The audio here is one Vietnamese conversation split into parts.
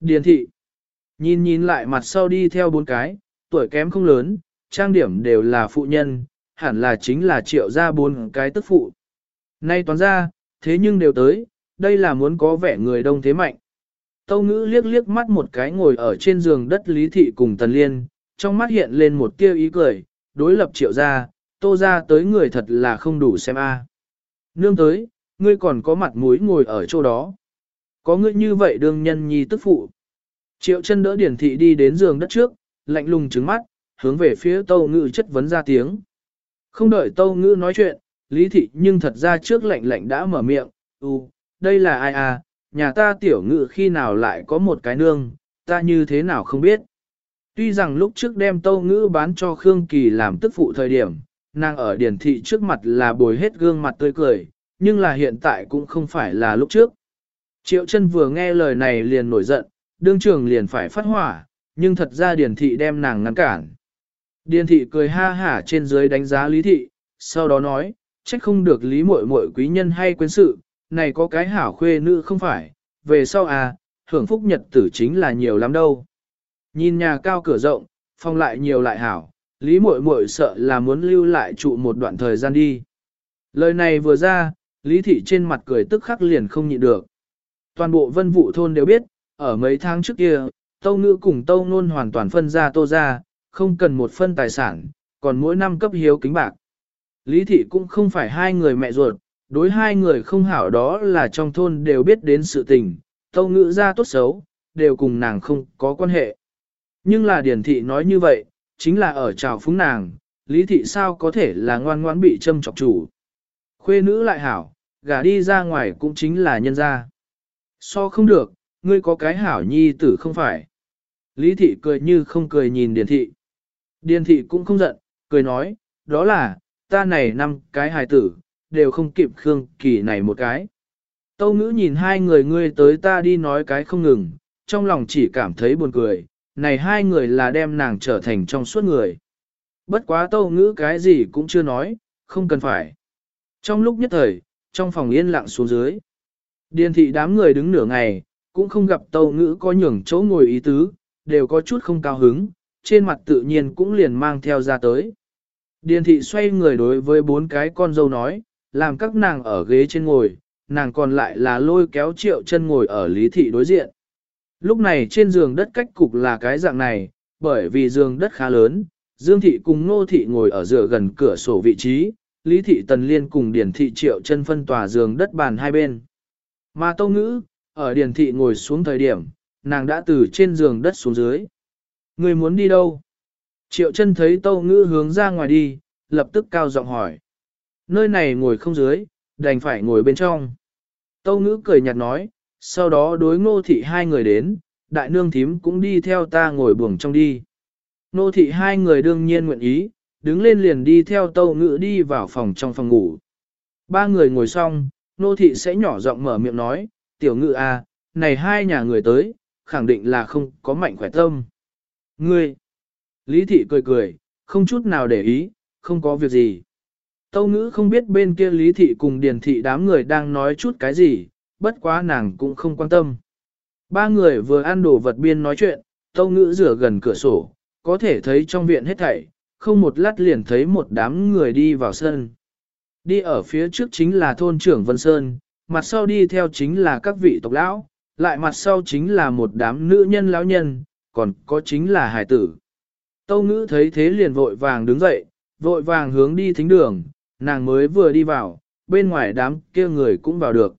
Điền thị. Nhìn nhìn lại mặt sau đi theo bốn cái, tuổi kém không lớn, trang điểm đều là phụ nhân, hẳn là chính là triệu ra bốn cái tức phụ. Nay toán ra, thế nhưng đều tới, đây là muốn có vẻ người đông thế mạnh. Tâu ngữ liếc liếc mắt một cái ngồi ở trên giường đất Lý Thị cùng Tần Liên, trong mắt hiện lên một tia ý cười, đối lập triệu ra, tô ra tới người thật là không đủ xem a Nương tới, ngươi còn có mặt mũi ngồi ở chỗ đó. Có ngươi như vậy đương nhân nhi tức phụ. Triệu chân đỡ điển thị đi đến giường đất trước, lạnh lùng trứng mắt, hướng về phía tâu ngữ chất vấn ra tiếng. Không đợi tâu ngữ nói chuyện, lý thị nhưng thật ra trước lạnh lạnh đã mở miệng, ừ, đây là ai à, nhà ta tiểu ngữ khi nào lại có một cái nương, ta như thế nào không biết. Tuy rằng lúc trước đem tâu ngữ bán cho Khương Kỳ làm tức phụ thời điểm, nàng ở điển thị trước mặt là bồi hết gương mặt tươi cười, nhưng là hiện tại cũng không phải là lúc trước. Triệu chân vừa nghe lời này liền nổi giận, đương trường liền phải phát hỏa, nhưng thật ra điển thị đem nàng ngăn cản. Điền thị cười ha hả trên dưới đánh giá lý thị, sau đó nói, trách không được lý muội muội quý nhân hay quên sự, này có cái hảo khuê nữ không phải, về sau à, hưởng phúc nhật tử chính là nhiều lắm đâu. Nhìn nhà cao cửa rộng, phong lại nhiều lại hảo, lý muội muội sợ là muốn lưu lại trụ một đoạn thời gian đi. Lời này vừa ra, lý thị trên mặt cười tức khắc liền không nhịn được. Toàn bộ vân vụ thôn đều biết, ở mấy tháng trước kia, tâu ngữ cùng tâu nôn hoàn toàn phân ra tô ra, không cần một phân tài sản, còn mỗi năm cấp hiếu kính bạc. Lý thị cũng không phải hai người mẹ ruột, đối hai người không hảo đó là trong thôn đều biết đến sự tình, tâu ngữ ra tốt xấu, đều cùng nàng không có quan hệ. Nhưng là điển thị nói như vậy, chính là ở trào phúng nàng, lý thị sao có thể là ngoan ngoãn bị châm chọc chủ. Khuê nữ lại hảo, gả đi ra ngoài cũng chính là nhân gia. So không được, ngươi có cái hảo nhi tử không phải. Lý thị cười như không cười nhìn điền thị. Điền thị cũng không giận, cười nói, đó là, ta này năm cái hài tử, đều không kịp Khương Kỳ này một cái. Tâu ngữ nhìn hai người ngươi tới ta đi nói cái không ngừng, trong lòng chỉ cảm thấy buồn cười, này hai người là đem nàng trở thành trong suốt người. Bất quá tâu ngữ cái gì cũng chưa nói, không cần phải. Trong lúc nhất thời, trong phòng yên lặng xuống dưới. Điền thị đám người đứng nửa ngày, cũng không gặp tâu ngữ có nhường chỗ ngồi ý tứ, đều có chút không cao hứng, trên mặt tự nhiên cũng liền mang theo ra tới. Điền thị xoay người đối với bốn cái con dâu nói, làm các nàng ở ghế trên ngồi, nàng còn lại là lôi kéo triệu chân ngồi ở lý thị đối diện. Lúc này trên giường đất cách cục là cái dạng này, bởi vì giường đất khá lớn, Dương thị cùng Nô thị ngồi ở dựa gần cửa sổ vị trí, Lý thị Tần Liên cùng Điển thị Triệu chân phân tòa giường đất bàn hai bên. Mà Tâu Ngữ, ở Điển thị ngồi xuống thời điểm, nàng đã từ trên giường đất xuống dưới. Người muốn đi đâu? Triệu chân thấy Tâu Ngữ hướng ra ngoài đi, lập tức cao giọng hỏi. Nơi này ngồi không dưới, đành phải ngồi bên trong. Tâu Ngữ cười nhạt nói, sau đó đối ngô thị hai người đến, đại nương thím cũng đi theo ta ngồi buồng trong đi. nô thị hai người đương nhiên nguyện ý, đứng lên liền đi theo tâu ngữ đi vào phòng trong phòng ngủ. Ba người ngồi xong, nô thị sẽ nhỏ giọng mở miệng nói, tiểu ngự à, này hai nhà người tới, khẳng định là không có mạnh khỏe tâm. Ngươi, Lý thị cười cười, không chút nào để ý, không có việc gì. Tâu ngữ không biết bên kia Lý thị cùng Điền thị đám người đang nói chút cái gì, bất quá nàng cũng không quan tâm. Ba người vừa ăn đồ vật biên nói chuyện, tâu ngữ rửa gần cửa sổ, có thể thấy trong viện hết thảy, không một lát liền thấy một đám người đi vào sân. Đi ở phía trước chính là thôn trưởng Vân Sơn, mặt sau đi theo chính là các vị tộc lão, lại mặt sau chính là một đám nữ nhân lão nhân, còn có chính là hải tử. Tâu ngữ thấy thế liền vội vàng đứng dậy, vội vàng hướng đi thính đường, nàng mới vừa đi vào, bên ngoài đám kia người cũng vào được.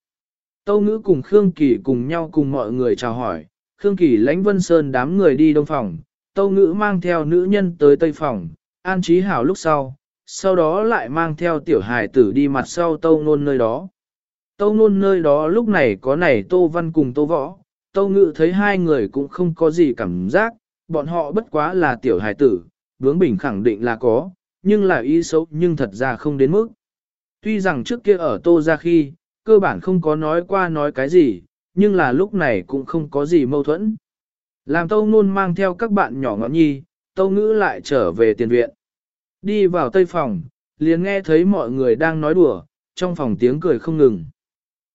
Tâu ngữ cùng Khương Kỳ cùng nhau cùng mọi người chào hỏi, Khương Kỳ lãnh Vân Sơn đám người đi đông phòng, Tâu ngữ mang theo nữ nhân tới tây phòng, an trí hảo lúc sau, sau đó lại mang theo tiểu hài tử đi mặt sau tâu nôn nơi đó. Tâu nôn nơi đó lúc này có này tô văn cùng tô võ, tâu ngự thấy hai người cũng không có gì cảm giác, bọn họ bất quá là tiểu hài tử, vướng bình khẳng định là có, nhưng là ý xấu nhưng thật ra không đến mức. Tuy rằng trước kia ở tô ra khi, cơ bản không có nói qua nói cái gì, nhưng là lúc này cũng không có gì mâu thuẫn. Làm tâu nôn mang theo các bạn nhỏ ngọn nhi, Tâu Ngữ lại trở về tiền viện. Đi vào tây phòng, liền nghe thấy mọi người đang nói đùa, trong phòng tiếng cười không ngừng.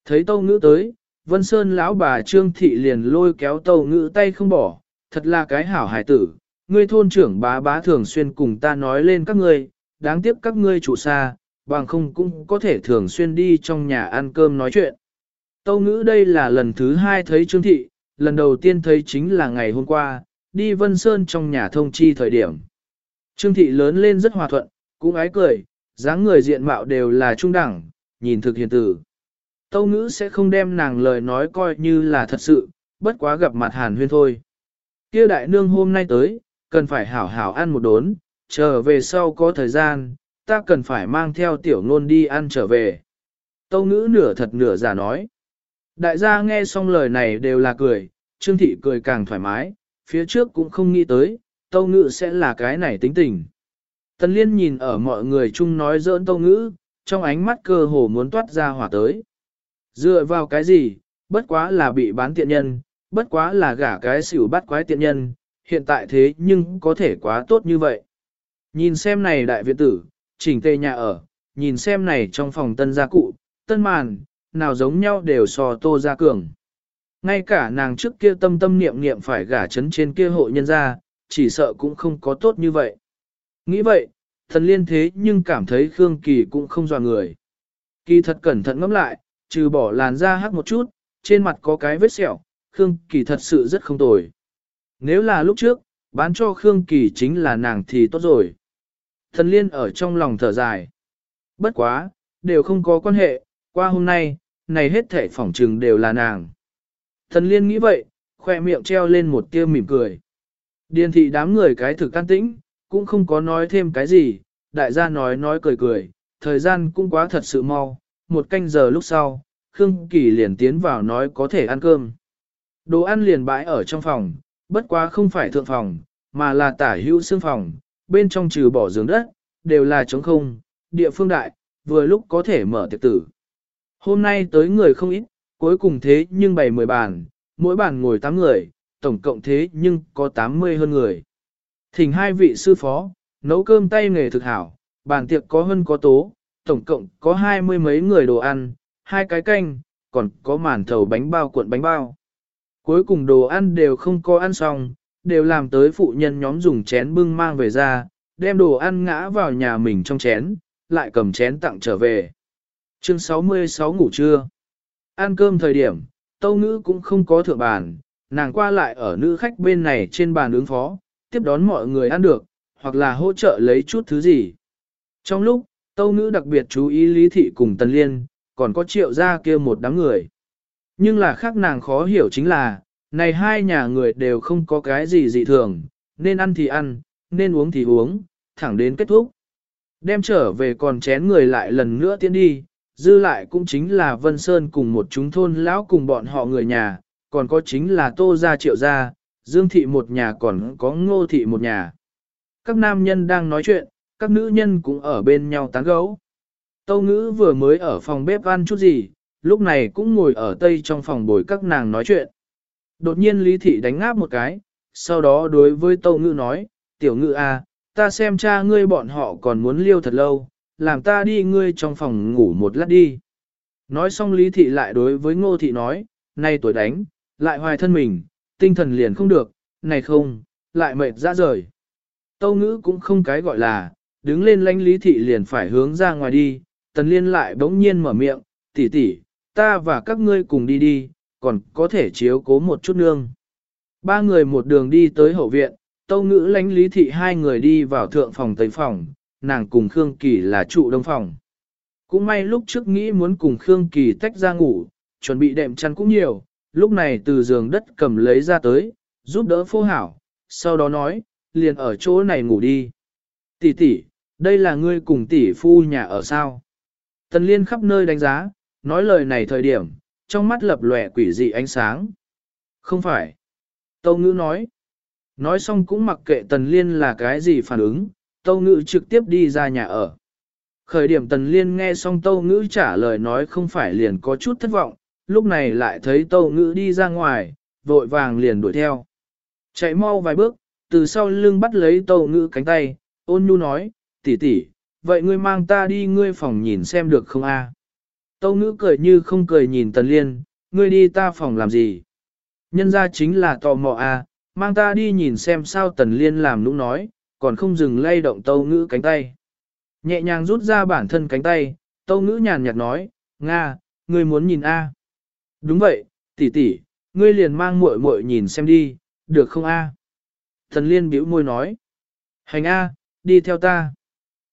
Thấy Tâu Ngữ tới, Vân Sơn lão bà Trương Thị liền lôi kéo tâu ngữ tay không bỏ, thật là cái hảo hài tử, ngươi thôn trưởng bá bá thường xuyên cùng ta nói lên các ngươi, đáng tiếc các ngươi chủ xa, bằng không cũng có thể thường xuyên đi trong nhà ăn cơm nói chuyện. Tâu ngữ đây là lần thứ hai thấy Trương Thị, lần đầu tiên thấy chính là ngày hôm qua, đi Vân Sơn trong nhà thông chi thời điểm. Trương Thị lớn lên rất hòa thuận, cũng ái cười, dáng người diện mạo đều là trung đẳng, nhìn thực hiền tử. Tâu ngữ sẽ không đem nàng lời nói coi như là thật sự, bất quá gặp mặt hàn huyên thôi. Kia đại nương hôm nay tới, cần phải hảo hảo ăn một đốn, trở về sau có thời gian, ta cần phải mang theo tiểu ngôn đi ăn trở về. Tâu ngữ nửa thật nửa giả nói. Đại gia nghe xong lời này đều là cười, Trương Thị cười càng thoải mái, phía trước cũng không nghĩ tới, tâu ngữ sẽ là cái này tính tình. Tần Liên nhìn ở mọi người chung nói giỡn tâu ngữ, trong ánh mắt cơ hồ muốn toát ra hỏa tới. Dựa vào cái gì, bất quá là bị bán tiện nhân, bất quá là gả cái xỉu bắt quái tiện nhân, hiện tại thế nhưng có thể quá tốt như vậy. Nhìn xem này đại viện tử, chỉnh tề nhà ở, nhìn xem này trong phòng tân gia cụ, tân màn, nào giống nhau đều so tô gia cường. Ngay cả nàng trước kia tâm tâm niệm niệm phải gả chấn trên kia hộ nhân gia, chỉ sợ cũng không có tốt như vậy. Nghĩ vậy, thần liên thế nhưng cảm thấy Khương Kỳ cũng không dò người. Kỳ thật cẩn thận ngẫm lại, trừ bỏ làn da hắc một chút, trên mặt có cái vết sẹo, Khương Kỳ thật sự rất không tồi. Nếu là lúc trước, bán cho Khương Kỳ chính là nàng thì tốt rồi. Thần liên ở trong lòng thở dài. Bất quá, đều không có quan hệ, qua hôm nay, này hết thể phỏng trừng đều là nàng. Thần liên nghĩ vậy, khoe miệng treo lên một tia mỉm cười. Điền thị đám người cái thực can tĩnh, cũng không có nói thêm cái gì, đại gia nói nói cười cười, thời gian cũng quá thật sự mau, một canh giờ lúc sau, Khương Kỳ liền tiến vào nói có thể ăn cơm. Đồ ăn liền bãi ở trong phòng, bất quá không phải thượng phòng, mà là tả hữu xương phòng, bên trong trừ bỏ giường đất, đều là trống không, địa phương đại, vừa lúc có thể mở tiệc tử. Hôm nay tới người không ít, cuối cùng thế nhưng bày 10 bàn, mỗi bàn ngồi 8 người, tổng cộng thế nhưng có 80 hơn người. Thỉnh hai vị sư phó, nấu cơm tay nghề thực hảo, bàn tiệc có hơn có tố, tổng cộng có hai mươi mấy người đồ ăn, hai cái canh, còn có màn thầu bánh bao cuộn bánh bao. Cuối cùng đồ ăn đều không có ăn xong, đều làm tới phụ nhân nhóm dùng chén bưng mang về ra, đem đồ ăn ngã vào nhà mình trong chén, lại cầm chén tặng trở về. Chương 66 ngủ trưa. Ăn cơm thời điểm, tâu ngữ cũng không có thượng bàn, nàng qua lại ở nữ khách bên này trên bàn ứng phó, tiếp đón mọi người ăn được, hoặc là hỗ trợ lấy chút thứ gì. Trong lúc, tâu nữ đặc biệt chú ý lý thị cùng tần liên, còn có triệu gia kia một đám người. Nhưng là khác nàng khó hiểu chính là, này hai nhà người đều không có cái gì dị thường, nên ăn thì ăn, nên uống thì uống, thẳng đến kết thúc. Đem trở về còn chén người lại lần nữa tiến đi, dư lại cũng chính là Vân Sơn cùng một chúng thôn lão cùng bọn họ người nhà, còn có chính là Tô Gia Triệu Gia, Dương Thị một nhà còn có Ngô Thị một nhà. Các nam nhân đang nói chuyện, các nữ nhân cũng ở bên nhau tán gấu. Tâu ngữ vừa mới ở phòng bếp ăn chút gì, lúc này cũng ngồi ở tây trong phòng bồi các nàng nói chuyện. Đột nhiên Lý Thị đánh ngáp một cái, sau đó đối với Tâu ngữ nói, tiểu ngữ à, ta xem cha ngươi bọn họ còn muốn liêu thật lâu, làm ta đi ngươi trong phòng ngủ một lát đi. Nói xong Lý Thị lại đối với Ngô Thị nói, nay tuổi đánh, lại hoài thân mình, tinh thần liền không được, này không, lại mệt ra rời. Tâu ngữ cũng không cái gọi là, đứng lên lãnh Lý Thị liền phải hướng ra ngoài đi, Tần Liên lại bỗng nhiên mở miệng, tỷ tỷ, ta và các ngươi cùng đi đi, còn có thể chiếu cố một chút nương. Ba người một đường đi tới hậu viện, Tâu Ngữ lãnh Lý Thị hai người đi vào thượng phòng tây phòng, nàng cùng Khương Kỳ là trụ đông phòng. Cũng may lúc trước nghĩ muốn cùng Khương Kỳ tách ra ngủ, chuẩn bị đệm chăn cũng nhiều, lúc này từ giường đất cầm lấy ra tới, giúp đỡ phô hảo, sau đó nói, liền ở chỗ này ngủ đi. Tỷ tỷ, đây là ngươi cùng tỷ phu nhà ở sao? Tần liên khắp nơi đánh giá, nói lời này thời điểm, trong mắt lập lòe quỷ dị ánh sáng. Không phải. Tâu ngữ nói. Nói xong cũng mặc kệ tần liên là cái gì phản ứng, tâu ngữ trực tiếp đi ra nhà ở. Khởi điểm tần liên nghe xong tâu ngữ trả lời nói không phải liền có chút thất vọng, lúc này lại thấy tâu ngữ đi ra ngoài, vội vàng liền đuổi theo. Chạy mau vài bước, từ sau lưng bắt lấy tâu ngữ cánh tay, ôn nhu nói, tỷ tỷ, vậy ngươi mang ta đi ngươi phòng nhìn xem được không a? Tâu ngữ cười như không cười nhìn tần liên, ngươi đi ta phòng làm gì? Nhân ra chính là tò mò à, mang ta đi nhìn xem sao tần liên làm nũng nói, còn không dừng lay động tâu ngữ cánh tay. Nhẹ nhàng rút ra bản thân cánh tay, tâu ngữ nhàn nhạt nói, Nga, ngươi muốn nhìn a Đúng vậy, tỷ tỷ, ngươi liền mang muội muội nhìn xem đi, được không a Thần liên bĩu môi nói, hành a đi theo ta.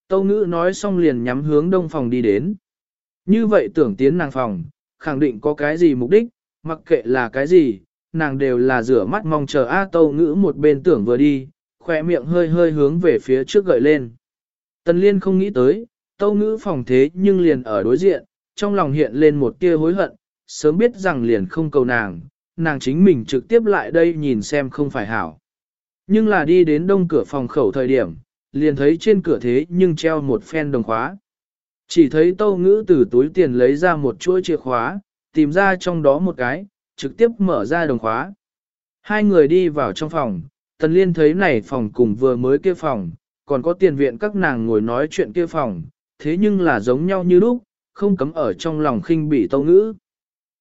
Tâu ngữ nói xong liền nhắm hướng đông phòng đi đến. Như vậy tưởng tiến nàng phòng, khẳng định có cái gì mục đích, mặc kệ là cái gì, nàng đều là rửa mắt mong chờ A tâu ngữ một bên tưởng vừa đi, khỏe miệng hơi hơi hướng về phía trước gợi lên. Tần liên không nghĩ tới, tâu ngữ phòng thế nhưng liền ở đối diện, trong lòng hiện lên một tia hối hận, sớm biết rằng liền không cầu nàng, nàng chính mình trực tiếp lại đây nhìn xem không phải hảo. Nhưng là đi đến đông cửa phòng khẩu thời điểm, liền thấy trên cửa thế nhưng treo một phen đồng khóa. Chỉ thấy tâu ngữ từ túi tiền lấy ra một chuỗi chìa khóa, tìm ra trong đó một cái, trực tiếp mở ra đồng khóa. Hai người đi vào trong phòng, Tần Liên thấy này phòng cùng vừa mới kia phòng, còn có tiền viện các nàng ngồi nói chuyện kia phòng, thế nhưng là giống nhau như lúc, không cấm ở trong lòng khinh bỉ tâu ngữ.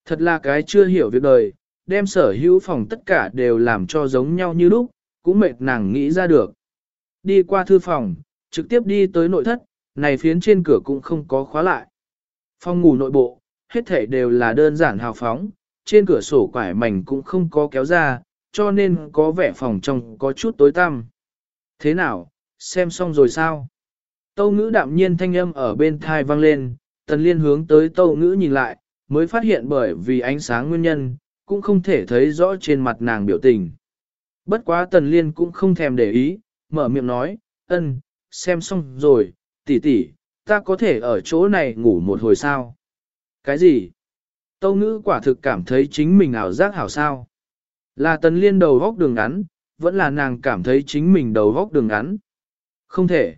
Thật là cái chưa hiểu việc đời, đem sở hữu phòng tất cả đều làm cho giống nhau như lúc, cũng mệt nàng nghĩ ra được. Đi qua thư phòng, trực tiếp đi tới nội thất, này phiến trên cửa cũng không có khóa lại. Phòng ngủ nội bộ, hết thể đều là đơn giản hào phóng, trên cửa sổ quải mảnh cũng không có kéo ra, cho nên có vẻ phòng trong có chút tối tăm. Thế nào, xem xong rồi sao? Tâu ngữ đạm nhiên thanh âm ở bên thai vang lên, tần liên hướng tới tâu ngữ nhìn lại, mới phát hiện bởi vì ánh sáng nguyên nhân, cũng không thể thấy rõ trên mặt nàng biểu tình. Bất quá tần liên cũng không thèm để ý, mở miệng nói, ân, xem xong rồi, tỷ tỷ, ta có thể ở chỗ này ngủ một hồi sao? Cái gì? Tâu ngữ quả thực cảm thấy chính mình ảo giác hảo sao? Là tần liên đầu góc đường ngắn, vẫn là nàng cảm thấy chính mình đầu góc đường ngắn. Không thể.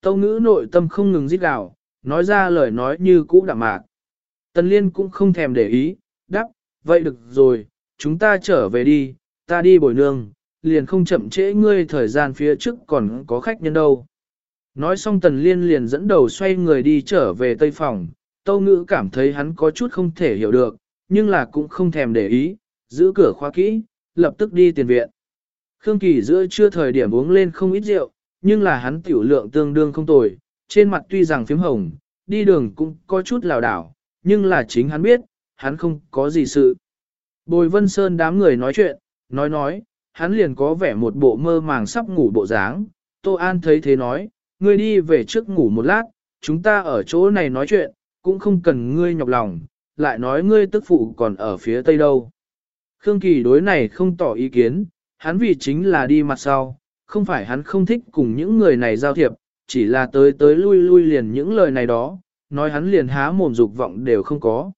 Tâu ngữ nội tâm không ngừng giết gào, nói ra lời nói như cũ đạm mạc. Tần liên cũng không thèm để ý, đáp, vậy được rồi, chúng ta trở về đi, ta đi bồi nương, liền không chậm trễ ngươi thời gian phía trước còn có khách nhân đâu. Nói xong tần liên liền dẫn đầu xoay người đi trở về tây phòng, tâu ngữ cảm thấy hắn có chút không thể hiểu được, nhưng là cũng không thèm để ý, giữ cửa khóa kỹ, lập tức đi tiền viện. Khương Kỳ giữa trưa thời điểm uống lên không ít rượu, nhưng là hắn tiểu lượng tương đương không tồi, trên mặt tuy rằng phím hồng, đi đường cũng có chút lảo đảo, nhưng là chính hắn biết, hắn không có gì sự. Bồi Vân Sơn đám người nói chuyện, nói nói, hắn liền có vẻ một bộ mơ màng sắp ngủ bộ dáng. Tô An thấy thế nói, ngươi đi về trước ngủ một lát, chúng ta ở chỗ này nói chuyện, cũng không cần ngươi nhọc lòng, lại nói ngươi tức phụ còn ở phía tây đâu. Khương Kỳ đối này không tỏ ý kiến, hắn vì chính là đi mặt sau, không phải hắn không thích cùng những người này giao thiệp, chỉ là tới tới lui lui liền những lời này đó, nói hắn liền há mồm dục vọng đều không có.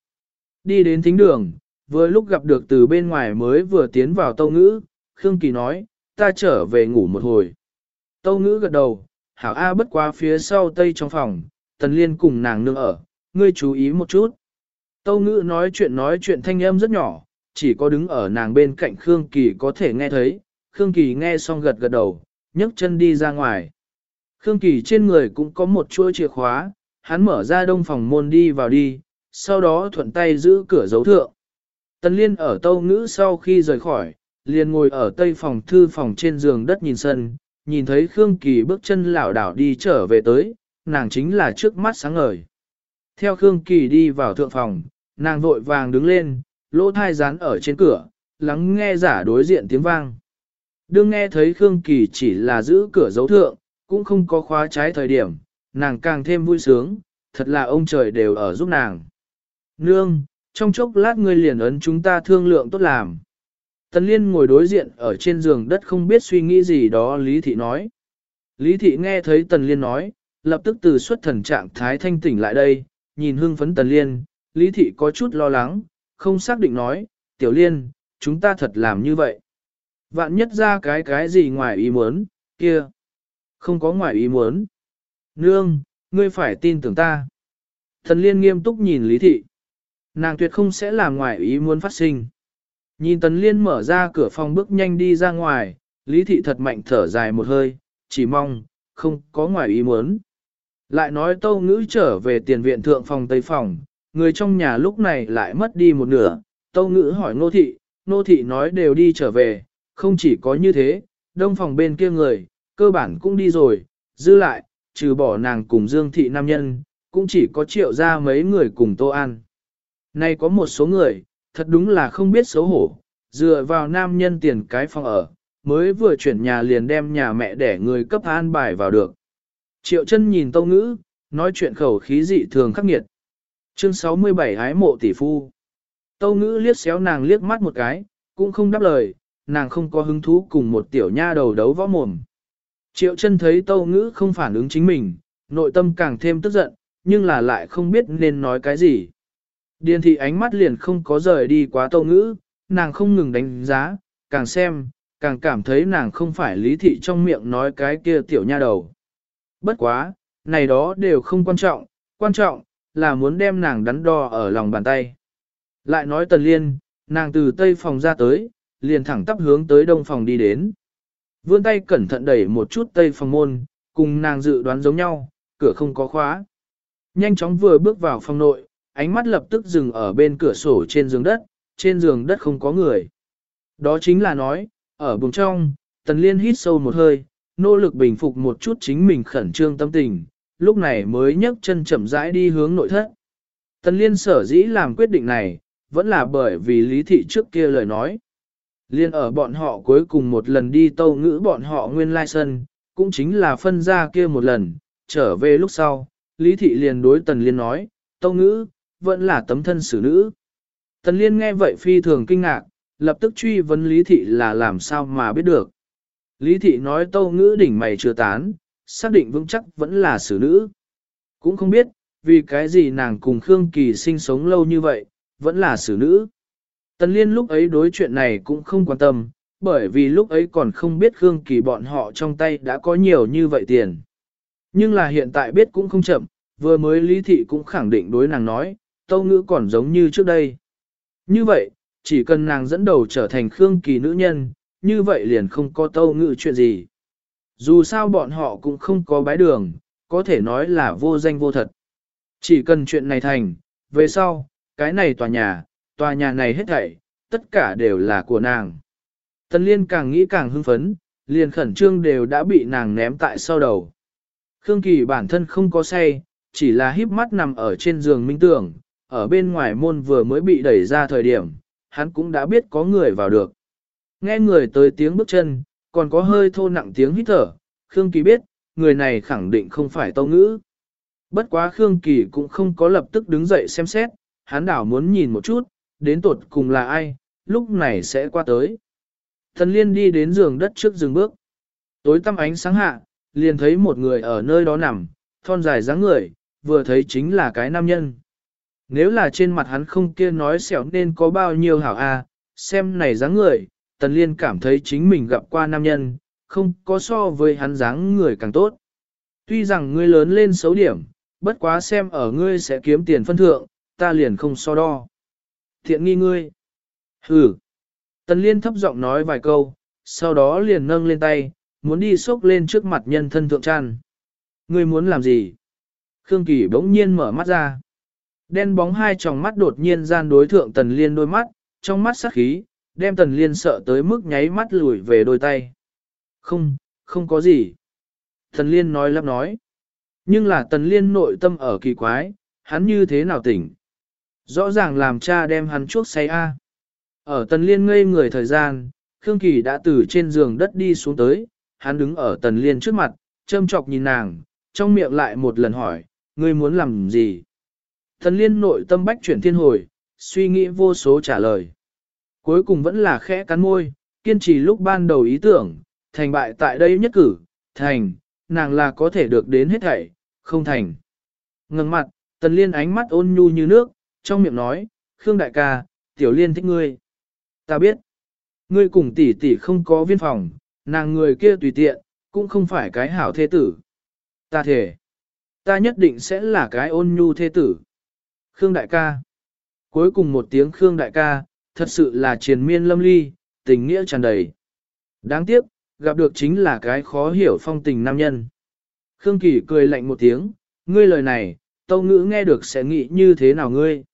Đi đến thính đường, vừa lúc gặp được từ bên ngoài mới vừa tiến vào tâu ngữ, Khương Kỳ nói, ta trở về ngủ một hồi. Tâu ngữ gật đầu, hảo A bất qua phía sau tây trong phòng, tần liên cùng nàng nương ở, ngươi chú ý một chút. Tâu ngữ nói chuyện nói chuyện thanh âm rất nhỏ, chỉ có đứng ở nàng bên cạnh Khương Kỳ có thể nghe thấy, Khương Kỳ nghe xong gật gật đầu, nhấc chân đi ra ngoài. Khương Kỳ trên người cũng có một chuỗi chìa khóa, hắn mở ra đông phòng môn đi vào đi, sau đó thuận tay giữ cửa dấu thượng. Tần Liên ở tâu ngữ sau khi rời khỏi, liền ngồi ở tây phòng thư phòng trên giường đất nhìn sân, nhìn thấy Khương Kỳ bước chân lảo đảo đi trở về tới, nàng chính là trước mắt sáng ngời. Theo Khương Kỳ đi vào thượng phòng, nàng vội vàng đứng lên, lỗ thai dán ở trên cửa, lắng nghe giả đối diện tiếng vang. Đương nghe thấy Khương Kỳ chỉ là giữ cửa dấu thượng, cũng không có khóa trái thời điểm, nàng càng thêm vui sướng, thật là ông trời đều ở giúp nàng. Nương, trong chốc lát ngươi liền ấn chúng ta thương lượng tốt làm. Tần Liên ngồi đối diện ở trên giường đất không biết suy nghĩ gì đó Lý Thị nói. Lý Thị nghe thấy Tần Liên nói, lập tức từ xuất thần trạng thái thanh tỉnh lại đây, nhìn hưng phấn Tần Liên, Lý Thị có chút lo lắng, không xác định nói, Tiểu Liên, chúng ta thật làm như vậy. Vạn nhất ra cái cái gì ngoài ý muốn, kia. Không có ngoài ý muốn. Nương, ngươi phải tin tưởng ta. Thần Liên nghiêm túc nhìn Lý Thị. Nàng tuyệt không sẽ làm ngoài ý muốn phát sinh. Nhìn Tần Liên mở ra cửa phòng bước nhanh đi ra ngoài, Lý Thị thật mạnh thở dài một hơi, chỉ mong, không có ngoài ý muốn. Lại nói tâu ngữ trở về tiền viện thượng phòng tây phòng, người trong nhà lúc này lại mất đi một nửa, Tâu ngữ hỏi nô thị, nô thị nói đều đi trở về, không chỉ có như thế, đông phòng bên kia người, cơ bản cũng đi rồi, dư lại, trừ bỏ nàng cùng Dương thị nam nhân, cũng chỉ có triệu ra mấy người cùng Tô An. Nay có một số người, thật đúng là không biết xấu hổ, dựa vào nam nhân tiền cái phòng ở, mới vừa chuyển nhà liền đem nhà mẹ để người cấp an bài vào được. Triệu chân nhìn tâu ngữ, nói chuyện khẩu khí dị thường khắc nghiệt. Chương 67 hái mộ tỷ phu. Tâu ngữ liếc xéo nàng liếc mắt một cái, cũng không đáp lời, nàng không có hứng thú cùng một tiểu nha đầu đấu võ mồm. Triệu chân thấy tâu ngữ không phản ứng chính mình, nội tâm càng thêm tức giận, nhưng là lại không biết nên nói cái gì. Điền thị ánh mắt liền không có rời đi quá tâu ngữ, nàng không ngừng đánh giá, càng xem, càng cảm thấy nàng không phải lý thị trong miệng nói cái kia tiểu nha đầu. Bất quá, này đó đều không quan trọng, quan trọng, là muốn đem nàng đắn đo ở lòng bàn tay. Lại nói tần liên, nàng từ tây phòng ra tới, liền thẳng tắp hướng tới đông phòng đi đến. Vươn tay cẩn thận đẩy một chút tây phòng môn, cùng nàng dự đoán giống nhau, cửa không có khóa. Nhanh chóng vừa bước vào phòng nội, ánh mắt lập tức dừng ở bên cửa sổ trên giường đất, trên giường đất không có người. Đó chính là nói, ở buồng trong, tần liên hít sâu một hơi, nỗ lực bình phục một chút chính mình khẩn trương tâm tình, lúc này mới nhấc chân chậm rãi đi hướng nội thất. Tần liên sở dĩ làm quyết định này, vẫn là bởi vì lý thị trước kia lời nói. Liên ở bọn họ cuối cùng một lần đi tâu ngữ bọn họ nguyên lai sân, cũng chính là phân ra kia một lần, trở về lúc sau, Lý Thị liền đối Tần Liên nói, tâu ngữ, vẫn là tấm thân xử nữ. Tần Liên nghe vậy phi thường kinh ngạc, lập tức truy vấn Lý Thị là làm sao mà biết được. Lý Thị nói tâu ngữ đỉnh mày chưa tán, xác định vững chắc vẫn là xử nữ. Cũng không biết, vì cái gì nàng cùng Khương Kỳ sinh sống lâu như vậy, vẫn là xử nữ. Tần Liên lúc ấy đối chuyện này cũng không quan tâm, bởi vì lúc ấy còn không biết Khương Kỳ bọn họ trong tay đã có nhiều như vậy tiền. Nhưng là hiện tại biết cũng không chậm, vừa mới Lý Thị cũng khẳng định đối nàng nói, tâu ngữ còn giống như trước đây. Như vậy, chỉ cần nàng dẫn đầu trở thành Khương Kỳ nữ nhân, như vậy liền không có tâu ngữ chuyện gì. Dù sao bọn họ cũng không có bái đường, có thể nói là vô danh vô thật. Chỉ cần chuyện này thành, về sau, cái này tòa nhà, tòa nhà này hết thảy, tất cả đều là của nàng. Tần liên càng nghĩ càng hưng phấn, liền khẩn trương đều đã bị nàng ném tại sau đầu. Khương Kỳ bản thân không có say, chỉ là híp mắt nằm ở trên giường minh tưởng, ở bên ngoài môn vừa mới bị đẩy ra thời điểm, hắn cũng đã biết có người vào được. Nghe người tới tiếng bước chân, còn có hơi thô nặng tiếng hít thở, Khương Kỳ biết, người này khẳng định không phải tâu ngữ. Bất quá Khương Kỳ cũng không có lập tức đứng dậy xem xét, hắn đảo muốn nhìn một chút, đến tột cùng là ai, lúc này sẽ qua tới. Thần liên đi đến giường đất trước dừng bước. Tối tăm ánh sáng hạ, liền thấy một người ở nơi đó nằm, thon dài dáng người, vừa thấy chính là cái nam nhân. Nếu là trên mặt hắn không kia nói xẻo nên có bao nhiêu hảo a, xem này dáng người, tần liên cảm thấy chính mình gặp qua nam nhân, không có so với hắn dáng người càng tốt. Tuy rằng ngươi lớn lên xấu điểm, bất quá xem ở ngươi sẽ kiếm tiền phân thượng, ta liền không so đo. Thiện nghi ngươi. Hừ. Tần liên thấp giọng nói vài câu, sau đó liền nâng lên tay, muốn đi xốc lên trước mặt nhân thân thượng tràn. Ngươi muốn làm gì? Khương Kỳ bỗng nhiên mở mắt ra. Đen bóng hai tròng mắt đột nhiên gian đối thượng tần liên đôi mắt, trong mắt sắc khí, đem tần liên sợ tới mức nháy mắt lùi về đôi tay. Không, không có gì. Tần liên nói lắp nói. Nhưng là tần liên nội tâm ở kỳ quái, hắn như thế nào tỉnh? Rõ ràng làm cha đem hắn chuốc say a. Ở tần liên ngây người thời gian, Khương Kỳ đã từ trên giường đất đi xuống tới, hắn đứng ở tần liên trước mặt, châm chọc nhìn nàng, trong miệng lại một lần hỏi, ngươi muốn làm gì? Tần liên nội tâm bách chuyển thiên hồi, suy nghĩ vô số trả lời. Cuối cùng vẫn là khẽ cắn môi, kiên trì lúc ban đầu ý tưởng, thành bại tại đây nhất cử, thành, nàng là có thể được đến hết thảy, không thành. Ngừng mặt, tần liên ánh mắt ôn nhu như nước, trong miệng nói, Khương đại ca, tiểu liên thích ngươi. Ta biết, ngươi cùng tỷ tỷ không có viên phòng, nàng người kia tùy tiện, cũng không phải cái hảo thế tử. Ta thể, ta nhất định sẽ là cái ôn nhu thế tử. Khương đại ca. Cuối cùng một tiếng Khương đại ca, thật sự là triền miên lâm ly, tình nghĩa tràn đầy. Đáng tiếc, gặp được chính là cái khó hiểu phong tình nam nhân. Khương Kỳ cười lạnh một tiếng, ngươi lời này, tâu ngữ nghe được sẽ nghĩ như thế nào ngươi.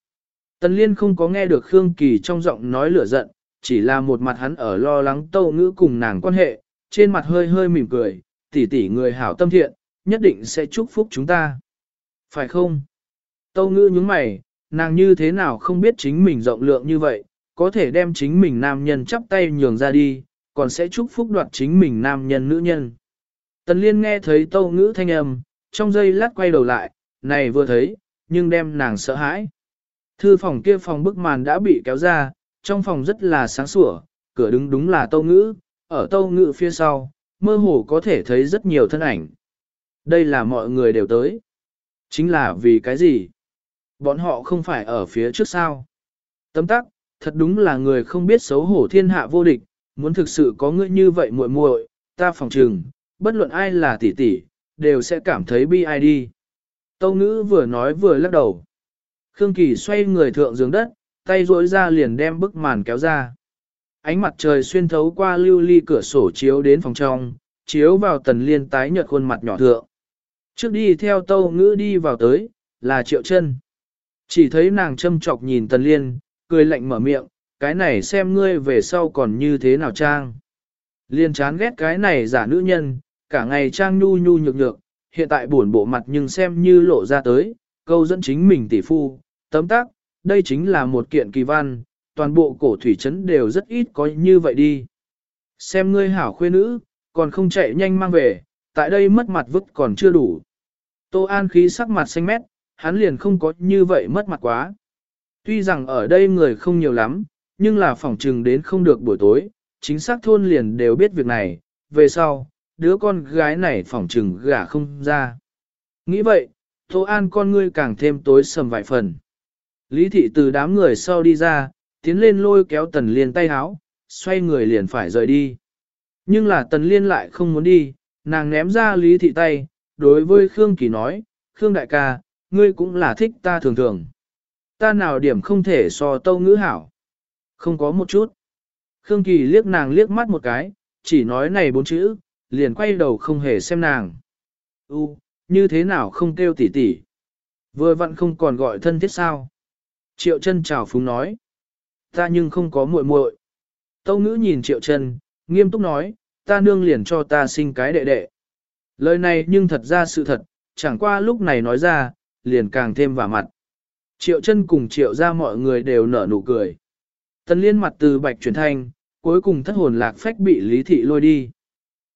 Tần Liên không có nghe được Khương Kỳ trong giọng nói lửa giận, chỉ là một mặt hắn ở lo lắng tâu ngữ cùng nàng quan hệ, trên mặt hơi hơi mỉm cười, tỷ tỷ người hảo tâm thiện, nhất định sẽ chúc phúc chúng ta. Phải không? Tâu ngữ nhướng mày, nàng như thế nào không biết chính mình rộng lượng như vậy, có thể đem chính mình nam nhân chắp tay nhường ra đi, còn sẽ chúc phúc đoạt chính mình nam nhân nữ nhân. Tần liên nghe thấy tâu ngữ thanh âm, trong giây lát quay đầu lại, này vừa thấy, nhưng đem nàng sợ hãi. Thư phòng kia phòng bức màn đã bị kéo ra, trong phòng rất là sáng sủa, cửa đứng đúng là tâu ngữ, ở tâu ngữ phía sau, mơ hồ có thể thấy rất nhiều thân ảnh. Đây là mọi người đều tới. Chính là vì cái gì? Bọn họ không phải ở phía trước sao? Tấm tắc, thật đúng là người không biết xấu hổ thiên hạ vô địch, muốn thực sự có ngươi như vậy muội muội, ta phòng trừng, bất luận ai là tỷ tỷ, đều sẽ cảm thấy bi ai đi. Tâu ngữ vừa nói vừa lắc đầu. Khương Kỳ xoay người thượng giường đất, tay rỗi ra liền đem bức màn kéo ra. Ánh mặt trời xuyên thấu qua lưu ly cửa sổ chiếu đến phòng trong, chiếu vào tần liên tái nhợt khuôn mặt nhỏ thượng. Trước đi theo tâu ngữ đi vào tới, là triệu chân. Chỉ thấy nàng châm chọc nhìn tần liên, cười lạnh mở miệng, cái này xem ngươi về sau còn như thế nào trang. Liên chán ghét cái này giả nữ nhân, cả ngày trang nhu nhu nhược nhược, hiện tại buồn bộ mặt nhưng xem như lộ ra tới, câu dẫn chính mình tỷ phu, tấm tác, đây chính là một kiện kỳ văn, toàn bộ cổ thủy trấn đều rất ít có như vậy đi. Xem ngươi hảo khuê nữ, còn không chạy nhanh mang về, tại đây mất mặt vứt còn chưa đủ. Tô An khí sắc mặt xanh mét, hắn liền không có như vậy mất mặt quá. Tuy rằng ở đây người không nhiều lắm, nhưng là phỏng trừng đến không được buổi tối, chính xác thôn liền đều biết việc này, về sau, đứa con gái này phỏng trừng gả không ra. Nghĩ vậy, Tô An con ngươi càng thêm tối sầm vài phần. Lý thị từ đám người sau đi ra, tiến lên lôi kéo tần liên tay háo, xoay người liền phải rời đi. Nhưng là tần liên lại không muốn đi, nàng ném ra lý thị tay, đối với Khương Kỳ nói, Khương đại ca, ngươi cũng là thích ta thường thường. Ta nào điểm không thể so tâu ngữ hảo. Không có một chút. Khương Kỳ liếc nàng liếc mắt một cái, chỉ nói này bốn chữ, liền quay đầu không hề xem nàng. U, như thế nào không kêu tỉ tỉ. Vừa vặn không còn gọi thân thiết sao. Triệu chân chào phúng nói. Ta nhưng không có muội muội. Tâu ngữ nhìn triệu chân, nghiêm túc nói, ta nương liền cho ta sinh cái đệ đệ. Lời này nhưng thật ra sự thật, chẳng qua lúc này nói ra, liền càng thêm vào mặt. Triệu chân cùng triệu ra mọi người đều nở nụ cười. Tần liên mặt từ bạch chuyển thanh, cuối cùng thất hồn lạc phách bị lý thị lôi đi.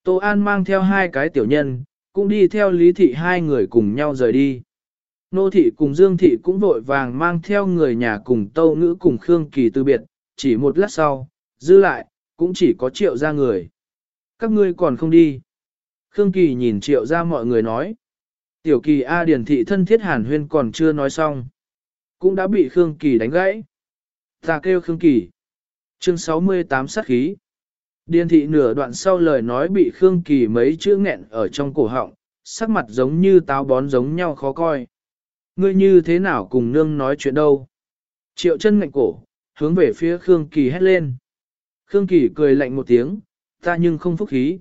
Tô An mang theo hai cái tiểu nhân, cũng đi theo lý thị hai người cùng nhau rời đi. Nô thị cùng Dương thị cũng vội vàng mang theo người nhà cùng tâu ngữ cùng Khương Kỳ từ biệt, chỉ một lát sau, dư lại, cũng chỉ có triệu ra người. Các ngươi còn không đi. Khương Kỳ nhìn triệu ra mọi người nói. Tiểu kỳ A Điển thị thân thiết hàn huyên còn chưa nói xong. Cũng đã bị Khương Kỳ đánh gãy. Ta kêu Khương Kỳ. Chương 68 sát khí. Điền thị nửa đoạn sau lời nói bị Khương Kỳ mấy chữ nghẹn ở trong cổ họng, sắc mặt giống như táo bón giống nhau khó coi. Ngươi như thế nào cùng nương nói chuyện đâu? Triệu chân ngạnh cổ, hướng về phía Khương Kỳ hét lên. Khương Kỳ cười lạnh một tiếng, ta nhưng không phúc khí.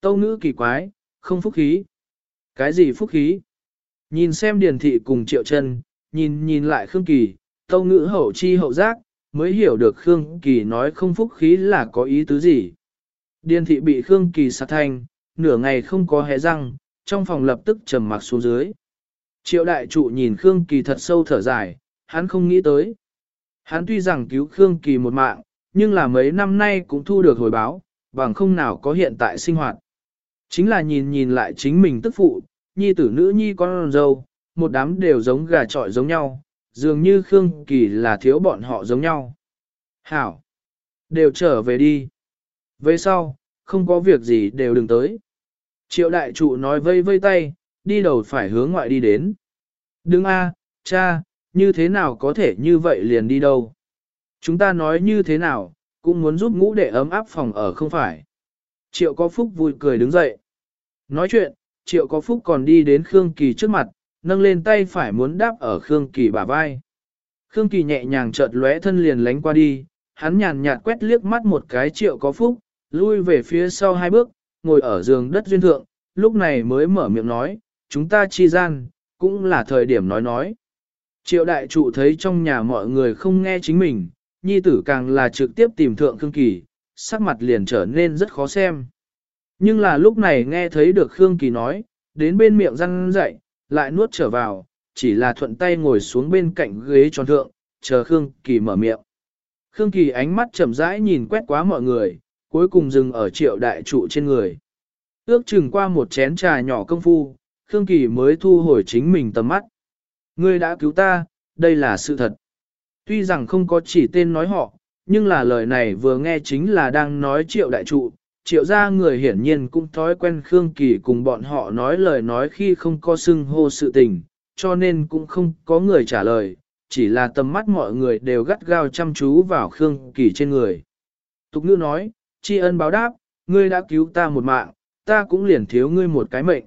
Tâu ngữ kỳ quái, không phúc khí. Cái gì phúc khí? Nhìn xem điền thị cùng triệu chân, nhìn nhìn lại Khương Kỳ, tâu ngữ hậu chi hậu giác, mới hiểu được Khương Kỳ nói không phúc khí là có ý tứ gì. Điền thị bị Khương Kỳ sạc thanh, nửa ngày không có hé răng, trong phòng lập tức trầm mặc xuống dưới. Triệu đại trụ nhìn Khương Kỳ thật sâu thở dài, hắn không nghĩ tới. Hắn tuy rằng cứu Khương Kỳ một mạng, nhưng là mấy năm nay cũng thu được hồi báo, bằng không nào có hiện tại sinh hoạt. Chính là nhìn nhìn lại chính mình tức phụ, nhi tử nữ nhi con dâu, một đám đều giống gà trọi giống nhau, dường như Khương Kỳ là thiếu bọn họ giống nhau. Hảo! Đều trở về đi. Về sau, không có việc gì đều đừng tới. Triệu đại trụ nói vây vây tay, đi đầu phải hướng ngoại đi đến. Đừng a, cha, như thế nào có thể như vậy liền đi đâu? Chúng ta nói như thế nào, cũng muốn giúp ngũ đệ ấm áp phòng ở không phải. Triệu có phúc vui cười đứng dậy. Nói chuyện, triệu có phúc còn đi đến Khương Kỳ trước mặt, nâng lên tay phải muốn đáp ở Khương Kỳ bả vai. Khương Kỳ nhẹ nhàng chợt lóe thân liền lánh qua đi, hắn nhàn nhạt quét liếc mắt một cái triệu có phúc, lui về phía sau hai bước, ngồi ở giường đất duyên thượng, lúc này mới mở miệng nói, chúng ta chi gian, cũng là thời điểm nói nói. Triệu đại trụ thấy trong nhà mọi người không nghe chính mình, nhi tử càng là trực tiếp tìm thượng Khương Kỳ, sắc mặt liền trở nên rất khó xem. Nhưng là lúc này nghe thấy được Khương Kỳ nói, đến bên miệng răng dậy, lại nuốt trở vào, chỉ là thuận tay ngồi xuống bên cạnh ghế tròn thượng, chờ Khương Kỳ mở miệng. Khương Kỳ ánh mắt chậm rãi nhìn quét quá mọi người, cuối cùng dừng ở triệu đại trụ trên người. Ước chừng qua một chén trà nhỏ công phu, Khương Kỳ mới thu hồi chính mình tầm mắt. Ngươi đã cứu ta, đây là sự thật. Tuy rằng không có chỉ tên nói họ, nhưng là lời này vừa nghe chính là đang nói triệu đại trụ. Triệu gia người hiển nhiên cũng thói quen Khương Kỳ cùng bọn họ nói lời nói khi không có xưng hô sự tình, cho nên cũng không có người trả lời, chỉ là tầm mắt mọi người đều gắt gao chăm chú vào Khương Kỳ trên người. Tục ngữ nói, tri ân báo đáp, ngươi đã cứu ta một mạng, ta cũng liền thiếu ngươi một cái mệnh.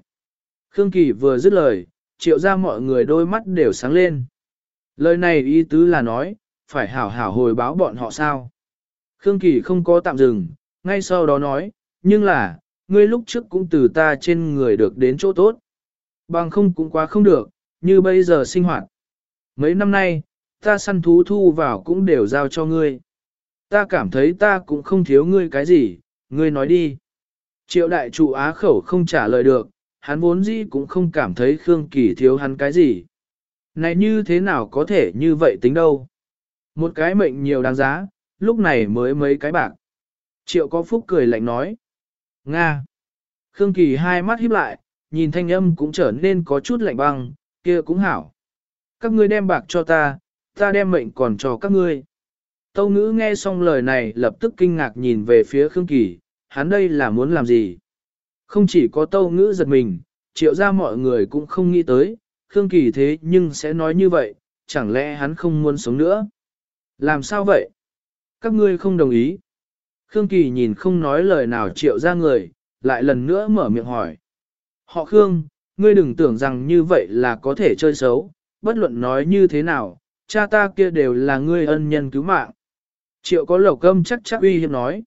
Khương Kỳ vừa dứt lời, triệu ra mọi người đôi mắt đều sáng lên. Lời này ý tứ là nói, phải hảo hảo hồi báo bọn họ sao. Khương Kỳ không có tạm dừng, ngay sau đó nói, nhưng là, ngươi lúc trước cũng từ ta trên người được đến chỗ tốt. Bằng không cũng quá không được, như bây giờ sinh hoạt. Mấy năm nay, ta săn thú thu vào cũng đều giao cho ngươi. Ta cảm thấy ta cũng không thiếu ngươi cái gì, ngươi nói đi. Triệu đại trụ á khẩu không trả lời được, hắn vốn dĩ cũng không cảm thấy Khương Kỳ thiếu hắn cái gì. Này như thế nào có thể như vậy tính đâu. Một cái mệnh nhiều đáng giá, lúc này mới mấy cái bạc. Triệu có phúc cười lạnh nói. Nga. Khương Kỳ hai mắt híp lại, nhìn thanh âm cũng trở nên có chút lạnh băng, kia cũng hảo. Các ngươi đem bạc cho ta, ta đem mệnh còn cho các ngươi. Tâu ngữ nghe xong lời này lập tức kinh ngạc nhìn về phía Khương Kỳ, hắn đây là muốn làm gì? Không chỉ có tâu ngữ giật mình, triệu ra mọi người cũng không nghĩ tới, Khương Kỳ thế nhưng sẽ nói như vậy, chẳng lẽ hắn không muốn sống nữa? Làm sao vậy? Các ngươi không đồng ý. Khương Kỳ nhìn không nói lời nào triệu ra người, lại lần nữa mở miệng hỏi. Họ Khương, ngươi đừng tưởng rằng như vậy là có thể chơi xấu, bất luận nói như thế nào, cha ta kia đều là ngươi ân nhân cứu mạng. Triệu có lộc âm chắc chắc uy hiếp nói.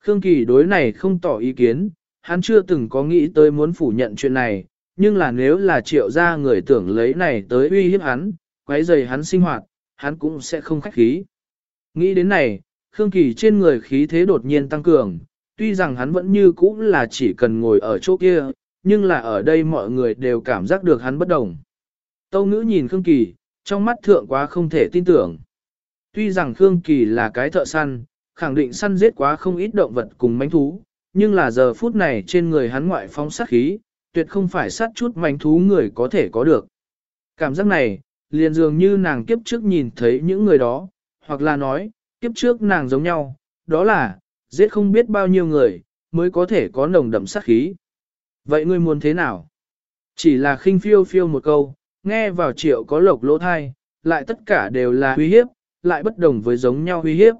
Khương Kỳ đối này không tỏ ý kiến, hắn chưa từng có nghĩ tới muốn phủ nhận chuyện này, nhưng là nếu là triệu gia người tưởng lấy này tới uy hiếp hắn, quấy rầy hắn sinh hoạt, hắn cũng sẽ không khách khí. Nghĩ đến này, Khương Kỳ trên người khí thế đột nhiên tăng cường, tuy rằng hắn vẫn như cũ là chỉ cần ngồi ở chỗ kia, nhưng là ở đây mọi người đều cảm giác được hắn bất đồng. Tâu ngữ nhìn Khương Kỳ, trong mắt thượng quá không thể tin tưởng. Tuy rằng Khương Kỳ là cái thợ săn, khẳng định săn giết quá không ít động vật cùng mánh thú, nhưng là giờ phút này trên người hắn ngoại phóng sát khí, tuyệt không phải sát chút mánh thú người có thể có được. Cảm giác này, liền dường như nàng kiếp trước nhìn thấy những người đó, hoặc là nói, kiếp trước nàng giống nhau, đó là, giết không biết bao nhiêu người, mới có thể có nồng đậm sát khí. Vậy ngươi muốn thế nào? Chỉ là khinh phiêu phiêu một câu, nghe vào triệu có lộc lỗ thai, lại tất cả đều là uy hiếp, lại bất đồng với giống nhau uy hiếp.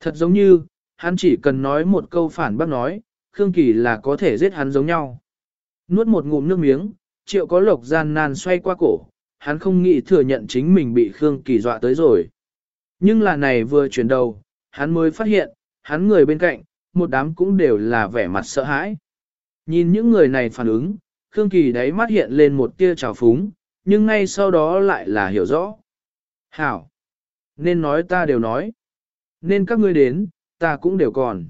Thật giống như, hắn chỉ cần nói một câu phản bác nói, Khương Kỳ là có thể giết hắn giống nhau. Nuốt một ngụm nước miếng, triệu có lộc gian nan xoay qua cổ, hắn không nghĩ thừa nhận chính mình bị Khương Kỳ dọa tới rồi. Nhưng là này vừa chuyển đầu, hắn mới phát hiện, hắn người bên cạnh, một đám cũng đều là vẻ mặt sợ hãi. Nhìn những người này phản ứng, Khương Kỳ đáy mắt hiện lên một tia trào phúng, nhưng ngay sau đó lại là hiểu rõ. Hảo! Nên nói ta đều nói. Nên các ngươi đến, ta cũng đều còn.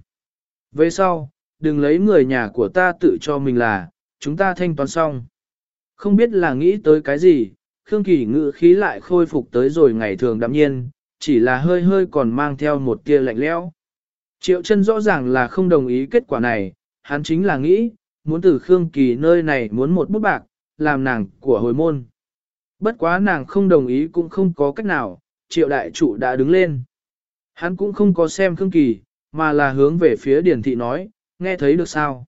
Về sau, đừng lấy người nhà của ta tự cho mình là, chúng ta thanh toán xong. Không biết là nghĩ tới cái gì, Khương Kỳ ngự khí lại khôi phục tới rồi ngày thường đạm nhiên, chỉ là hơi hơi còn mang theo một tia lạnh lẽo. Triệu chân rõ ràng là không đồng ý kết quả này, hắn chính là nghĩ, muốn từ Khương Kỳ nơi này muốn một bút bạc, làm nàng của hồi môn. Bất quá nàng không đồng ý cũng không có cách nào, triệu đại trụ đã đứng lên. Hắn cũng không có xem Khương Kỳ, mà là hướng về phía điển thị nói, nghe thấy được sao?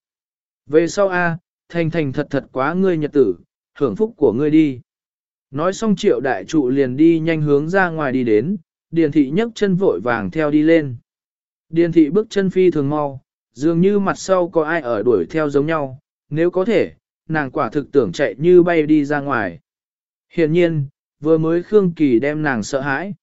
Về sau A, thành thành thật thật quá ngươi nhật tử, hưởng phúc của ngươi đi. Nói xong triệu đại trụ liền đi nhanh hướng ra ngoài đi đến, Điền thị nhấc chân vội vàng theo đi lên. Điền thị bước chân phi thường mau, dường như mặt sau có ai ở đuổi theo giống nhau, nếu có thể, nàng quả thực tưởng chạy như bay đi ra ngoài. Hiện nhiên, vừa mới Khương Kỳ đem nàng sợ hãi.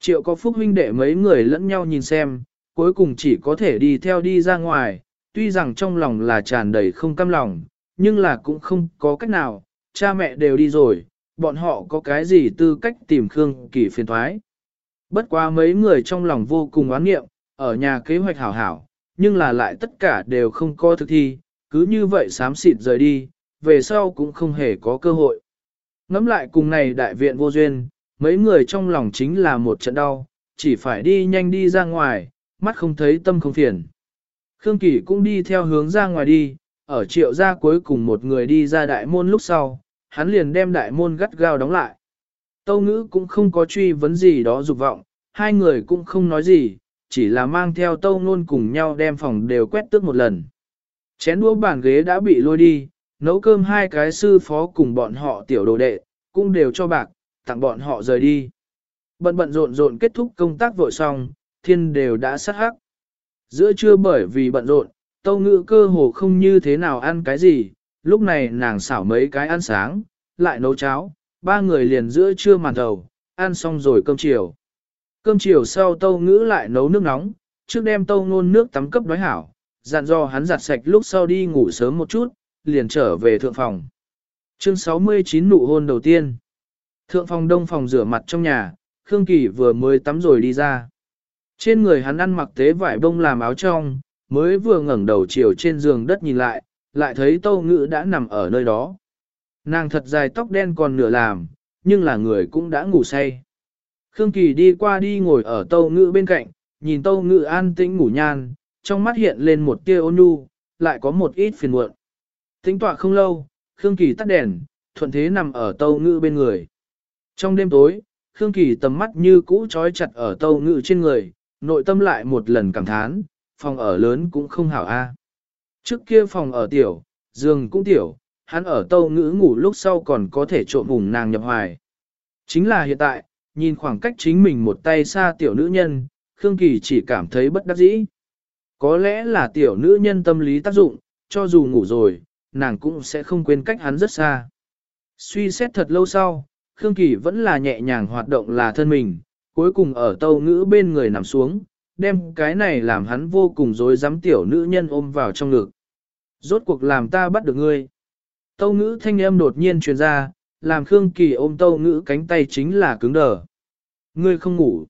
Triệu có phúc huynh đệ mấy người lẫn nhau nhìn xem, cuối cùng chỉ có thể đi theo đi ra ngoài, tuy rằng trong lòng là tràn đầy không cam lòng, nhưng là cũng không có cách nào, cha mẹ đều đi rồi, bọn họ có cái gì tư cách tìm Khương Kỳ phiền thoái. Bất quá mấy người trong lòng vô cùng oán nghiệm, ở nhà kế hoạch hảo hảo, nhưng là lại tất cả đều không có thực thi, cứ như vậy xám xịt rời đi, về sau cũng không hề có cơ hội. Ngắm lại cùng này đại viện vô duyên, mấy người trong lòng chính là một trận đau, chỉ phải đi nhanh đi ra ngoài, mắt không thấy tâm không phiền. Khương Kỳ cũng đi theo hướng ra ngoài đi, ở triệu gia cuối cùng một người đi ra đại môn lúc sau, hắn liền đem đại môn gắt gao đóng lại. Tâu ngữ cũng không có truy vấn gì đó dục vọng, hai người cũng không nói gì, chỉ là mang theo tâu nôn cùng nhau đem phòng đều quét tước một lần. Chén đũa bàn ghế đã bị lôi đi, nấu cơm hai cái sư phó cùng bọn họ tiểu đồ đệ, cũng đều cho bạc, tặng bọn họ rời đi. Bận bận rộn rộn kết thúc công tác vội xong, thiên đều đã sát hắc. Giữa trưa bởi vì bận rộn, tâu ngữ cơ hồ không như thế nào ăn cái gì, lúc này nàng xảo mấy cái ăn sáng, lại nấu cháo, ba người liền giữa trưa màn thầu, ăn xong rồi cơm chiều. Cơm chiều sau tâu ngữ lại nấu nước nóng, trước đem tâu ngôn nước tắm cấp đói hảo, dặn do hắn giặt sạch lúc sau đi ngủ sớm một chút, liền trở về thượng phòng. Chương 69 nụ hôn đầu tiên. Thượng phòng đông phòng rửa mặt trong nhà, Khương Kỳ vừa mới tắm rồi đi ra. Trên người hắn ăn mặc tế vải bông làm áo trong, mới vừa ngẩng đầu chiều trên giường đất nhìn lại, lại thấy tâu ngữ đã nằm ở nơi đó. Nàng thật dài tóc đen còn nửa làm, nhưng là người cũng đã ngủ say. Khương Kỳ đi qua đi ngồi ở tâu ngự bên cạnh, nhìn tâu ngự an tĩnh ngủ nhan, trong mắt hiện lên một tia ôn nhu, lại có một ít phiền muộn. Tính tọa không lâu, Khương Kỳ tắt đèn, thuận thế nằm ở tâu ngự bên người. Trong đêm tối, Khương Kỳ tầm mắt như cũ trói chặt ở tâu ngự trên người, nội tâm lại một lần cảm thán, phòng ở lớn cũng không hảo a. Trước kia phòng ở tiểu, giường cũng tiểu, hắn ở tâu ngữ ngủ lúc sau còn có thể trộm vùng nàng nhập hoài. Chính là hiện tại, nhìn khoảng cách chính mình một tay xa tiểu nữ nhân, Khương Kỳ chỉ cảm thấy bất đắc dĩ. Có lẽ là tiểu nữ nhân tâm lý tác dụng, cho dù ngủ rồi, nàng cũng sẽ không quên cách hắn rất xa. Suy xét thật lâu sau, Khương Kỳ vẫn là nhẹ nhàng hoạt động là thân mình, cuối cùng ở tâu ngữ bên người nằm xuống, đem cái này làm hắn vô cùng dối dám tiểu nữ nhân ôm vào trong ngực. Rốt cuộc làm ta bắt được ngươi. Tâu ngữ thanh âm đột nhiên truyền ra, làm Khương Kỳ ôm tâu ngữ cánh tay chính là cứng đờ. Ngươi không ngủ.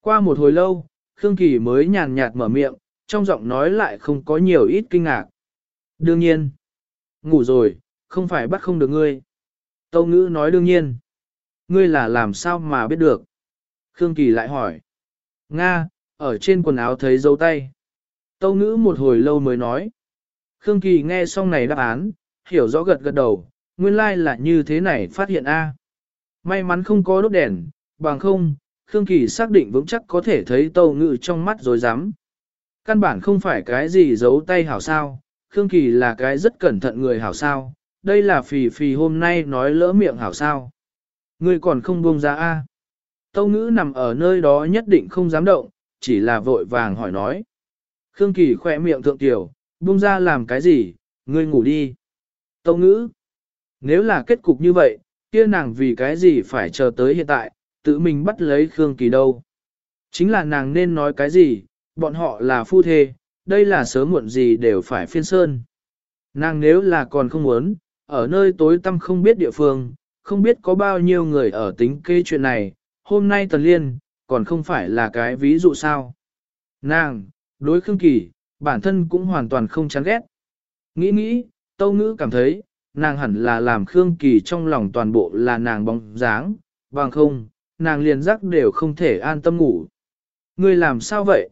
Qua một hồi lâu, Khương Kỳ mới nhàn nhạt mở miệng, trong giọng nói lại không có nhiều ít kinh ngạc. Đương nhiên. Ngủ rồi, không phải bắt không được ngươi. Tâu ngữ nói đương nhiên. Ngươi là làm sao mà biết được? Khương Kỳ lại hỏi. Nga, ở trên quần áo thấy dấu tay. Tâu ngữ một hồi lâu mới nói. Khương Kỳ nghe xong này đáp án, hiểu rõ gật gật đầu, nguyên lai like là như thế này phát hiện A. May mắn không có đốt đèn, bằng không, Khương Kỳ xác định vững chắc có thể thấy tâu ngự trong mắt rồi dám. Căn bản không phải cái gì giấu tay hảo sao, Khương Kỳ là cái rất cẩn thận người hảo sao, đây là phì phì hôm nay nói lỡ miệng hảo sao. Người còn không buông ra A. Tâu ngữ nằm ở nơi đó nhất định không dám động, chỉ là vội vàng hỏi nói. Khương Kỳ khỏe miệng thượng tiểu, buông ra làm cái gì, ngươi ngủ đi. Tâu ngữ, nếu là kết cục như vậy, kia nàng vì cái gì phải chờ tới hiện tại, tự mình bắt lấy Khương Kỳ đâu. Chính là nàng nên nói cái gì, bọn họ là phu thê, đây là sớm muộn gì đều phải phiên sơn. Nàng nếu là còn không muốn, ở nơi tối tăm không biết địa phương, không biết có bao nhiêu người ở tính kê chuyện này, hôm nay Tần Liên, còn không phải là cái ví dụ sao. Nàng, đối Khương Kỳ, bản thân cũng hoàn toàn không chán ghét. Nghĩ nghĩ, Tâu Ngữ cảm thấy, nàng hẳn là làm Khương Kỳ trong lòng toàn bộ là nàng bóng dáng, bằng không, nàng liền giấc đều không thể an tâm ngủ. Ngươi làm sao vậy?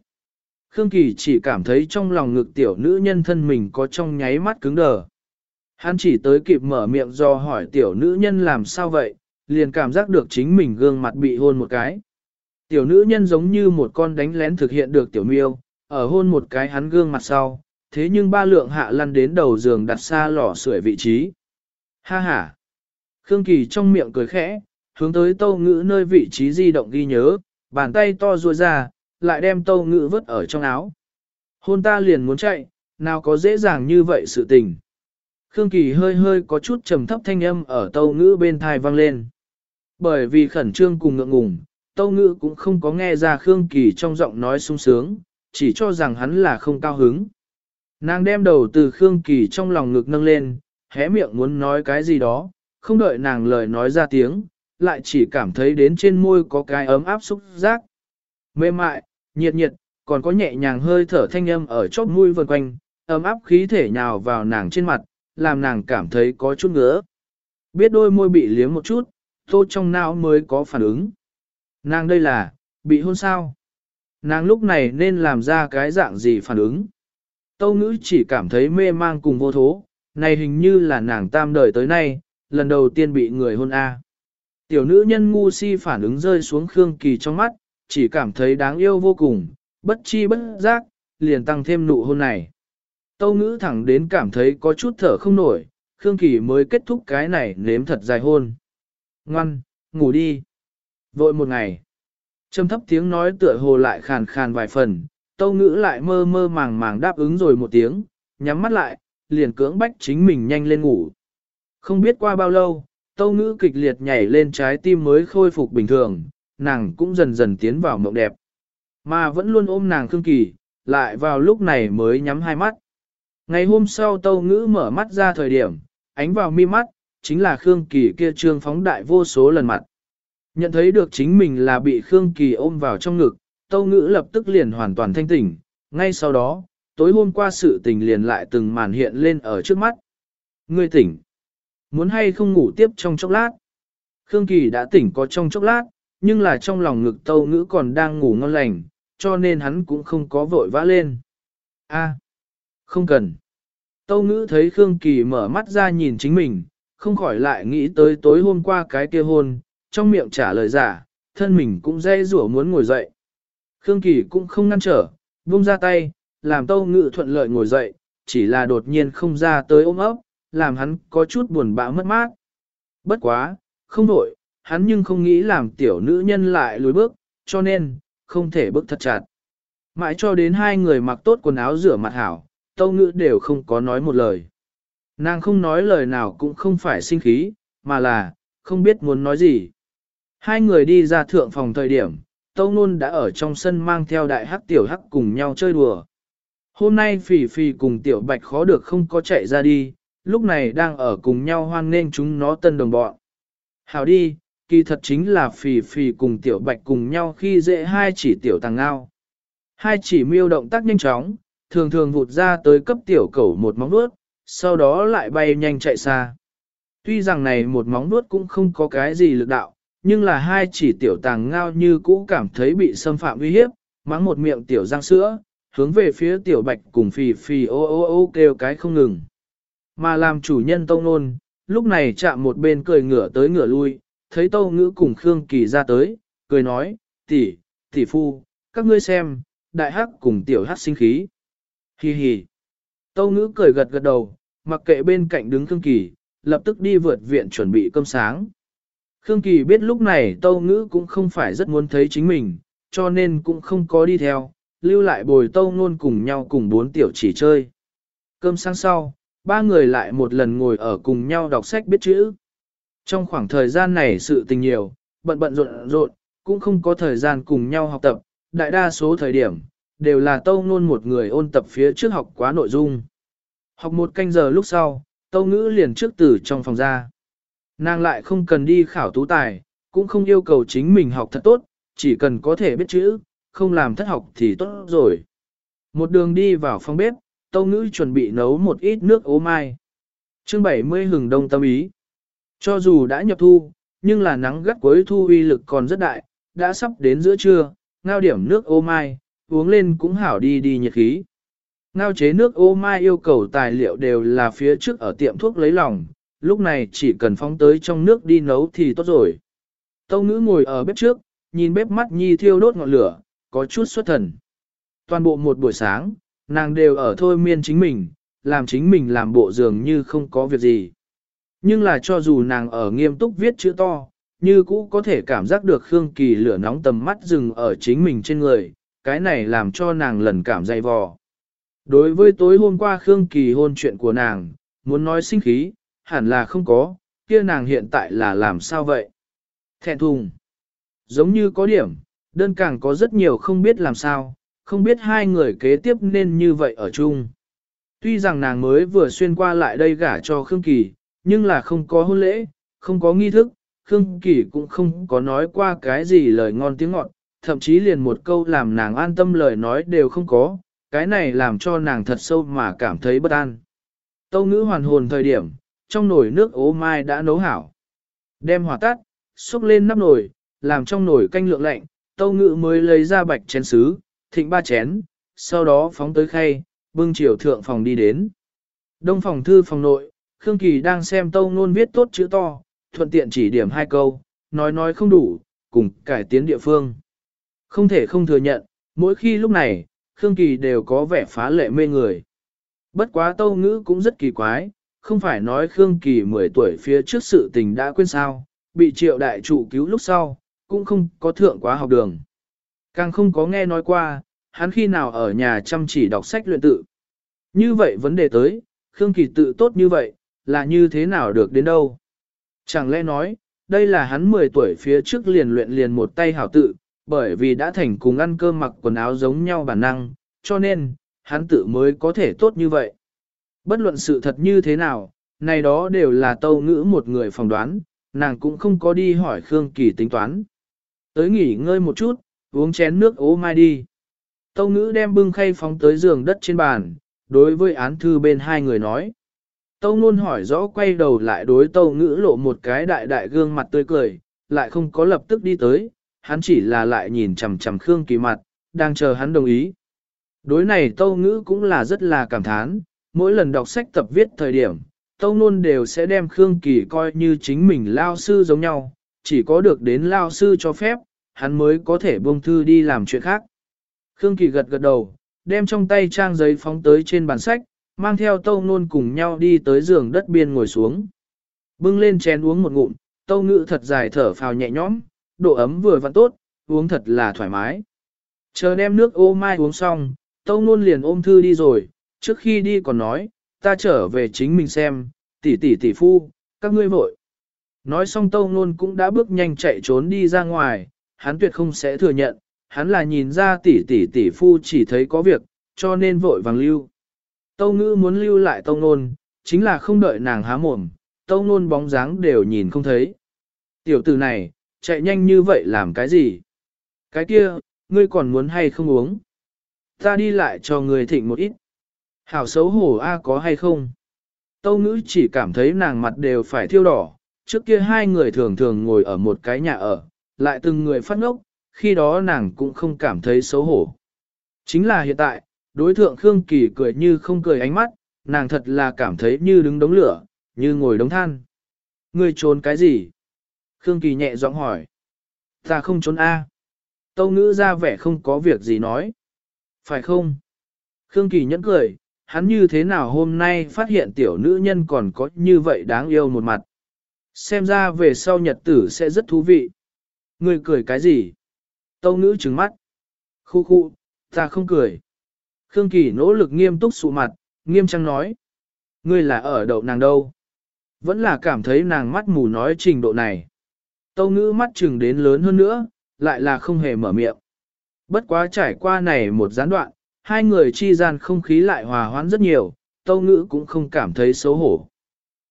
Khương Kỳ chỉ cảm thấy trong lòng ngực tiểu nữ nhân thân mình có trong nháy mắt cứng đờ. Hắn chỉ tới kịp mở miệng do hỏi tiểu nữ nhân làm sao vậy, liền cảm giác được chính mình gương mặt bị hôn một cái. Tiểu nữ nhân giống như một con đánh lén thực hiện được tiểu miêu, ở hôn một cái hắn gương mặt sau, thế nhưng ba lượng hạ lăn đến đầu giường đặt xa lò sưởi vị trí. Ha ha! Khương Kỳ trong miệng cười khẽ, hướng tới tâu ngữ nơi vị trí di động ghi nhớ, bàn tay to ruôi ra, lại đem tâu ngữ vứt ở trong áo. Hôn ta liền muốn chạy, nào có dễ dàng như vậy sự tình. Khương Kỳ hơi hơi có chút trầm thấp thanh âm ở tâu ngữ bên thai vang lên. Bởi vì khẩn trương cùng ngượng ngùng, tâu ngữ cũng không có nghe ra Khương Kỳ trong giọng nói sung sướng, chỉ cho rằng hắn là không cao hứng. Nàng đem đầu từ Khương Kỳ trong lòng ngực nâng lên, hé miệng muốn nói cái gì đó, không đợi nàng lời nói ra tiếng, lại chỉ cảm thấy đến trên môi có cái ấm áp xúc giác. Mềm mại, nhiệt nhiệt, còn có nhẹ nhàng hơi thở thanh âm ở chóp mũi vần quanh, ấm áp khí thể nhào vào nàng trên mặt, làm nàng cảm thấy có chút ngứa. Biết đôi môi bị liếm một chút, tô trong não mới có phản ứng. Nàng đây là, bị hôn sao? Nàng lúc này nên làm ra cái dạng gì phản ứng? Tâu ngữ chỉ cảm thấy mê mang cùng vô thố, này hình như là nàng tam đời tới nay, lần đầu tiên bị người hôn A. Tiểu nữ nhân ngu si phản ứng rơi xuống Khương Kỳ trong mắt, chỉ cảm thấy đáng yêu vô cùng, bất chi bất giác, liền tăng thêm nụ hôn này. Tâu ngữ thẳng đến cảm thấy có chút thở không nổi, Khương Kỳ mới kết thúc cái này nếm thật dài hôn. Ngoan, ngủ đi. Vội một ngày. Trầm thấp tiếng nói tựa hồ lại khàn khàn vài phần, tâu ngữ lại mơ mơ màng màng đáp ứng rồi một tiếng, nhắm mắt lại, liền cưỡng bách chính mình nhanh lên ngủ. Không biết qua bao lâu, tâu ngữ kịch liệt nhảy lên trái tim mới khôi phục bình thường, nàng cũng dần dần tiến vào mộng đẹp. Mà vẫn luôn ôm nàng Khương Kỳ, lại vào lúc này mới nhắm hai mắt. Ngày hôm sau tâu ngữ mở mắt ra thời điểm, ánh vào mi mắt, chính là Khương Kỳ kia trương phóng đại vô số lần mặt. Nhận thấy được chính mình là bị Khương Kỳ ôm vào trong ngực, tâu ngữ lập tức liền hoàn toàn thanh tỉnh, ngay sau đó, tối hôm qua sự tình liền lại từng màn hiện lên ở trước mắt. Ngươi tỉnh. Muốn hay không ngủ tiếp trong chốc lát? Khương Kỳ đã tỉnh có trong chốc lát, nhưng là trong lòng ngực tâu ngữ còn đang ngủ ngon lành, cho nên hắn cũng không có vội vã lên. A, không cần. Tâu ngữ thấy Khương Kỳ mở mắt ra nhìn chính mình, không khỏi lại nghĩ tới tối hôm qua cái kia hôn, trong miệng trả lời giả, thân mình cũng dây rủa muốn ngồi dậy. Khương Kỳ cũng không ngăn trở, buông ra tay, làm tâu ngự thuận lợi ngồi dậy, chỉ là đột nhiên không ra tới ôm ấp, làm hắn có chút buồn bã mất mát. Bất quá, không đổi, hắn nhưng không nghĩ làm tiểu nữ nhân lại lùi bước, cho nên, không thể bước thật chặt. Mãi cho đến hai người mặc tốt quần áo rửa mặt hảo, tâu ngữ đều không có nói một lời. Nàng không nói lời nào cũng không phải sinh khí, mà là, không biết muốn nói gì. Hai người đi ra thượng phòng thời điểm, Tâu Nôn đã ở trong sân mang theo đại hắc tiểu hắc cùng nhau chơi đùa. Hôm nay Phỉ Phỉ cùng tiểu bạch khó được không có chạy ra đi, lúc này đang ở cùng nhau hoan nghênh chúng nó tân đồng bọn. Hảo đi, kỳ thật chính là Phỉ Phỉ cùng tiểu bạch cùng nhau khi dễ hai chỉ tiểu tàng ngao. Hai chỉ miêu động tác nhanh chóng, thường thường vụt ra tới cấp tiểu cẩu một móng vuốt, sau đó lại bay nhanh chạy xa. Tuy rằng này một móng vuốt cũng không có cái gì lực đạo, nhưng là hai chỉ tiểu tàng ngao như cũ cảm thấy bị xâm phạm uy hiếp, mắng một miệng tiểu răng sữa, hướng về phía tiểu bạch cùng phì phì ô ô ô kêu cái không ngừng. Mà làm chủ nhân tông nôn, lúc này chạm một bên cười ngửa tới ngửa lui, thấy tâu ngữ cùng Khương Kỳ ra tới, cười nói, tỷ, tỷ phu, các ngươi xem, đại hắc cùng tiểu hắc sinh khí. Hi hi. Tâu ngữ cười gật gật đầu, mặc kệ bên cạnh đứng Khương Kỳ, lập tức đi vượt viện chuẩn bị cơm sáng. Khương Kỳ biết lúc này Tâu Ngữ cũng không phải rất muốn thấy chính mình, cho nên cũng không có đi theo, lưu lại bồi Tâu Nôn cùng nhau cùng bốn tiểu chỉ chơi. Cơm sáng sau, ba người lại một lần ngồi ở cùng nhau đọc sách biết chữ. Trong khoảng thời gian này sự tình nhiều, bận bận rộn rộn, cũng không có thời gian cùng nhau học tập, đại đa số thời điểm, đều là Tâu Nôn một người ôn tập phía trước học quá nội dung. Học một canh giờ lúc sau, Tâu Ngữ liền trước từ trong phòng ra. Nàng lại không cần đi khảo tú tài, cũng không yêu cầu chính mình học thật tốt, chỉ cần có thể biết chữ, không làm thất học thì tốt rồi. Một đường đi vào phòng bếp, Tâu Ngữ chuẩn bị nấu một ít nước ố mai. chương 70 hừng đông tâm ý. Cho dù đã nhập thu, nhưng là nắng gắt cuối thu uy lực còn rất đại, đã sắp đến giữa trưa, ngao điểm nước ô mai, uống lên cũng hảo đi đi nhiệt khí. Ngao chế nước ô mai yêu cầu tài liệu đều là phía trước ở tiệm thuốc lấy lòng, lúc này chỉ cần phóng tới trong nước đi nấu thì tốt rồi. Tâu ngữ ngồi ở bếp trước, nhìn bếp mắt nhi thiêu đốt ngọn lửa, có chút xuất thần. Toàn bộ một buổi sáng, nàng đều ở thôi miên chính mình, làm chính mình làm bộ dường như không có việc gì. Nhưng là cho dù nàng ở nghiêm túc viết chữ to, như cũ có thể cảm giác được Khương Kỳ lửa nóng tầm mắt dừng ở chính mình trên người, cái này làm cho nàng lần cảm dày vò. Đối với tối hôm qua Khương Kỳ hôn chuyện của nàng, muốn nói sinh khí, hẳn là không có, kia nàng hiện tại là làm sao vậy? Thẹn thùng. Giống như có điểm, đơn càng có rất nhiều không biết làm sao, không biết hai người kế tiếp nên như vậy ở chung. Tuy rằng nàng mới vừa xuyên qua lại đây gả cho Khương Kỳ, nhưng là không có hôn lễ, không có nghi thức, Khương Kỳ cũng không có nói qua cái gì lời ngon tiếng ngọt, thậm chí liền một câu làm nàng an tâm lời nói đều không có, cái này làm cho nàng thật sâu mà cảm thấy bất an. Tâu ngữ hoàn hồn thời điểm, trong nồi nước ố mai đã nấu hảo. Đem hỏa tắt, xúc lên nắp nồi, làm trong nồi canh lượng lạnh, tâu ngự mới lấy ra bạch chén sứ, thịnh ba chén, sau đó phóng tới khay, bưng chiều thượng phòng đi đến. Đông phòng thư phòng nội, Khương Kỳ đang xem tâu ngôn viết tốt chữ to, thuận tiện chỉ điểm hai câu, nói nói không đủ, cùng cải tiến địa phương. Không thể không thừa nhận, mỗi khi lúc này, Khương Kỳ đều có vẻ phá lệ mê người. Bất quá tâu ngữ cũng rất kỳ quái, không phải nói Khương Kỳ 10 tuổi phía trước sự tình đã quên sao, bị triệu đại trụ cứu lúc sau, cũng không có thượng quá học đường. Càng không có nghe nói qua, hắn khi nào ở nhà chăm chỉ đọc sách luyện tự. Như vậy vấn đề tới, Khương Kỳ tự tốt như vậy, là như thế nào được đến đâu? Chẳng lẽ nói, đây là hắn 10 tuổi phía trước liền luyện liền một tay hảo tự, bởi vì đã thành cùng ăn cơm mặc quần áo giống nhau bản năng, cho nên, hắn tự mới có thể tốt như vậy. Bất luận sự thật như thế nào, này đó đều là tâu ngữ một người phỏng đoán, nàng cũng không có đi hỏi Khương Kỳ tính toán. Tới nghỉ ngơi một chút, uống chén nước ố mai đi. Tâu ngữ đem bưng khay phóng tới giường đất trên bàn, đối với án thư bên hai người nói. Tâu ngôn hỏi rõ quay đầu lại đối tâu ngữ lộ một cái đại đại gương mặt tươi cười, lại không có lập tức đi tới, hắn chỉ là lại nhìn chằm chằm Khương Kỳ mặt, đang chờ hắn đồng ý. Đối này tâu ngữ cũng là rất là cảm thán, mỗi lần đọc sách tập viết thời điểm, tâu Nôn đều sẽ đem Khương Kỳ coi như chính mình lao sư giống nhau, chỉ có được đến lao sư cho phép, hắn mới có thể buông thư đi làm chuyện khác. Khương Kỳ gật gật đầu, đem trong tay trang giấy phóng tới trên bàn sách, mang theo tâu nôn cùng nhau đi tới giường đất biên ngồi xuống. Bưng lên chén uống một ngụm, tâu Ngự thật dài thở phào nhẹ nhõm, độ ấm vừa vặn tốt, uống thật là thoải mái. Chờ đem nước ô mai uống xong, tâu nôn liền ôm thư đi rồi, trước khi đi còn nói, ta trở về chính mình xem, tỷ tỷ tỷ phu, các ngươi vội. Nói xong tâu nôn cũng đã bước nhanh chạy trốn đi ra ngoài, hắn tuyệt không sẽ thừa nhận, hắn là nhìn ra tỷ tỷ tỷ phu chỉ thấy có việc, cho nên vội vàng lưu. Tâu ngữ muốn lưu lại tâu nôn, chính là không đợi nàng há mồm, tâu nôn bóng dáng đều nhìn không thấy. Tiểu tử này, chạy nhanh như vậy làm cái gì? Cái kia, ngươi còn muốn hay không uống? Ta đi lại cho ngươi thịnh một ít. Hảo xấu hổ A có hay không? Tâu ngữ chỉ cảm thấy nàng mặt đều phải thiêu đỏ, trước kia hai người thường thường ngồi ở một cái nhà ở, lại từng người phát ngốc, khi đó nàng cũng không cảm thấy xấu hổ. Chính là hiện tại, đối thượng Khương Kỳ cười như không cười ánh mắt, nàng thật là cảm thấy như đứng đống lửa, như ngồi đống than. Ngươi trốn cái gì? Khương Kỳ nhẹ giọng hỏi. Ta không trốn A. Tâu ngữ ra vẻ không có việc gì nói. Phải không? Khương Kỳ nhẫn cười, hắn như thế nào hôm nay phát hiện tiểu nữ nhân còn có như vậy đáng yêu một mặt. Xem ra về sau nhật tử sẽ rất thú vị. người cười cái gì? Tâu ngữ trứng mắt. Khu khu, ta không cười. Khương Kỳ nỗ lực nghiêm túc sụ mặt, nghiêm trang nói. Ngươi là ở đậu nàng đâu? Vẫn là cảm thấy nàng mắt mù nói trình độ này. Tâu ngữ mắt chừng đến lớn hơn nữa, lại là không hề mở miệng. Bất quá trải qua này một gián đoạn, hai người chi gian không khí lại hòa hoãn rất nhiều, tâu ngữ cũng không cảm thấy xấu hổ.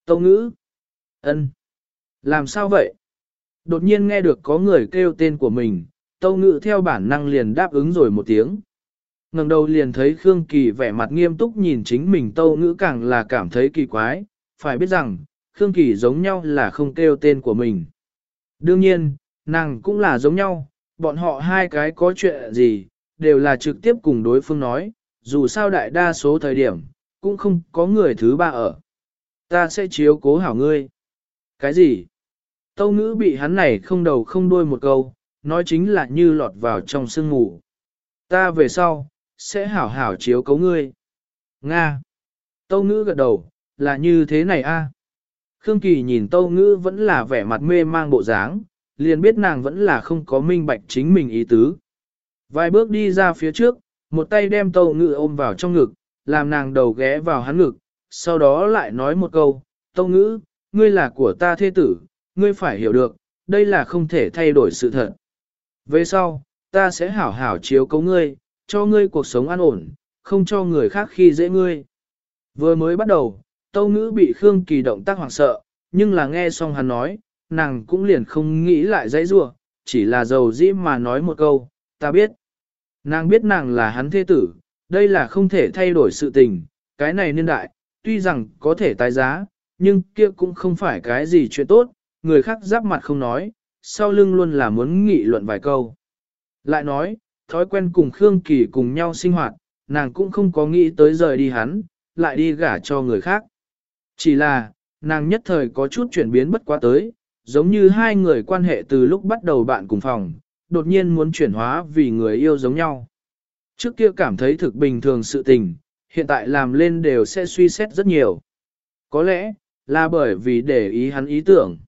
Tâu ngữ? ân, Làm sao vậy? Đột nhiên nghe được có người kêu tên của mình, tâu ngữ theo bản năng liền đáp ứng rồi một tiếng ngẩng đầu liền thấy Khương Kỳ vẻ mặt nghiêm túc nhìn chính mình tâu ngữ càng là cảm thấy kỳ quái, phải biết rằng, Khương Kỳ giống nhau là không kêu tên của mình. Đương nhiên, nàng cũng là giống nhau, bọn họ hai cái có chuyện gì, đều là trực tiếp cùng đối phương nói, dù sao đại đa số thời điểm, cũng không có người thứ ba ở. Ta sẽ chiếu cố hảo ngươi. Cái gì? Tâu ngữ bị hắn này không đầu không đuôi một câu, nói chính là như lọt vào trong sương ngủ. Ta về sau, sẽ hảo hảo chiếu cấu ngươi. Nga. Tâu ngữ gật đầu, là như thế này a. Khương Kỳ nhìn Tâu ngữ vẫn là vẻ mặt mê mang bộ dáng, liền biết nàng vẫn là không có minh bạch chính mình ý tứ. Vài bước đi ra phía trước, một tay đem Tâu ngữ ôm vào trong ngực, làm nàng đầu ghé vào hắn ngực, sau đó lại nói một câu, Tâu ngữ, ngươi là của ta thế tử, ngươi phải hiểu được, đây là không thể thay đổi sự thật. Về sau, ta sẽ hảo hảo chiếu cấu ngươi, cho ngươi cuộc sống an ổn, không cho người khác khi dễ ngươi. Vừa mới bắt đầu, Tâu Ngữ bị Khương Kỳ động tác hoảng sợ, nhưng là nghe xong hắn nói, nàng cũng liền không nghĩ lại dãy rua, chỉ là dầu dĩ mà nói một câu, ta biết. Nàng biết nàng là hắn thế tử, đây là không thể thay đổi sự tình, cái này niên đại, tuy rằng có thể tái giá, nhưng kia cũng không phải cái gì chuyện tốt, người khác giáp mặt không nói, sau lưng luôn là muốn nghị luận vài câu. Lại nói, thói quen cùng Khương Kỳ cùng nhau sinh hoạt, nàng cũng không có nghĩ tới rời đi hắn, lại đi gả cho người khác. Chỉ là, nàng nhất thời có chút chuyển biến bất quá tới, giống như hai người quan hệ từ lúc bắt đầu bạn cùng phòng, đột nhiên muốn chuyển hóa vì người yêu giống nhau. Trước kia cảm thấy thực bình thường sự tình, hiện tại làm lên đều sẽ suy xét rất nhiều. Có lẽ, là bởi vì để ý hắn ý tưởng.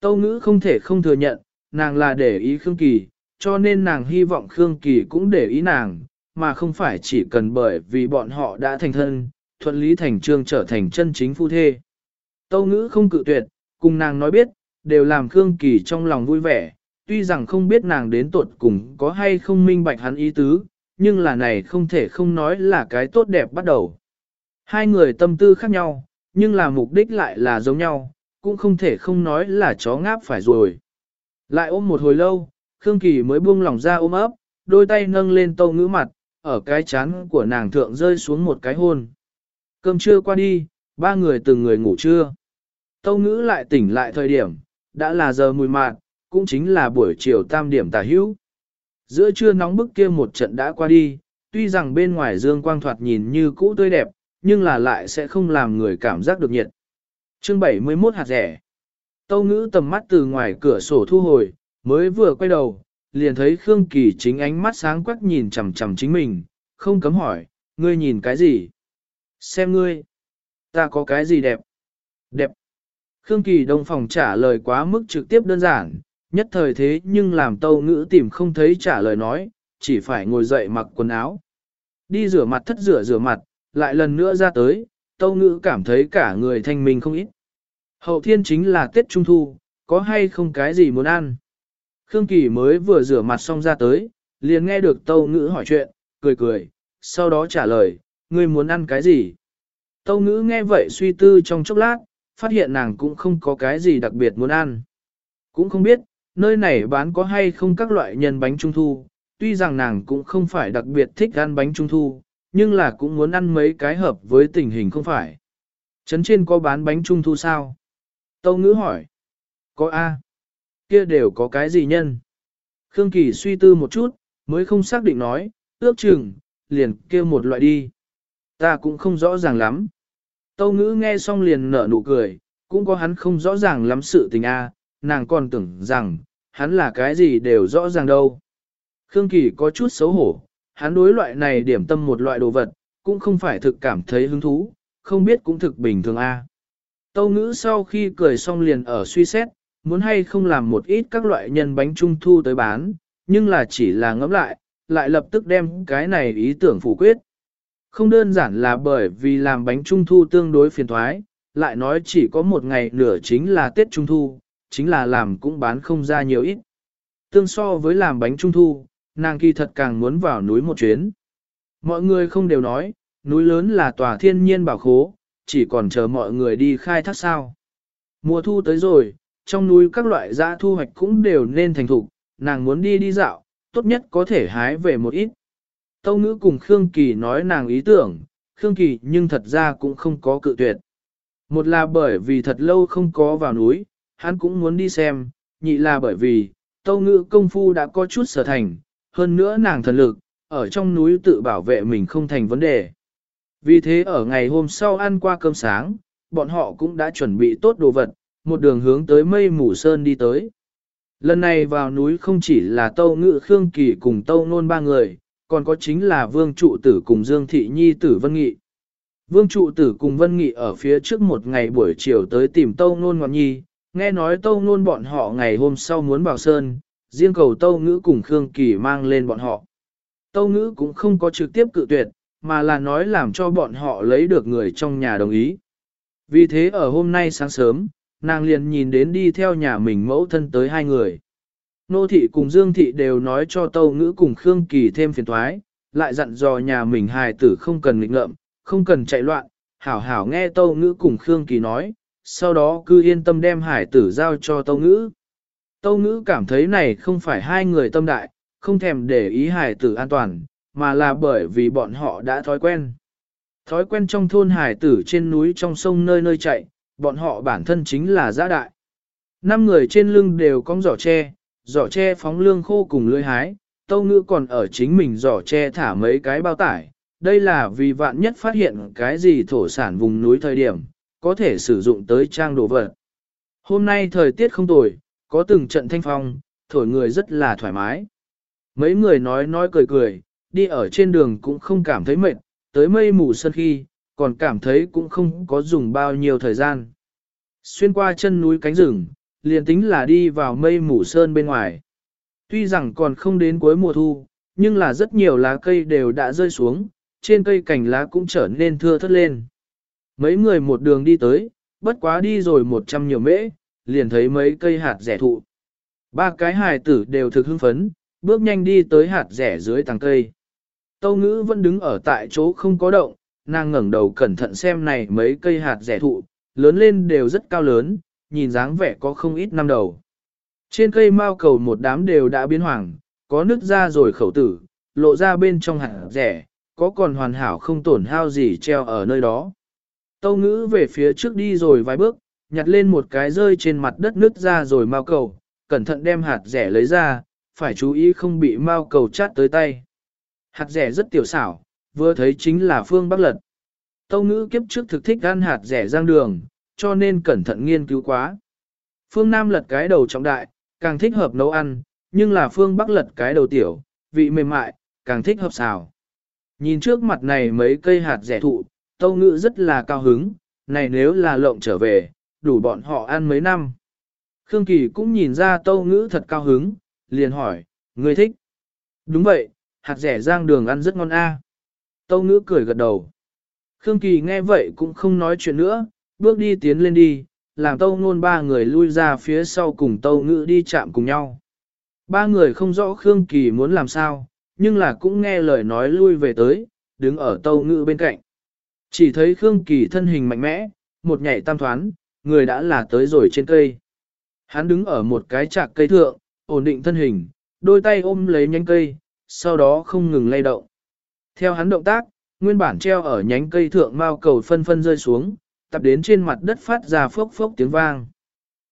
Tâu ngữ không thể không thừa nhận, nàng là để ý Khương Kỳ, cho nên nàng hy vọng Khương Kỳ cũng để ý nàng, mà không phải chỉ cần bởi vì bọn họ đã thành thân, thuận lý thành trương trở thành chân chính phu thê. Tâu ngữ không cự tuyệt, cùng nàng nói biết, đều làm Khương Kỳ trong lòng vui vẻ, tuy rằng không biết nàng đến tuột cùng có hay không minh bạch hắn ý tứ, nhưng là này không thể không nói là cái tốt đẹp bắt đầu. Hai người tâm tư khác nhau, nhưng là mục đích lại là giống nhau, cũng không thể không nói là chó ngáp phải rồi. Lại ôm một hồi lâu, Khương Kỳ mới buông lỏng ra ôm ấp, đôi tay nâng lên tâu ngữ mặt, ở cái chán của nàng thượng rơi xuống một cái hôn. Cơm trưa qua đi, ba người từng người ngủ trưa. Tâu ngữ lại tỉnh lại thời điểm, đã là giờ mùi mạn, cũng chính là buổi chiều tam điểm tà hữu. Giữa trưa nóng bức kia một trận đã qua đi, tuy rằng bên ngoài dương quang thoạt nhìn như cũ tươi đẹp, nhưng là lại sẽ không làm người cảm giác được nhiệt. Chương 71 hạt rẻ. Tâu ngữ tầm mắt từ ngoài cửa sổ thu hồi, mới vừa quay đầu, liền thấy Khương Kỳ chính ánh mắt sáng quắc nhìn chầm chầm chính mình, không cấm hỏi, ngươi nhìn cái gì? Xem ngươi, ta có cái gì đẹp? Đẹp. Khương Kỳ đông phòng trả lời quá mức trực tiếp đơn giản, nhất thời thế nhưng làm tâu ngữ tìm không thấy trả lời nói, chỉ phải ngồi dậy mặc quần áo. Đi rửa mặt thất rửa rửa mặt, lại lần nữa ra tới, tâu ngữ cảm thấy cả người thanh minh không ít. Hậu thiên chính là Tết Trung Thu, có hay không cái gì muốn ăn? Khương Kỳ mới vừa rửa mặt xong ra tới, liền nghe được tâu ngữ hỏi chuyện, cười cười, sau đó trả lời, ngươi muốn ăn cái gì? Tâu ngữ nghe vậy suy tư trong chốc lát, phát hiện nàng cũng không có cái gì đặc biệt muốn ăn. Cũng không biết, nơi này bán có hay không các loại nhân bánh trung thu, tuy rằng nàng cũng không phải đặc biệt thích ăn bánh trung thu, nhưng là cũng muốn ăn mấy cái hợp với tình hình không phải. Trấn trên có bán bánh trung thu sao? Tâu ngữ hỏi. Có A. Kia đều có cái gì nhân? Khương Kỳ suy tư một chút, mới không xác định nói, ước chừng, liền kêu một loại đi. Ta cũng không rõ ràng lắm. Tâu ngữ nghe xong liền nở nụ cười, cũng có hắn không rõ ràng lắm sự tình A, nàng còn tưởng rằng, hắn là cái gì đều rõ ràng đâu. Khương Kỳ có chút xấu hổ, hắn đối loại này điểm tâm một loại đồ vật, cũng không phải thực cảm thấy hứng thú, không biết cũng thực bình thường a. Tâu ngữ sau khi cười xong liền ở suy xét, muốn hay không làm một ít các loại nhân bánh trung thu tới bán, nhưng là chỉ là ngẫm lại, lại lập tức đem cái này ý tưởng phủ quyết. Không đơn giản là bởi vì làm bánh trung thu tương đối phiền thoái, lại nói chỉ có một ngày nửa chính là Tết Trung Thu, chính là làm cũng bán không ra nhiều ít. Tương so với làm bánh Trung Thu, nàng kỳ thật càng muốn vào núi một chuyến. Mọi người không đều nói, núi lớn là tòa thiên nhiên bảo khố, chỉ còn chờ mọi người đi khai thác sao. Mùa thu tới rồi, trong núi các loại dã thu hoạch cũng đều nên thành thục, nàng muốn đi đi dạo, tốt nhất có thể hái về một ít. Tâu ngữ cùng Khương Kỳ nói nàng ý tưởng, Khương Kỳ nhưng thật ra cũng không có cự tuyệt. Một là bởi vì thật lâu không có vào núi, hắn cũng muốn đi xem, nhị là bởi vì, tâu ngữ công phu đã có chút sở thành, hơn nữa nàng thần lực, ở trong núi tự bảo vệ mình không thành vấn đề. Vì thế ở ngày hôm sau ăn qua cơm sáng, bọn họ cũng đã chuẩn bị tốt đồ vật, một đường hướng tới mây mù sơn đi tới. Lần này vào núi không chỉ là Tâu Ngự Khương Kỳ cùng Tâu Nôn ba người, còn có chính là Vương Trụ Tử cùng Dương Thị Nhi Tử Vân Nghị. Vương Trụ Tử cùng Vân Nghị ở phía trước một ngày buổi chiều tới tìm Tâu Nôn Ngọc Nhi, nghe nói Tâu Nôn bọn họ ngày hôm sau muốn vào sơn, riêng cầu Tâu Ngữ cùng Khương Kỳ mang lên bọn họ. Tâu Ngữ cũng không có trực tiếp cự tuyệt, mà là nói làm cho bọn họ lấy được người trong nhà đồng ý. Vì thế ở hôm nay sáng sớm, nàng liền nhìn đến đi theo nhà mình mẫu thân tới hai người. Nô thị cùng Dương thị đều nói cho Tâu Ngữ cùng Khương Kỳ thêm phiền thoái, lại dặn dò nhà mình hài tử không cần nghịch ngợm, không cần chạy loạn, hảo hảo nghe Tâu Ngữ cùng Khương Kỳ nói, sau đó cứ yên tâm đem hải tử giao cho tâu ngữ. Tâu ngữ cảm thấy này không phải hai người tâm đại, không thèm để ý hải tử an toàn, mà là bởi vì bọn họ đã thói quen. Thói quen trong thôn hải tử trên núi trong sông nơi nơi chạy, bọn họ bản thân chính là giã đại. Năm người trên lưng đều có giỏ tre, giỏ tre phóng lương khô cùng lưỡi hái, tâu ngữ còn ở chính mình giỏ tre thả mấy cái bao tải. Đây là vì vạn nhất phát hiện cái gì thổ sản vùng núi thời điểm, có thể sử dụng tới trang đồ vật. Hôm nay thời tiết không tồi, có từng trận thanh phong, thổi người rất là thoải mái. Mấy người nói nói cười cười, đi ở trên đường cũng không cảm thấy mệt, tới mây mù sân khi, còn cảm thấy cũng không có dùng bao nhiêu thời gian. Xuyên qua chân núi cánh rừng, liền tính là đi vào mây mù sơn bên ngoài. Tuy rằng còn không đến cuối mùa thu, nhưng là rất nhiều lá cây đều đã rơi xuống, trên cây cành lá cũng trở nên thưa thất lên. Mấy người một đường đi tới, bất quá đi rồi một trăm nhiều mễ, liền thấy mấy cây hạt rẻ thụ. Ba cái hài tử đều thực hưng phấn, bước nhanh đi tới hạt rẻ dưới tàng cây. Tâu ngữ vẫn đứng ở tại chỗ không có động, nàng ngẩng đầu cẩn thận xem này mấy cây hạt rẻ thụ, lớn lên đều rất cao lớn, nhìn dáng vẻ có không ít năm đầu. Trên cây mao cầu một đám đều đã biến hoàng, có nước ra rồi khẩu tử, lộ ra bên trong hạt rẻ, có còn hoàn hảo không tổn hao gì treo ở nơi đó. Tâu ngữ về phía trước đi rồi vài bước, nhặt lên một cái rơi trên mặt đất nứt ra rồi mao cầu, cẩn thận đem hạt rẻ lấy ra, phải chú ý không bị mao cầu chát tới tay. Hạt rẻ rất tiểu xảo, vừa thấy chính là phương bắc lật. Tâu ngữ kiếp trước thực thích ăn hạt rẻ giang đường, cho nên cẩn thận nghiên cứu quá. Phương Nam lật cái đầu trọng đại, càng thích hợp nấu ăn, nhưng là phương Bắc lật cái đầu tiểu, vị mềm mại, càng thích hợp xào. Nhìn trước mặt này mấy cây hạt rẻ thụ, tâu ngự rất là cao hứng, này nếu là lộng trở về, đủ bọn họ ăn mấy năm. Khương Kỳ cũng nhìn ra tâu ngữ thật cao hứng, liền hỏi, người thích. Đúng vậy, hạt rẻ giang đường ăn rất ngon a. Tâu ngữ cười gật đầu. Khương Kỳ nghe vậy cũng không nói chuyện nữa, bước đi tiến lên đi, làm tâu ngôn ba người lui ra phía sau cùng tâu ngữ đi chạm cùng nhau. Ba người không rõ Khương Kỳ muốn làm sao, nhưng là cũng nghe lời nói lui về tới, đứng ở tâu ngữ bên cạnh. Chỉ thấy Khương Kỳ thân hình mạnh mẽ, một nhảy tam thoán, người đã là tới rồi trên cây. Hắn đứng ở một cái chạc cây thượng, ổn định thân hình, đôi tay ôm lấy nhánh cây, sau đó không ngừng lay động. Theo hắn động tác, nguyên bản treo ở nhánh cây thượng mao cầu phân phân rơi xuống, tập đến trên mặt đất phát ra phốc phốc tiếng vang.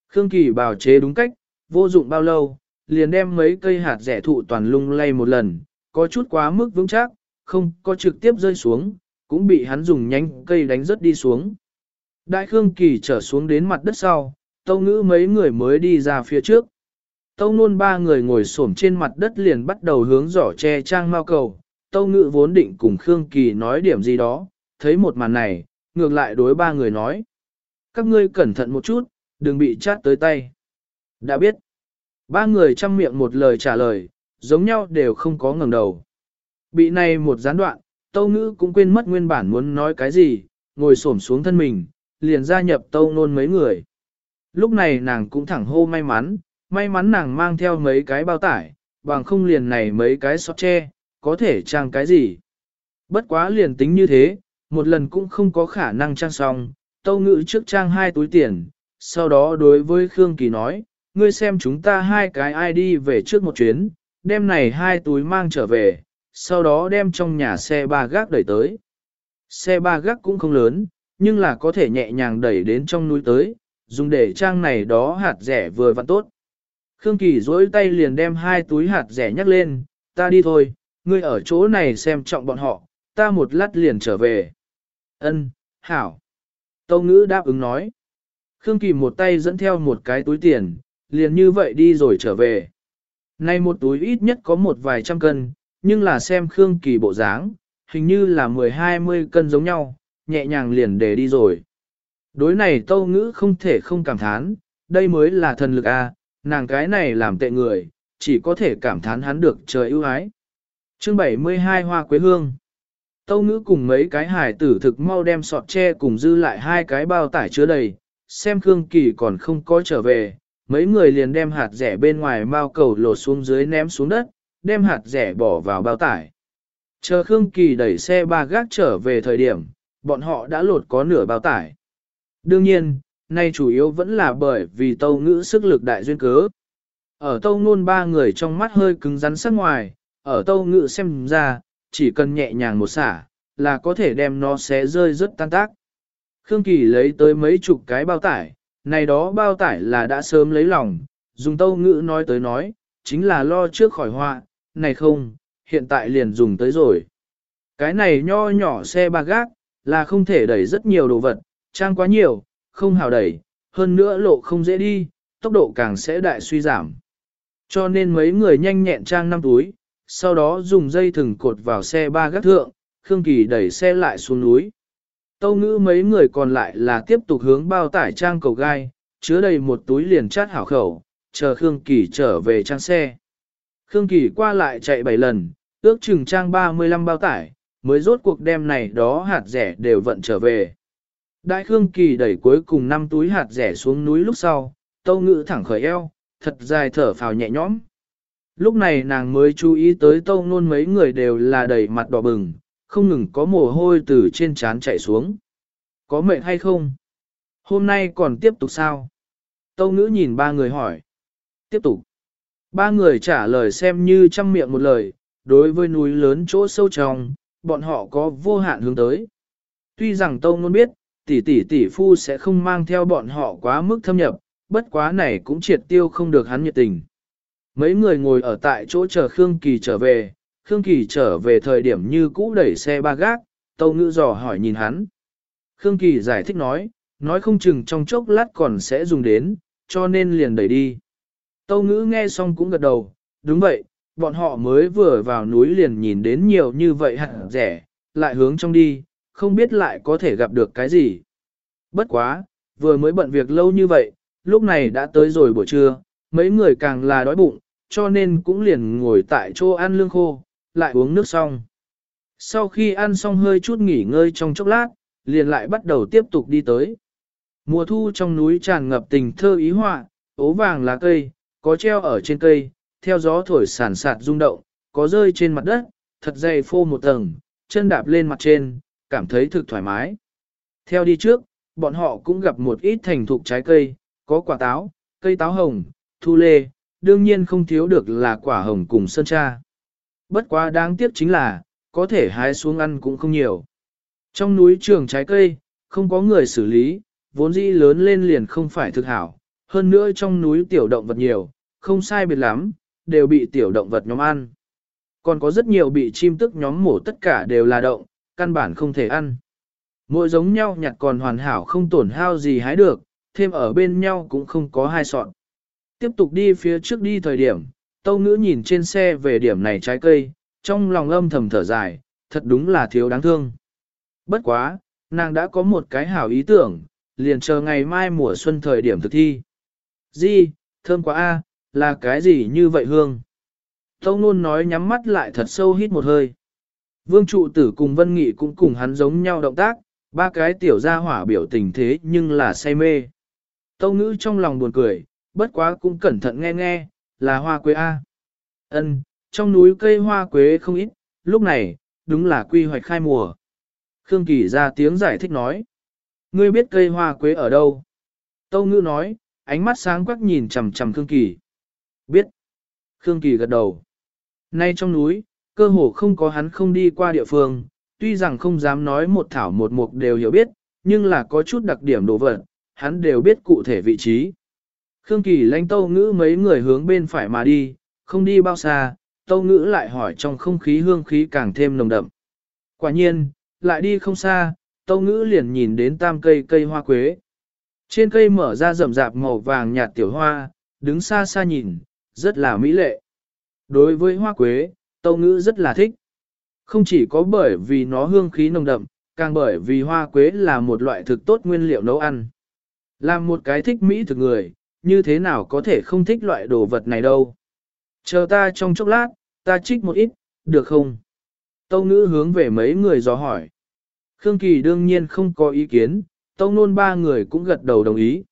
Khương Kỳ bảo chế đúng cách, vô dụng bao lâu, liền đem mấy cây hạt rẻ thụ toàn lung lay một lần, có chút quá mức vững chắc, không có trực tiếp rơi xuống, cũng bị hắn dùng nhánh cây đánh rớt đi xuống. Đại Khương Kỳ trở xuống đến mặt đất sau, tâu ngữ mấy người mới đi ra phía trước. Tâu nôn ba người ngồi xổm trên mặt đất liền bắt đầu hướng giỏ che trang mau cầu. Tâu ngữ vốn định cùng Khương Kỳ nói điểm gì đó, thấy một màn này, ngược lại đối ba người nói. Các ngươi cẩn thận một chút, đừng bị chát tới tay. Đã biết. Ba người chăm miệng một lời trả lời, giống nhau đều không có ngẩng đầu. Bị này một gián đoạn, tâu ngữ cũng quên mất nguyên bản muốn nói cái gì, ngồi xổm xuống thân mình, liền gia nhập tâu nôn mấy người. Lúc này nàng cũng thẳng hô may mắn, may mắn nàng mang theo mấy cái bao tải, bằng không liền này mấy cái sọt tre, có thể trang cái gì. Bất quá liền tính như thế, một lần cũng không có khả năng trang xong, tâu ngữ trước trang hai túi tiền, sau đó đối với Khương Kỳ nói, ngươi xem chúng ta hai cái ai đi về trước một chuyến, đem này hai túi mang trở về, sau đó đem trong nhà xe ba gác đẩy tới. Xe ba gác cũng không lớn, nhưng là có thể nhẹ nhàng đẩy đến trong núi tới, dùng để trang này đó hạt rẻ vừa vặn tốt. Khương Kỳ dối tay liền đem hai túi hạt rẻ nhắc lên, ta đi thôi, ngươi ở chỗ này xem trọng bọn họ, ta một lát liền trở về. Ân, hảo. Tâu ngữ đáp ứng nói. Khương Kỳ một tay dẫn theo một cái túi tiền, liền như vậy đi rồi trở về. Nay một túi ít nhất có một vài trăm cân, nhưng là xem Khương Kỳ bộ dáng, hình như là 10-20 cân giống nhau, nhẹ nhàng liền để đi rồi. Đối này tâu ngữ không thể không cảm thán, đây mới là thần lực A, nàng cái này làm tệ người, chỉ có thể cảm thán hắn được trời ưu ái. Chương 72 Hoa Quế Hương Tâu ngữ cùng mấy cái hải tử thực mau đem sọt tre cùng dư lại hai cái bao tải chứa đầy, xem Khương Kỳ còn không có trở về, mấy người liền đem hạt rẻ bên ngoài bao cầu lột xuống dưới ném xuống đất, đem hạt rẻ bỏ vào bao tải. Chờ Khương Kỳ đẩy xe ba gác trở về thời điểm, bọn họ đã lột có nửa bao tải. Đương nhiên, nay chủ yếu vẫn là bởi vì tâu ngữ sức lực đại duyên cớ. Ở tâu ngôn ba người trong mắt hơi cứng rắn sắc ngoài, ở tâu ngữ xem ra, chỉ cần nhẹ nhàng một xả, là có thể đem nó xé rơi rất tan tác. Khương Kỳ lấy tới mấy chục cái bao tải, này đó bao tải là đã sớm lấy lòng, dùng tâu ngữ nói tới nói, chính là lo trước khỏi họa, này không, hiện tại liền dùng tới rồi. Cái này nho nhỏ xe ba gác, là không thể đẩy rất nhiều đồ vật, trang quá nhiều, không hào đẩy, hơn nữa lộ không dễ đi, tốc độ càng sẽ đại suy giảm. Cho nên mấy người nhanh nhẹn trang năm túi, sau đó dùng dây thừng cột vào xe ba gác thượng, Khương Kỳ đẩy xe lại xuống núi. Tâu ngữ mấy người còn lại là tiếp tục hướng bao tải trang cầu gai, chứa đầy một túi liền chát hảo khẩu, chờ Khương Kỳ trở về trang xe. Khương Kỳ qua lại chạy 7 lần, ước chừng trang 35 bao tải, mới rốt cuộc đem này đó hạt rẻ đều vận trở về. Đại Khương Kỳ đẩy cuối cùng 5 túi hạt rẻ xuống núi lúc sau, tâu ngự thẳng khởi eo, thật dài thở phào nhẹ nhõm. Lúc này nàng mới chú ý tới tâu nôn mấy người đều là đầy mặt đỏ bừng, không ngừng có mồ hôi từ trên trán chạy xuống. Có mệt hay không? Hôm nay còn tiếp tục sao? Tâu ngữ nhìn ba người hỏi. Tiếp tục. Ba người trả lời xem như trăm miệng một lời, đối với núi lớn chỗ sâu trong, bọn họ có vô hạn hướng tới. Tuy rằng Tâu Nôn biết, tỷ tỷ tỷ phu sẽ không mang theo bọn họ quá mức thâm nhập, bất quá này cũng triệt tiêu không được hắn nhiệt tình. Mấy người ngồi ở tại chỗ chờ Khương Kỳ trở về, Khương Kỳ trở về thời điểm như cũ đẩy xe ba gác, Tâu Ngữ dò hỏi nhìn hắn. Khương Kỳ giải thích nói, nói không chừng trong chốc lát còn sẽ dùng đến, cho nên liền đẩy đi. Tâu Ngữ nghe xong cũng gật đầu, đúng vậy, bọn họ mới vừa vào núi liền nhìn đến nhiều như vậy hẳn rẻ, lại hướng trong đi, không biết lại có thể gặp được cái gì. Bất quá, vừa mới bận việc lâu như vậy, lúc này đã tới rồi buổi trưa, mấy người càng là đói bụng, cho nên cũng liền ngồi tại chỗ ăn lương khô, lại uống nước xong. Sau khi ăn xong hơi chút nghỉ ngơi trong chốc lát, liền lại bắt đầu tiếp tục đi tới. Mùa thu trong núi tràn ngập tình thơ ý họa, ố vàng lá cây, có treo ở trên cây, theo gió thổi sản sạt rung động, có rơi trên mặt đất, thật dày phô một tầng, chân đạp lên mặt trên, cảm thấy thực thoải mái. Theo đi trước, bọn họ cũng gặp một ít thành thục trái cây, có quả táo, cây táo hồng, thu lê, đương nhiên không thiếu được là quả hồng cùng sơn cha. Bất quá đáng tiếc chính là, có thể hái xuống ăn cũng không nhiều. Trong núi trường trái cây, không có người xử lý, vốn dĩ lớn lên liền không phải thực hảo. Hơn nữa trong núi tiểu động vật nhiều, không sai biệt lắm, đều bị tiểu động vật nhóm ăn. Còn có rất nhiều bị chim tức nhóm mổ tất cả đều là động, căn bản không thể ăn. Mỗi giống nhau nhặt còn hoàn hảo không tổn hao gì hái được, thêm ở bên nhau cũng không có hai sọn. Tiếp tục đi phía trước đi thời điểm, tâu ngữ nhìn trên xe về điểm này trái cây, trong lòng âm thầm thở dài, thật đúng là thiếu đáng thương. Bất quá, nàng đã có một cái hảo ý tưởng, liền chờ ngày mai mùa xuân thời điểm thực thi. Di, thơm quá a, là cái gì như vậy hương? Tông luôn nói nhắm mắt lại thật sâu hít một hơi. Vương trụ tử cùng Vân Nghị cũng cùng hắn giống nhau động tác, ba cái tiểu gia hỏa biểu tình thế nhưng là say mê. Tâu ngữ trong lòng buồn cười, bất quá cũng cẩn thận nghe nghe, là hoa quế A. ân trong núi cây hoa quế không ít, lúc này, đúng là quy hoạch khai mùa. Khương Kỳ ra tiếng giải thích nói. Ngươi biết cây hoa quế ở đâu? Tâu ngữ nói, ánh mắt sáng quắc nhìn chầm chầm Khương Kỳ. Biết. Khương Kỳ gật đầu. Nay trong núi, cơ hồ không có hắn không đi qua địa phương, tuy rằng không dám nói một thảo một mục đều hiểu biết, nhưng là có chút đặc điểm đồ vật, hắn đều biết cụ thể vị trí. Khương Kỳ lãnh tâu ngữ mấy người hướng bên phải mà đi, không đi bao xa, tâu ngữ lại hỏi trong không khí hương khí càng thêm nồng đậm. Quả nhiên, lại đi không xa, tâu ngữ liền nhìn đến tam cây cây hoa quế. Trên cây mở ra rậm rạp màu vàng nhạt tiểu hoa, đứng xa xa nhìn, rất là mỹ lệ. Đối với hoa quế, tâu ngữ rất là thích. Không chỉ có bởi vì nó hương khí nồng đậm, càng bởi vì hoa quế là một loại thực tốt nguyên liệu nấu ăn. Làm một cái thích mỹ thực người, như thế nào có thể không thích loại đồ vật này đâu. Chờ ta trong chốc lát, ta trích một ít, được không? Tâu ngữ hướng về mấy người dò hỏi. Khương Kỳ đương nhiên không có ý kiến, tâu nôn ba người cũng gật đầu đồng ý.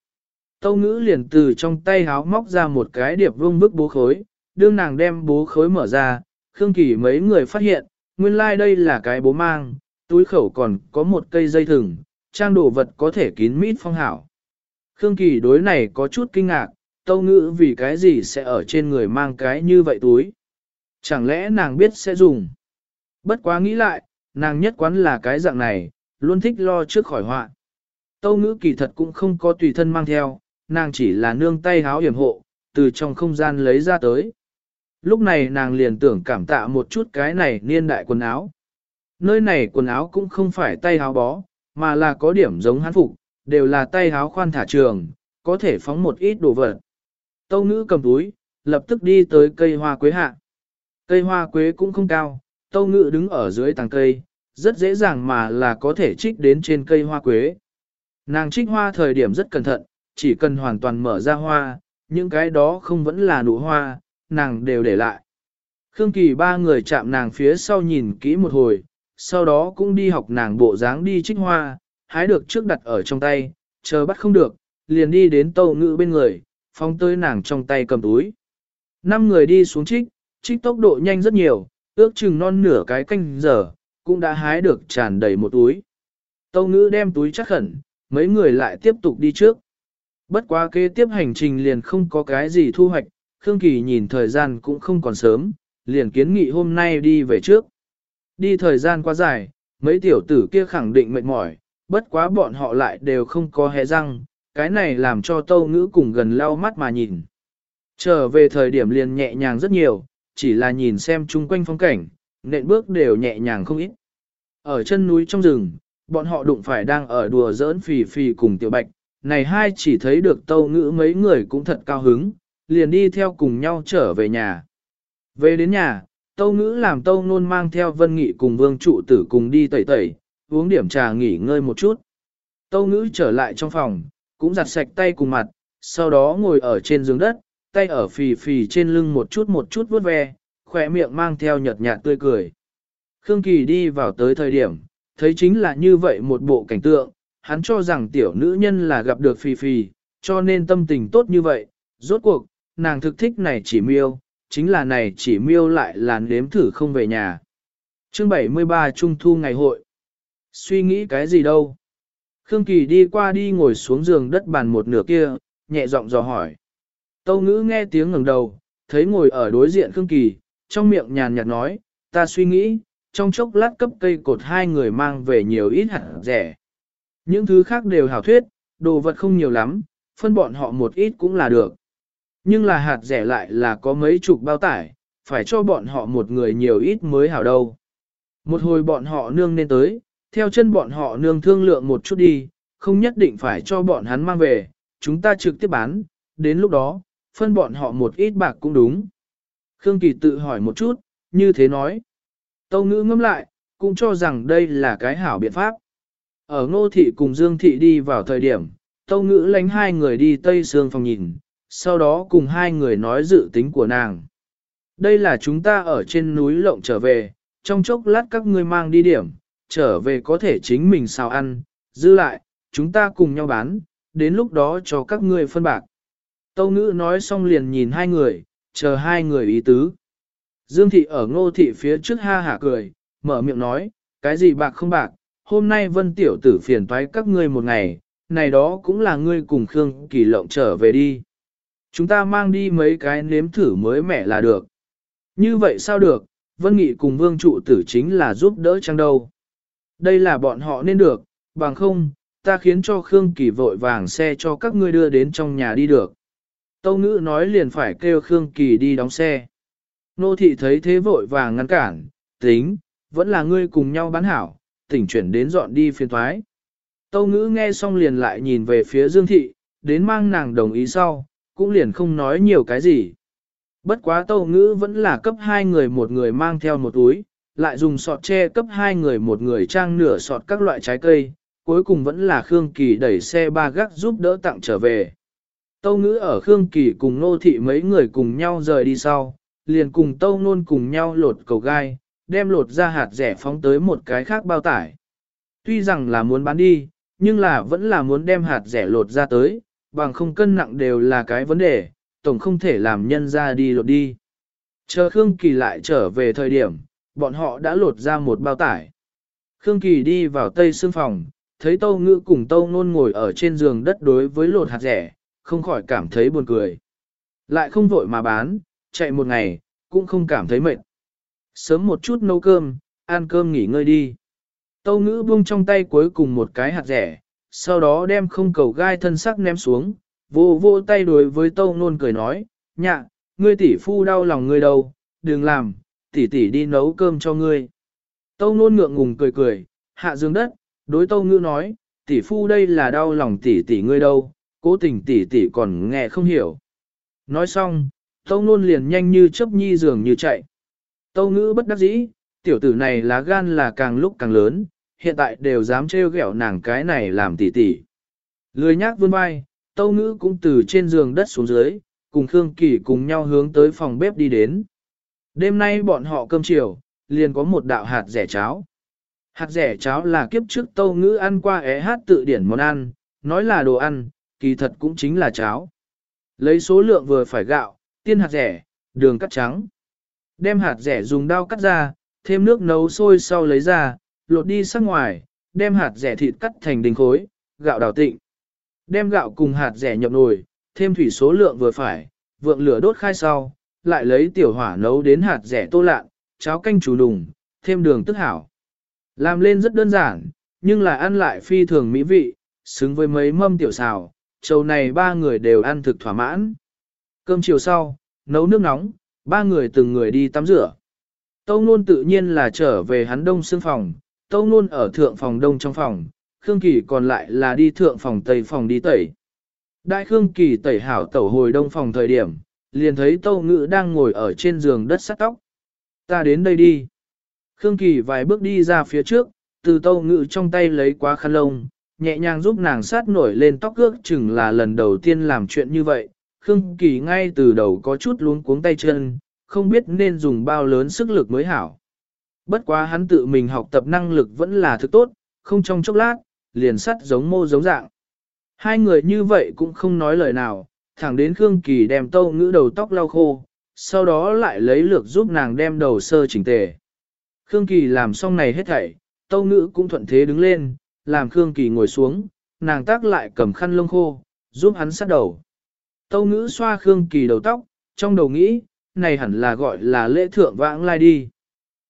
Tâu ngữ liền từ trong tay háo móc ra một cái điệp vương bức bố khối, đương nàng đem bố khối mở ra, Khương Kỳ mấy người phát hiện, nguyên lai like đây là cái bố mang, túi khẩu còn có một cây dây thừng, trang đồ vật có thể kín mít phong hảo. Khương Kỳ đối này có chút kinh ngạc, tâu ngữ vì cái gì sẽ ở trên người mang cái như vậy túi. Chẳng lẽ nàng biết sẽ dùng? Bất quá nghĩ lại, nàng nhất quán là cái dạng này, luôn thích lo trước khỏi họa. Tâu ngữ kỳ thật cũng không có tùy thân mang theo, nàng chỉ là nương tay háo hiểm hộ, từ trong không gian lấy ra tới. Lúc này nàng liền tưởng cảm tạ một chút cái này niên đại quần áo. Nơi này quần áo cũng không phải tay háo bó, mà là có điểm giống hán phục, đều là tay háo khoan thả trường, có thể phóng một ít đồ vật. Tâu ngữ cầm túi, lập tức đi tới cây hoa quế hạ. Cây hoa quế cũng không cao, tâu ngữ đứng ở dưới tàng cây, rất dễ dàng mà là có thể trích đến trên cây hoa quế. Nàng trích hoa thời điểm rất cẩn thận, chỉ cần hoàn toàn mở ra hoa, những cái đó không vẫn là nụ hoa, nàng đều để lại. Khương Kỳ ba người chạm nàng phía sau nhìn kỹ một hồi, sau đó cũng đi học nàng bộ dáng đi trích hoa, hái được trước đặt ở trong tay, chờ bắt không được, liền đi đến tàu ngự bên người, phóng tới nàng trong tay cầm túi. Năm người đi xuống trích, trích tốc độ nhanh rất nhiều, ước chừng non nửa cái canh giờ, cũng đã hái được tràn đầy một túi. Tâu ngữ đem túi chắc khẩn, mấy người lại tiếp tục đi trước. Bất quá kế tiếp hành trình liền không có cái gì thu hoạch, Khương Kỳ nhìn thời gian cũng không còn sớm, liền kiến nghị hôm nay đi về trước. Đi thời gian quá dài, mấy tiểu tử kia khẳng định mệt mỏi, bất quá bọn họ lại đều không có hẹ răng, cái này làm cho tâu ngữ cùng gần lau mắt mà nhìn. Trở về thời điểm liền nhẹ nhàng rất nhiều, chỉ là nhìn xem chung quanh phong cảnh, nện bước đều nhẹ nhàng không ít. Ở chân núi trong rừng, bọn họ đụng phải đang ở đùa giỡn phì phì cùng tiểu bạch, này hai chỉ thấy được tâu ngữ mấy người cũng thật cao hứng, liền đi theo cùng nhau trở về nhà. Về đến nhà, tâu ngữ làm tâu nôn mang theo vân nghị cùng vương trụ tử cùng đi tẩy tẩy, uống điểm trà nghỉ ngơi một chút. Tâu ngữ trở lại trong phòng, cũng giặt sạch tay cùng mặt, sau đó ngồi ở trên giường đất, tay ở phì phì trên lưng một chút một chút vuốt ve, khỏe miệng mang theo nhợt nhạt tươi cười. Khương Kỳ đi vào tới thời điểm, thấy chính là như vậy một bộ cảnh tượng, hắn cho rằng tiểu nữ nhân là gặp được phi phi cho nên tâm tình tốt như vậy, rốt cuộc, nàng thực thích này chỉ miêu, chính là này chỉ miêu lại là nếm thử không về nhà. Chương 73 Trung thu ngày hội. Suy nghĩ cái gì đâu? Khương Kỳ đi qua đi ngồi xuống giường đất bàn một nửa kia, nhẹ giọng dò hỏi. Tâu ngữ nghe tiếng ngẩng đầu, thấy ngồi ở đối diện Khương Kỳ, trong miệng nhàn nhạt nói, ta suy nghĩ, trong chốc lát cấp cây cột hai người mang về nhiều ít hạt rẻ. Những thứ khác đều hảo thuyết, đồ vật không nhiều lắm, phân bọn họ một ít cũng là được. Nhưng là hạt rẻ lại là có mấy chục bao tải, phải cho bọn họ một người nhiều ít mới hảo đâu. Một hồi bọn họ nương nên tới, theo chân bọn họ nương thương lượng một chút đi, không nhất định phải cho bọn hắn mang về, chúng ta trực tiếp bán, đến lúc đó, phân bọn họ một ít bạc cũng đúng. Khương Kỳ tự hỏi một chút, như thế nói. Tâu ngữ ngâm lại, cũng cho rằng đây là cái hảo biện pháp. Ở ngô thị cùng Dương thị đi vào thời điểm, tâu ngữ lánh hai người đi Tây Sương phòng nhìn, sau đó cùng hai người nói dự tính của nàng. Đây là chúng ta ở trên núi lộng trở về, trong chốc lát các ngươi mang đi điểm, trở về có thể chính mình sao ăn, giữ lại, chúng ta cùng nhau bán, đến lúc đó cho các ngươi phân bạc. Tâu ngữ nói xong liền nhìn hai người, chờ hai người ý tứ. Dương thị ở ngô thị phía trước ha hả cười, mở miệng nói, cái gì bạc không bạc, hôm nay vân tiểu tử phiền toái các ngươi một ngày, này đó cũng là ngươi cùng Khương Kỳ Lộng trở về đi. Chúng ta mang đi mấy cái nếm thử mới mẻ là được. Như vậy sao được, Vân Nghị cùng Vương Trụ Tử chính là giúp đỡ chăng đâu. Đây là bọn họ nên được, bằng không, ta khiến cho Khương Kỳ vội vàng xe cho các ngươi đưa đến trong nhà đi được. Tâu ngữ nói liền phải kêu Khương Kỳ đi đóng xe. Nô thị thấy thế vội và ngăn cản, tính, vẫn là ngươi cùng nhau bán hảo, tỉnh chuyển đến dọn đi phiên thoái. Tâu ngữ nghe xong liền lại nhìn về phía Dương thị, đến mang nàng đồng ý sau, cũng liền không nói nhiều cái gì. Bất quá tâu ngữ vẫn là cấp hai người một người mang theo một túi, lại dùng sọt tre cấp hai người một người trang nửa sọt các loại trái cây, cuối cùng vẫn là Khương Kỳ đẩy xe ba gác giúp đỡ tặng trở về. Tâu ngữ ở Khương Kỳ cùng nô thị mấy người cùng nhau rời đi sau, liền cùng tâu nôn cùng nhau lột cầu gai, đem lột ra hạt rẻ phóng tới một cái khác bao tải. Tuy rằng là muốn bán đi, nhưng là vẫn là muốn đem hạt rẻ lột ra tới, bằng không cân nặng đều là cái vấn đề, tổng không thể làm nhân ra đi lột đi. Chờ Khương Kỳ lại trở về thời điểm, bọn họ đã lột ra một bao tải. Khương Kỳ đi vào tây xương phòng, thấy tâu ngữ cùng tâu nôn ngồi ở trên giường đất đối với lột hạt rẻ, không khỏi cảm thấy buồn cười. Lại không vội mà bán, chạy một ngày, cũng không cảm thấy mệt. Sớm một chút nấu cơm, ăn cơm nghỉ ngơi đi. Tâu ngữ buông trong tay cuối cùng một cái hạt rẻ, sau đó đem không cầu gai thân sắc ném xuống, vô vô tay đối với tâu nôn cười nói, nhạ, ngươi tỷ phu đau lòng ngươi đâu, đừng làm, tỷ tỷ đi nấu cơm cho ngươi. Tâu nôn ngượng ngùng cười cười, hạ dương đất, đối tâu ngữ nói, tỷ phu đây là đau lòng tỷ tỷ ngươi đâu, cố tình tỷ tỷ còn nghe không hiểu. Nói xong, tâu nôn liền nhanh như chớp nhi dường như chạy. Tâu ngữ bất đắc dĩ, tiểu tử này lá gan là càng lúc càng lớn, hiện tại đều dám trêu ghẹo nàng cái này làm tỷ tỷ. Lười nhác vươn vai, tâu ngữ cũng từ trên giường đất xuống dưới, cùng Khương Kỳ cùng nhau hướng tới phòng bếp đi đến. Đêm nay bọn họ cơm chiều, liền có một đạo hạt rẻ cháo. Hạt rẻ cháo là kiếp trước tâu ngữ ăn qua é hát tự điển món ăn, nói là đồ ăn, kỳ thật cũng chính là cháo. Lấy số lượng vừa phải gạo, tiên hạt rẻ, đường cắt trắng. Đem hạt rẻ dùng dao cắt ra, thêm nước nấu sôi sau lấy ra, lột đi sắc ngoài, đem hạt rẻ thịt cắt thành đình khối, gạo đào tịnh. Đem gạo cùng hạt rẻ nhập nồi, thêm thủy số lượng vừa phải, vượng lửa đốt khai sau, lại lấy tiểu hỏa nấu đến hạt rẻ tô lạn, cháo canh chủ đùng, thêm đường tức hảo. Làm lên rất đơn giản, nhưng là ăn lại phi thường mỹ vị, xứng với mấy mâm tiểu xào, trầu này ba người đều ăn thực thỏa mãn. Cơm chiều sau, nấu nước nóng, ba người từng người đi tắm rửa. Tâu Nôn tự nhiên là trở về hắn đông xương phòng, Tâu Nôn ở thượng phòng đông trong phòng, Khương Kỳ còn lại là đi thượng phòng tây phòng đi tẩy. Đại Khương Kỳ tẩy hảo tẩu hồi đông phòng thời điểm, liền thấy Tâu Ngữ đang ngồi ở trên giường đất sắt tóc. Ta đến đây đi. Khương Kỳ vài bước đi ra phía trước, từ Tâu Ngữ trong tay lấy quá khăn lông, nhẹ nhàng giúp nàng sát nổi lên tóc ước chừng là lần đầu tiên làm chuyện như vậy. Khương Kỳ ngay từ đầu có chút luống cuống tay chân, không biết nên dùng bao lớn sức lực mới hảo. Bất quá hắn tự mình học tập năng lực vẫn là thực tốt, không trong chốc lát, liền sắt giống mô giống dạng. Hai người như vậy cũng không nói lời nào, thẳng đến Khương Kỳ đem tâu ngữ đầu tóc lau khô, sau đó lại lấy lược giúp nàng đem đầu sơ chỉnh tề. Khương Kỳ làm xong này hết thảy, tâu ngữ cũng thuận thế đứng lên, làm Khương Kỳ ngồi xuống, nàng tác lại cầm khăn lông khô, giúp hắn sát đầu. Tâu ngữ xoa Khương Kỳ đầu tóc, trong đầu nghĩ, này hẳn là gọi là lễ thượng vãng lai đi.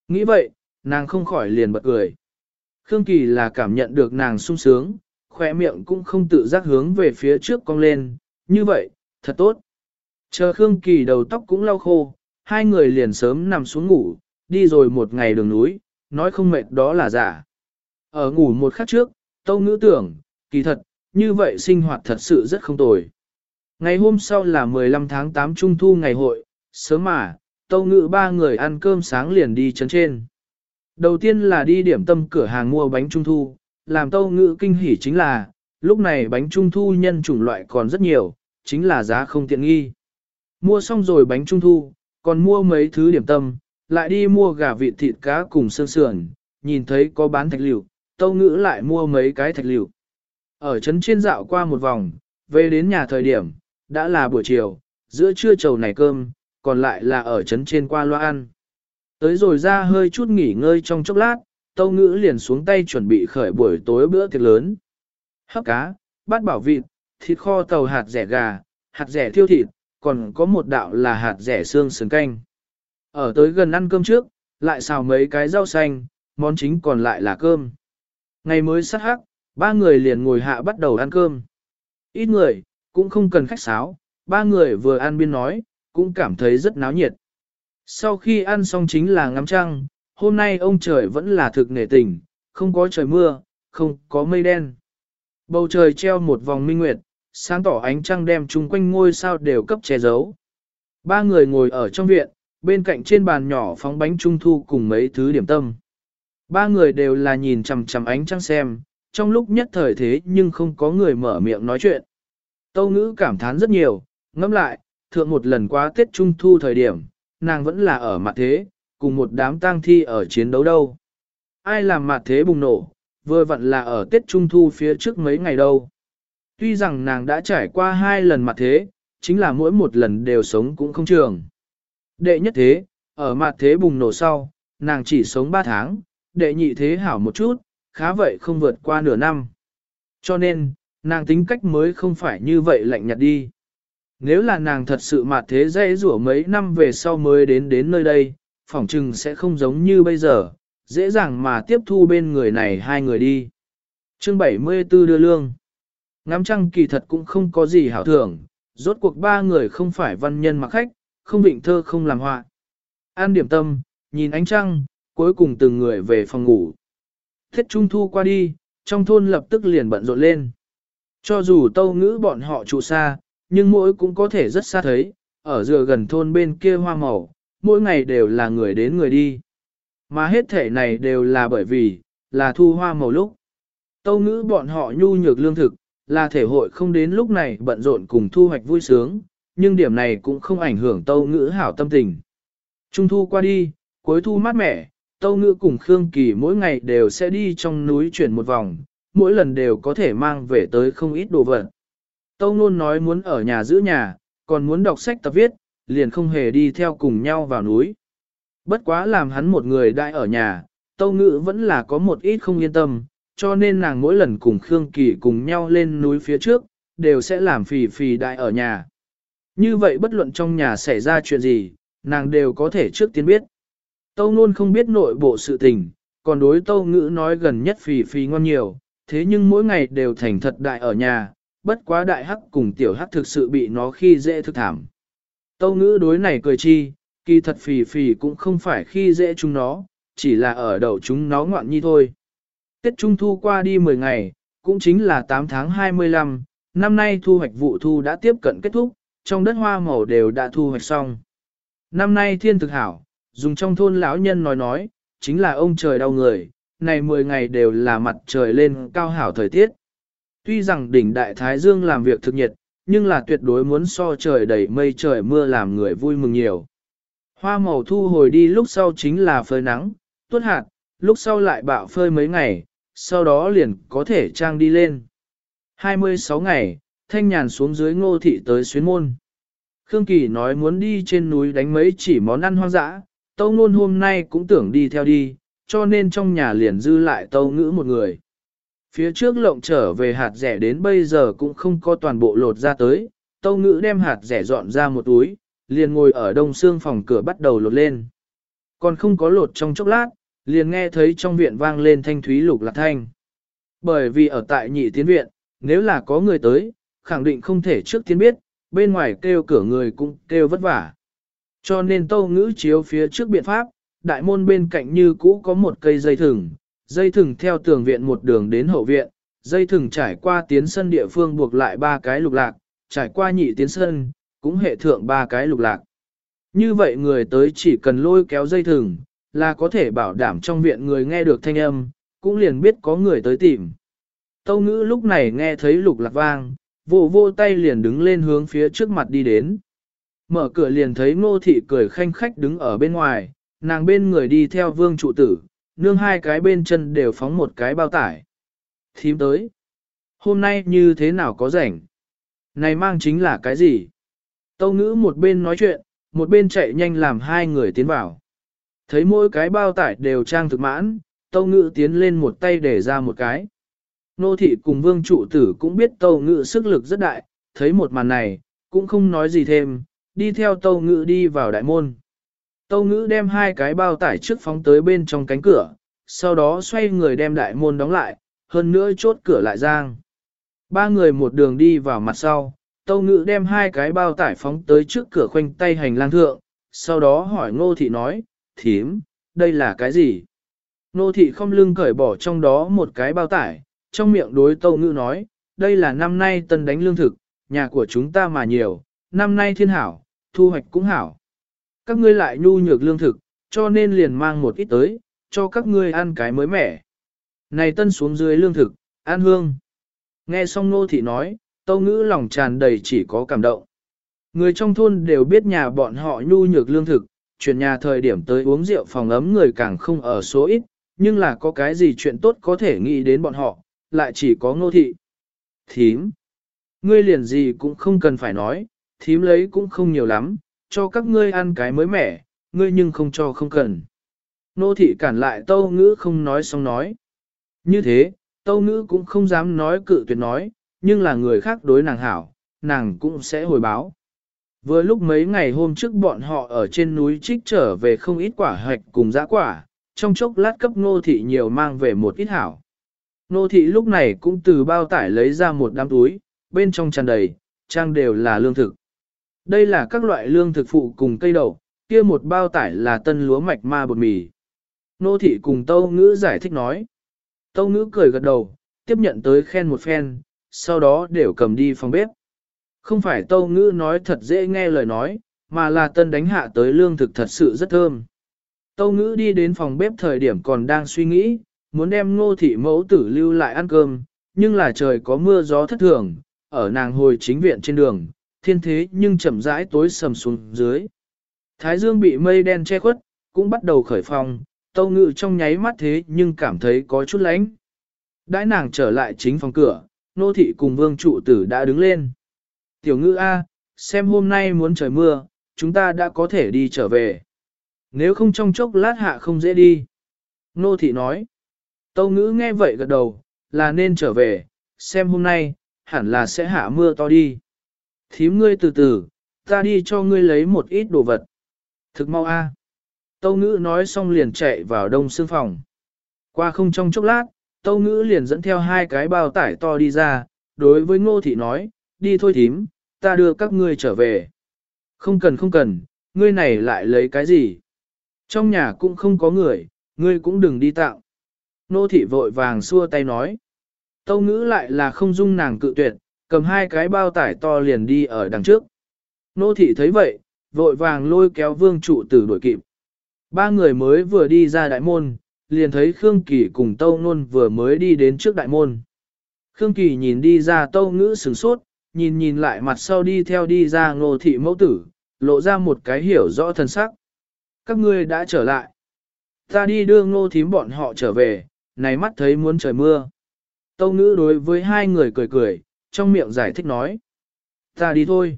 Nghĩ vậy, nàng không khỏi liền bật cười. Khương Kỳ là cảm nhận được nàng sung sướng, khỏe miệng cũng không tự giác hướng về phía trước cong lên, như vậy, thật tốt. Chờ Khương Kỳ đầu tóc cũng lau khô, hai người liền sớm nằm xuống ngủ, đi rồi một ngày đường núi, nói không mệt đó là giả. Ở ngủ một khắc trước, Tâu ngữ tưởng, kỳ thật, như vậy sinh hoạt thật sự rất không tồi. Ngày hôm sau là 15 tháng 8 Trung Thu ngày hội, sớm mà, Tâu ngự ba người ăn cơm sáng liền đi chấn trên. Đầu tiên là đi điểm tâm cửa hàng mua bánh trung thu, làm tâu ngự kinh hỉ chính là, lúc này bánh trung thu nhân chủng loại còn rất nhiều, chính là giá không tiện nghi. Mua xong rồi bánh trung thu, còn mua mấy thứ điểm tâm, lại đi mua gà vịt thịt cá cùng sương sườn, nhìn thấy có bán thạch liệu, tâu ngữ lại mua mấy cái thạch liệu. Ở trấn trên dạo qua một vòng, về đến nhà thời điểm, đã là buổi chiều, giữa trưa trầu này cơm, còn lại là ở trấn trên qua loa ăn. Tới rồi ra hơi chút nghỉ ngơi trong chốc lát, tâu ngữ liền xuống tay chuẩn bị khởi buổi tối bữa tiệc lớn. Hấp cá, bát bảo vịt, thịt kho tàu hạt rẻ gà, hạt rẻ thiêu thịt, còn có một đạo là hạt rẻ xương sườn canh. Ở tới gần ăn cơm trước, lại xào mấy cái rau xanh, món chính còn lại là cơm. Ngày mới sát hắc, ba người liền ngồi hạ bắt đầu ăn cơm. Ít người, cũng không cần khách sáo, ba người vừa ăn biên nói, cũng cảm thấy rất náo nhiệt. Sau khi ăn xong chính là ngắm trăng, hôm nay ông trời vẫn là thực nể tình, không có trời mưa, không có mây đen. Bầu trời treo một vòng minh nguyệt, sáng tỏ ánh trăng đem chung quanh ngôi sao đều cấp che giấu. Ba người ngồi ở trong viện, bên cạnh trên bàn nhỏ phóng bánh trung thu cùng mấy thứ điểm tâm. Ba người đều là nhìn chằm chằm ánh trăng xem, trong lúc nhất thời thế nhưng không có người mở miệng nói chuyện. Tâu ngữ cảm thán rất nhiều, ngẫm lại, thượng một lần qua Tết Trung Thu thời điểm, nàng vẫn là ở mặt thế, cùng một đám tang thi ở chiến đấu đâu. Ai làm mặt thế bùng nổ, vừa vặn là ở Tết Trung Thu phía trước mấy ngày đâu. Tuy rằng nàng đã trải qua hai lần mặt thế, chính là mỗi một lần đều sống cũng không trường. Đệ nhất thế, ở mặt thế bùng nổ sau, nàng chỉ sống 3 tháng, đệ nhị thế hảo một chút, khá vậy không vượt qua nửa năm. Cho nên, nàng tính cách mới không phải như vậy lạnh nhạt đi. Nếu là nàng thật sự mà thế dễ rủa mấy năm về sau mới đến đến nơi đây, phỏng chừng sẽ không giống như bây giờ, dễ dàng mà tiếp thu bên người này hai người đi. Chương 74 đưa lương. Ngắm trăng kỳ thật cũng không có gì hảo thưởng, rốt cuộc ba người không phải văn nhân mặc khách, không vịnh thơ không làm họa. An điểm tâm, nhìn ánh trăng, cuối cùng từng người về phòng ngủ. Thiết trung thu qua đi, trong thôn lập tức liền bận rộn lên. Cho dù tâu ngữ bọn họ trụ xa, nhưng mỗi cũng có thể rất xa thấy, ở dừa gần thôn bên kia hoa màu, mỗi ngày đều là người đến người đi. Mà hết thể này đều là bởi vì, là thu hoa màu lúc. Tâu ngữ bọn họ nhu nhược lương thực, là thể hội không đến lúc này bận rộn cùng thu hoạch vui sướng, nhưng điểm này cũng không ảnh hưởng tâu ngữ hảo tâm tình. Trung thu qua đi, cuối thu mát mẻ, tâu ngữ cùng Khương Kỳ mỗi ngày đều sẽ đi trong núi chuyển một vòng, mỗi lần đều có thể mang về tới không ít đồ vật. Tâu luôn nói muốn ở nhà giữ nhà, còn muốn đọc sách tập viết, liền không hề đi theo cùng nhau vào núi. Bất quá làm hắn một người đại ở nhà, Tâu Ngữ vẫn là có một ít không yên tâm, cho nên nàng mỗi lần cùng Khương Kỳ cùng nhau lên núi phía trước, đều sẽ làm phì phì đại ở nhà. Như vậy bất luận trong nhà xảy ra chuyện gì, nàng đều có thể trước tiên biết. Tâu Nôn không biết nội bộ sự tình, còn đối Tâu Ngữ nói gần nhất phì phì ngon nhiều, thế nhưng mỗi ngày đều thành thật đại ở nhà, bất quá đại hắc cùng tiểu hắc thực sự bị nó khi dễ thực thảm. Tâu Ngữ đối này cười chi, kỳ thật phì phì cũng không phải khi dễ chúng nó, chỉ là ở đầu chúng nó ngoạn nhi thôi. Tết Trung Thu qua đi 10 ngày, cũng chính là 8 tháng 25, năm nay thu hoạch vụ thu đã tiếp cận kết thúc, trong đất hoa màu đều đã thu hoạch xong. Năm nay thiên thực hảo, dùng trong thôn lão nhân nói nói, chính là ông trời đau người, này 10 ngày đều là mặt trời lên cao hảo thời tiết. Tuy rằng đỉnh đại thái dương làm việc thực nhiệt, nhưng là tuyệt đối muốn so trời đầy mây trời mưa làm người vui mừng nhiều. Hoa màu thu hồi đi lúc sau chính là phơi nắng, tuốt hạt, lúc sau lại bạo phơi mấy ngày, sau đó liền có thể trang đi lên. 26 ngày, thanh nhàn xuống dưới ngô thị tới xuyến môn. Khương Kỳ nói muốn đi trên núi đánh mấy chỉ món ăn hoang dã, Tâu Nôn hôm nay cũng tưởng đi theo đi, cho nên trong nhà liền dư lại Tâu Ngữ một người. Phía trước lộng trở về hạt rẻ đến bây giờ cũng không có toàn bộ lột ra tới, Tâu Ngữ đem hạt rẻ dọn ra một túi, liền ngồi ở đông xương phòng cửa bắt đầu lột lên. Còn không có lột trong chốc lát, liền nghe thấy trong viện vang lên thanh thúy lục lạc thanh. Bởi vì ở tại nhị tiến viện, nếu là có người tới, khẳng định không thể trước tiên biết, bên ngoài kêu cửa người cũng kêu vất vả. Cho nên tâu ngữ chiếu phía trước biện pháp, đại môn bên cạnh như cũ có một cây dây thừng, dây thừng theo tường viện một đường đến hậu viện, dây thừng trải qua tiến sân địa phương buộc lại ba cái lục lạc, trải qua nhị tiến sân, cũng hệ thượng ba cái lục lạc. Như vậy người tới chỉ cần lôi kéo dây thừng, là có thể bảo đảm trong viện người nghe được thanh âm, cũng liền biết có người tới tìm. Tâu ngữ lúc này nghe thấy lục lạc vang, vô vô tay liền đứng lên hướng phía trước mặt đi đến. Mở cửa liền thấy ngô thị cười khanh khách đứng ở bên ngoài, nàng bên người đi theo vương trụ tử, nương hai cái bên chân đều phóng một cái bao tải. Thím tới. Hôm nay như thế nào có rảnh? Này mang chính là cái gì? Tâu ngữ một bên nói chuyện, một bên chạy nhanh làm hai người tiến vào. Thấy mỗi cái bao tải đều trang thực mãn, tâu ngữ tiến lên một tay để ra một cái. Nô thị cùng vương trụ tử cũng biết tâu ngữ sức lực rất đại, thấy một màn này, cũng không nói gì thêm, đi theo tâu ngữ đi vào đại môn. Tâu ngữ đem hai cái bao tải trước phóng tới bên trong cánh cửa, sau đó xoay người đem đại môn đóng lại, hơn nữa chốt cửa lại giang. Ba người một đường đi vào mặt sau, tâu ngữ đem hai cái bao tải phóng tới trước cửa khoanh tay hành lang thượng, sau đó hỏi ngô thị nói, thím, đây là cái gì? Ngô thị không lưng cởi bỏ trong đó một cái bao tải, trong miệng đối tâu ngữ nói, đây là năm nay tân đánh lương thực, nhà của chúng ta mà nhiều, năm nay thiên hảo, thu hoạch cũng hảo. Các ngươi lại nhu nhược lương thực, cho nên liền mang một ít tới, cho các ngươi ăn cái mới mẻ. Này tân xuống dưới lương thực, an hương. Nghe xong nô thị nói, tâu ngữ lòng tràn đầy chỉ có cảm động. Người trong thôn đều biết nhà bọn họ nhu nhược lương thực, chuyển nhà thời điểm tới uống rượu phòng ấm người càng không ở số ít, nhưng là có cái gì chuyện tốt có thể nghĩ đến bọn họ, lại chỉ có ngô thị. Thím, ngươi liền gì cũng không cần phải nói, thím lấy cũng không nhiều lắm, cho các ngươi ăn cái mới mẻ, ngươi nhưng không cho không cần. Nô thị cản lại tâu ngữ không nói xong nói. Như thế, Tâu ngữ cũng không dám nói cự tuyệt nói, nhưng là người khác đối nàng hảo, nàng cũng sẽ hồi báo. Vừa lúc mấy ngày hôm trước bọn họ ở trên núi trích trở về không ít quả hạch cùng dã quả, trong chốc lát cấp nô thị nhiều mang về một ít hảo. Nô thị lúc này cũng từ bao tải lấy ra một đám túi, bên trong tràn đầy, trang đều là lương thực. Đây là các loại lương thực phụ cùng cây đậu, kia một bao tải là tân lúa mạch ma bột mì. Nô thị cùng Tâu Ngữ giải thích nói. Tâu Ngữ cười gật đầu, tiếp nhận tới khen một phen, sau đó đều cầm đi phòng bếp. Không phải Tâu Ngữ nói thật dễ nghe lời nói, mà là tân đánh hạ tới lương thực thật sự rất thơm. Tâu Ngữ đi đến phòng bếp thời điểm còn đang suy nghĩ, muốn đem ngô thị mẫu tử lưu lại ăn cơm, nhưng là trời có mưa gió thất thường, ở nàng hồi chính viện trên đường, thiên thế nhưng chậm rãi tối sầm xuống dưới. Thái dương bị mây đen che khuất, cũng bắt đầu khởi phong, tâu ngự trong nháy mắt thế nhưng cảm thấy có chút lánh. Đãi nàng trở lại chính phòng cửa, nô thị cùng vương trụ tử đã đứng lên. Tiểu Ngự A, xem hôm nay muốn trời mưa, chúng ta đã có thể đi trở về. Nếu không trong chốc lát hạ không dễ đi. Nô thị nói. Tâu ngữ nghe vậy gật đầu, là nên trở về, xem hôm nay, hẳn là sẽ hạ mưa to đi. Thím ngươi từ từ, ta đi cho ngươi lấy một ít đồ vật. Thực mau a. Tâu ngữ nói xong liền chạy vào đông xương phòng. Qua không trong chốc lát, tâu ngữ liền dẫn theo hai cái bao tải to đi ra, đối với ngô thị nói, đi thôi thím, ta đưa các ngươi trở về. Không cần không cần, ngươi này lại lấy cái gì? Trong nhà cũng không có người, ngươi cũng đừng đi tạo. Nô thị vội vàng xua tay nói. Tâu ngữ lại là không dung nàng cự tuyệt, cầm hai cái bao tải to liền đi ở đằng trước. Nô thị thấy vậy, vội vàng lôi kéo vương trụ tử đuổi kịp. Ba người mới vừa đi ra đại môn, liền thấy Khương Kỳ cùng Tâu Nôn vừa mới đi đến trước đại môn. Khương Kỳ nhìn đi ra Tâu Ngữ sửng sốt, nhìn nhìn lại mặt sau đi theo đi ra ngô thị mẫu tử, lộ ra một cái hiểu rõ thân sắc. Các ngươi đã trở lại. Ta đi đưa ngô thím bọn họ trở về, này mắt thấy muốn trời mưa. Tâu ngữ đối với hai người cười cười, trong miệng giải thích nói. Ta đi thôi.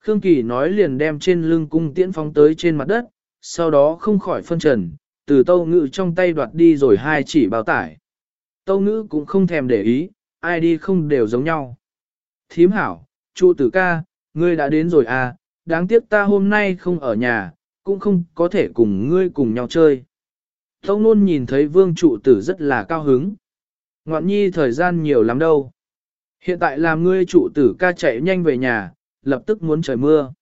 Khương Kỳ nói liền đem trên lưng cung tiễn phóng tới trên mặt đất, sau đó không khỏi phân trần, từ tâu ngữ trong tay đoạt đi rồi hai chỉ bao tải. Tâu ngữ cũng không thèm để ý, ai đi không đều giống nhau. Thím hảo, trụ tử ca, ngươi đã đến rồi à, đáng tiếc ta hôm nay không ở nhà, cũng không có thể cùng ngươi cùng nhau chơi. Tâu nôn nhìn thấy vương trụ tử rất là cao hứng. Ngoạn nhi thời gian nhiều lắm đâu. Hiện tại làm ngươi trụ tử ca chạy nhanh về nhà, lập tức muốn trời mưa.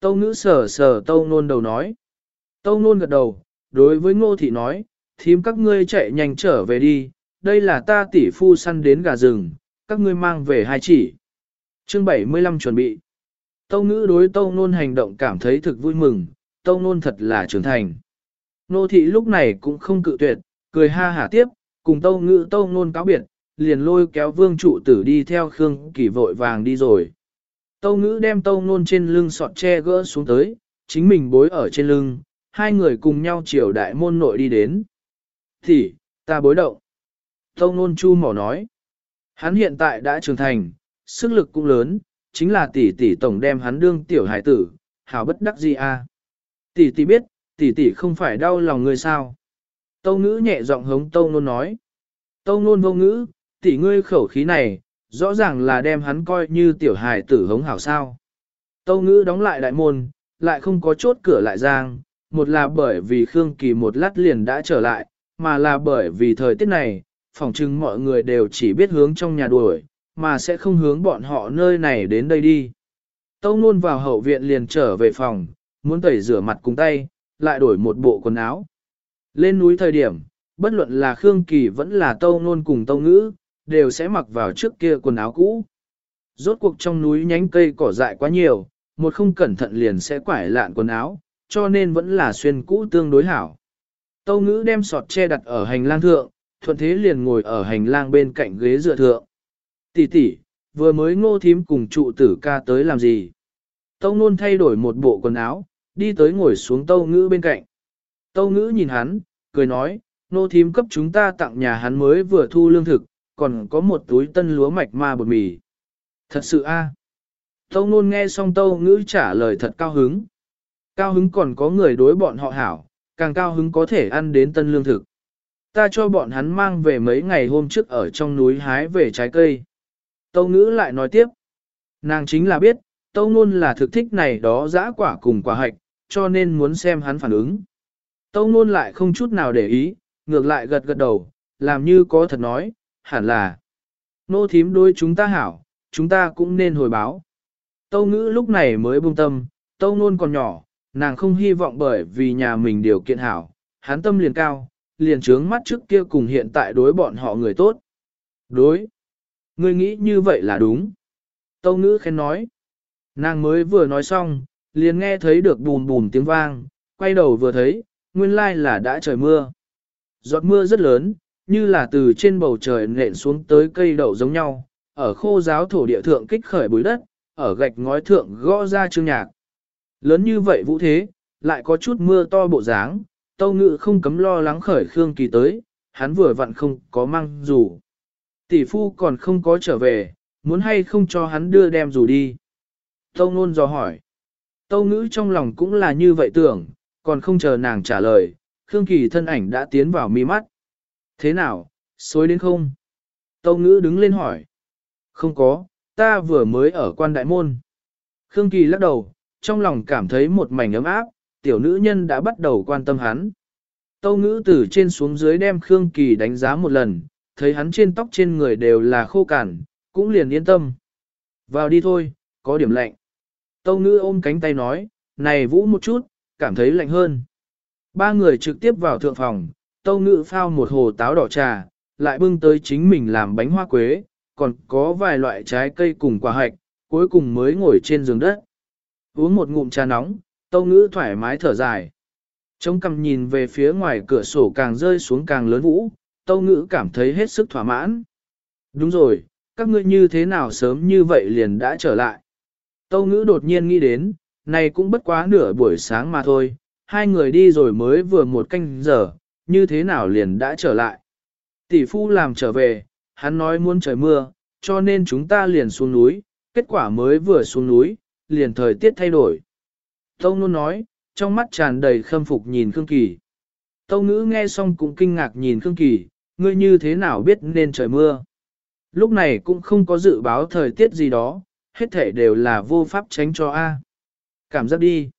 Tâu ngữ sờ sờ tâu nôn đầu nói. Tâu nôn gật đầu, đối với ngô thị nói, thím các ngươi chạy nhanh trở về đi, đây là ta tỷ phu săn đến gà rừng, các ngươi mang về hai chỉ. Chương 75 chuẩn bị. Tâu ngữ đối tâu nôn hành động cảm thấy thực vui mừng, tâu nôn thật là trưởng thành. Nô thị lúc này cũng không cự tuyệt, cười ha hả tiếp, cùng tâu ngữ tâu nôn cáo biệt, liền lôi kéo vương trụ tử đi theo Khương Kỳ vội vàng đi rồi. Tâu ngữ đem tâu nôn trên lưng sọt che gỡ xuống tới, chính mình bối ở trên lưng, hai người cùng nhau chiều đại môn nội đi đến. Thì, ta bối động. Tâu nôn chu mỏ nói. Hắn hiện tại đã trưởng thành, sức lực cũng lớn, chính là tỷ tỷ tổng đem hắn đương tiểu hải tử, hảo bất đắc gì a Tỷ tỷ biết, tỷ tỷ không phải đau lòng người sao. Tâu ngữ nhẹ giọng hống tâu nôn nói. Tâu nôn vô ngữ, tỷ ngươi khẩu khí này, rõ ràng là đem hắn coi như tiểu hài tử hống hảo sao. Tâu ngữ đóng lại đại môn, lại không có chốt cửa lại giang, một là bởi vì Khương Kỳ một lát liền đã trở lại, mà là bởi vì thời tiết này, phỏng chừng mọi người đều chỉ biết hướng trong nhà đuổi, mà sẽ không hướng bọn họ nơi này đến đây đi. Tâu nôn vào hậu viện liền trở về phòng, muốn tẩy rửa mặt cùng tay, lại đổi một bộ quần áo. Lên núi thời điểm, bất luận là Khương Kỳ vẫn là Tâu Nôn cùng Tâu Ngữ, đều sẽ mặc vào trước kia quần áo cũ. Rốt cuộc trong núi nhánh cây cỏ dại quá nhiều, một không cẩn thận liền sẽ quải lạn quần áo, cho nên vẫn là xuyên cũ tương đối hảo. Tâu Ngữ đem sọt che đặt ở hành lang thượng, thuận thế liền ngồi ở hành lang bên cạnh ghế dựa thượng. Tỷ tỷ, vừa mới ngô thím cùng trụ tử ca tới làm gì? Tâu Nôn thay đổi một bộ quần áo, đi tới ngồi xuống Tâu Ngữ bên cạnh. Tâu Ngữ nhìn hắn, cười nói, nô thím cấp chúng ta tặng nhà hắn mới vừa thu lương thực, còn có một túi tân lúa mạch ma bột mì. Thật sự a. Tâu nôn nghe xong tâu ngữ trả lời thật cao hứng. Cao hứng còn có người đối bọn họ hảo, càng cao hứng có thể ăn đến tân lương thực. Ta cho bọn hắn mang về mấy ngày hôm trước ở trong núi hái về trái cây. Tâu ngữ lại nói tiếp. Nàng chính là biết, tâu nôn là thực thích này đó dã quả cùng quả hạch, cho nên muốn xem hắn phản ứng. Tâu nôn lại không chút nào để ý, ngược lại gật gật đầu, làm như có thật nói, hẳn là. Nô thím đôi chúng ta hảo, chúng ta cũng nên hồi báo. Tâu ngữ lúc này mới buông tâm, tâu ngôn còn nhỏ, nàng không hy vọng bởi vì nhà mình điều kiện hảo, Hán tâm liền cao, liền trướng mắt trước kia cùng hiện tại đối bọn họ người tốt. Đối. Ngươi nghĩ như vậy là đúng. Tâu ngữ khen nói. Nàng mới vừa nói xong, liền nghe thấy được bùm bùm tiếng vang, quay đầu vừa thấy, nguyên lai là đã trời mưa. Giọt mưa rất lớn, như là từ trên bầu trời nện xuống tới cây đậu giống nhau, ở khô giáo thổ địa thượng kích khởi bùi đất, ở gạch ngói thượng gõ ra chương nhạc. Lớn như vậy vũ thế, lại có chút mưa to bộ dáng, tâu ngự không cấm lo lắng khởi Khương Kỳ tới, hắn vừa vặn không có mang dù. Tỷ phu còn không có trở về, muốn hay không cho hắn đưa đem dù đi. Tâu nôn dò hỏi. Tâu ngữ trong lòng cũng là như vậy tưởng, còn không chờ nàng trả lời, Khương Kỳ thân ảnh đã tiến vào mi mắt. Thế nào, xối đến không? Tâu ngữ đứng lên hỏi. Không có, ta vừa mới ở quan đại môn. Khương Kỳ lắc đầu, trong lòng cảm thấy một mảnh ấm áp, tiểu nữ nhân đã bắt đầu quan tâm hắn. Tâu ngữ từ trên xuống dưới đem Khương Kỳ đánh giá một lần, thấy hắn trên tóc trên người đều là khô cằn, cũng liền yên tâm. Vào đi thôi, có điểm lạnh. Tâu ngữ ôm cánh tay nói, này vũ một chút, cảm thấy lạnh hơn. Ba người trực tiếp vào thượng phòng, tâu ngự phao một hồ táo đỏ trà, lại bưng tới chính mình làm bánh hoa quế, còn có vài loại trái cây cùng quả hạch, cuối cùng mới ngồi trên giường đất. Uống một ngụm trà nóng, tâu ngữ thoải mái thở dài. Trông cầm nhìn về phía ngoài cửa sổ càng rơi xuống càng lớn vũ, tâu ngữ cảm thấy hết sức thỏa mãn. Đúng rồi, các ngươi như thế nào sớm như vậy liền đã trở lại. Tâu ngữ đột nhiên nghĩ đến, này cũng bất quá nửa buổi sáng mà thôi, hai người đi rồi mới vừa một canh giờ, như thế nào liền đã trở lại. Tỷ phu làm trở về, hắn nói muốn trời mưa, cho nên chúng ta liền xuống núi, kết quả mới vừa xuống núi, liền thời tiết thay đổi. Tâu Nôn nói, trong mắt tràn đầy khâm phục nhìn Khương Kỳ. Tâu Ngữ nghe xong cũng kinh ngạc nhìn Khương Kỳ, ngươi như thế nào biết nên trời mưa. Lúc này cũng không có dự báo thời tiết gì đó, hết thể đều là vô pháp tránh cho A. Cảm giác đi.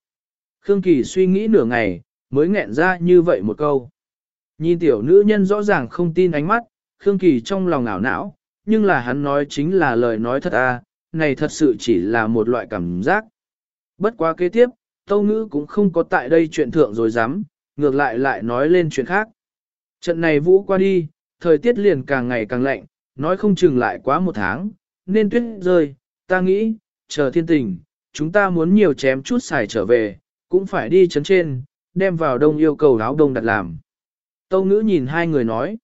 Khương Kỳ suy nghĩ nửa ngày, mới nghẹn ra như vậy một câu. Nhìn tiểu nữ nhân rõ ràng không tin ánh mắt, Khương Kỳ trong lòng ảo não, nhưng là hắn nói chính là lời nói thật à? này thật sự chỉ là một loại cảm giác. Bất quá kế tiếp, Tâu Ngữ cũng không có tại đây chuyện thượng rồi dám, ngược lại lại nói lên chuyện khác. Trận này vũ qua đi, thời tiết liền càng ngày càng lạnh, nói không chừng lại quá một tháng, nên tuyết rơi, ta nghĩ, chờ thiên tình, chúng ta muốn nhiều chém chút xài trở về, cũng phải đi chấn trên, đem vào đông yêu cầu áo đông đặt làm. Tâu ngữ nhìn hai người nói,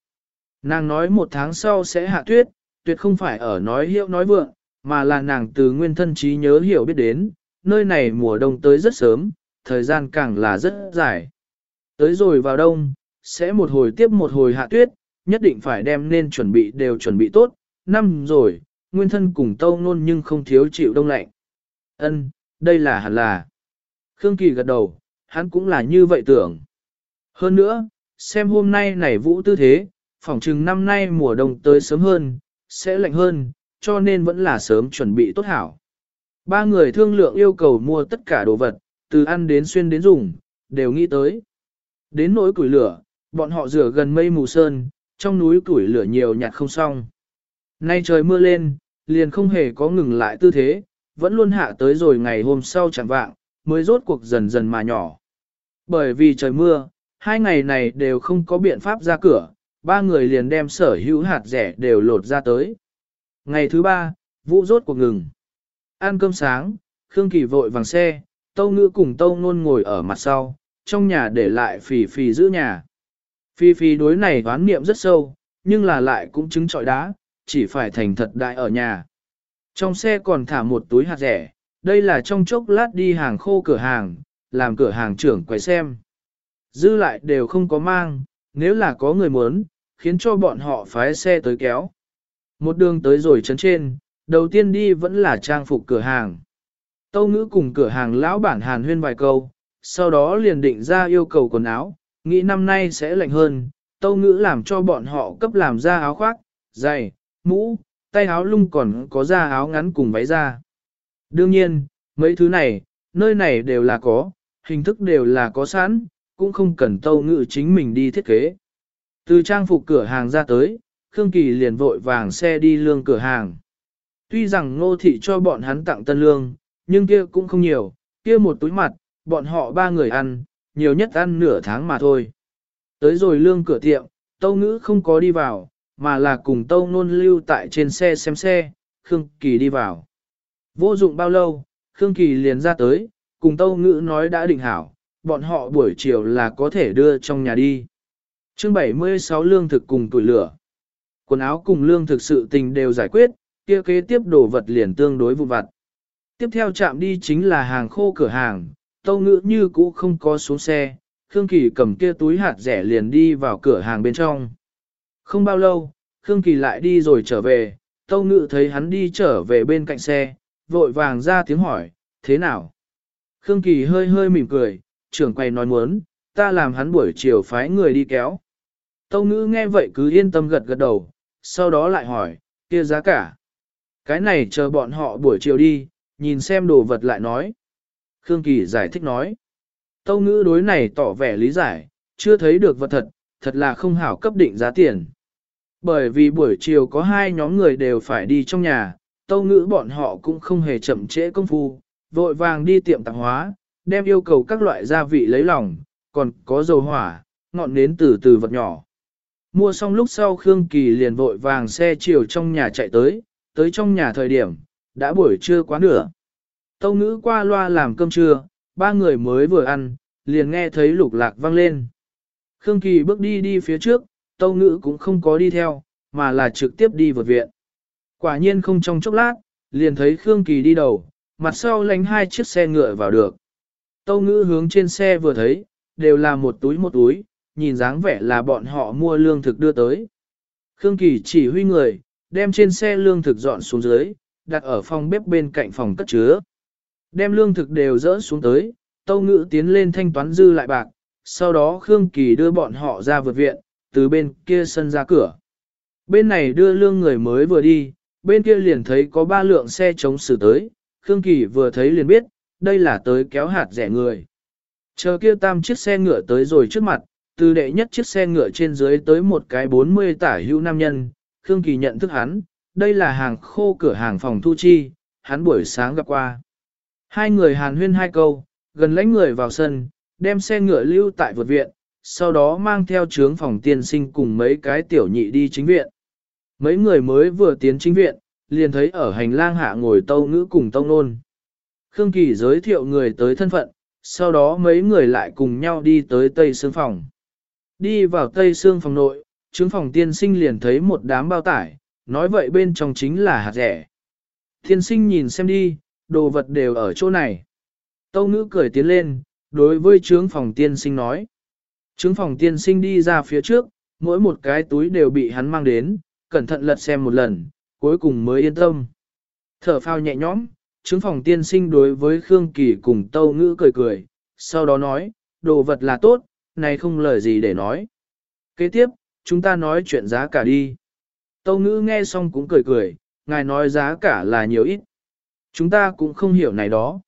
nàng nói một tháng sau sẽ hạ tuyết, tuyệt không phải ở nói hiệu nói vượng, mà là nàng từ nguyên thân trí nhớ hiểu biết đến, nơi này mùa đông tới rất sớm, thời gian càng là rất dài. Tới rồi vào đông, sẽ một hồi tiếp một hồi hạ tuyết, nhất định phải đem nên chuẩn bị đều chuẩn bị tốt, năm rồi, nguyên thân cùng tâu nôn nhưng không thiếu chịu đông lạnh. Ân, đây là hẳn là. Khương Kỳ gật đầu, hắn cũng là như vậy tưởng. Hơn nữa, xem hôm nay này vũ tư thế, phỏng chừng năm nay mùa đông tới sớm hơn, sẽ lạnh hơn, cho nên vẫn là sớm chuẩn bị tốt hảo. Ba người thương lượng yêu cầu mua tất cả đồ vật, từ ăn đến xuyên đến dùng, đều nghĩ tới. Đến nỗi củi lửa, bọn họ rửa gần mây mù sơn, trong núi củi lửa nhiều nhạt không xong. Nay trời mưa lên, liền không hề có ngừng lại tư thế, vẫn luôn hạ tới rồi ngày hôm sau chẳng vạng, mới rốt cuộc dần dần mà nhỏ. Bởi vì trời mưa, hai ngày này đều không có biện pháp ra cửa, ba người liền đem sở hữu hạt rẻ đều lột ra tới. Ngày thứ ba, vũ rốt cuộc ngừng. Ăn cơm sáng, Khương Kỳ vội vàng xe, Tâu Ngữ cùng Tâu Nôn ngồi ở mặt sau, trong nhà để lại phì phì giữ nhà. Phi phi đối này đoán niệm rất sâu, nhưng là lại cũng chứng trọi đá, chỉ phải thành thật đại ở nhà. Trong xe còn thả một túi hạt rẻ, đây là trong chốc lát đi hàng khô cửa hàng, làm cửa hàng trưởng quay xem. Dư lại đều không có mang, nếu là có người muốn, khiến cho bọn họ phái xe tới kéo. Một đường tới rồi chấn trên, đầu tiên đi vẫn là trang phục cửa hàng. Tâu ngữ cùng cửa hàng lão bản hàn huyên vài câu, sau đó liền định ra yêu cầu quần áo, nghĩ năm nay sẽ lạnh hơn, tâu ngữ làm cho bọn họ cấp làm ra áo khoác, giày, mũ, tay áo lung còn có da áo ngắn cùng váy da. Đương nhiên, mấy thứ này, nơi này đều là có, hình thức đều là có sẵn, cũng không cần tâu ngữ chính mình đi thiết kế. Từ trang phục cửa hàng ra tới, Khương Kỳ liền vội vàng xe đi lương cửa hàng. Tuy rằng ngô thị cho bọn hắn tặng tân lương, nhưng kia cũng không nhiều, kia một túi mặt, bọn họ ba người ăn, nhiều nhất ăn nửa tháng mà thôi. Tới rồi lương cửa tiệm, Tâu Ngữ không có đi vào, mà là cùng Tâu Nôn lưu tại trên xe xem xe, Khương Kỳ đi vào. Vô dụng bao lâu, Khương Kỳ liền ra tới, cùng Tâu Ngữ nói đã định hảo, bọn họ buổi chiều là có thể đưa trong nhà đi. chương 76 lương thực cùng tuổi lửa. Quần áo cùng lương thực sự tình đều giải quyết, kia kế tiếp đồ vật liền tương đối vụ vặt. Tiếp theo chạm đi chính là hàng khô cửa hàng, Tâu Ngữ như cũ không có xuống xe, Khương Kỳ cầm kia túi hạt rẻ liền đi vào cửa hàng bên trong. Không bao lâu, Khương Kỳ lại đi rồi trở về, Tâu Ngữ thấy hắn đi trở về bên cạnh xe, vội vàng ra tiếng hỏi, thế nào? Khương Kỳ hơi hơi mỉm cười, trưởng quay nói muốn, ta làm hắn buổi chiều phái người đi kéo. Tâu Ngữ nghe vậy cứ yên tâm gật gật đầu, sau đó lại hỏi, kia giá cả. Cái này chờ bọn họ buổi chiều đi, nhìn xem đồ vật lại nói. Khương Kỳ giải thích nói. Tâu ngữ đối này tỏ vẻ lý giải, chưa thấy được vật thật, thật là không hảo cấp định giá tiền. Bởi vì buổi chiều có hai nhóm người đều phải đi trong nhà, tâu ngữ bọn họ cũng không hề chậm trễ công phu, vội vàng đi tiệm tạp hóa, đem yêu cầu các loại gia vị lấy lòng, còn có dầu hỏa, ngọn nến từ từ vật nhỏ. Mua xong lúc sau Khương Kỳ liền vội vàng xe chiều trong nhà chạy tới, tới trong nhà thời điểm, đã buổi trưa quá nửa. Tâu ngữ qua loa làm cơm trưa, ba người mới vừa ăn, liền nghe thấy lục lạc vang lên. Khương Kỳ bước đi đi phía trước, tâu ngữ cũng không có đi theo, mà là trực tiếp đi vượt viện. Quả nhiên không trong chốc lát, liền thấy Khương Kỳ đi đầu, mặt sau lánh hai chiếc xe ngựa vào được. Tâu ngữ hướng trên xe vừa thấy, đều là một túi một túi, nhìn dáng vẻ là bọn họ mua lương thực đưa tới. Khương Kỳ chỉ huy người, đem trên xe lương thực dọn xuống dưới, đặt ở phòng bếp bên cạnh phòng cất chứa. Đem lương thực đều dỡ xuống tới, Tâu Ngữ tiến lên thanh toán dư lại bạc, sau đó Khương Kỳ đưa bọn họ ra vượt viện, từ bên kia sân ra cửa. Bên này đưa lương người mới vừa đi, bên kia liền thấy có ba lượng xe chống xử tới, Khương Kỳ vừa thấy liền biết, đây là tới kéo hạt rẻ người. Chờ kia tam chiếc xe ngựa tới rồi trước mặt, từ đệ nhất chiếc xe ngựa trên dưới tới một cái 40 tả hữu nam nhân, Khương Kỳ nhận thức hắn, đây là hàng khô cửa hàng phòng thu chi, hắn buổi sáng gặp qua. Hai người hàn huyên hai câu, gần lãnh người vào sân, đem xe ngựa lưu tại vượt viện, sau đó mang theo trướng phòng tiên sinh cùng mấy cái tiểu nhị đi chính viện. Mấy người mới vừa tiến chính viện, liền thấy ở hành lang hạ ngồi tâu ngữ cùng tâu nôn. Khương Kỳ giới thiệu người tới thân phận, sau đó mấy người lại cùng nhau đi tới Tây Sương Phòng. Đi vào Tây Sương Phòng nội, chứng phòng tiên sinh liền thấy một đám bao tải, nói vậy bên trong chính là hạt rẻ. Tiên sinh nhìn xem đi, đồ vật đều ở chỗ này. Tâu ngữ cười tiến lên, đối với trướng phòng tiên sinh nói. Trướng phòng tiên sinh đi ra phía trước, mỗi một cái túi đều bị hắn mang đến, cẩn thận lật xem một lần, cuối cùng mới yên tâm. Thở phao nhẹ nhõm, trướng phòng tiên sinh đối với Khương Kỳ cùng tâu ngữ cười cười, sau đó nói, đồ vật là tốt, này không lời gì để nói. Kế tiếp, chúng ta nói chuyện giá cả đi. Tâu ngữ nghe xong cũng cười cười, ngài nói giá cả là nhiều ít. Chúng ta cũng không hiểu này đó.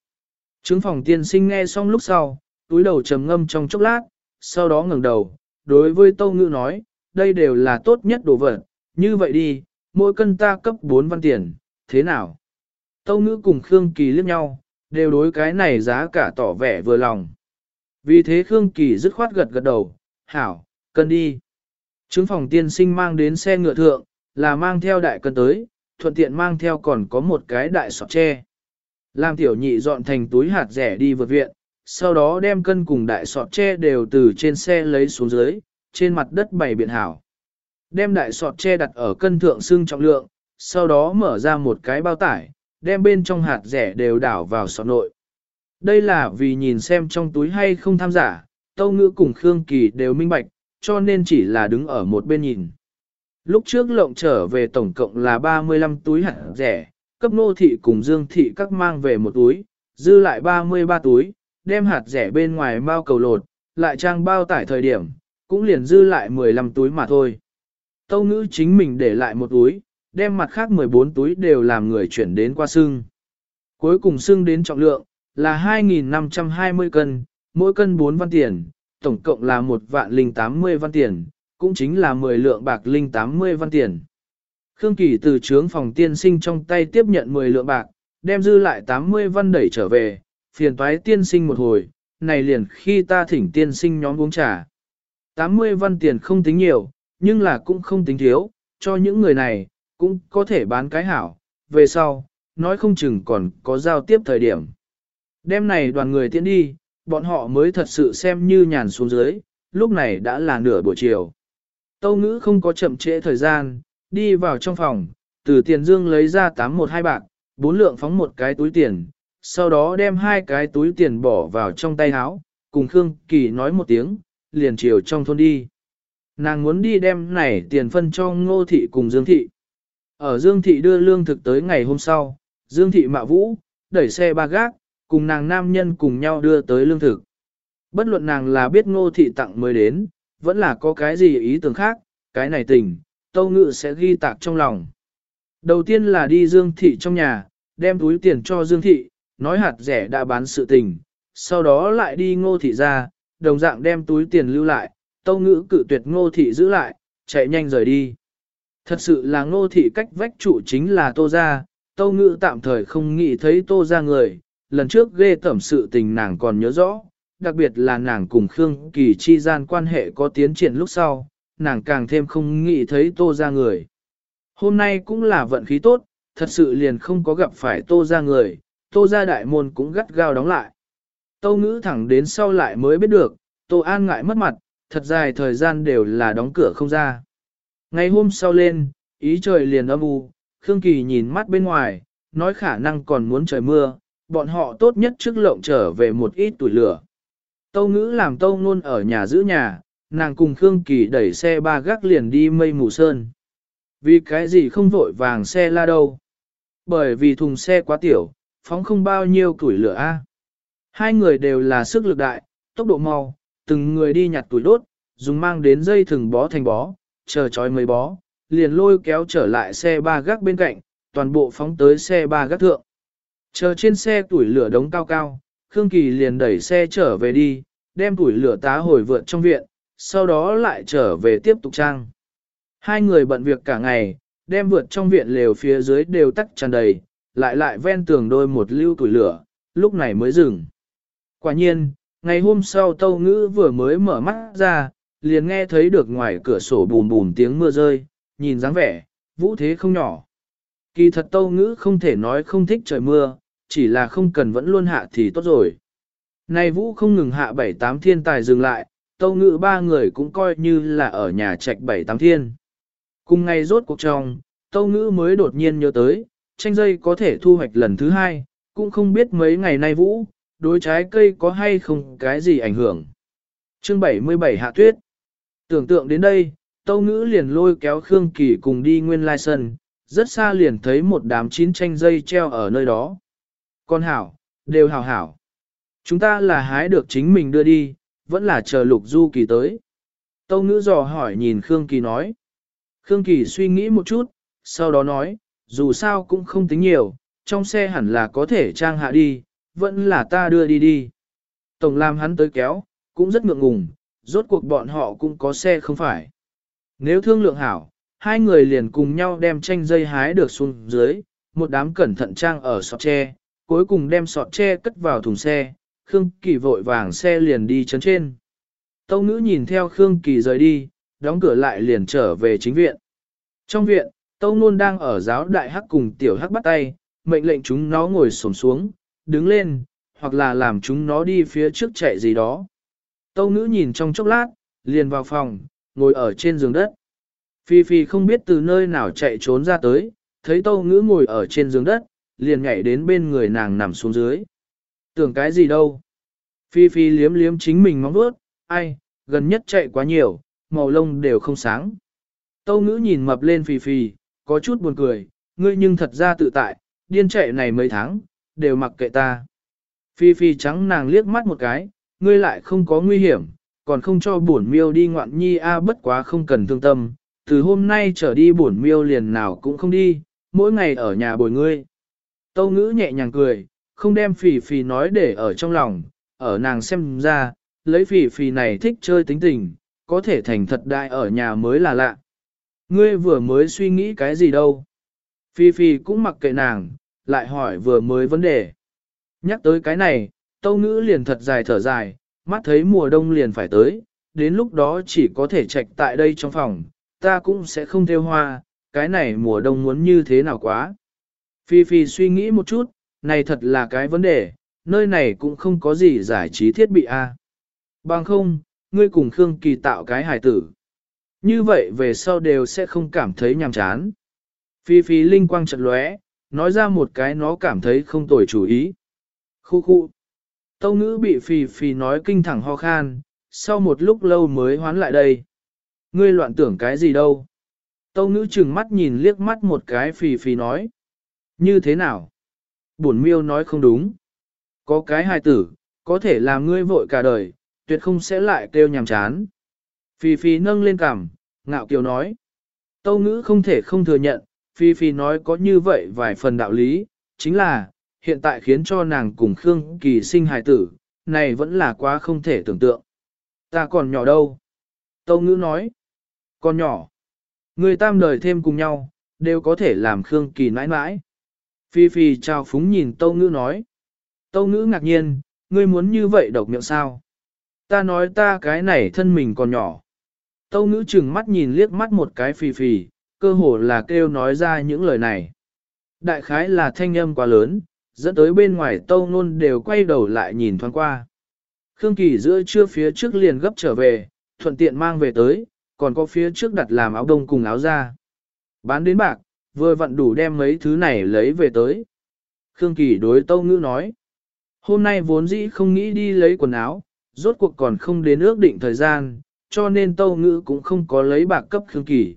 Trứng phòng tiên sinh nghe xong lúc sau, túi đầu trầm ngâm trong chốc lát, sau đó ngẩng đầu, đối với Tâu Ngữ nói, đây đều là tốt nhất đồ vật, như vậy đi, mỗi cân ta cấp 4 văn tiền, thế nào? Tâu Ngữ cùng Khương Kỳ liếc nhau, đều đối cái này giá cả tỏ vẻ vừa lòng. Vì thế Khương Kỳ dứt khoát gật gật đầu, hảo, cân đi. Trứng phòng tiên sinh mang đến xe ngựa thượng, là mang theo đại cân tới, thuận tiện mang theo còn có một cái đại sọt tre. Làm tiểu nhị dọn thành túi hạt rẻ đi vượt viện, sau đó đem cân cùng đại sọt tre đều từ trên xe lấy xuống dưới, trên mặt đất bày biện hảo. Đem đại sọt tre đặt ở cân thượng xương trọng lượng, sau đó mở ra một cái bao tải, đem bên trong hạt rẻ đều đảo vào sọt nội. Đây là vì nhìn xem trong túi hay không tham giả, Tâu Ngữ cùng Khương Kỳ đều minh bạch, cho nên chỉ là đứng ở một bên nhìn. Lúc trước lộng trở về tổng cộng là 35 túi hạt rẻ, cấp nô thị cùng dương thị các mang về một túi, dư lại 33 túi, đem hạt rẻ bên ngoài bao cầu lột, lại trang bao tải thời điểm, cũng liền dư lại 15 túi mà thôi. Tâu ngữ chính mình để lại một túi, đem mặt khác 14 túi đều làm người chuyển đến qua xương. Cuối cùng xương đến trọng lượng, là 2.520 cân, mỗi cân 4 văn tiền, tổng cộng là 1 vạn linh 80 văn tiền, cũng chính là 10 lượng bạc linh 80 văn tiền. Khương Kỳ từ trướng phòng tiên sinh trong tay tiếp nhận 10 lượng bạc, đem dư lại 80 văn đẩy trở về, phiền toái tiên sinh một hồi, này liền khi ta thỉnh tiên sinh nhóm uống trà. 80 văn tiền không tính nhiều, nhưng là cũng không tính thiếu, cho những người này, cũng có thể bán cái hảo, về sau, nói không chừng còn có giao tiếp thời điểm. Đêm này đoàn người tiến đi, bọn họ mới thật sự xem như nhàn xuống dưới, lúc này đã là nửa buổi chiều. Tâu ngữ không có chậm trễ thời gian, đi vào trong phòng, từ tiền dương lấy ra 812 bạc, bốn lượng phóng một cái túi tiền, sau đó đem hai cái túi tiền bỏ vào trong tay áo, cùng Khương Kỳ nói một tiếng, liền chiều trong thôn đi. Nàng muốn đi đem này tiền phân cho Ngô Thị cùng Dương Thị. Ở Dương Thị đưa lương thực tới ngày hôm sau, Dương Thị mạ vũ, đẩy xe ba gác, cùng nàng nam nhân cùng nhau đưa tới lương thực. Bất luận nàng là biết Ngô Thị tặng mới đến, vẫn là có cái gì ý tưởng khác, cái này tình, Tâu Ngự sẽ ghi tạc trong lòng. Đầu tiên là đi Dương Thị trong nhà, đem túi tiền cho Dương Thị, nói hạt rẻ đã bán sự tình, sau đó lại đi Ngô Thị ra, đồng dạng đem túi tiền lưu lại, Tâu Ngữ cự tuyệt Ngô Thị giữ lại, chạy nhanh rời đi. Thật sự là Ngô Thị cách vách trụ chính là Tô Gia, tô Ngữ tạm thời không nghĩ thấy Tô Gia người, lần trước ghê tẩm sự tình nàng còn nhớ rõ, đặc biệt là nàng cùng Khương Kỳ chi gian quan hệ có tiến triển lúc sau, nàng càng thêm không nghĩ thấy tô ra người. Hôm nay cũng là vận khí tốt, thật sự liền không có gặp phải tô ra người, tô ra đại môn cũng gắt gao đóng lại. tô ngữ thẳng đến sau lại mới biết được, tô an ngại mất mặt, thật dài thời gian đều là đóng cửa không ra. Ngày hôm sau lên, ý trời liền âm u, Khương Kỳ nhìn mắt bên ngoài, nói khả năng còn muốn trời mưa, bọn họ tốt nhất trước lộng trở về một ít tuổi lửa. Tâu ngữ làm tâu nôn ở nhà giữ nhà, nàng cùng Khương Kỳ đẩy xe ba gác liền đi mây mù sơn. Vì cái gì không vội vàng xe la đâu? Bởi vì thùng xe quá tiểu, phóng không bao nhiêu tuổi lửa a. Hai người đều là sức lực đại, tốc độ mau, từng người đi nhặt tuổi đốt, dùng mang đến dây thừng bó thành bó, chờ chói mấy bó, liền lôi kéo trở lại xe ba gác bên cạnh, toàn bộ phóng tới xe ba gác thượng. Chờ trên xe tuổi lửa đống cao cao, Khương Kỳ liền đẩy xe trở về đi, đem tuổi lửa tá hồi vượt trong viện, sau đó lại trở về tiếp tục trang. Hai người bận việc cả ngày, đem vượt trong viện lều phía dưới đều tắt tràn đầy, lại lại ven tường đôi một lưu tuổi lửa, lúc này mới dừng. Quả nhiên, ngày hôm sau Tâu Ngữ vừa mới mở mắt ra, liền nghe thấy được ngoài cửa sổ bùn bùn tiếng mưa rơi, nhìn dáng vẻ, vũ thế không nhỏ. Kỳ thật Tâu Ngữ không thể nói không thích trời mưa, chỉ là không cần vẫn luôn hạ thì tốt rồi. Này vũ không ngừng hạ bảy tám thiên tài dừng lại, tâu ngữ ba người cũng coi như là ở nhà trạch bảy tám thiên. Cùng ngày rốt cuộc trong, tâu ngữ mới đột nhiên nhớ tới, tranh dây có thể thu hoạch lần thứ hai, cũng không biết mấy ngày nay vũ, đối trái cây có hay không cái gì ảnh hưởng. Chương 77 Hạ Tuyết Tưởng tượng đến đây, tâu ngữ liền lôi kéo Khương Kỳ cùng đi nguyên lai sân, rất xa liền thấy một đám chín tranh dây treo ở nơi đó. Con hảo, đều hảo hảo. Chúng ta là hái được chính mình đưa đi, vẫn là chờ lục du kỳ tới. Tâu ngữ dò hỏi nhìn Khương Kỳ nói. Khương Kỳ suy nghĩ một chút, sau đó nói, dù sao cũng không tính nhiều, trong xe hẳn là có thể trang hạ đi, vẫn là ta đưa đi đi. Tổng làm hắn tới kéo, cũng rất ngượng ngùng, rốt cuộc bọn họ cũng có xe không phải. Nếu thương lượng hảo, hai người liền cùng nhau đem tranh dây hái được xuống dưới, một đám cẩn thận trang ở sọt tre, cuối cùng đem sọt tre cất vào thùng xe, Khương Kỳ vội vàng xe liền đi chấn trên. Tâu ngữ nhìn theo Khương Kỳ rời đi, đóng cửa lại liền trở về chính viện. Trong viện, Tâu Nôn đang ở giáo đại hắc cùng tiểu hắc bắt tay, mệnh lệnh chúng nó ngồi xổm xuống, đứng lên, hoặc là làm chúng nó đi phía trước chạy gì đó. Tâu ngữ nhìn trong chốc lát, liền vào phòng, ngồi ở trên giường đất. Phi Phi không biết từ nơi nào chạy trốn ra tới, thấy Tâu ngữ ngồi ở trên giường đất, liền nhảy đến bên người nàng nằm xuống dưới. Tưởng cái gì đâu? Phi Phi liếm liếm chính mình móng bước, ai, gần nhất chạy quá nhiều, màu lông đều không sáng. Tâu ngữ nhìn mập lên Phi Phi, có chút buồn cười, ngươi nhưng thật ra tự tại, điên chạy này mấy tháng, đều mặc kệ ta. Phi Phi trắng nàng liếc mắt một cái, ngươi lại không có nguy hiểm, còn không cho bổn miêu đi ngoạn nhi a à bất quá không cần thương tâm, từ hôm nay trở đi bổn miêu liền nào cũng không đi, mỗi ngày ở nhà bồi ngươi. Tâu ngữ nhẹ nhàng cười, không đem phỉ phỉ nói để ở trong lòng, ở nàng xem ra, lấy phỉ phỉ này thích chơi tính tình, có thể thành thật đại ở nhà mới là lạ. Ngươi vừa mới suy nghĩ cái gì đâu. Phi Phi cũng mặc kệ nàng, lại hỏi vừa mới vấn đề. Nhắc tới cái này, tâu ngữ liền thật dài thở dài, mắt thấy mùa đông liền phải tới, đến lúc đó chỉ có thể trạch tại đây trong phòng, ta cũng sẽ không theo hoa, cái này mùa đông muốn như thế nào quá. Phi Phi suy nghĩ một chút, này thật là cái vấn đề, nơi này cũng không có gì giải trí thiết bị a. Bằng không, ngươi cùng Khương Kỳ tạo cái hài tử. Như vậy về sau đều sẽ không cảm thấy nhàm chán. Phi Phi linh quang chật lóe, nói ra một cái nó cảm thấy không tồi chủ ý. Khu khu. Tâu ngữ bị phì phì nói kinh thẳng ho khan, sau một lúc lâu mới hoán lại đây. Ngươi loạn tưởng cái gì đâu? Tâu ngữ chừng mắt nhìn liếc mắt một cái phì phì nói. Như thế nào? Bổn miêu nói không đúng. Có cái hài tử, có thể làm ngươi vội cả đời, tuyệt không sẽ lại kêu nhàm chán. Phi Phi nâng lên cằm, ngạo kiều nói. Tâu ngữ không thể không thừa nhận, Phi Phi nói có như vậy vài phần đạo lý, chính là, hiện tại khiến cho nàng cùng Khương Kỳ sinh hài tử, này vẫn là quá không thể tưởng tượng. Ta còn nhỏ đâu? Tâu ngữ nói. Còn nhỏ. Người tam đời thêm cùng nhau, đều có thể làm Khương Kỳ nãi nãi. Phi Phi trao phúng nhìn Tâu ngữ nói. Tâu ngữ ngạc nhiên, ngươi muốn như vậy độc miệng sao? Ta nói ta cái này thân mình còn nhỏ. Tâu ngữ chừng mắt nhìn liếc mắt một cái phi phi, cơ hồ là kêu nói ra những lời này. Đại khái là thanh âm quá lớn, dẫn tới bên ngoài tâu nôn đều quay đầu lại nhìn thoáng qua. Khương Kỳ giữa trưa phía trước liền gấp trở về, thuận tiện mang về tới, còn có phía trước đặt làm áo đông cùng áo da. Bán đến bạc, vừa vặn đủ đem mấy thứ này lấy về tới. Khương Kỳ đối tâu ngữ nói. Hôm nay vốn dĩ không nghĩ đi lấy quần áo, rốt cuộc còn không đến ước định thời gian, cho nên Tâu Ngữ cũng không có lấy bạc cấp Khương Kỳ.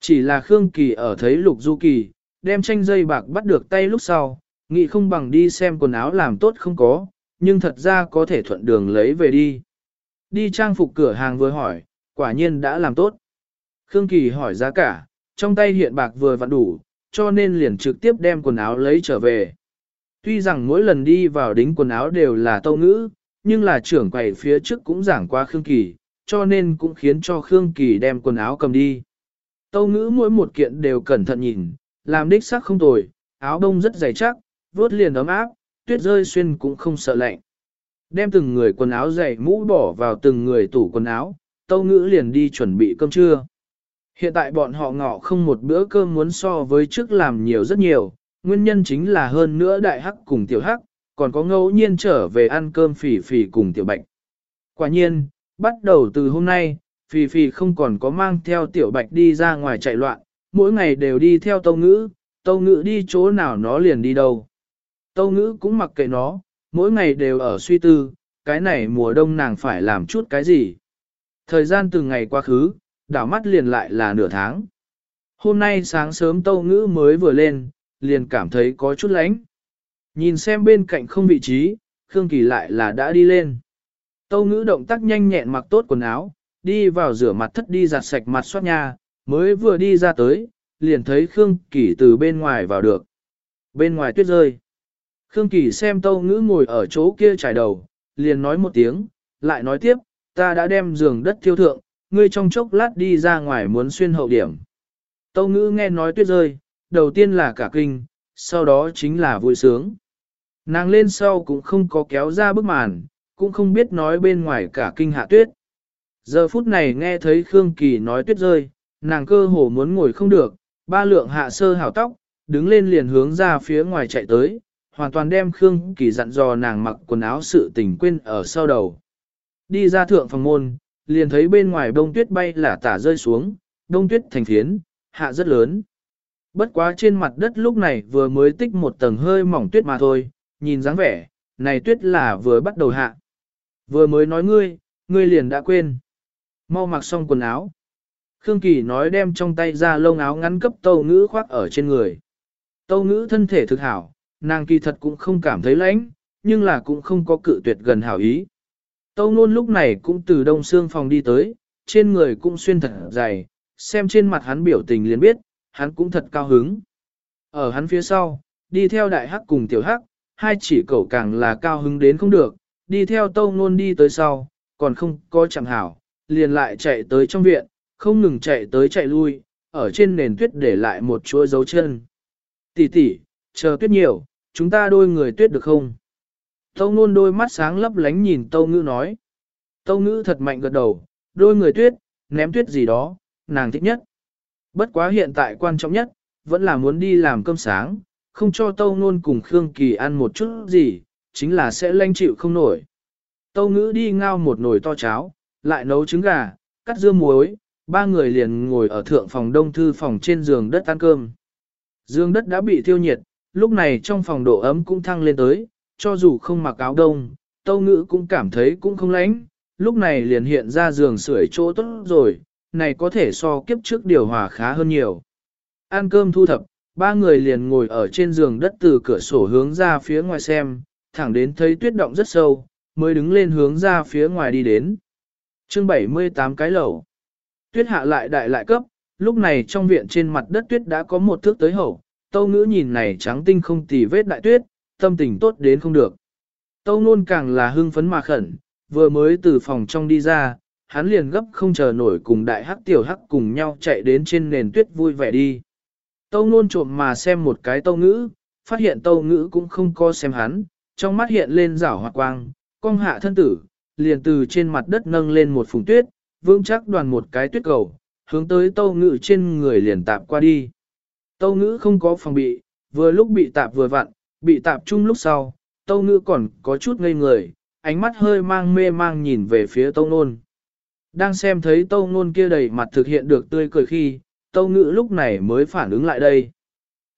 Chỉ là Khương Kỳ ở thấy Lục Du Kỳ, đem tranh dây bạc bắt được tay lúc sau, nghĩ không bằng đi xem quần áo làm tốt không có, nhưng thật ra có thể thuận đường lấy về đi. Đi trang phục cửa hàng vừa hỏi, quả nhiên đã làm tốt. Khương Kỳ hỏi giá cả, trong tay hiện bạc vừa vặn đủ, cho nên liền trực tiếp đem quần áo lấy trở về. Tuy rằng mỗi lần đi vào đính quần áo đều là tâu ngữ, nhưng là trưởng quầy phía trước cũng giảng qua Khương Kỳ, cho nên cũng khiến cho Khương Kỳ đem quần áo cầm đi. Tâu ngữ mỗi một kiện đều cẩn thận nhìn, làm đích sắc không tồi, áo đông rất dày chắc, vốt liền ấm áp, tuyết rơi xuyên cũng không sợ lạnh. Đem từng người quần áo dày mũ bỏ vào từng người tủ quần áo, tâu ngữ liền đi chuẩn bị cơm trưa. Hiện tại bọn họ ngọ không một bữa cơm muốn so với trước làm nhiều rất nhiều, nguyên nhân chính là hơn nữa đại hắc cùng tiểu hắc, còn có ngẫu nhiên trở về ăn cơm phỉ phỉ cùng tiểu bạch. Quả nhiên, bắt đầu từ hôm nay, phỉ phỉ không còn có mang theo tiểu bạch đi ra ngoài chạy loạn, mỗi ngày đều đi theo tâu ngữ, tâu ngữ đi chỗ nào nó liền đi đâu. Tâu ngữ cũng mặc kệ nó, mỗi ngày đều ở suy tư, cái này mùa đông nàng phải làm chút cái gì. Thời gian từng ngày quá khứ, đảo mắt liền lại là nửa tháng. Hôm nay sáng sớm tâu ngữ mới vừa lên, liền cảm thấy có chút lánh. Nhìn xem bên cạnh không vị trí, Khương Kỳ lại là đã đi lên. Tâu ngữ động tác nhanh nhẹn mặc tốt quần áo, đi vào rửa mặt thất đi giặt sạch mặt xoát nha, mới vừa đi ra tới, liền thấy Khương Kỳ từ bên ngoài vào được. Bên ngoài tuyết rơi. Khương Kỳ xem tâu ngữ ngồi ở chỗ kia trải đầu, liền nói một tiếng, lại nói tiếp, ta đã đem giường đất thiêu thượng, ngươi trong chốc lát đi ra ngoài muốn xuyên hậu điểm. Tâu ngữ nghe nói tuyết rơi, đầu tiên là cả kinh, sau đó chính là vui sướng. Nàng lên sau cũng không có kéo ra bức màn, cũng không biết nói bên ngoài cả kinh hạ tuyết. Giờ phút này nghe thấy Khương Kỳ nói tuyết rơi, nàng cơ hồ muốn ngồi không được, ba lượng hạ sơ hào tóc, đứng lên liền hướng ra phía ngoài chạy tới, hoàn toàn đem Khương Kỳ dặn dò nàng mặc quần áo sự tình quên ở sau đầu. Đi ra thượng phòng môn, liền thấy bên ngoài đông tuyết bay là tả rơi xuống, đông tuyết thành phiến, hạ rất lớn. Bất quá trên mặt đất lúc này vừa mới tích một tầng hơi mỏng tuyết mà thôi, nhìn dáng vẻ, này tuyết là vừa bắt đầu hạ. Vừa mới nói ngươi, ngươi liền đã quên. Mau mặc xong quần áo. Khương Kỳ nói đem trong tay ra lông áo ngắn cấp tâu ngữ khoác ở trên người. Tâu ngữ thân thể thực hảo, nàng kỳ thật cũng không cảm thấy lãnh, nhưng là cũng không có cự tuyệt gần hảo ý. Tâu nôn lúc này cũng từ đông xương phòng đi tới, trên người cũng xuyên thật dày, xem trên mặt hắn biểu tình liền biết, hắn cũng thật cao hứng. Ở hắn phía sau, đi theo đại hắc cùng tiểu hắc, hai chỉ cậu càng là cao hứng đến không được, đi theo tâu nôn đi tới sau, còn không có chẳng hảo, liền lại chạy tới trong viện, không ngừng chạy tới chạy lui, ở trên nền tuyết để lại một chuỗi dấu chân. Tỷ tỷ, chờ tuyết nhiều, chúng ta đôi người tuyết được không? Tâu nôn đôi mắt sáng lấp lánh nhìn tâu ngữ nói. Tâu ngữ thật mạnh gật đầu, đôi người tuyết, ném tuyết gì đó, nàng thích nhất. Bất quá hiện tại quan trọng nhất, vẫn là muốn đi làm cơm sáng, không cho tâu nôn cùng Khương Kỳ ăn một chút gì, chính là sẽ lanh chịu không nổi. Tâu ngữ đi ngao một nồi to cháo, lại nấu trứng gà, cắt dưa muối, ba người liền ngồi ở thượng phòng đông thư phòng trên giường đất ăn cơm. Dương đất đã bị thiêu nhiệt, lúc này trong phòng độ ấm cũng thăng lên tới, cho dù không mặc áo đông, tâu ngữ cũng cảm thấy cũng không lạnh, lúc này liền hiện ra giường sưởi chỗ tốt rồi, này có thể so kiếp trước điều hòa khá hơn nhiều. Ăn cơm thu thập, ba người liền ngồi ở trên giường đất từ cửa sổ hướng ra phía ngoài xem, thẳng đến thấy tuyết động rất sâu, mới đứng lên hướng ra phía ngoài đi đến. chương 78 cái lẩu. Tuyết hạ lại đại lại cấp, lúc này trong viện trên mặt đất tuyết đã có một thước tới hậu, tâu ngữ nhìn này trắng tinh không tì vết đại tuyết, tâm tình tốt đến không được. Tâu nôn càng là hưng phấn mà khẩn, vừa mới từ phòng trong đi ra, hắn liền gấp không chờ nổi cùng đại hắc tiểu hắc cùng nhau chạy đến trên nền tuyết vui vẻ đi. Tâu nôn trộm mà xem một cái tâu ngữ, phát hiện tâu ngữ cũng không co xem hắn, trong mắt hiện lên rảo hoạt quang, cong hạ thân tử, liền từ trên mặt đất nâng lên một phùng tuyết, vững chắc đoàn một cái tuyết cầu, hướng tới tâu ngữ trên người liền tạp qua đi. Tâu ngữ không có phòng bị, vừa lúc bị tạp vừa vặn, bị tạp chung lúc sau, tâu ngữ còn có chút ngây người, ánh mắt hơi mang mê mang nhìn về phía tâu nôn. Đang xem thấy tâu nôn kia đầy mặt thực hiện được tươi cười khi, tâu ngữ lúc này mới phản ứng lại đây.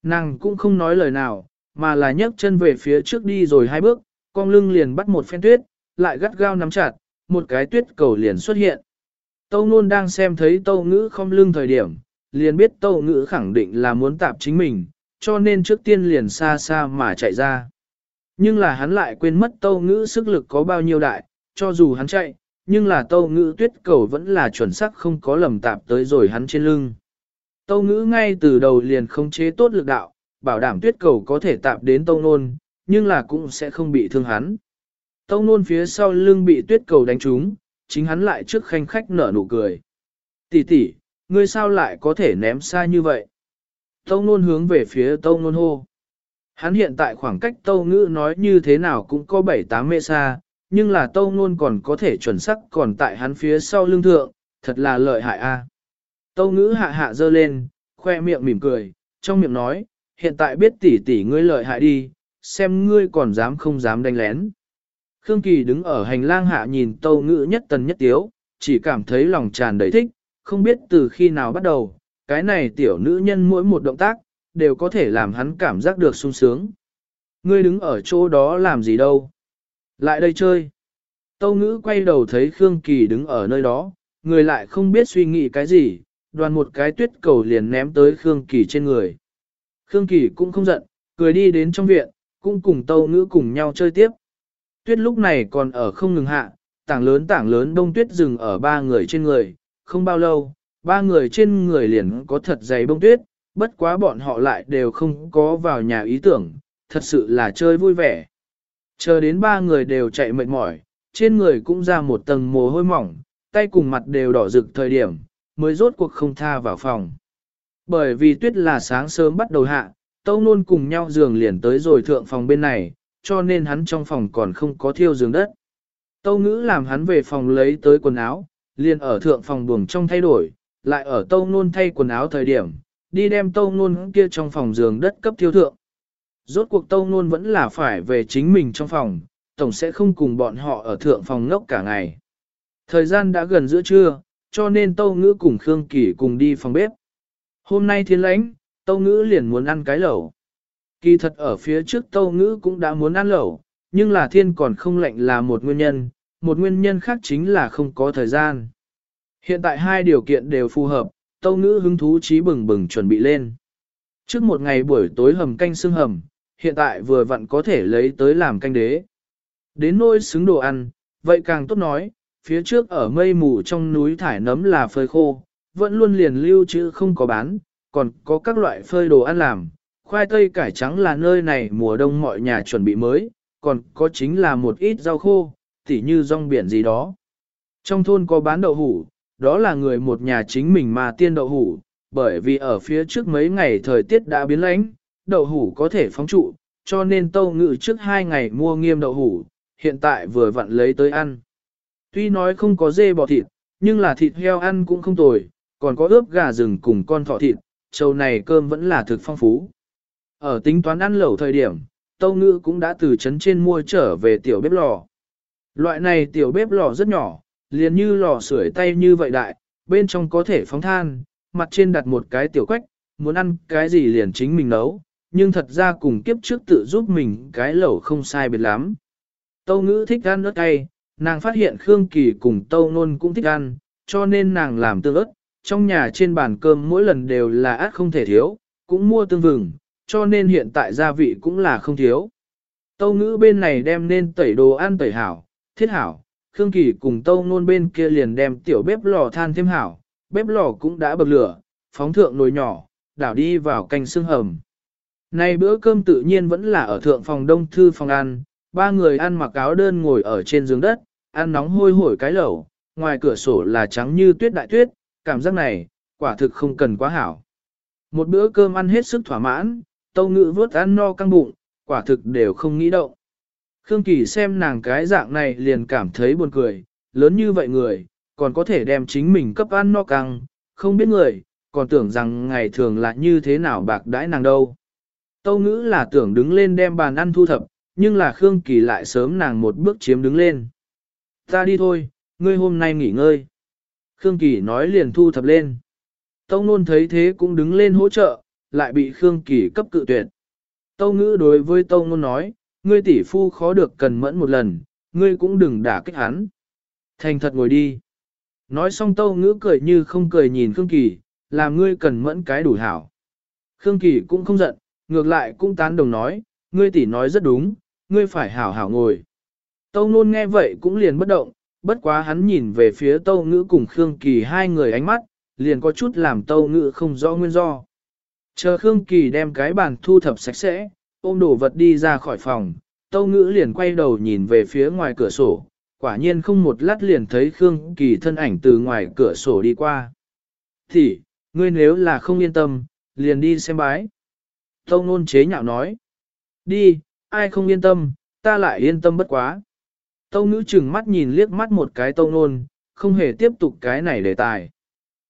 Nàng cũng không nói lời nào, mà là nhấc chân về phía trước đi rồi hai bước, con lưng liền bắt một phen tuyết, lại gắt gao nắm chặt, một cái tuyết cầu liền xuất hiện. Tâu nôn đang xem thấy tâu ngữ không lưng thời điểm, liền biết tâu ngữ khẳng định là muốn tạp chính mình, cho nên trước tiên liền xa xa mà chạy ra. Nhưng là hắn lại quên mất tâu ngữ sức lực có bao nhiêu đại, cho dù hắn chạy, nhưng là tâu ngữ tuyết cầu vẫn là chuẩn xác không có lầm tạp tới rồi hắn trên lưng. Tâu ngữ ngay từ đầu liền không chế tốt lực đạo, bảo đảm tuyết cầu có thể tạp đến tâu nôn, nhưng là cũng sẽ không bị thương hắn. Tâu nôn phía sau lưng bị tuyết cầu đánh trúng, chính hắn lại trước khanh khách nở nụ cười. Tỷ tỷ, ngươi sao lại có thể ném xa như vậy? Tâu nôn hướng về phía tâu nôn hô. Hắn hiện tại khoảng cách tâu ngữ nói như thế nào cũng có 7-8 mê xa, nhưng là tâu nôn còn có thể chuẩn sắc còn tại hắn phía sau lưng thượng, thật là lợi hại a. Tâu ngữ hạ hạ dơ lên, khoe miệng mỉm cười, trong miệng nói, hiện tại biết tỷ tỷ ngươi lợi hại đi, xem ngươi còn dám không dám đánh lén. Khương Kỳ đứng ở hành lang hạ nhìn tâu ngữ nhất tần nhất tiếu, chỉ cảm thấy lòng tràn đầy thích, không biết từ khi nào bắt đầu, cái này tiểu nữ nhân mỗi một động tác, đều có thể làm hắn cảm giác được sung sướng. Ngươi đứng ở chỗ đó làm gì đâu? Lại đây chơi. Tâu ngữ quay đầu thấy Khương Kỳ đứng ở nơi đó, người lại không biết suy nghĩ cái gì, đoàn một cái tuyết cầu liền ném tới Khương Kỳ trên người. Khương Kỳ cũng không giận, cười đi đến trong viện, cũng cùng tâu ngữ cùng nhau chơi tiếp. Tuyết lúc này còn ở không ngừng hạ, tảng lớn tảng lớn đông tuyết rừng ở ba người trên người, không bao lâu, ba người trên người liền có thật dày bông tuyết, bất quá bọn họ lại đều không có vào nhà ý tưởng, thật sự là chơi vui vẻ. Chờ đến ba người đều chạy mệt mỏi, trên người cũng ra một tầng mồ hôi mỏng, tay cùng mặt đều đỏ rực thời điểm, mới rốt cuộc không tha vào phòng. Bởi vì tuyết là sáng sớm bắt đầu hạ, tâu nôn cùng nhau giường liền tới rồi thượng phòng bên này, cho nên hắn trong phòng còn không có thiêu giường đất. Tâu ngữ làm hắn về phòng lấy tới quần áo, liền ở thượng phòng buồng trong thay đổi, lại ở tâu nôn thay quần áo thời điểm, đi đem tâu nôn kia trong phòng giường đất cấp thiêu thượng. Rốt cuộc tâu nôn vẫn là phải về chính mình trong phòng, tổng sẽ không cùng bọn họ ở thượng phòng ngốc cả ngày. Thời gian đã gần giữa trưa, cho nên tâu ngữ cùng Khương Kỳ cùng đi phòng bếp. Hôm nay thiên lãnh, tâu ngữ liền muốn ăn cái lẩu. Kỳ thật ở phía trước tâu ngữ cũng đã muốn ăn lẩu, nhưng là thiên còn không lạnh là một nguyên nhân, một nguyên nhân khác chính là không có thời gian. Hiện tại hai điều kiện đều phù hợp, tâu ngữ hứng thú trí bừng bừng chuẩn bị lên. Trước một ngày buổi tối hầm canh xương hầm, hiện tại vừa vặn có thể lấy tới làm canh đế. Đến nôi xứng đồ ăn, vậy càng tốt nói, phía trước ở mây mù trong núi thải nấm là phơi khô, vẫn luôn liền lưu trữ không có bán, còn có các loại phơi đồ ăn làm. Khoai tây cải trắng là nơi này mùa đông mọi nhà chuẩn bị mới, còn có chính là một ít rau khô, tỉ như rong biển gì đó. Trong thôn có bán đậu hủ, đó là người một nhà chính mình mà tiên đậu hủ, bởi vì ở phía trước mấy ngày thời tiết đã biến lãnh, đậu hủ có thể phóng trụ, cho nên tâu ngự trước hai ngày mua nghiêm đậu hủ, hiện tại vừa vặn lấy tới ăn. Tuy nói không có dê bò thịt, nhưng là thịt heo ăn cũng không tồi, còn có ướp gà rừng cùng con thỏ thịt, trâu này cơm vẫn là thực phong phú. Ở tính toán ăn lẩu thời điểm, Tâu Ngữ cũng đã từ trấn trên mua trở về tiểu bếp lò. Loại này tiểu bếp lò rất nhỏ, liền như lò sưởi tay như vậy đại, bên trong có thể phóng than, mặt trên đặt một cái tiểu quách, muốn ăn cái gì liền chính mình nấu, nhưng thật ra cùng kiếp trước tự giúp mình cái lẩu không sai biệt lắm. Tâu ngữ thích ăn ớt cay, nàng phát hiện Khương Kỳ cùng Tâu Nôn cũng thích ăn, cho nên nàng làm tương ớt, trong nhà trên bàn cơm mỗi lần đều là át không thể thiếu, cũng mua tương vừng, cho nên hiện tại gia vị cũng là không thiếu. Tâu ngữ bên này đem nên tẩy đồ ăn tẩy hảo, thiết hảo, Khương Kỳ cùng Tâu Nôn bên kia liền đem tiểu bếp lò than thêm hảo, bếp lò cũng đã bật lửa, phóng thượng nồi nhỏ, đảo đi vào canh xương hầm. Nay bữa cơm tự nhiên vẫn là ở thượng phòng đông thư phòng ăn, ba người ăn mặc áo đơn ngồi ở trên giường đất, ăn nóng hôi hổi cái lẩu, ngoài cửa sổ là trắng như tuyết đại tuyết, cảm giác này, quả thực không cần quá hảo. Một bữa cơm ăn hết sức thỏa mãn, tâu ngự vớt ăn no căng bụng, quả thực đều không nghĩ động. Khương Kỳ xem nàng cái dạng này liền cảm thấy buồn cười, lớn như vậy người, còn có thể đem chính mình cấp ăn no căng, không biết người, còn tưởng rằng ngày thường là như thế nào bạc đãi nàng đâu. Tâu ngữ là tưởng đứng lên đem bàn ăn thu thập, nhưng là Khương Kỳ lại sớm nàng một bước chiếm đứng lên. Ta đi thôi, ngươi hôm nay nghỉ ngơi. Khương Kỳ nói liền thu thập lên. Tâu nôn thấy thế cũng đứng lên hỗ trợ, lại bị Khương Kỳ cấp cự tuyệt. Tâu ngữ đối với Tâu nôn nói, ngươi tỷ phu khó được cần mẫn một lần, ngươi cũng đừng đả kích hắn. Thành thật ngồi đi. Nói xong Tâu ngữ cười như không cười nhìn Khương Kỳ, làm ngươi cần mẫn cái đủ hảo. Khương Kỳ cũng không giận, ngược lại cũng tán đồng nói, ngươi tỷ nói rất đúng, ngươi phải hảo hảo ngồi. Tâu nôn nghe vậy cũng liền bất động, bất quá hắn nhìn về phía tâu ngữ cùng Khương Kỳ hai người ánh mắt, liền có chút làm tâu ngữ không rõ nguyên do. Chờ Khương Kỳ đem cái bàn thu thập sạch sẽ, ôm đồ vật đi ra khỏi phòng, tâu ngữ liền quay đầu nhìn về phía ngoài cửa sổ, quả nhiên không một lát liền thấy Khương Kỳ thân ảnh từ ngoài cửa sổ đi qua. Thì, ngươi nếu là không yên tâm, liền đi xem bái. Tâu nôn chế nhạo nói. Đi, ai không yên tâm, ta lại yên tâm bất quá. Tâu ngữ chừng mắt nhìn liếc mắt một cái tâu nôn, không hề tiếp tục cái này đề tài.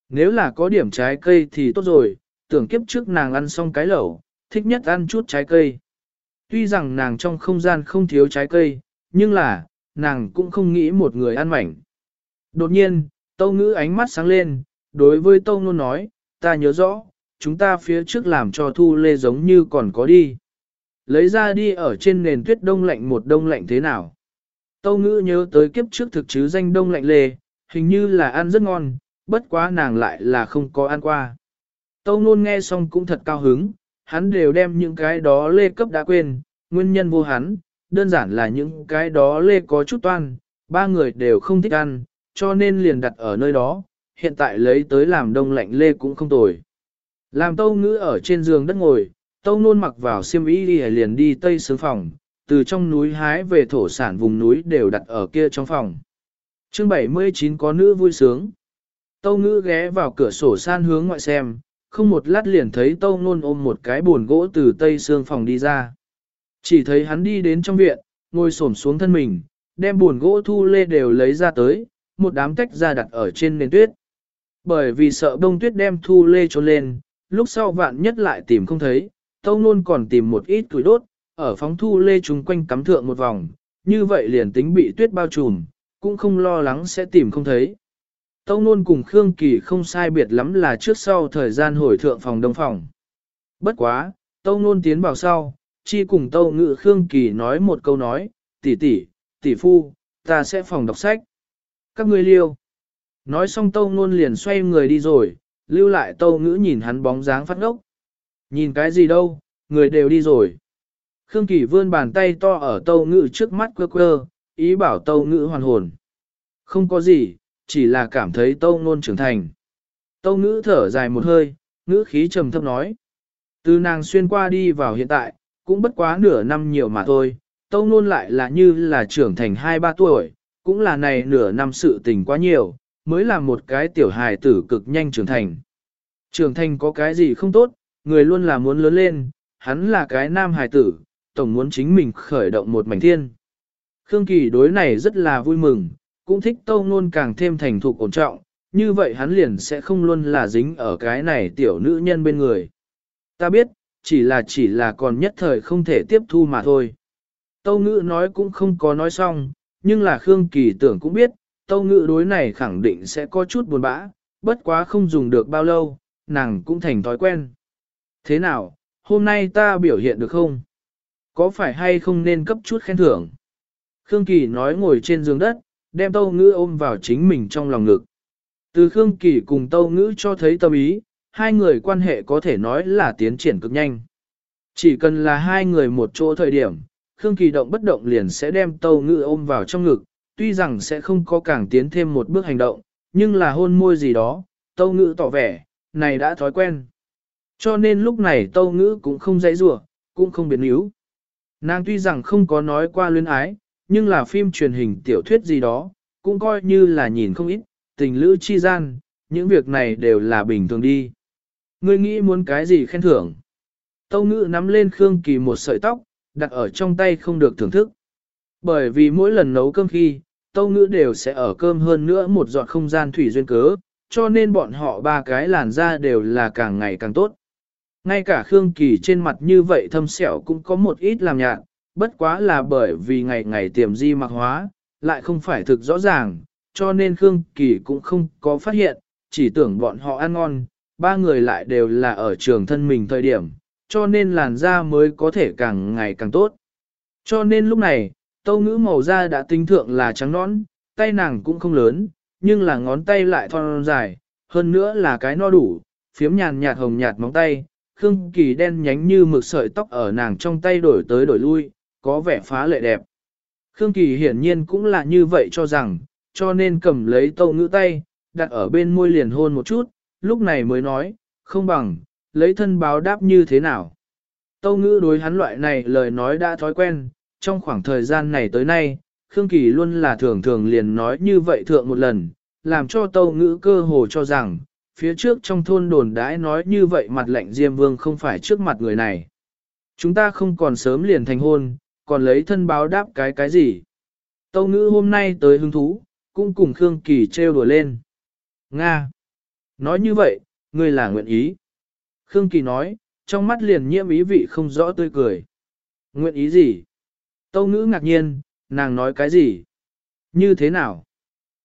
Nếu là có điểm trái cây thì tốt rồi, tưởng kiếp trước nàng ăn xong cái lẩu, thích nhất ăn chút trái cây. Tuy rằng nàng trong không gian không thiếu trái cây, nhưng là, nàng cũng không nghĩ một người ăn mảnh. Đột nhiên, tâu ngữ ánh mắt sáng lên, đối với tâu nôn nói, ta nhớ rõ, chúng ta phía trước làm cho thu lê giống như còn có đi. Lấy ra đi ở trên nền tuyết đông lạnh một đông lạnh thế nào. Tâu ngữ nhớ tới kiếp trước thực chứ danh đông lạnh lê, hình như là ăn rất ngon, bất quá nàng lại là không có ăn qua. Tâu nôn nghe xong cũng thật cao hứng, hắn đều đem những cái đó lê cấp đã quên, nguyên nhân vô hắn, đơn giản là những cái đó lê có chút toan, ba người đều không thích ăn, cho nên liền đặt ở nơi đó, hiện tại lấy tới làm đông lạnh lê cũng không tồi. Làm tâu ngữ ở trên giường đất ngồi, tâu nôn mặc vào xiêm y đi liền đi tây sướng phòng, từ trong núi hái về thổ sản vùng núi đều đặt ở kia trong phòng. chương 79 có nữ vui sướng. Tâu ngữ ghé vào cửa sổ san hướng ngoại xem, không một lát liền thấy tâu nôn ôm một cái buồn gỗ từ tây xương phòng đi ra. Chỉ thấy hắn đi đến trong viện, ngồi xổm xuống thân mình, đem buồn gỗ thu lê đều lấy ra tới, một đám tách ra đặt ở trên nền tuyết. Bởi vì sợ bông tuyết đem thu lê trốn lên, lúc sau vạn nhất lại tìm không thấy, tâu nôn còn tìm một ít tuổi đốt, ở phóng thu lê chúng quanh cắm thượng một vòng, như vậy liền tính bị tuyết bao trùm, cũng không lo lắng sẽ tìm không thấy. Tâu nôn cùng Khương Kỳ không sai biệt lắm là trước sau thời gian hồi thượng phòng đông phòng. Bất quá, Tâu nôn tiến vào sau, chi cùng Tâu ngự Khương Kỳ nói một câu nói, tỷ tỷ, tỷ phu, ta sẽ phòng đọc sách. Các ngươi liêu. Nói xong Tâu nôn liền xoay người đi rồi, lưu lại Tâu ngữ nhìn hắn bóng dáng phát ngốc. Nhìn cái gì đâu, người đều đi rồi. Khương Kỳ vươn bàn tay to ở tâu ngữ trước mắt quơ quơ, ý bảo tâu ngữ hoàn hồn. Không có gì, chỉ là cảm thấy tâu ngôn trưởng thành. Tâu ngữ thở dài một hơi, ngữ khí trầm thấp nói. Từ nàng xuyên qua đi vào hiện tại, cũng bất quá nửa năm nhiều mà thôi, tâu ngôn lại là như là trưởng thành 2-3 tuổi, cũng là này nửa năm sự tình quá nhiều, mới là một cái tiểu hài tử cực nhanh trưởng thành. Trưởng thành có cái gì không tốt, người luôn là muốn lớn lên, hắn là cái nam hài tử, tổng muốn chính mình khởi động một mảnh thiên. Khương Kỳ đối này rất là vui mừng, cũng thích tâu ngôn càng thêm thành thục ổn trọng, như vậy hắn liền sẽ không luôn là dính ở cái này tiểu nữ nhân bên người. Ta biết, chỉ là chỉ là còn nhất thời không thể tiếp thu mà thôi. Tâu ngữ nói cũng không có nói xong, nhưng là Khương Kỳ tưởng cũng biết, tâu ngữ đối này khẳng định sẽ có chút buồn bã, bất quá không dùng được bao lâu, nàng cũng thành thói quen. Thế nào, hôm nay ta biểu hiện được không? Có phải hay không nên cấp chút khen thưởng? Khương Kỳ nói ngồi trên giường đất, đem tâu ngữ ôm vào chính mình trong lòng ngực. Từ Khương Kỳ cùng tâu ngữ cho thấy tâm ý, hai người quan hệ có thể nói là tiến triển cực nhanh. Chỉ cần là hai người một chỗ thời điểm, Khương Kỳ động bất động liền sẽ đem tâu ngữ ôm vào trong ngực, tuy rằng sẽ không có càng tiến thêm một bước hành động, nhưng là hôn môi gì đó, tâu ngữ tỏ vẻ, này đã thói quen. Cho nên lúc này tâu ngữ cũng không dãy rủa cũng không biến yếu. Nàng tuy rằng không có nói qua luyến ái, nhưng là phim truyền hình tiểu thuyết gì đó, cũng coi như là nhìn không ít, tình lữ chi gian, những việc này đều là bình thường đi. Ngươi nghĩ muốn cái gì khen thưởng? Tâu ngữ nắm lên Khương Kỳ một sợi tóc, đặt ở trong tay không được thưởng thức. Bởi vì mỗi lần nấu cơm khi, tâu ngữ đều sẽ ở cơm hơn nữa một giọt không gian thủy duyên cớ, cho nên bọn họ ba cái làn da đều là càng ngày càng tốt. Ngay cả Khương Kỳ trên mặt như vậy thâm sẹo cũng có một ít làm nhạt, bất quá là bởi vì ngày ngày tiềm di mặc hóa, lại không phải thực rõ ràng, cho nên Khương Kỳ cũng không có phát hiện, chỉ tưởng bọn họ ăn ngon, ba người lại đều là ở trường thân mình thời điểm, cho nên làn da mới có thể càng ngày càng tốt. Cho nên lúc này, tâu ngữ màu da đã tinh thượng là trắng nõn, tay nàng cũng không lớn, nhưng là ngón tay lại thon dài, hơn nữa là cái no đủ, phiếm nhàn nhạt hồng nhạt móng tay, Khương Kỳ đen nhánh như mực sợi tóc ở nàng trong tay đổi tới đổi lui, có vẻ phá lệ đẹp. Khương Kỳ hiển nhiên cũng là như vậy cho rằng, cho nên cầm lấy tâu ngữ tay, đặt ở bên môi liền hôn một chút, lúc này mới nói, không bằng, lấy thân báo đáp như thế nào. Tâu ngữ đối hắn loại này lời nói đã thói quen, trong khoảng thời gian này tới nay, Khương Kỳ luôn là thường thường liền nói như vậy thượng một lần, làm cho tâu ngữ cơ hồ cho rằng, phía trước trong thôn đồn đãi nói như vậy mặt lạnh Diêm Vương không phải trước mặt người này. Chúng ta không còn sớm liền thành hôn, còn lấy thân báo đáp cái cái gì. Tâu ngữ hôm nay tới hứng thú, cũng cùng Khương Kỳ trêu đùa lên. Nga! Nói như vậy, ngươi là nguyện ý. Khương Kỳ nói, trong mắt liền nhiễm ý vị không rõ tươi cười. Nguyện ý gì? Tâu ngữ ngạc nhiên, nàng nói cái gì? Như thế nào?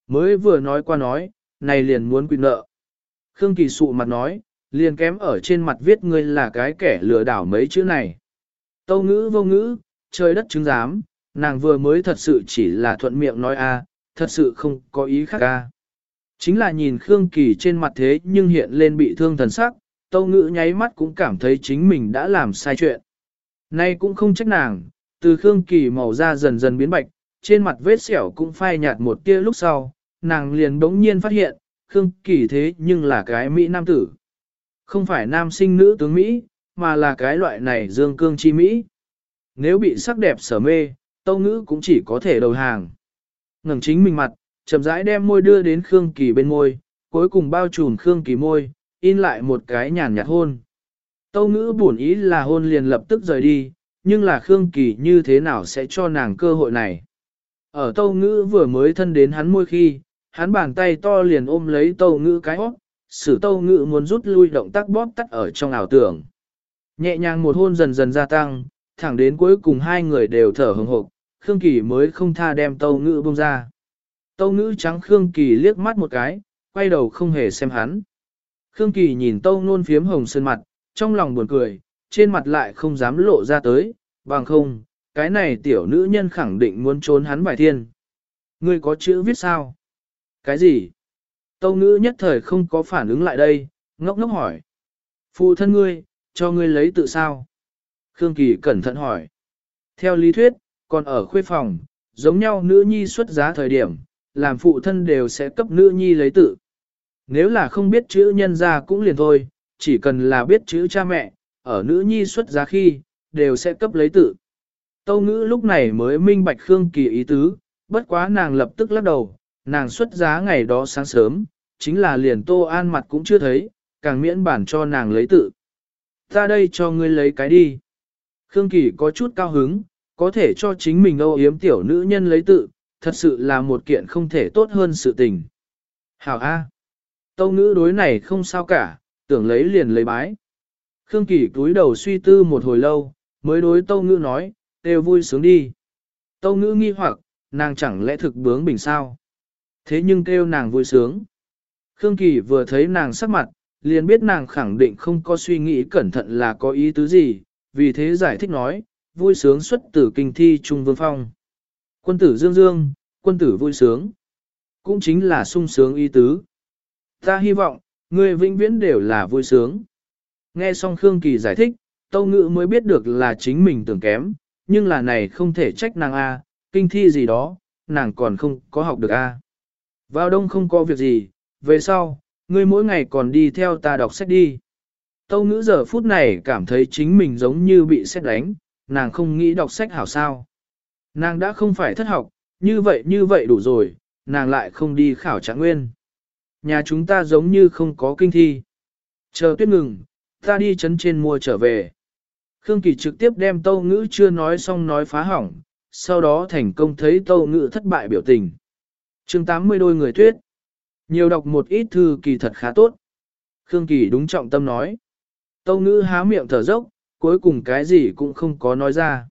Mới vừa nói qua nói, này liền muốn quy nợ. Khương Kỳ sụ mặt nói, liền kém ở trên mặt viết ngươi là cái kẻ lừa đảo mấy chữ này. Tâu ngữ vô ngữ, trời đất chứng giám, nàng vừa mới thật sự chỉ là thuận miệng nói a, thật sự không có ý khác a. Chính là nhìn Khương Kỳ trên mặt thế nhưng hiện lên bị thương thần sắc, tâu ngữ nháy mắt cũng cảm thấy chính mình đã làm sai chuyện. Nay cũng không trách nàng, từ Khương Kỳ màu da dần dần biến bạch, trên mặt vết sẹo cũng phai nhạt một tia lúc sau, nàng liền đống nhiên phát hiện, Khương Kỳ thế nhưng là cái Mỹ nam tử. Không phải nam sinh nữ tướng Mỹ, mà là cái loại này dương cương chi Mỹ. Nếu bị sắc đẹp sở mê, tâu ngữ cũng chỉ có thể đầu hàng. ngẩng chính mình mặt, chậm rãi đem môi đưa đến Khương Kỳ bên môi, cuối cùng bao trùm Khương Kỳ môi, in lại một cái nhàn nhạt hôn. Tâu ngữ buồn ý là hôn liền lập tức rời đi, nhưng là Khương Kỳ như thế nào sẽ cho nàng cơ hội này. Ở tâu ngữ vừa mới thân đến hắn môi khi, hắn bàn tay to liền ôm lấy tâu ngữ cái hót, sử tâu ngữ muốn rút lui động tác bóp tắt ở trong ảo tưởng. Nhẹ nhàng một hôn dần dần gia tăng, thẳng đến cuối cùng hai người đều thở hồng hộp, Khương Kỳ mới không tha đem tâu ngữ bông ra. Tâu ngữ trắng Khương Kỳ liếc mắt một cái, quay đầu không hề xem hắn. Khương Kỳ nhìn tâu nôn phiếm hồng sơn mặt, trong lòng buồn cười, trên mặt lại không dám lộ ra tới, bằng không, cái này tiểu nữ nhân khẳng định muốn trốn hắn bài thiên. Ngươi có chữ viết sao? Cái gì? Tâu ngữ nhất thời không có phản ứng lại đây, ngốc ngốc hỏi. Phụ thân ngươi, cho ngươi lấy tự sao? Khương Kỳ cẩn thận hỏi. Theo lý thuyết, còn ở khuê phòng, giống nhau nữ nhi xuất giá thời điểm, làm phụ thân đều sẽ cấp nữ nhi lấy tự. Nếu là không biết chữ nhân ra cũng liền thôi, chỉ cần là biết chữ cha mẹ, ở nữ nhi xuất giá khi, đều sẽ cấp lấy tự. Tâu ngữ lúc này mới minh bạch Khương Kỳ ý tứ, bất quá nàng lập tức lắc đầu, nàng xuất giá ngày đó sáng sớm, chính là liền Tô An mặt cũng chưa thấy, càng miễn bản cho nàng lấy tự. Ta đây cho ngươi lấy cái đi. Khương Kỳ có chút cao hứng, có thể cho chính mình âu yếm tiểu nữ nhân lấy tự, thật sự là một kiện không thể tốt hơn sự tình. Hảo A. Tâu ngữ đối này không sao cả, tưởng lấy liền lấy bái. Khương Kỳ túi đầu suy tư một hồi lâu, mới đối tâu ngữ nói, đều vui sướng đi. Tâu ngữ nghi hoặc, nàng chẳng lẽ thực bướng bình sao? Thế nhưng kêu nàng vui sướng. Khương Kỳ vừa thấy nàng sắc mặt, liền biết nàng khẳng định không có suy nghĩ cẩn thận là có ý tứ gì, vì thế giải thích nói, vui sướng xuất tử kinh thi Trung Vương Phong. Quân tử dương dương, quân tử vui sướng. Cũng chính là sung sướng y tứ. Ta hy vọng, người vĩnh viễn đều là vui sướng. Nghe xong Khương Kỳ giải thích, Tâu Ngữ mới biết được là chính mình tưởng kém, nhưng là này không thể trách nàng A, kinh thi gì đó, nàng còn không có học được A. Vào đông không có việc gì, về sau, ngươi mỗi ngày còn đi theo ta đọc sách đi. Tâu ngữ giờ phút này cảm thấy chính mình giống như bị xét đánh, nàng không nghĩ đọc sách hảo sao. Nàng đã không phải thất học, như vậy như vậy đủ rồi, nàng lại không đi khảo trạng nguyên. Nhà chúng ta giống như không có kinh thi. Chờ tuyết ngừng, ta đi chấn trên mua trở về. Khương Kỳ trực tiếp đem tâu ngữ chưa nói xong nói phá hỏng, sau đó thành công thấy tâu ngữ thất bại biểu tình. chương 80 đôi người tuyết. Nhiều đọc một ít thư kỳ thật khá tốt. Khương Kỳ đúng trọng tâm nói. Tâu ngữ há miệng thở dốc, cuối cùng cái gì cũng không có nói ra.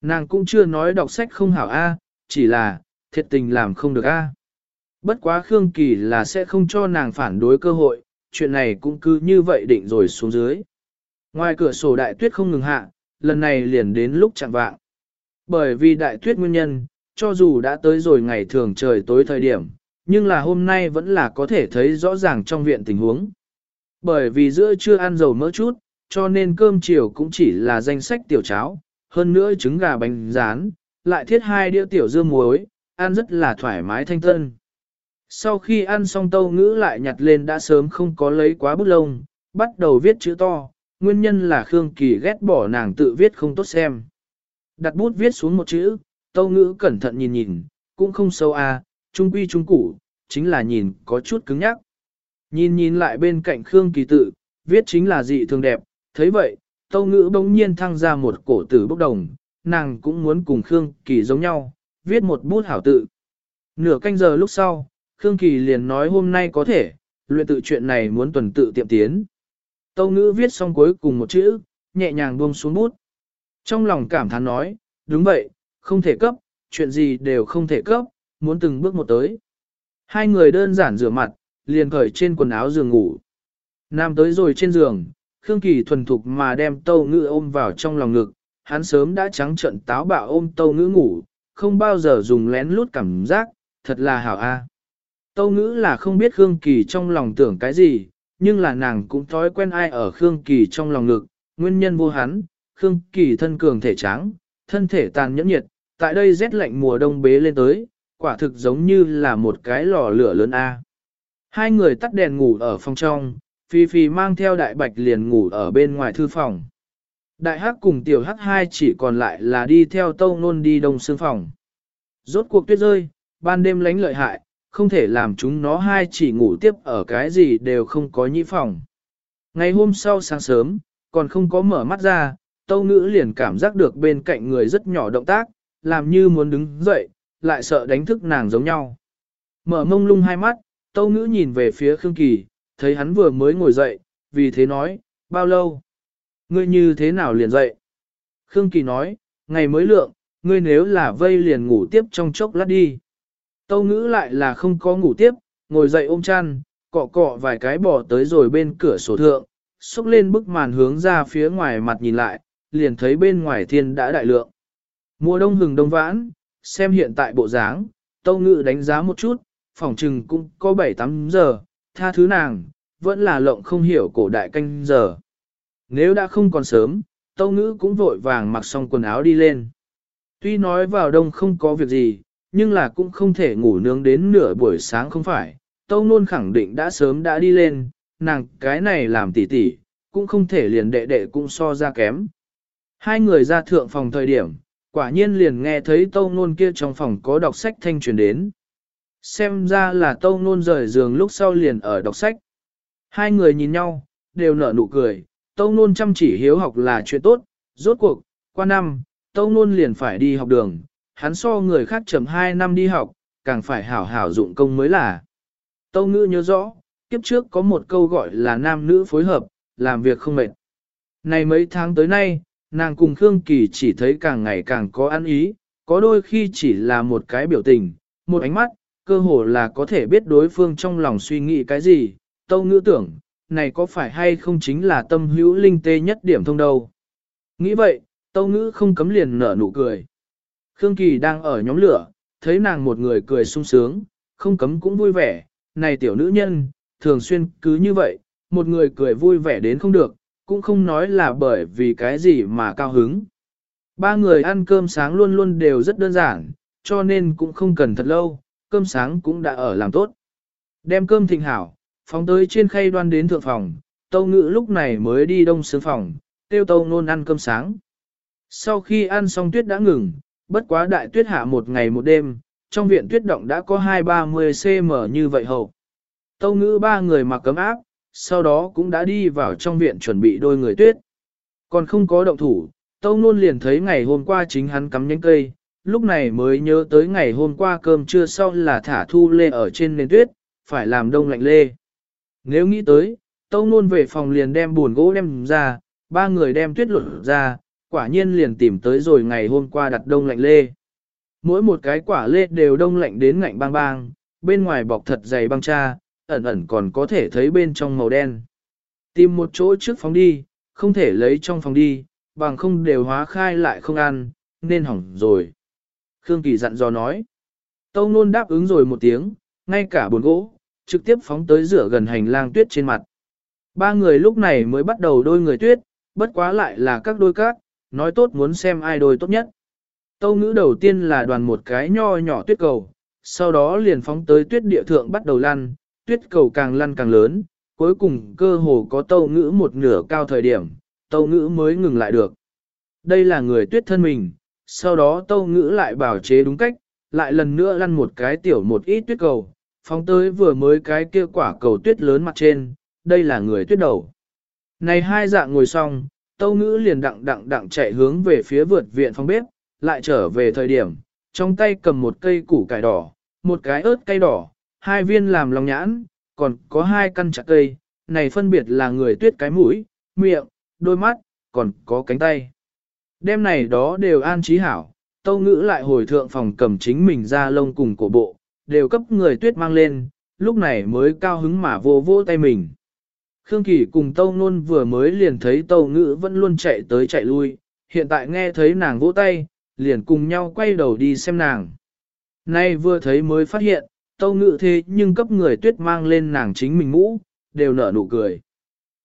Nàng cũng chưa nói đọc sách không hảo A, chỉ là, thiệt tình làm không được A. Bất quá Khương Kỳ là sẽ không cho nàng phản đối cơ hội, chuyện này cũng cứ như vậy định rồi xuống dưới. Ngoài cửa sổ đại tuyết không ngừng hạ, lần này liền đến lúc chẳng vạng. Bởi vì đại tuyết nguyên nhân, cho dù đã tới rồi ngày thường trời tối thời điểm, nhưng là hôm nay vẫn là có thể thấy rõ ràng trong viện tình huống. Bởi vì giữa chưa ăn dầu mỡ chút, cho nên cơm chiều cũng chỉ là danh sách tiểu cháo, hơn nữa trứng gà bánh rán, lại thiết hai đĩa tiểu dưa muối, ăn rất là thoải mái thanh tân. Sau khi ăn xong tâu ngữ lại nhặt lên đã sớm không có lấy quá bút lông, bắt đầu viết chữ to, nguyên nhân là Khương Kỳ ghét bỏ nàng tự viết không tốt xem. Đặt bút viết xuống một chữ, tâu ngữ cẩn thận nhìn nhìn, cũng không sâu à, trung quy trung củ, chính là nhìn có chút cứng nhắc. Nhìn nhìn lại bên cạnh Khương Kỳ tự, viết chính là dị thường đẹp, thấy vậy, tâu ngữ bỗng nhiên thăng ra một cổ tử bốc đồng, nàng cũng muốn cùng Khương Kỳ giống nhau, viết một bút hảo tự. Nửa canh giờ lúc sau, Khương Kỳ liền nói hôm nay có thể, luyện tự chuyện này muốn tuần tự tiệm tiến. Tâu ngữ viết xong cuối cùng một chữ, nhẹ nhàng buông xuống bút. Trong lòng cảm thán nói, đúng vậy, không thể cấp, chuyện gì đều không thể cấp, muốn từng bước một tới. Hai người đơn giản rửa mặt, liền cởi trên quần áo giường ngủ. Nam tới rồi trên giường, Khương Kỳ thuần thục mà đem tâu ngữ ôm vào trong lòng ngực, hắn sớm đã trắng trận táo bạo ôm tâu ngữ ngủ, không bao giờ dùng lén lút cảm giác, thật là hảo a. Tâu ngữ là không biết Khương Kỳ trong lòng tưởng cái gì, nhưng là nàng cũng thói quen ai ở Khương Kỳ trong lòng ngực, nguyên nhân vô hắn, Khương Kỳ thân cường thể trắng, thân thể tàn nhẫn nhiệt, tại đây rét lạnh mùa đông bế lên tới, quả thực giống như là một cái lò lửa lớn A. Hai người tắt đèn ngủ ở phòng trong, Phi Phi mang theo đại bạch liền ngủ ở bên ngoài thư phòng. Đại hắc cùng tiểu hắc hai chỉ còn lại là đi theo tâu nôn đi đông xương phòng. Rốt cuộc tuyết rơi, ban đêm lánh lợi hại, không thể làm chúng nó hai chỉ ngủ tiếp ở cái gì đều không có nhĩ phòng. Ngày hôm sau sáng sớm, còn không có mở mắt ra, tâu ngữ liền cảm giác được bên cạnh người rất nhỏ động tác, làm như muốn đứng dậy, lại sợ đánh thức nàng giống nhau. Mở mông lung hai mắt, tâu ngữ nhìn về phía Khương Kỳ, thấy hắn vừa mới ngồi dậy, vì thế nói, bao lâu? Ngươi như thế nào liền dậy? Khương Kỳ nói, ngày mới lượng, ngươi nếu là vây liền ngủ tiếp trong chốc lát đi. Tâu ngữ lại là không có ngủ tiếp, ngồi dậy ôm chăn, cọ cọ vài cái bỏ tới rồi bên cửa sổ thượng, xúc lên bức màn hướng ra phía ngoài mặt nhìn lại, liền thấy bên ngoài thiên đã đại lượng. Mùa đông hừng đông vãn, xem hiện tại bộ dáng, tâu ngữ đánh giá một chút, phòng trừng cũng có 7-8 giờ, tha thứ nàng, vẫn là lộng không hiểu cổ đại canh giờ. Nếu đã không còn sớm, tâu ngữ cũng vội vàng mặc xong quần áo đi lên. Tuy nói vào đông không có việc gì, nhưng là cũng không thể ngủ nướng đến nửa buổi sáng không phải. Tâu Nôn khẳng định đã sớm đã đi lên, nàng cái này làm tỉ tỉ, cũng không thể liền đệ đệ cũng so ra kém. Hai người ra thượng phòng thời điểm, quả nhiên liền nghe thấy Tâu Nôn kia trong phòng có đọc sách thanh truyền đến. Xem ra là Tâu Nôn rời giường lúc sau liền ở đọc sách. Hai người nhìn nhau, đều nở nụ cười, Tâu Nôn chăm chỉ hiếu học là chuyện tốt, rốt cuộc, qua năm, Tâu Nôn liền phải đi học đường, hắn so người khác chậm 2 năm đi học, càng phải hảo hảo dụng công mới là. Tâu Ngữ nhớ rõ, kiếp trước có một câu gọi là nam nữ phối hợp, làm việc không mệt. Này mấy tháng tới nay, nàng cùng Khương Kỳ chỉ thấy càng ngày càng có ăn ý, có đôi khi chỉ là một cái biểu tình, một ánh mắt, cơ hồ là có thể biết đối phương trong lòng suy nghĩ cái gì, tâu ngữ tưởng, này có phải hay không chính là tâm hữu linh tê nhất điểm thông đâu. Nghĩ vậy, tâu ngữ không cấm liền nở nụ cười. Khương Kỳ đang ở nhóm lửa, thấy nàng một người cười sung sướng, không cấm cũng vui vẻ, này tiểu nữ nhân, thường xuyên cứ như vậy, một người cười vui vẻ đến không được, cũng không nói là bởi vì cái gì mà cao hứng. Ba người ăn cơm sáng luôn luôn đều rất đơn giản, cho nên cũng không cần thật lâu, cơm sáng cũng đã ở làm tốt. Đem cơm thịnh hảo, phóng tới trên khay đoan đến thượng phòng, tâu ngữ lúc này mới đi đông sướng phòng, tiêu tâu nôn ăn cơm sáng. Sau khi ăn xong tuyết đã ngừng, bất quá đại tuyết hạ một ngày một đêm, trong viện tuyết động đã có hai ba mươi cm như vậy hầu. Tâu ngữ ba người mặc cấm áp, sau đó cũng đã đi vào trong viện chuẩn bị đôi người tuyết. Còn không có động thủ, Tâu Nôn liền thấy ngày hôm qua chính hắn cắm nhánh cây, lúc này mới nhớ tới ngày hôm qua cơm trưa sau là thả thu lê ở trên nền tuyết, phải làm đông lạnh lê. Nếu nghĩ tới, Tâu Nôn về phòng liền đem buồn gỗ đem ra, ba người đem tuyết lột ra, quả nhiên liền tìm tới rồi ngày hôm qua đặt đông lạnh lê. Mỗi một cái quả lê đều đông lạnh đến ngạnh bang bang, bên ngoài bọc thật dày băng cha, ẩn ẩn còn có thể thấy bên trong màu đen. Tìm một chỗ trước phòng đi, không thể lấy trong phòng đi, bằng không đều hóa khai lại không ăn, nên hỏng rồi. Khương Kỳ dặn dò nói. Tâu nôn đáp ứng rồi một tiếng, ngay cả buồn gỗ, trực tiếp phóng tới rửa gần hành lang tuyết trên mặt. Ba người lúc này mới bắt đầu đôi người tuyết, bất quá lại là các đôi cát, nói tốt muốn xem ai đôi tốt nhất. Tâu ngữ đầu tiên là đoàn một cái nho nhỏ tuyết cầu, sau đó liền phóng tới tuyết địa thượng bắt đầu lăn, tuyết cầu càng lăn càng lớn, cuối cùng cơ hồ có tâu ngữ một nửa cao thời điểm, tâu ngữ mới ngừng lại được. Đây là người tuyết thân mình, sau đó tâu ngữ lại bảo chế đúng cách, lại lần nữa lăn một cái tiểu một ít tuyết cầu, phóng tới vừa mới cái kia quả cầu tuyết lớn mặt trên, đây là người tuyết đầu. Này hai dạng ngồi xong, tâu ngữ liền đặng đặng đặng chạy hướng về phía vượt viện phòng bếp, lại trở về thời điểm, trong tay cầm một cây củ cải đỏ, một cái ớt cây đỏ, hai viên làm lòng nhãn, còn có hai căn chặt cây, này phân biệt là người tuyết cái mũi, miệng, đôi mắt, còn có cánh tay. Đêm này đó đều an trí hảo, tâu ngữ lại hồi thượng phòng cầm chính mình ra lông cùng cổ bộ, đều cấp người tuyết mang lên, lúc này mới cao hứng mà vô vô tay mình. Khương Kỳ cùng Tâu Nôn vừa mới liền thấy Tâu Ngữ vẫn luôn chạy tới chạy lui, hiện tại nghe thấy nàng vỗ tay, liền cùng nhau quay đầu đi xem nàng. Nay vừa thấy mới phát hiện, Tâu Ngữ thế nhưng cấp người tuyết mang lên nàng chính mình mũ, đều nở nụ cười.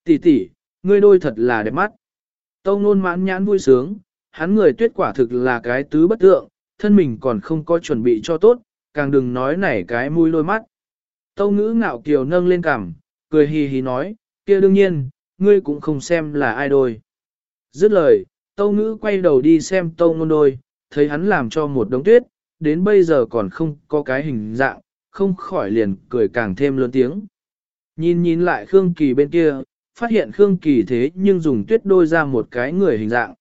Tỷ tỷ, ngươi đôi thật là đẹp mắt. Tâu Nôn mãn nhãn vui sướng, hắn người tuyết quả thực là cái tứ bất tượng, thân mình còn không có chuẩn bị cho tốt, càng đừng nói nảy cái mũi lôi mắt. Tâu ngữ ngạo kiều nâng lên cằm, cười hì hì nói, kia đương nhiên, ngươi cũng không xem là ai đôi. Dứt lời, tâu ngữ quay đầu đi xem tâu ngôn đôi, thấy hắn làm cho một đống tuyết, đến bây giờ còn không có cái hình dạng, không khỏi liền cười càng thêm lớn tiếng. Nhìn nhìn lại Khương Kỳ bên kia, phát hiện Khương Kỳ thế nhưng dùng tuyết đôi ra một cái người hình dạng.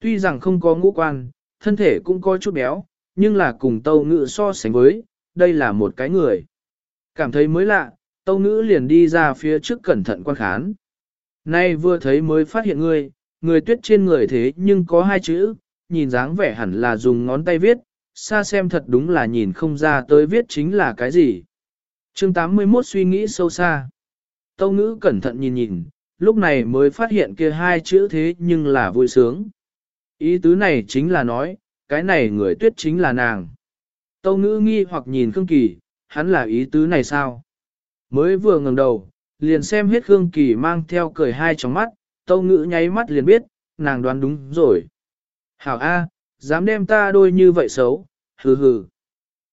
Tuy rằng không có ngũ quan, thân thể cũng có chút béo, nhưng là cùng tâu ngữ so sánh với, đây là một cái người. Cảm thấy mới lạ, tâu ngữ liền đi ra phía trước cẩn thận quan khán. Nay vừa thấy mới phát hiện người, người tuyết trên người thế nhưng có hai chữ, nhìn dáng vẻ hẳn là dùng ngón tay viết, xa xem thật đúng là nhìn không ra tới viết chính là cái gì. chương 81 suy nghĩ sâu xa. Tâu ngữ cẩn thận nhìn nhìn, lúc này mới phát hiện kia hai chữ thế nhưng là vui sướng. Ý tứ này chính là nói, cái này người tuyết chính là nàng. Tâu ngữ nghi hoặc nhìn Khương Kỳ, hắn là ý tứ này sao? Mới vừa ngẩng đầu, liền xem hết Khương Kỳ mang theo cười hai tróng mắt, tâu ngữ nháy mắt liền biết, nàng đoán đúng rồi. Hảo A, Dám đem ta đôi như vậy xấu, hừ hừ.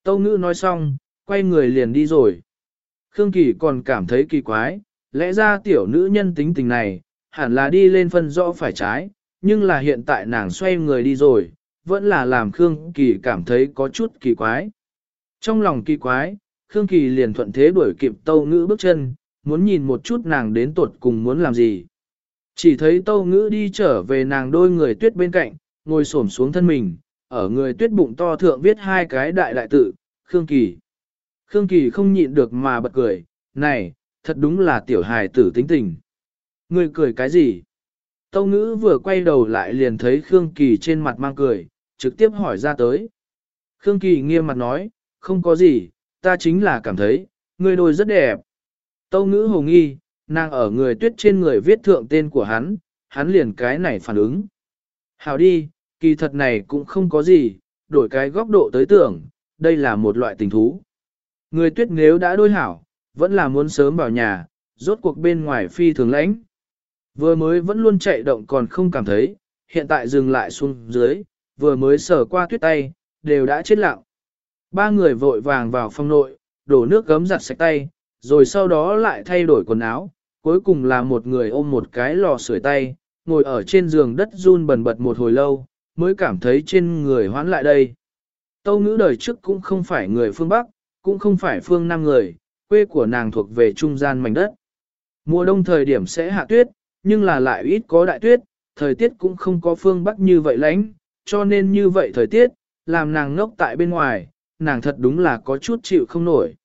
Tâu ngữ nói xong, quay người liền đi rồi. Khương Kỳ còn cảm thấy kỳ quái, lẽ ra tiểu nữ nhân tính tình này, hẳn là đi lên phân rõ phải trái, nhưng là hiện tại nàng xoay người đi rồi, vẫn là làm Khương Kỳ cảm thấy có chút kỳ quái. Trong lòng kỳ quái, Khương Kỳ liền thuận thế đuổi kịp tâu ngữ bước chân, muốn nhìn một chút nàng đến tuột cùng muốn làm gì. Chỉ thấy tâu ngữ đi trở về nàng đôi người tuyết bên cạnh, ngồi xổm xuống thân mình, ở người tuyết bụng to thượng viết hai cái đại đại tự, Khương Kỳ. Khương Kỳ không nhịn được mà bật cười, này, thật đúng là tiểu hài tử tính tình. Ngươi cười cái gì? Tâu ngữ vừa quay đầu lại liền thấy Khương Kỳ trên mặt mang cười, trực tiếp hỏi ra tới. Khương Kỳ nghiêm mặt nói, không có gì, ta chính là cảm thấy, người đôi rất đẹp. Tâu ngữ hồ nghi, nàng ở người tuyết trên người viết thượng tên của hắn, hắn liền cái này phản ứng. Hào đi, kỳ thật này cũng không có gì, đổi cái góc độ tới tưởng, đây là một loại tình thú. Người tuyết nếu đã đôi hảo, vẫn là muốn sớm vào nhà, rốt cuộc bên ngoài phi thường lãnh. Vừa mới vẫn luôn chạy động còn không cảm thấy, hiện tại dừng lại xuống dưới, vừa mới sờ qua tuyết tay, đều đã chết lặng. Ba người vội vàng vào phòng nội, đổ nước gấm giặt sạch tay, rồi sau đó lại thay đổi quần áo, cuối cùng là một người ôm một cái lò sưởi tay, ngồi ở trên giường đất run bần bật một hồi lâu, mới cảm thấy trên người hoán lại đây. Tâu ngữ đời trước cũng không phải người phương Bắc, cũng không phải phương Nam người, quê của nàng thuộc về trung gian mảnh đất. Mùa đông thời điểm sẽ hạ tuyết, nhưng là lại ít có đại tuyết, thời tiết cũng không có phương Bắc như vậy lánh, cho nên như vậy thời tiết, làm nàng ngốc tại bên ngoài, nàng thật đúng là có chút chịu không nổi.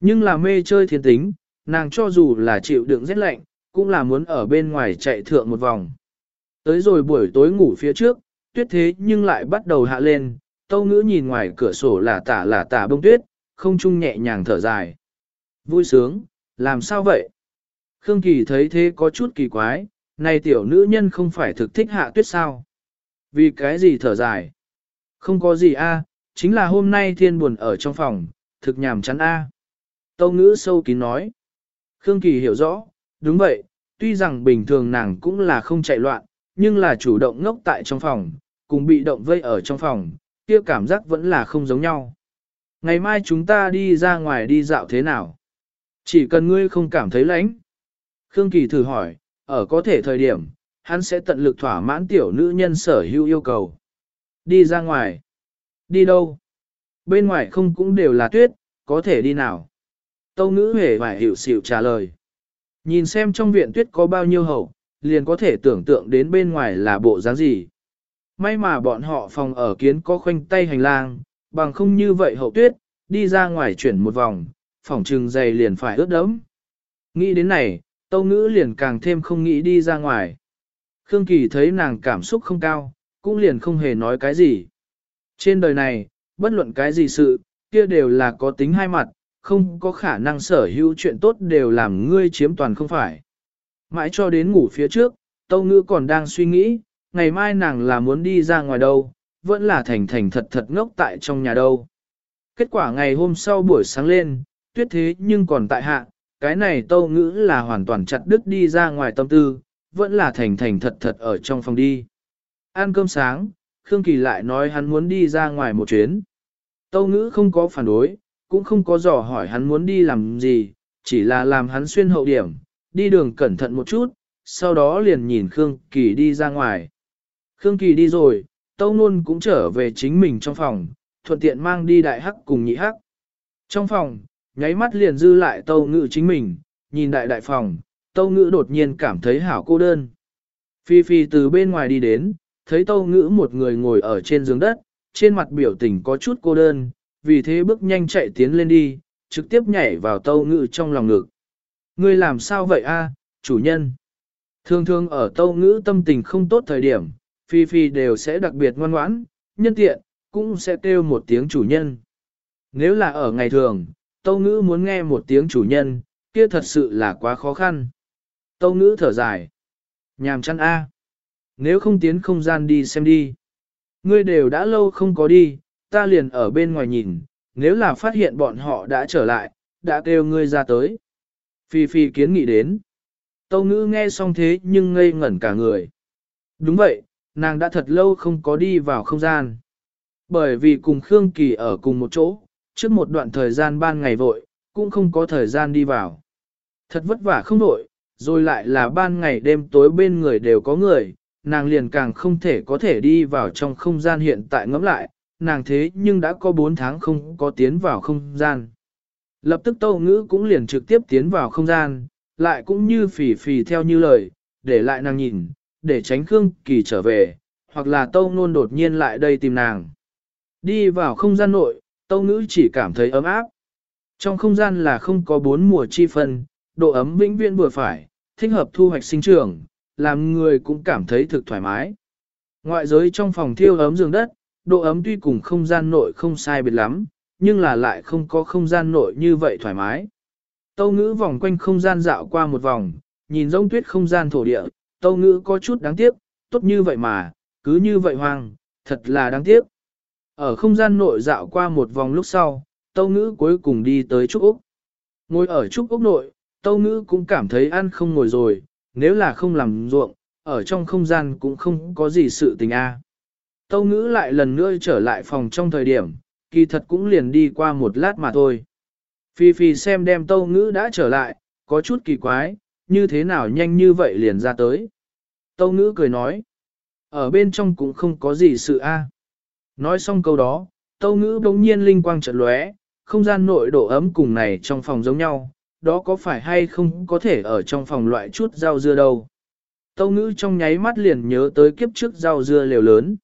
Nhưng là mê chơi thiên tính, nàng cho dù là chịu đựng rét lạnh, cũng là muốn ở bên ngoài chạy thượng một vòng. Tới rồi buổi tối ngủ phía trước, tuyết thế nhưng lại bắt đầu hạ lên, tâu ngữ nhìn ngoài cửa sổ là tả là tả bông tuyết, không chung nhẹ nhàng thở dài. Vui sướng, làm sao vậy? Khương Kỳ thấy thế có chút kỳ quái, này tiểu nữ nhân không phải thực thích hạ tuyết sao? Vì cái gì thở dài? Không có gì a, chính là hôm nay thiên buồn ở trong phòng, thực nhàm chán a. Tâu ngữ sâu kín nói. Khương Kỳ hiểu rõ, đúng vậy, tuy rằng bình thường nàng cũng là không chạy loạn, nhưng là chủ động ngốc tại trong phòng, cùng bị động vây ở trong phòng, kia cảm giác vẫn là không giống nhau. Ngày mai chúng ta đi ra ngoài đi dạo thế nào? Chỉ cần ngươi không cảm thấy lạnh. Khương Kỳ thử hỏi, ở có thể thời điểm, hắn sẽ tận lực thỏa mãn tiểu nữ nhân sở hữu yêu cầu. Đi ra ngoài. Đi đâu? Bên ngoài không cũng đều là tuyết, có thể đi nào? Tâu ngữ hề phải hiểu xỉu trả lời. Nhìn xem trong viện tuyết có bao nhiêu hậu, liền có thể tưởng tượng đến bên ngoài là bộ dáng gì. May mà bọn họ phòng ở kiến có khoanh tay hành lang, bằng không như vậy hậu tuyết, đi ra ngoài chuyển một vòng, phòng trừng dày liền phải ướt đẫm. Nghĩ đến này, tâu ngữ liền càng thêm không nghĩ đi ra ngoài. Khương Kỳ thấy nàng cảm xúc không cao, cũng liền không hề nói cái gì. Trên đời này, bất luận cái gì sự, kia đều là có tính hai mặt, không có khả năng sở hữu chuyện tốt đều làm ngươi chiếm toàn không phải. Mãi cho đến ngủ phía trước, Tâu Ngữ còn đang suy nghĩ, ngày mai nàng là muốn đi ra ngoài đâu, vẫn là thành thành thật thật ngốc tại trong nhà đâu. Kết quả ngày hôm sau buổi sáng lên, tuyết thế nhưng còn tại hạ, cái này Tâu Ngữ là hoàn toàn chặt đứt đi ra ngoài tâm tư, vẫn là thành thành thật thật ở trong phòng đi. Ăn cơm sáng, Khương Kỳ lại nói hắn muốn đi ra ngoài một chuyến. Tâu Ngữ không có phản đối, cũng không có dò hỏi hắn muốn đi làm gì, chỉ là làm hắn xuyên hậu điểm, đi đường cẩn thận một chút, sau đó liền nhìn Khương Kỳ đi ra ngoài. Khương Kỳ đi rồi, Tâu Nôn cũng trở về chính mình trong phòng, thuận tiện mang đi đại hắc cùng nhị hắc. Trong phòng, nháy mắt liền dư lại Tâu Ngự chính mình, nhìn đại đại phòng, Tâu Ngự đột nhiên cảm thấy hảo cô đơn. Phi Phi từ bên ngoài đi đến, thấy Tâu Ngữ một người ngồi ở trên giường đất, trên mặt biểu tình có chút cô đơn, vì thế bước nhanh chạy tiến lên đi, trực tiếp nhảy vào Tâu Ngữ trong lòng ngực. Ngươi làm sao vậy a, chủ nhân? Thường thường ở Tâu Ngữ tâm tình không tốt thời điểm, Phi Phi đều sẽ đặc biệt ngoan ngoãn, nhân tiện, cũng sẽ kêu một tiếng chủ nhân. Nếu là ở ngày thường, Tâu Ngữ muốn nghe một tiếng chủ nhân, kia thật sự là quá khó khăn. Tâu Ngữ thở dài. Nhàm chăn A. Nếu không tiến không gian đi xem đi. Ngươi đều đã lâu không có đi, ta liền ở bên ngoài nhìn, nếu là phát hiện bọn họ đã trở lại, đã kêu ngươi ra tới. Phi Phi kiến nghị đến. Tâu ngữ nghe xong thế nhưng ngây ngẩn cả người. Đúng vậy, nàng đã thật lâu không có đi vào không gian. Bởi vì cùng Khương Kỳ ở cùng một chỗ, trước một đoạn thời gian ban ngày vội, cũng không có thời gian đi vào. Thật vất vả không vội, rồi lại là ban ngày đêm tối bên người đều có người, nàng liền càng không thể có thể đi vào trong không gian hiện tại ngẫm lại, nàng thế nhưng đã có 4 tháng không có tiến vào không gian. Lập tức tâu ngữ cũng liền trực tiếp tiến vào không gian, lại cũng như phỉ phỉ theo như lời, để lại nàng nhìn, để tránh Khương Kỳ trở về, hoặc là tâu nôn đột nhiên lại đây tìm nàng. Đi vào không gian nội, tâu ngữ chỉ cảm thấy ấm áp. Trong không gian là không có bốn mùa chi phân, độ ấm vĩnh viễn vừa phải, thích hợp thu hoạch sinh trưởng, làm người cũng cảm thấy thực thoải mái. Ngoại giới trong phòng thiêu ấm giường đất, độ ấm tuy cùng không gian nội không sai biệt lắm, nhưng là lại không có không gian nội như vậy thoải mái. Tâu ngữ vòng quanh không gian dạo qua một vòng, nhìn rông tuyết không gian thổ địa, tâu ngữ có chút đáng tiếc, tốt như vậy mà, cứ như vậy hoang, thật là đáng tiếc. Ở không gian nội dạo qua một vòng lúc sau, tâu ngữ cuối cùng đi tới Trúc Úc. Ngồi ở Trúc Úc nội, tâu ngữ cũng cảm thấy ăn không ngồi rồi, nếu là không làm ruộng, ở trong không gian cũng không có gì sự tình a. Tâu ngữ lại lần nữa trở lại phòng trong thời điểm, kỳ thật cũng liền đi qua một lát mà thôi. Phi Phi xem đem tâu ngữ đã trở lại, có chút kỳ quái, như thế nào nhanh như vậy liền ra tới. Tâu ngữ cười nói, ở bên trong cũng không có gì sự a. Nói xong câu đó, tâu ngữ bỗng nhiên linh quang trận lóe, không gian nội độ ấm cùng này trong phòng giống nhau, đó có phải hay không có thể ở trong phòng loại chút rau dưa đâu. Tâu ngữ trong nháy mắt liền nhớ tới kiếp trước rau dưa lều lớn.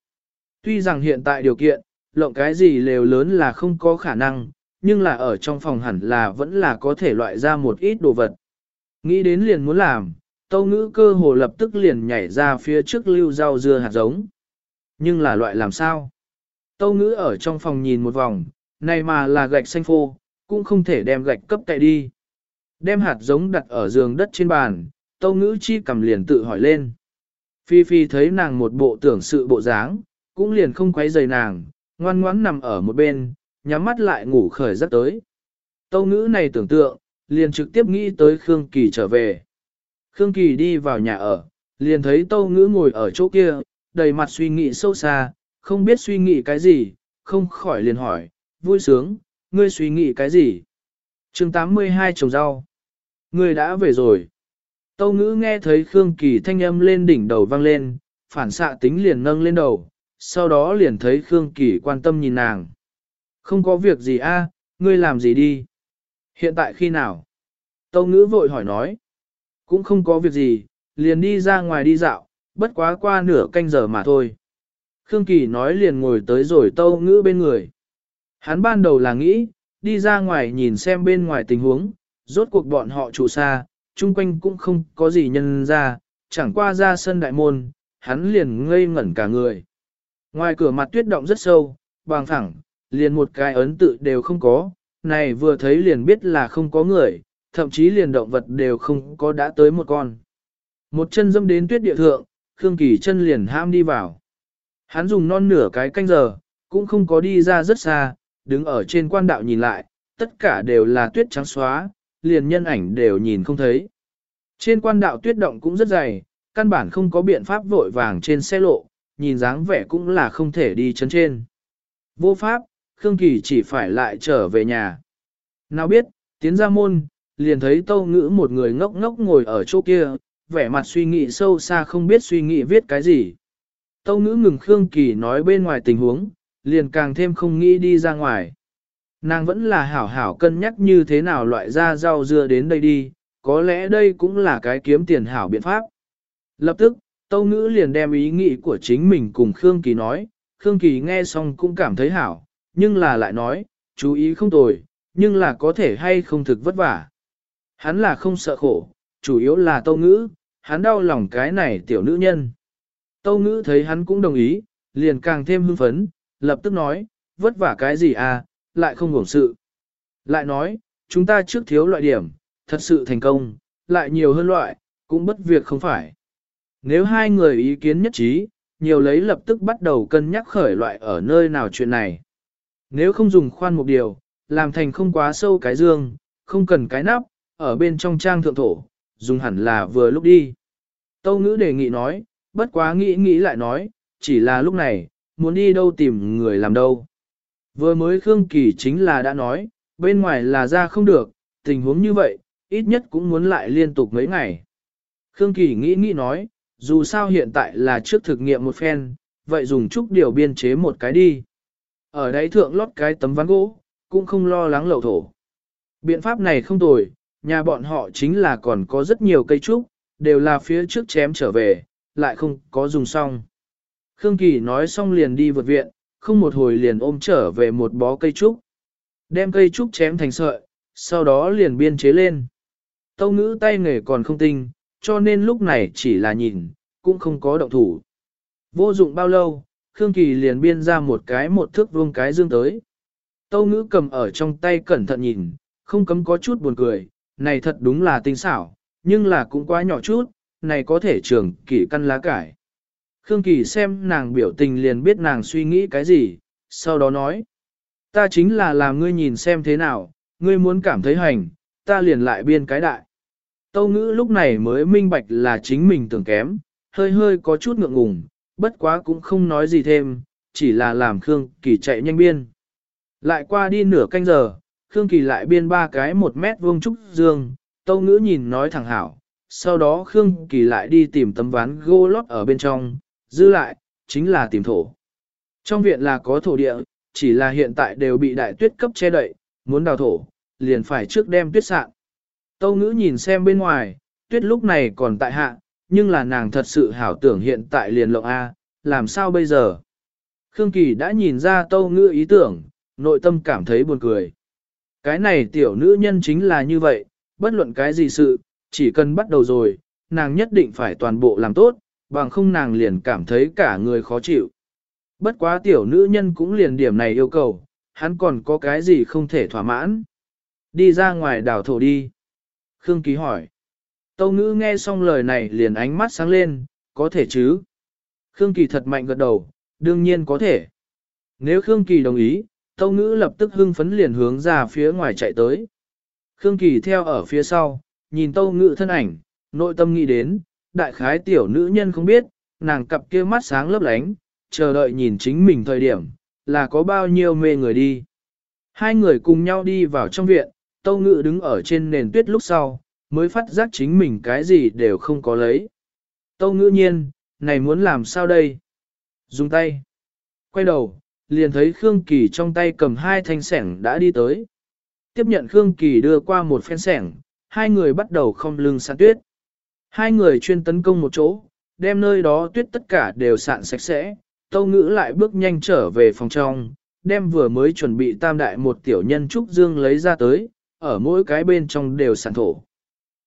Tuy rằng hiện tại điều kiện, lộng cái gì lều lớn là không có khả năng, nhưng là ở trong phòng hẳn là vẫn là có thể loại ra một ít đồ vật. Nghĩ đến liền muốn làm, tâu ngữ cơ hồ lập tức liền nhảy ra phía trước lưu rau dưa hạt giống. Nhưng là loại làm sao? Tâu ngữ ở trong phòng nhìn một vòng, này mà là gạch xanh phô, cũng không thể đem gạch cấp cậy đi. Đem hạt giống đặt ở giường đất trên bàn, tâu ngữ chi cầm liền tự hỏi lên. Phi Phi thấy nàng một bộ tưởng sự bộ dáng, cũng liền không quấy rầy nàng, ngoan ngoãn nằm ở một bên, nhắm mắt lại ngủ khởi giấc tới. Tâu ngữ này tưởng tượng, liền trực tiếp nghĩ tới Khương Kỳ trở về. Khương Kỳ đi vào nhà ở, liền thấy tâu ngữ ngồi ở chỗ kia, đầy mặt suy nghĩ sâu xa, không biết suy nghĩ cái gì, không khỏi liền hỏi, vui sướng, ngươi suy nghĩ cái gì? chương 82 trồng rau. Ngươi đã về rồi. Tâu ngữ nghe thấy Khương Kỳ thanh âm lên đỉnh đầu vang lên, phản xạ tính liền nâng lên đầu, sau đó liền thấy Khương Kỳ quan tâm nhìn nàng. Không có việc gì a, ngươi làm gì đi? Hiện tại khi nào? Tâu ngữ vội hỏi nói. Cũng không có việc gì, liền đi ra ngoài đi dạo, bất quá qua nửa canh giờ mà thôi. Khương Kỳ nói liền ngồi tới rồi tâu ngữ bên người. Hắn ban đầu là nghĩ, đi ra ngoài nhìn xem bên ngoài tình huống, rốt cuộc bọn họ trụ xa, chung quanh cũng không có gì nhân ra, chẳng qua ra sân đại môn, hắn liền ngây ngẩn cả người. Ngoài cửa mặt tuyết động rất sâu, bằng thẳng, liền một cái ấn tự đều không có, này vừa thấy liền biết là không có người, thậm chí liền động vật đều không có đã tới một con. Một chân dâm đến tuyết địa thượng, Khương Kỳ chân liền ham đi vào. Hắn dùng non nửa cái canh giờ, cũng không có đi ra rất xa, đứng ở trên quan đạo nhìn lại, tất cả đều là tuyết trắng xóa, liền nhân ảnh đều nhìn không thấy. Trên quan đạo tuyết động cũng rất dày, căn bản không có biện pháp vội vàng trên xe lộ, nhìn dáng vẻ cũng là không thể đi chân trên. Vô pháp, Khương Kỳ chỉ phải lại trở về nhà. Nào biết, tiến ra môn, liền thấy tâu ngữ một người ngốc ngốc ngồi ở chỗ kia, vẻ mặt suy nghĩ sâu xa không biết suy nghĩ viết cái gì. Tâu ngữ ngừng Khương Kỳ nói bên ngoài tình huống, liền càng thêm không nghĩ đi ra ngoài. Nàng vẫn là hảo hảo cân nhắc như thế nào loại ra rau dưa đến đây đi, có lẽ đây cũng là cái kiếm tiền hảo biện pháp. Lập tức, Tâu Ngữ liền đem ý nghĩ của chính mình cùng Khương Kỳ nói, Khương Kỳ nghe xong cũng cảm thấy hảo, nhưng là lại nói, chú ý không tồi, nhưng là có thể hay không thực vất vả. Hắn là không sợ khổ, chủ yếu là Tâu Ngữ, hắn đau lòng cái này tiểu nữ nhân. Tâu Ngữ thấy hắn cũng đồng ý, liền càng thêm hưng phấn, lập tức nói, vất vả cái gì à, lại không hưởng sự. Lại nói, chúng ta trước thiếu loại điểm, thật sự thành công, lại nhiều hơn loại, cũng bất việc không phải. Nếu hai người ý kiến nhất trí, nhiều lấy lập tức bắt đầu cân nhắc khởi loại ở nơi nào chuyện này. Nếu không dùng khoan một điều, làm thành không quá sâu cái dương, không cần cái nắp, ở bên trong trang thượng thổ, dùng hẳn là vừa lúc đi. Tâu ngữ đề nghị nói, bất quá nghĩ nghĩ lại nói, chỉ là lúc này, muốn đi đâu tìm người làm đâu. Vừa mới Khương Kỳ chính là đã nói, bên ngoài là ra không được, tình huống như vậy, ít nhất cũng muốn lại liên tục mấy ngày. Khương Kỳ nghĩ nghĩ nói, dù sao hiện tại là trước thực nghiệm một phen, vậy dùng chút điều biên chế một cái đi. Ở đấy thượng lót cái tấm ván gỗ, cũng không lo lắng lậu thổ. Biện pháp này không tồi, nhà bọn họ chính là còn có rất nhiều cây trúc, đều là phía trước chém trở về, lại không có dùng xong. Khương Kỳ nói xong liền đi vượt viện, không một hồi liền ôm trở về một bó cây trúc. Đem cây trúc chém thành sợi, sau đó liền biên chế lên. Tâu ngữ tay nghề còn không tinh, cho nên lúc này chỉ là nhìn, cũng không có động thủ. Vô dụng bao lâu, Khương Kỳ liền biên ra một cái một thước vuông cái dương tới. Tâu ngữ cầm ở trong tay cẩn thận nhìn, không cấm có chút buồn cười, này thật đúng là tinh xảo, nhưng là cũng quá nhỏ chút, này có thể trường kỳ căn lá cải. Khương Kỳ xem nàng biểu tình liền biết nàng suy nghĩ cái gì, sau đó nói. Ta chính là làm ngươi nhìn xem thế nào, ngươi muốn cảm thấy hành, ta liền lại biên cái đại. Tâu ngữ lúc này mới minh bạch là chính mình tưởng kém, hơi hơi có chút ngượng ngùng, bất quá cũng không nói gì thêm, chỉ là làm Khương Kỳ chạy nhanh biên. Lại qua đi nửa canh giờ, Khương Kỳ lại biên ba cái một mét vuông trúc dương, tâu ngữ nhìn nói thẳng hảo, sau đó Khương Kỳ lại đi tìm tấm ván gỗ lót ở bên trong, dư lại, chính là tìm thổ. Trong viện là có thổ địa, chỉ là hiện tại đều bị đại tuyết cấp che đậy, muốn đào thổ, liền phải trước đem tuyết sạn. Tâu ngữ nhìn xem bên ngoài, tuyết lúc này còn tại hạ, nhưng là nàng thật sự hảo tưởng hiện tại liền lộng A, làm sao bây giờ? Khương Kỳ đã nhìn ra tâu ngữ ý tưởng, nội tâm cảm thấy buồn cười. Cái này tiểu nữ nhân chính là như vậy, bất luận cái gì sự, chỉ cần bắt đầu rồi, nàng nhất định phải toàn bộ làm tốt, bằng không nàng liền cảm thấy cả người khó chịu. Bất quá tiểu nữ nhân cũng liền điểm này yêu cầu, hắn còn có cái gì không thể thỏa mãn. Đi ra ngoài đảo thổ đi. Khương Ký hỏi. Tâu ngữ nghe xong lời này liền ánh mắt sáng lên, có thể chứ? Khương Kỳ thật mạnh gật đầu, đương nhiên có thể. Nếu Khương Kỳ đồng ý, Tâu ngữ lập tức hưng phấn liền hướng ra phía ngoài chạy tới. Khương Kỳ theo ở phía sau, nhìn Tâu ngự thân ảnh, nội tâm nghĩ đến, đại khái tiểu nữ nhân không biết, nàng cặp kia mắt sáng lấp lánh, chờ đợi nhìn chính mình thời điểm, là có bao nhiêu mê người đi. Hai người cùng nhau đi vào trong viện, Tâu Ngự đứng ở trên nền tuyết lúc sau, mới phát giác chính mình cái gì đều không có lấy. Tâu Ngự nhiên, này muốn làm sao đây? Dùng tay. Quay đầu, liền thấy Khương Kỳ trong tay cầm hai thanh sẻng đã đi tới. Tiếp nhận Khương Kỳ đưa qua một phen sẻng, hai người bắt đầu không lưng sạn tuyết. Hai người chuyên tấn công một chỗ, đem nơi đó tuyết tất cả đều sạn sạch sẽ, Tâu Ngữ lại bước nhanh trở về phòng trong, đem vừa mới chuẩn bị tam đại một tiểu nhân trúc dương lấy ra tới, ở mỗi cái bên trong đều sạn thổ.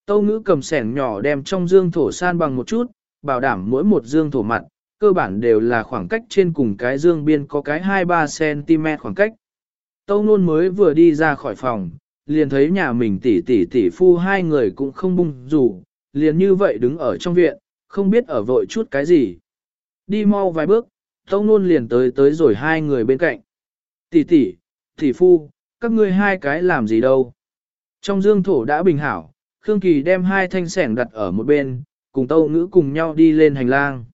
Tâu Ngữ cầm sẻng nhỏ đem trong dương thổ san bằng một chút, bảo đảm mỗi một dương thổ mặt, cơ bản đều là khoảng cách trên cùng cái dương biên có cái 2-3cm khoảng cách. Tâu Nôn mới vừa đi ra khỏi phòng, liền thấy nhà mình tỷ tỷ tỷ phu hai người cũng không bung rủ, liền như vậy đứng ở trong viện, không biết ở vội chút cái gì. Đi mau vài bước, tông Nôn liền tới tới rồi hai người bên cạnh. Tỷ tỷ, tỷ phu, các ngươi hai cái làm gì đâu? Trong dương thổ đã bình hảo, Khương Kỳ đem hai thanh sẻng đặt ở một bên, cùng Tâu Ngữ cùng nhau đi lên hành lang.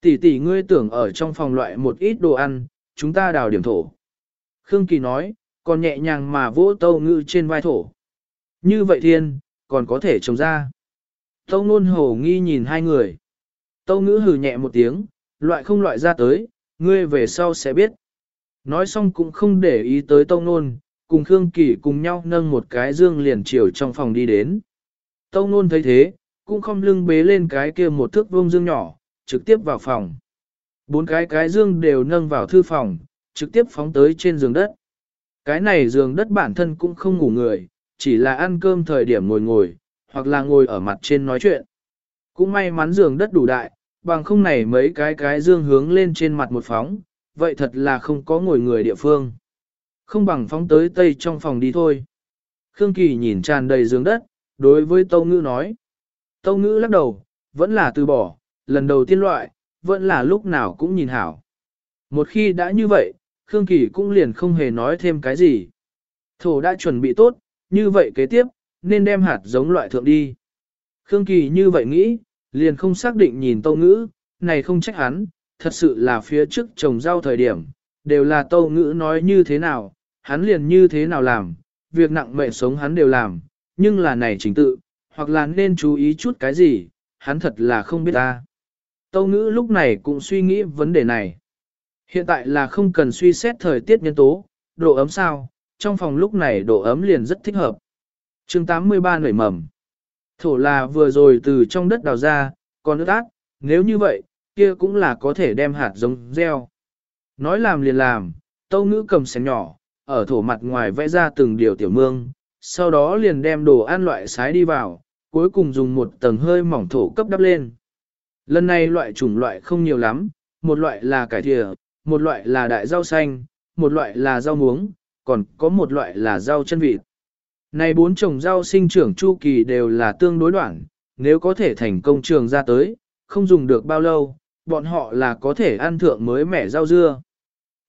Tỷ tỷ ngươi tưởng ở trong phòng loại một ít đồ ăn, chúng ta đào điểm thổ. Khương Kỳ nói, còn nhẹ nhàng mà vỗ Tâu Ngữ trên vai thổ. Như vậy thiên, còn có thể trồng ra. Tâu Nôn hổ nghi nhìn hai người. Tâu Ngữ hừ nhẹ một tiếng, loại không loại ra tới, ngươi về sau sẽ biết. Nói xong cũng không để ý tới Tâu Nôn, cùng Khương Kỳ cùng nhau nâng một cái dương liền chiều trong phòng đi đến. Tâu Nôn thấy thế, cũng không lưng bế lên cái kia một thước vuông dương nhỏ, trực tiếp vào phòng. Bốn cái cái dương đều nâng vào thư phòng, trực tiếp phóng tới trên giường đất. Cái này giường đất bản thân cũng không ngủ người, chỉ là ăn cơm thời điểm ngồi ngồi, hoặc là ngồi ở mặt trên nói chuyện. Cũng may mắn giường đất đủ đại, bằng không này mấy cái cái dương hướng lên trên mặt một phóng, vậy thật là không có ngồi người địa phương. Không bằng phóng tới tây trong phòng đi thôi. Khương Kỳ nhìn tràn đầy giường đất, đối với Tâu Ngữ nói. Tâu Ngữ lắc đầu, vẫn là từ bỏ, lần đầu tiên loại, vẫn là lúc nào cũng nhìn hảo. Một khi đã như vậy, Khương Kỳ cũng liền không hề nói thêm cái gì. Thổ đã chuẩn bị tốt, như vậy kế tiếp, nên đem hạt giống loại thượng đi. Khương Kỳ như vậy nghĩ, liền không xác định nhìn Tâu Ngữ, này không trách hắn, thật sự là phía trước trồng rau thời điểm, đều là tâu ngữ nói như thế nào, hắn liền như thế nào làm, việc nặng mệ sống hắn đều làm, nhưng là này chính tự, hoặc là nên chú ý chút cái gì, hắn thật là không biết ta. Tâu ngữ lúc này cũng suy nghĩ vấn đề này. Hiện tại là không cần suy xét thời tiết nhân tố, độ ấm sao, trong phòng lúc này độ ấm liền rất thích hợp. chương 83 nổi mầm. Thổ là vừa rồi từ trong đất đào ra, còn ướt át, nếu như vậy, kia cũng là có thể đem hạt giống gieo. Nói làm liền làm, tâu ngữ cầm xén nhỏ, ở thổ mặt ngoài vẽ ra từng điều tiểu mương, sau đó liền đem đồ ăn loại sái đi vào, cuối cùng dùng một tầng hơi mỏng thổ cấp đắp lên. Lần này loại chủng loại không nhiều lắm, một loại là cải thìa, một loại là đại rau xanh, một loại là rau muống, còn có một loại là rau chân vịt. Này bốn trồng rau sinh trưởng chu kỳ đều là tương đối đoạn, nếu có thể thành công trường ra tới, không dùng được bao lâu, bọn họ là có thể ăn thượng mới mẻ rau dưa.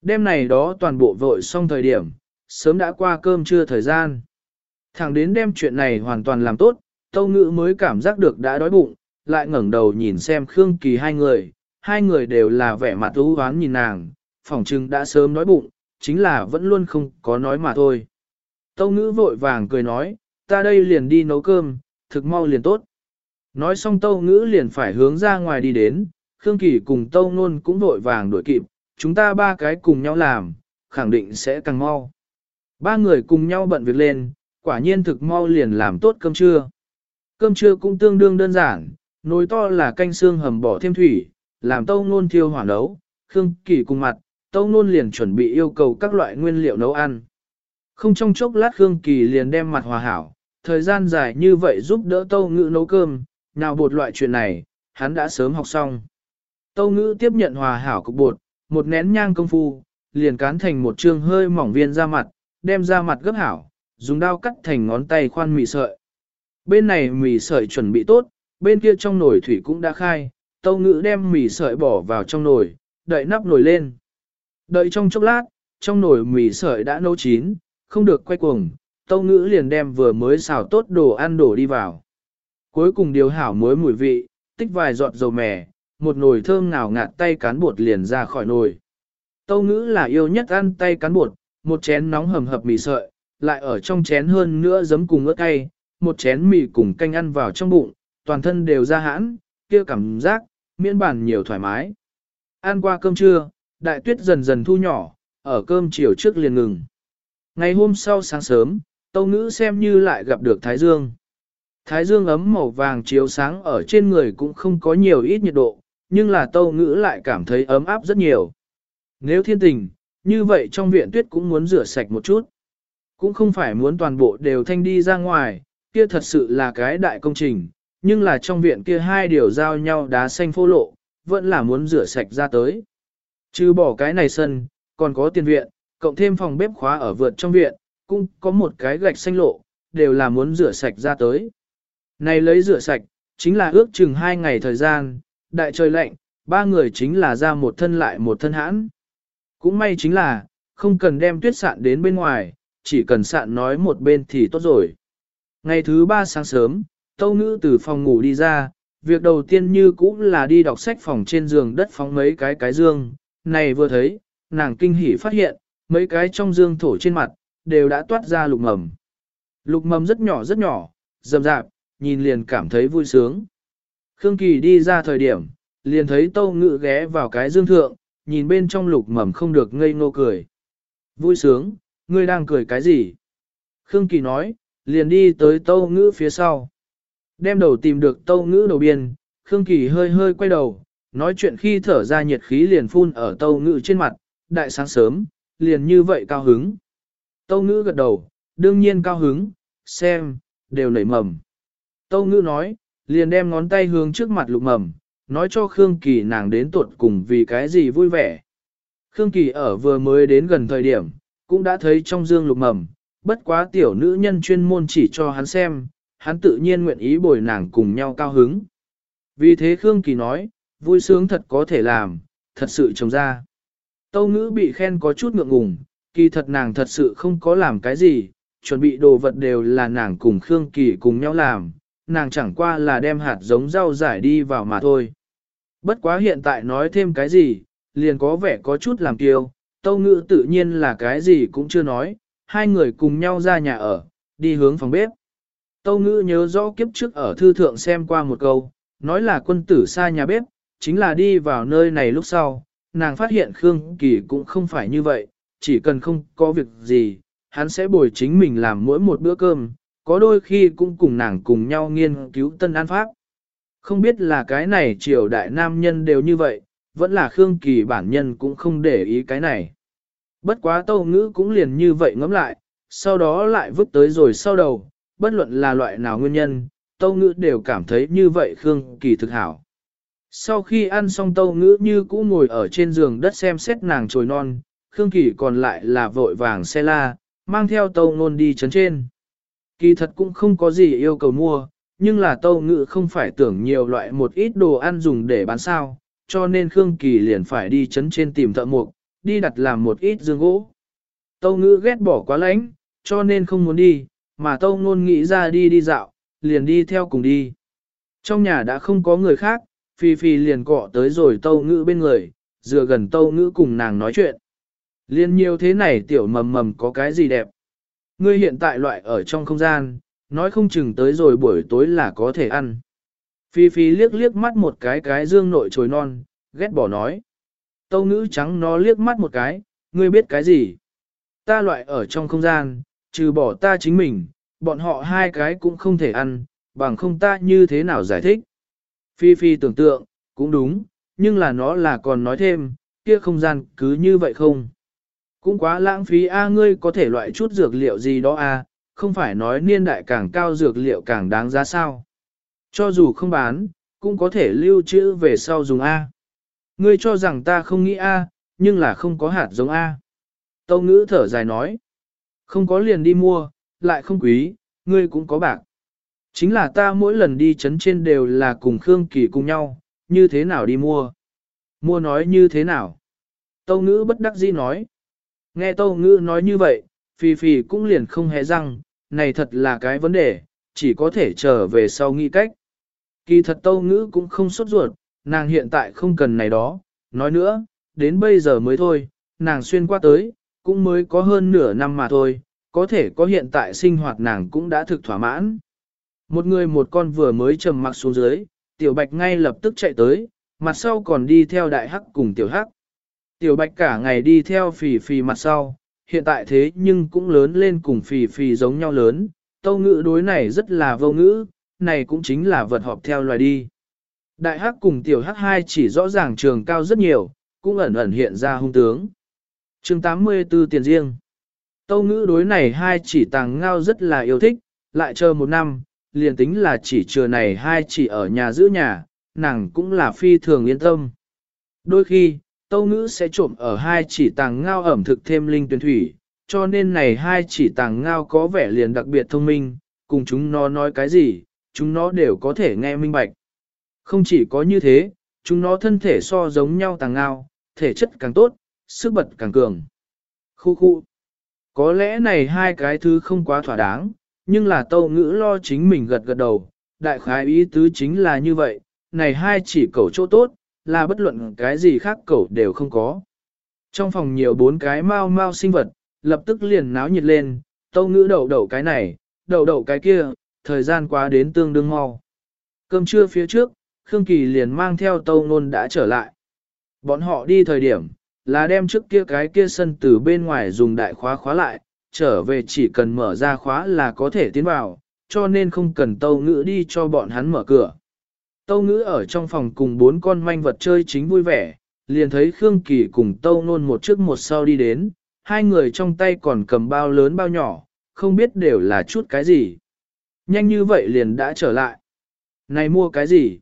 Đêm này đó toàn bộ vội xong thời điểm, sớm đã qua cơm trưa thời gian. Thẳng đến đêm chuyện này hoàn toàn làm tốt, Tâu Ngữ mới cảm giác được đã đói bụng, lại ngẩng đầu nhìn xem Khương Kỳ hai người, hai người đều là vẻ mặt ưu hoán nhìn nàng, phỏng chừng đã sớm nói bụng, chính là vẫn luôn không có nói mà thôi. Tâu Ngữ vội vàng cười nói, ta đây liền đi nấu cơm, thực mau liền tốt. Nói xong Tâu Ngữ liền phải hướng ra ngoài đi đến, Khương Kỳ cùng Tâu Nôn cũng vội vàng đuổi kịp, chúng ta ba cái cùng nhau làm, khẳng định sẽ càng mau. Ba người cùng nhau bận việc lên, quả nhiên thực mau liền làm tốt cơm trưa. Cơm trưa cũng tương đương đơn giản, nồi to là canh xương hầm bỏ thêm thủy, làm tâu nôn thiêu hỏa nấu, Khương Kỳ cùng mặt, tâu nôn liền chuẩn bị yêu cầu các loại nguyên liệu nấu ăn. Không trong chốc lát Khương Kỳ liền đem mặt hòa hảo, thời gian dài như vậy giúp đỡ tâu ngữ nấu cơm, nào bột loại chuyện này, hắn đã sớm học xong. Tâu ngữ tiếp nhận hòa hảo cục bột, một nén nhang công phu, liền cán thành một trương hơi mỏng viên da mặt, đem ra mặt gấp hảo, dùng dao cắt thành ngón tay khoan mì sợi. Bên này mì sợi chuẩn bị tốt, bên kia trong nồi thủy cũng đã khai, tâu ngữ đem mì sợi bỏ vào trong nồi, đậy nắp nồi lên. Đợi trong chốc lát, trong nồi mì sợi đã nấu chín, không được quay cuồng, tâu ngữ liền đem vừa mới xào tốt đồ ăn đổ đi vào. Cuối cùng điều hảo muối mùi vị, tích vài giọt dầu mè, một nồi thơm nào ngạt tay cán bột liền ra khỏi nồi. Tâu ngữ là yêu nhất ăn tay cán bột, một chén nóng hầm hập mì sợi, lại ở trong chén hơn nữa giấm cùng ớt cay, một chén mì cùng canh ăn vào trong bụng, toàn thân đều ra hãn, kia cảm giác, miễn bản nhiều thoải mái. Ăn qua cơm trưa, đại tuyết dần dần thu nhỏ, ở cơm chiều trước liền ngừng. Ngày hôm sau sáng sớm, tâu ngữ xem như lại gặp được Thái Dương. Thái Dương ấm màu vàng chiếu sáng ở trên người cũng không có nhiều ít nhiệt độ, nhưng là tâu ngữ lại cảm thấy ấm áp rất nhiều. Nếu thiên tình, như vậy trong viện tuyết cũng muốn rửa sạch một chút. Cũng không phải muốn toàn bộ đều thanh đi ra ngoài, kia thật sự là cái đại công trình, nhưng là trong viện kia hai điều giao nhau đá xanh phô lộ, vẫn là muốn rửa sạch ra tới. Chứ bỏ cái này sân, còn có tiền viện, cộng thêm phòng bếp khóa ở vượt trong viện, cũng có một cái gạch xanh lộ, đều là muốn rửa sạch ra tới. Này lấy rửa sạch, chính là ước chừng hai ngày thời gian, đại trời lạnh, ba người chính là ra một thân lại một thân hãn. Cũng may chính là, không cần đem tuyết sạn đến bên ngoài, chỉ cần sạn nói một bên thì tốt rồi. Ngày thứ ba sáng sớm, Tâu Ngữ từ phòng ngủ đi ra, việc đầu tiên như cũ là đi đọc sách phòng trên giường đất phóng mấy cái cái dương. Này vừa thấy, nàng kinh hỉ phát hiện, mấy cái trong dương thổ trên mặt, đều đã toát ra lục mầm. Lục mầm rất nhỏ rất nhỏ, rầm rạp, nhìn liền cảm thấy vui sướng. Khương Kỳ đi ra thời điểm, liền thấy Tâu Ngữ ghé vào cái dương thượng, nhìn bên trong lục mầm không được ngây ngô cười. Vui sướng, ngươi đang cười cái gì? Khương Kỳ nói, liền đi tới Tâu Ngữ phía sau. Đem đầu tìm được Tâu Ngữ đầu biên, Khương Kỳ hơi hơi quay đầu, nói chuyện khi thở ra nhiệt khí liền phun ở Tâu Ngữ trên mặt, đại sáng sớm, liền như vậy cao hứng. Tâu Ngữ gật đầu, đương nhiên cao hứng, xem, đều nảy mầm. Tâu Ngữ nói, liền đem ngón tay hướng trước mặt lục mầm, nói cho Khương Kỳ nàng đến tuột cùng vì cái gì vui vẻ. Khương Kỳ ở vừa mới đến gần thời điểm, cũng đã thấy trong dương lục mầm, bất quá tiểu nữ nhân chuyên môn chỉ cho hắn xem, hắn tự nhiên nguyện ý bồi nàng cùng nhau cao hứng. Vì thế Khương Kỳ nói, vui sướng thật có thể làm, thật sự trồng ra. Tâu ngữ bị khen có chút ngượng ngùng, kỳ thật nàng thật sự không có làm cái gì, chuẩn bị đồ vật đều là nàng cùng Khương Kỳ cùng nhau làm, nàng chẳng qua là đem hạt giống rau giải đi vào mà thôi. Bất quá hiện tại nói thêm cái gì, liền có vẻ có chút làm kiêu, tâu ngữ tự nhiên là cái gì cũng chưa nói, hai người cùng nhau ra nhà ở, đi hướng phòng bếp. Tâu ngữ nhớ rõ kiếp trước ở thư thượng xem qua một câu, nói là quân tử xa nhà bếp, chính là đi vào nơi này lúc sau, nàng phát hiện Khương Kỳ cũng không phải như vậy, chỉ cần không có việc gì, hắn sẽ bồi chính mình làm mỗi một bữa cơm, có đôi khi cũng cùng nàng cùng nhau nghiên cứu tân an pháp. Không biết là cái này triều đại nam nhân đều như vậy, vẫn là Khương Kỳ bản nhân cũng không để ý cái này. Bất quá tâu ngữ cũng liền như vậy ngẫm lại, sau đó lại vứt tới rồi sau đầu, bất luận là loại nào nguyên nhân, tâu ngữ đều cảm thấy như vậy Khương Kỳ thực hảo. Sau khi ăn xong tâu ngữ như cũ ngồi ở trên giường đất xem xét nàng trồi non, Khương Kỳ còn lại là vội vàng xe la, mang theo tâu ngôn đi chấn trên. Kỳ thật cũng không có gì yêu cầu mua, nhưng là tâu ngữ không phải tưởng nhiều loại một ít đồ ăn dùng để bán sao, cho nên Khương Kỳ liền phải đi chấn trên tìm thợ mục, đi đặt làm một ít dương gỗ. Tâu ngữ ghét bỏ quá lánh, cho nên không muốn đi, mà tâu ngôn nghĩ ra đi đi dạo, liền đi theo cùng đi. Trong nhà đã không có người khác, Phi Phi liền cọ tới rồi tâu ngữ bên người, dựa gần tâu ngữ cùng nàng nói chuyện. Liên nhiều thế này tiểu mầm mầm có cái gì đẹp. Ngươi hiện tại loại ở trong không gian, nói không chừng tới rồi buổi tối là có thể ăn. Phi Phi liếc liếc mắt một cái cái dương nội trồi non, ghét bỏ nói. Tâu ngữ trắng nó liếc mắt một cái, ngươi biết cái gì? Ta loại ở trong không gian, trừ bỏ ta chính mình, bọn họ hai cái cũng không thể ăn, bằng không ta như thế nào giải thích. Phi Phi tưởng tượng, cũng đúng, nhưng là nó là còn nói thêm, kia không gian cứ như vậy không? Cũng quá lãng phí a ngươi có thể loại chút dược liệu gì đó a, không phải nói niên đại càng cao dược liệu càng đáng giá sao. Cho dù không bán, cũng có thể lưu trữ về sau dùng a. Ngươi cho rằng ta không nghĩ a, nhưng là không có hạt giống a. Tâu ngữ thở dài nói, không có liền đi mua, lại không quý, ngươi cũng có bạc. Chính là ta mỗi lần đi chấn trên đều là cùng Khương Kỳ cùng nhau, như thế nào đi mua? Mua nói như thế nào? Tâu ngữ bất đắc dĩ nói. Nghe tâu ngữ nói như vậy, Phi Phi cũng liền không hề răng, này thật là cái vấn đề, chỉ có thể trở về sau nghĩ cách. Kỳ thật tâu ngữ cũng không sốt ruột, nàng hiện tại không cần này đó, nói nữa, đến bây giờ mới thôi, nàng xuyên qua tới, cũng mới có hơn nửa năm mà thôi, có thể có hiện tại sinh hoạt nàng cũng đã thực thỏa mãn. Một người một con vừa mới trầm mặc xuống dưới, tiểu bạch ngay lập tức chạy tới, mặt sau còn đi theo đại hắc cùng tiểu hắc. Tiểu bạch cả ngày đi theo phì phì mặt sau, hiện tại thế nhưng cũng lớn lên cùng phì phì giống nhau lớn, tâu ngữ đối này rất là vô ngữ, này cũng chính là vật họp theo loài đi. Đại hắc cùng tiểu hắc hai chỉ rõ ràng trường cao rất nhiều, cũng ẩn ẩn hiện ra hung tướng chương 84 tiền riêng. Tâu ngữ đối này hai chỉ tàng ngao rất là yêu thích, lại chờ một năm, liền tính là chỉ chừa này hai chỉ ở nhà giữ nhà, nàng cũng là phi thường yên tâm. Đôi khi, tâu ngữ sẽ trộm ở hai chỉ tàng ngao ẩm thực thêm linh tuyển thủy, cho nên này hai chỉ tàng ngao có vẻ liền đặc biệt thông minh, cùng chúng nó nói cái gì, chúng nó đều có thể nghe minh bạch. Không chỉ có như thế, chúng nó thân thể so giống nhau tàng ngao, thể chất càng tốt, sức bật càng cường. Khu khu. Có lẽ này hai cái thứ không quá thỏa đáng, nhưng là tâu ngữ lo chính mình gật gật đầu, đại khái ý tứ chính là như vậy, này hai chỉ cầu chỗ tốt, là bất luận cái gì khác cầu đều không có. Trong phòng nhiều bốn cái mau mau sinh vật, lập tức liền náo nhiệt lên, tâu ngữ đậu đậu cái này, đậu đậu cái kia, thời gian quá đến tương đương mau. Cơm trưa phía trước, Khương Kỳ liền mang theo tâu nôn đã trở lại. Bọn họ đi thời điểm, là đem trước kia cái kia sân từ bên ngoài dùng đại khóa khóa lại, trở về chỉ cần mở ra khóa là có thể tiến vào, cho nên không cần tâu ngữ đi cho bọn hắn mở cửa. Tâu ngữ ở trong phòng cùng bốn con manh vật chơi chính vui vẻ, liền thấy Khương Kỳ cùng tâu nôn một trước một sau đi đến, hai người trong tay còn cầm bao lớn bao nhỏ, không biết đều là chút cái gì. Nhanh như vậy liền đã trở lại. Này mua cái gì?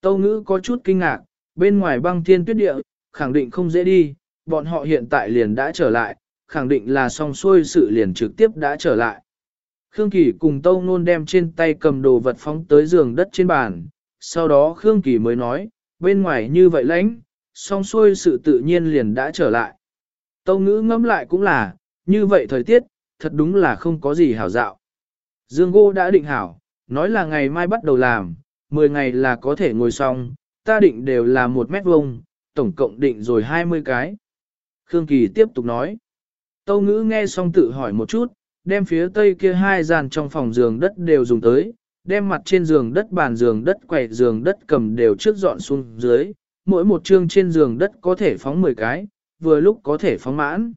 Tâu ngữ có chút kinh ngạc, bên ngoài băng thiên tuyết địa, khẳng định không dễ đi, bọn họ hiện tại liền đã trở lại, khẳng định là xong xuôi sự liền trực tiếp đã trở lại. Khương Kỳ cùng Tâu Nôn đem trên tay cầm đồ vật phóng tới giường đất trên bàn, sau đó Khương Kỳ mới nói, bên ngoài như vậy lãnh, xong xuôi sự tự nhiên liền đã trở lại. Tâu ngữ ngẫm lại cũng là, như vậy thời tiết, thật đúng là không có gì hảo dạo. Dương Gô đã định hảo, nói là ngày mai bắt đầu làm, 10 ngày là có thể ngồi xong, ta định đều là một mét vuông, tổng cộng định rồi 20 cái. Khương Kỳ tiếp tục nói. Tâu ngữ nghe xong tự hỏi một chút, đem phía tây kia hai dàn trong phòng giường đất đều dùng tới, đem mặt trên giường đất bàn giường đất quậy giường đất cầm đều trước dọn xuống dưới, mỗi một chương trên giường đất có thể phóng 10 cái, vừa lúc có thể phóng mãn.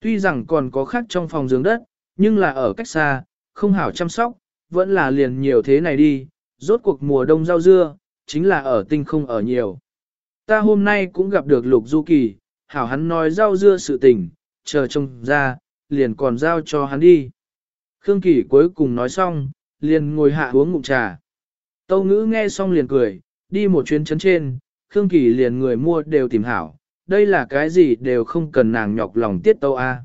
Tuy rằng còn có khác trong phòng giường đất, nhưng là ở cách xa, không hảo chăm sóc, vẫn là liền nhiều thế này đi, rốt cuộc mùa đông rau dưa, chính là ở tinh không ở nhiều. Ta hôm nay cũng gặp được Lục Du Kỳ, hảo hắn nói rau dưa sự tình, chờ trông ra, liền còn giao cho hắn đi. Khương Kỳ cuối cùng nói xong, liền ngồi hạ uống ngụm trà. Tâu ngữ nghe xong liền cười, đi một chuyến chấn trên, Khương Kỳ liền người mua đều tìm hảo, đây là cái gì đều không cần nàng nhọc lòng tiết tâu a.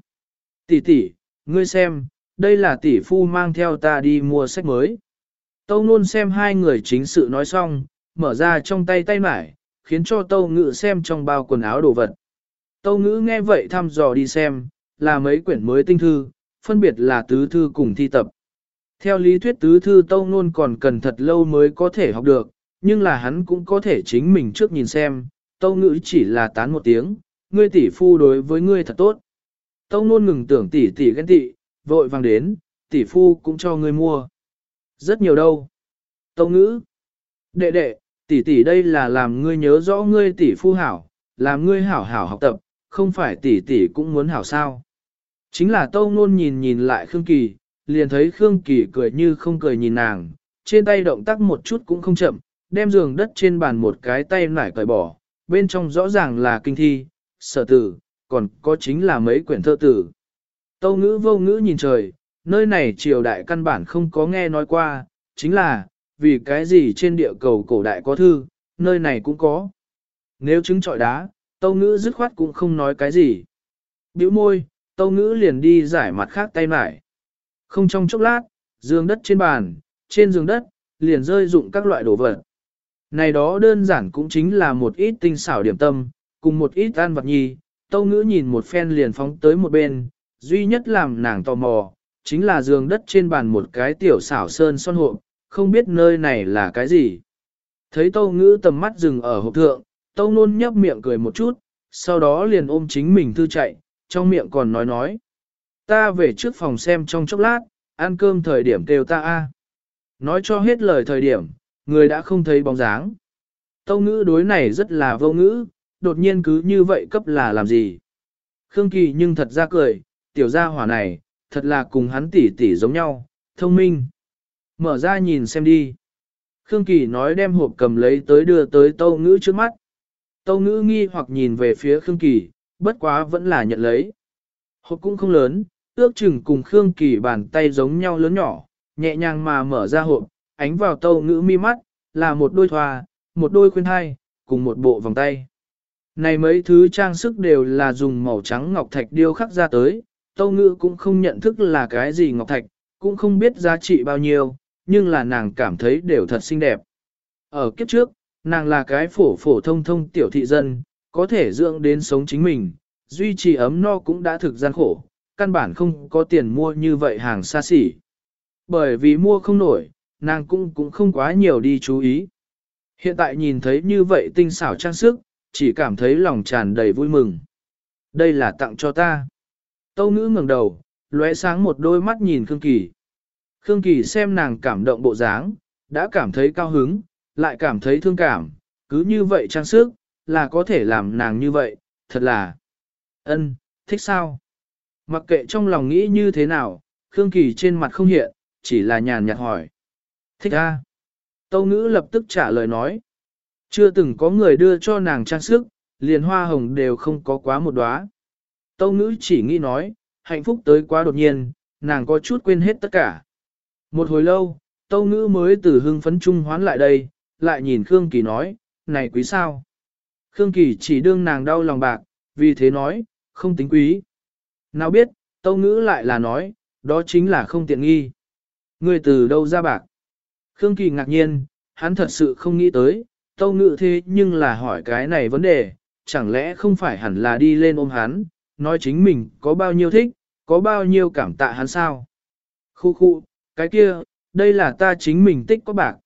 Tỷ tỷ, ngươi xem, đây là tỷ phu mang theo ta đi mua sách mới. Tâu nôn xem hai người chính sự nói xong, mở ra trong tay tay mải, khiến cho tâu ngữ xem trong bao quần áo đồ vật. Tâu ngữ nghe vậy thăm dò đi xem, là mấy quyển mới tinh thư, phân biệt là tứ thư cùng thi tập. Theo lý thuyết tứ thư tâu nôn còn cần thật lâu mới có thể học được, nhưng là hắn cũng có thể chính mình trước nhìn xem, tâu ngữ chỉ là tán một tiếng, ngươi tỷ phu đối với ngươi thật tốt. Tâu nôn ngừng tưởng tỷ tỷ ghen tị, vội vàng đến, tỷ phu cũng cho ngươi mua. Rất nhiều đâu. Tâu ngữ. Đệ đệ, tỷ tỷ đây là làm ngươi nhớ rõ ngươi tỷ phu hảo, làm ngươi hảo hảo học tập, không phải tỷ tỷ cũng muốn hảo sao. Chính là tâu nôn nhìn nhìn lại Khương Kỳ, liền thấy Khương Kỳ cười như không cười nhìn nàng, trên tay động tác một chút cũng không chậm, đem giường đất trên bàn một cái tay nải cởi bỏ, bên trong rõ ràng là kinh thi, sở tử, còn có chính là mấy quyển thơ tử. Tâu ngữ vô ngữ nhìn trời, nơi này triều đại căn bản không có nghe nói qua, chính là, vì cái gì trên địa cầu cổ đại có thư, nơi này cũng có. Nếu trứng trọi đá, tâu ngữ dứt khoát cũng không nói cái gì. Biểu môi, tâu ngữ liền đi giải mặt khác tay mải. Không trong chốc lát, giường đất trên bàn, trên giường đất, liền rơi dụng các loại đồ vật. Này đó đơn giản cũng chính là một ít tinh xảo điểm tâm, cùng một ít ăn vật nhi, tâu ngữ nhìn một phen liền phóng tới một bên, duy nhất làm nàng tò mò, chính là giường đất trên bàn một cái tiểu xảo sơn son hộp, không biết nơi này là cái gì. Thấy tâu ngữ tầm mắt dừng ở hộp thượng, tâu nôn nhấp miệng cười một chút, sau đó liền ôm chính mình thư chạy, trong miệng còn nói nói. Ta về trước phòng xem trong chốc lát, ăn cơm thời điểm kêu ta a Nói cho hết lời thời điểm, người đã không thấy bóng dáng. Tâu ngữ đối này rất là vô ngữ, đột nhiên cứ như vậy cấp là làm gì. Khương Kỳ nhưng thật ra cười, tiểu gia hỏa này, thật là cùng hắn tỷ tỷ giống nhau, thông minh. Mở ra nhìn xem đi. Khương Kỳ nói đem hộp cầm lấy tới đưa tới tâu ngữ trước mắt. Tâu ngữ nghi hoặc nhìn về phía Khương Kỳ, bất quá vẫn là nhận lấy. Hộp cũng không lớn, ước chừng cùng Khương Kỳ bàn tay giống nhau lớn nhỏ, nhẹ nhàng mà mở ra hộp, ánh vào tâu ngữ mi mắt, là một đôi thoa, một đôi khuyên hai, cùng một bộ vòng tay. Này mấy thứ trang sức đều là dùng màu trắng ngọc thạch điêu khắc ra tới, tâu ngữ cũng không nhận thức là cái gì ngọc thạch, cũng không biết giá trị bao nhiêu, nhưng là nàng cảm thấy đều thật xinh đẹp. Ở kiếp trước, nàng là cái phổ phổ thông thông tiểu thị dân, có thể dưỡng đến sống chính mình, duy trì ấm no cũng đã thực gian khổ, căn bản không có tiền mua như vậy hàng xa xỉ. Bởi vì mua không nổi, nàng cũng cũng không quá nhiều đi chú ý. Hiện tại nhìn thấy như vậy tinh xảo trang sức, chỉ cảm thấy lòng tràn đầy vui mừng. Đây là tặng cho ta. Tâu ngữ ngẩng đầu, lóe sáng một đôi mắt nhìn Khương Kỳ. Khương Kỳ xem nàng cảm động bộ dáng, đã cảm thấy cao hứng, lại cảm thấy thương cảm, cứ như vậy trang sức, là có thể làm nàng như vậy, thật là ân thích sao? Mặc kệ trong lòng nghĩ như thế nào, Khương Kỳ trên mặt không hiện, chỉ là nhàn nhạt hỏi. Thích a Tâu ngữ lập tức trả lời nói. Chưa từng có người đưa cho nàng trang sức, liền hoa hồng đều không có quá một đóa. Tâu ngữ chỉ nghĩ nói, hạnh phúc tới quá đột nhiên, nàng có chút quên hết tất cả. Một hồi lâu, tâu ngữ mới từ hưng phấn trung hoán lại đây, lại nhìn Khương Kỳ nói, này quý sao? Khương Kỳ chỉ đương nàng đau lòng bạc, vì thế nói, không tính quý. Nào biết, tâu ngữ lại là nói, đó chính là không tiện nghi. Người từ đâu ra bạc? Khương Kỳ ngạc nhiên, hắn thật sự không nghĩ tới, tâu ngữ thế nhưng là hỏi cái này vấn đề, chẳng lẽ không phải hẳn là đi lên ôm hắn, nói chính mình có bao nhiêu thích, có bao nhiêu cảm tạ hắn sao? Khu khu, cái kia, đây là ta chính mình tích có bạc.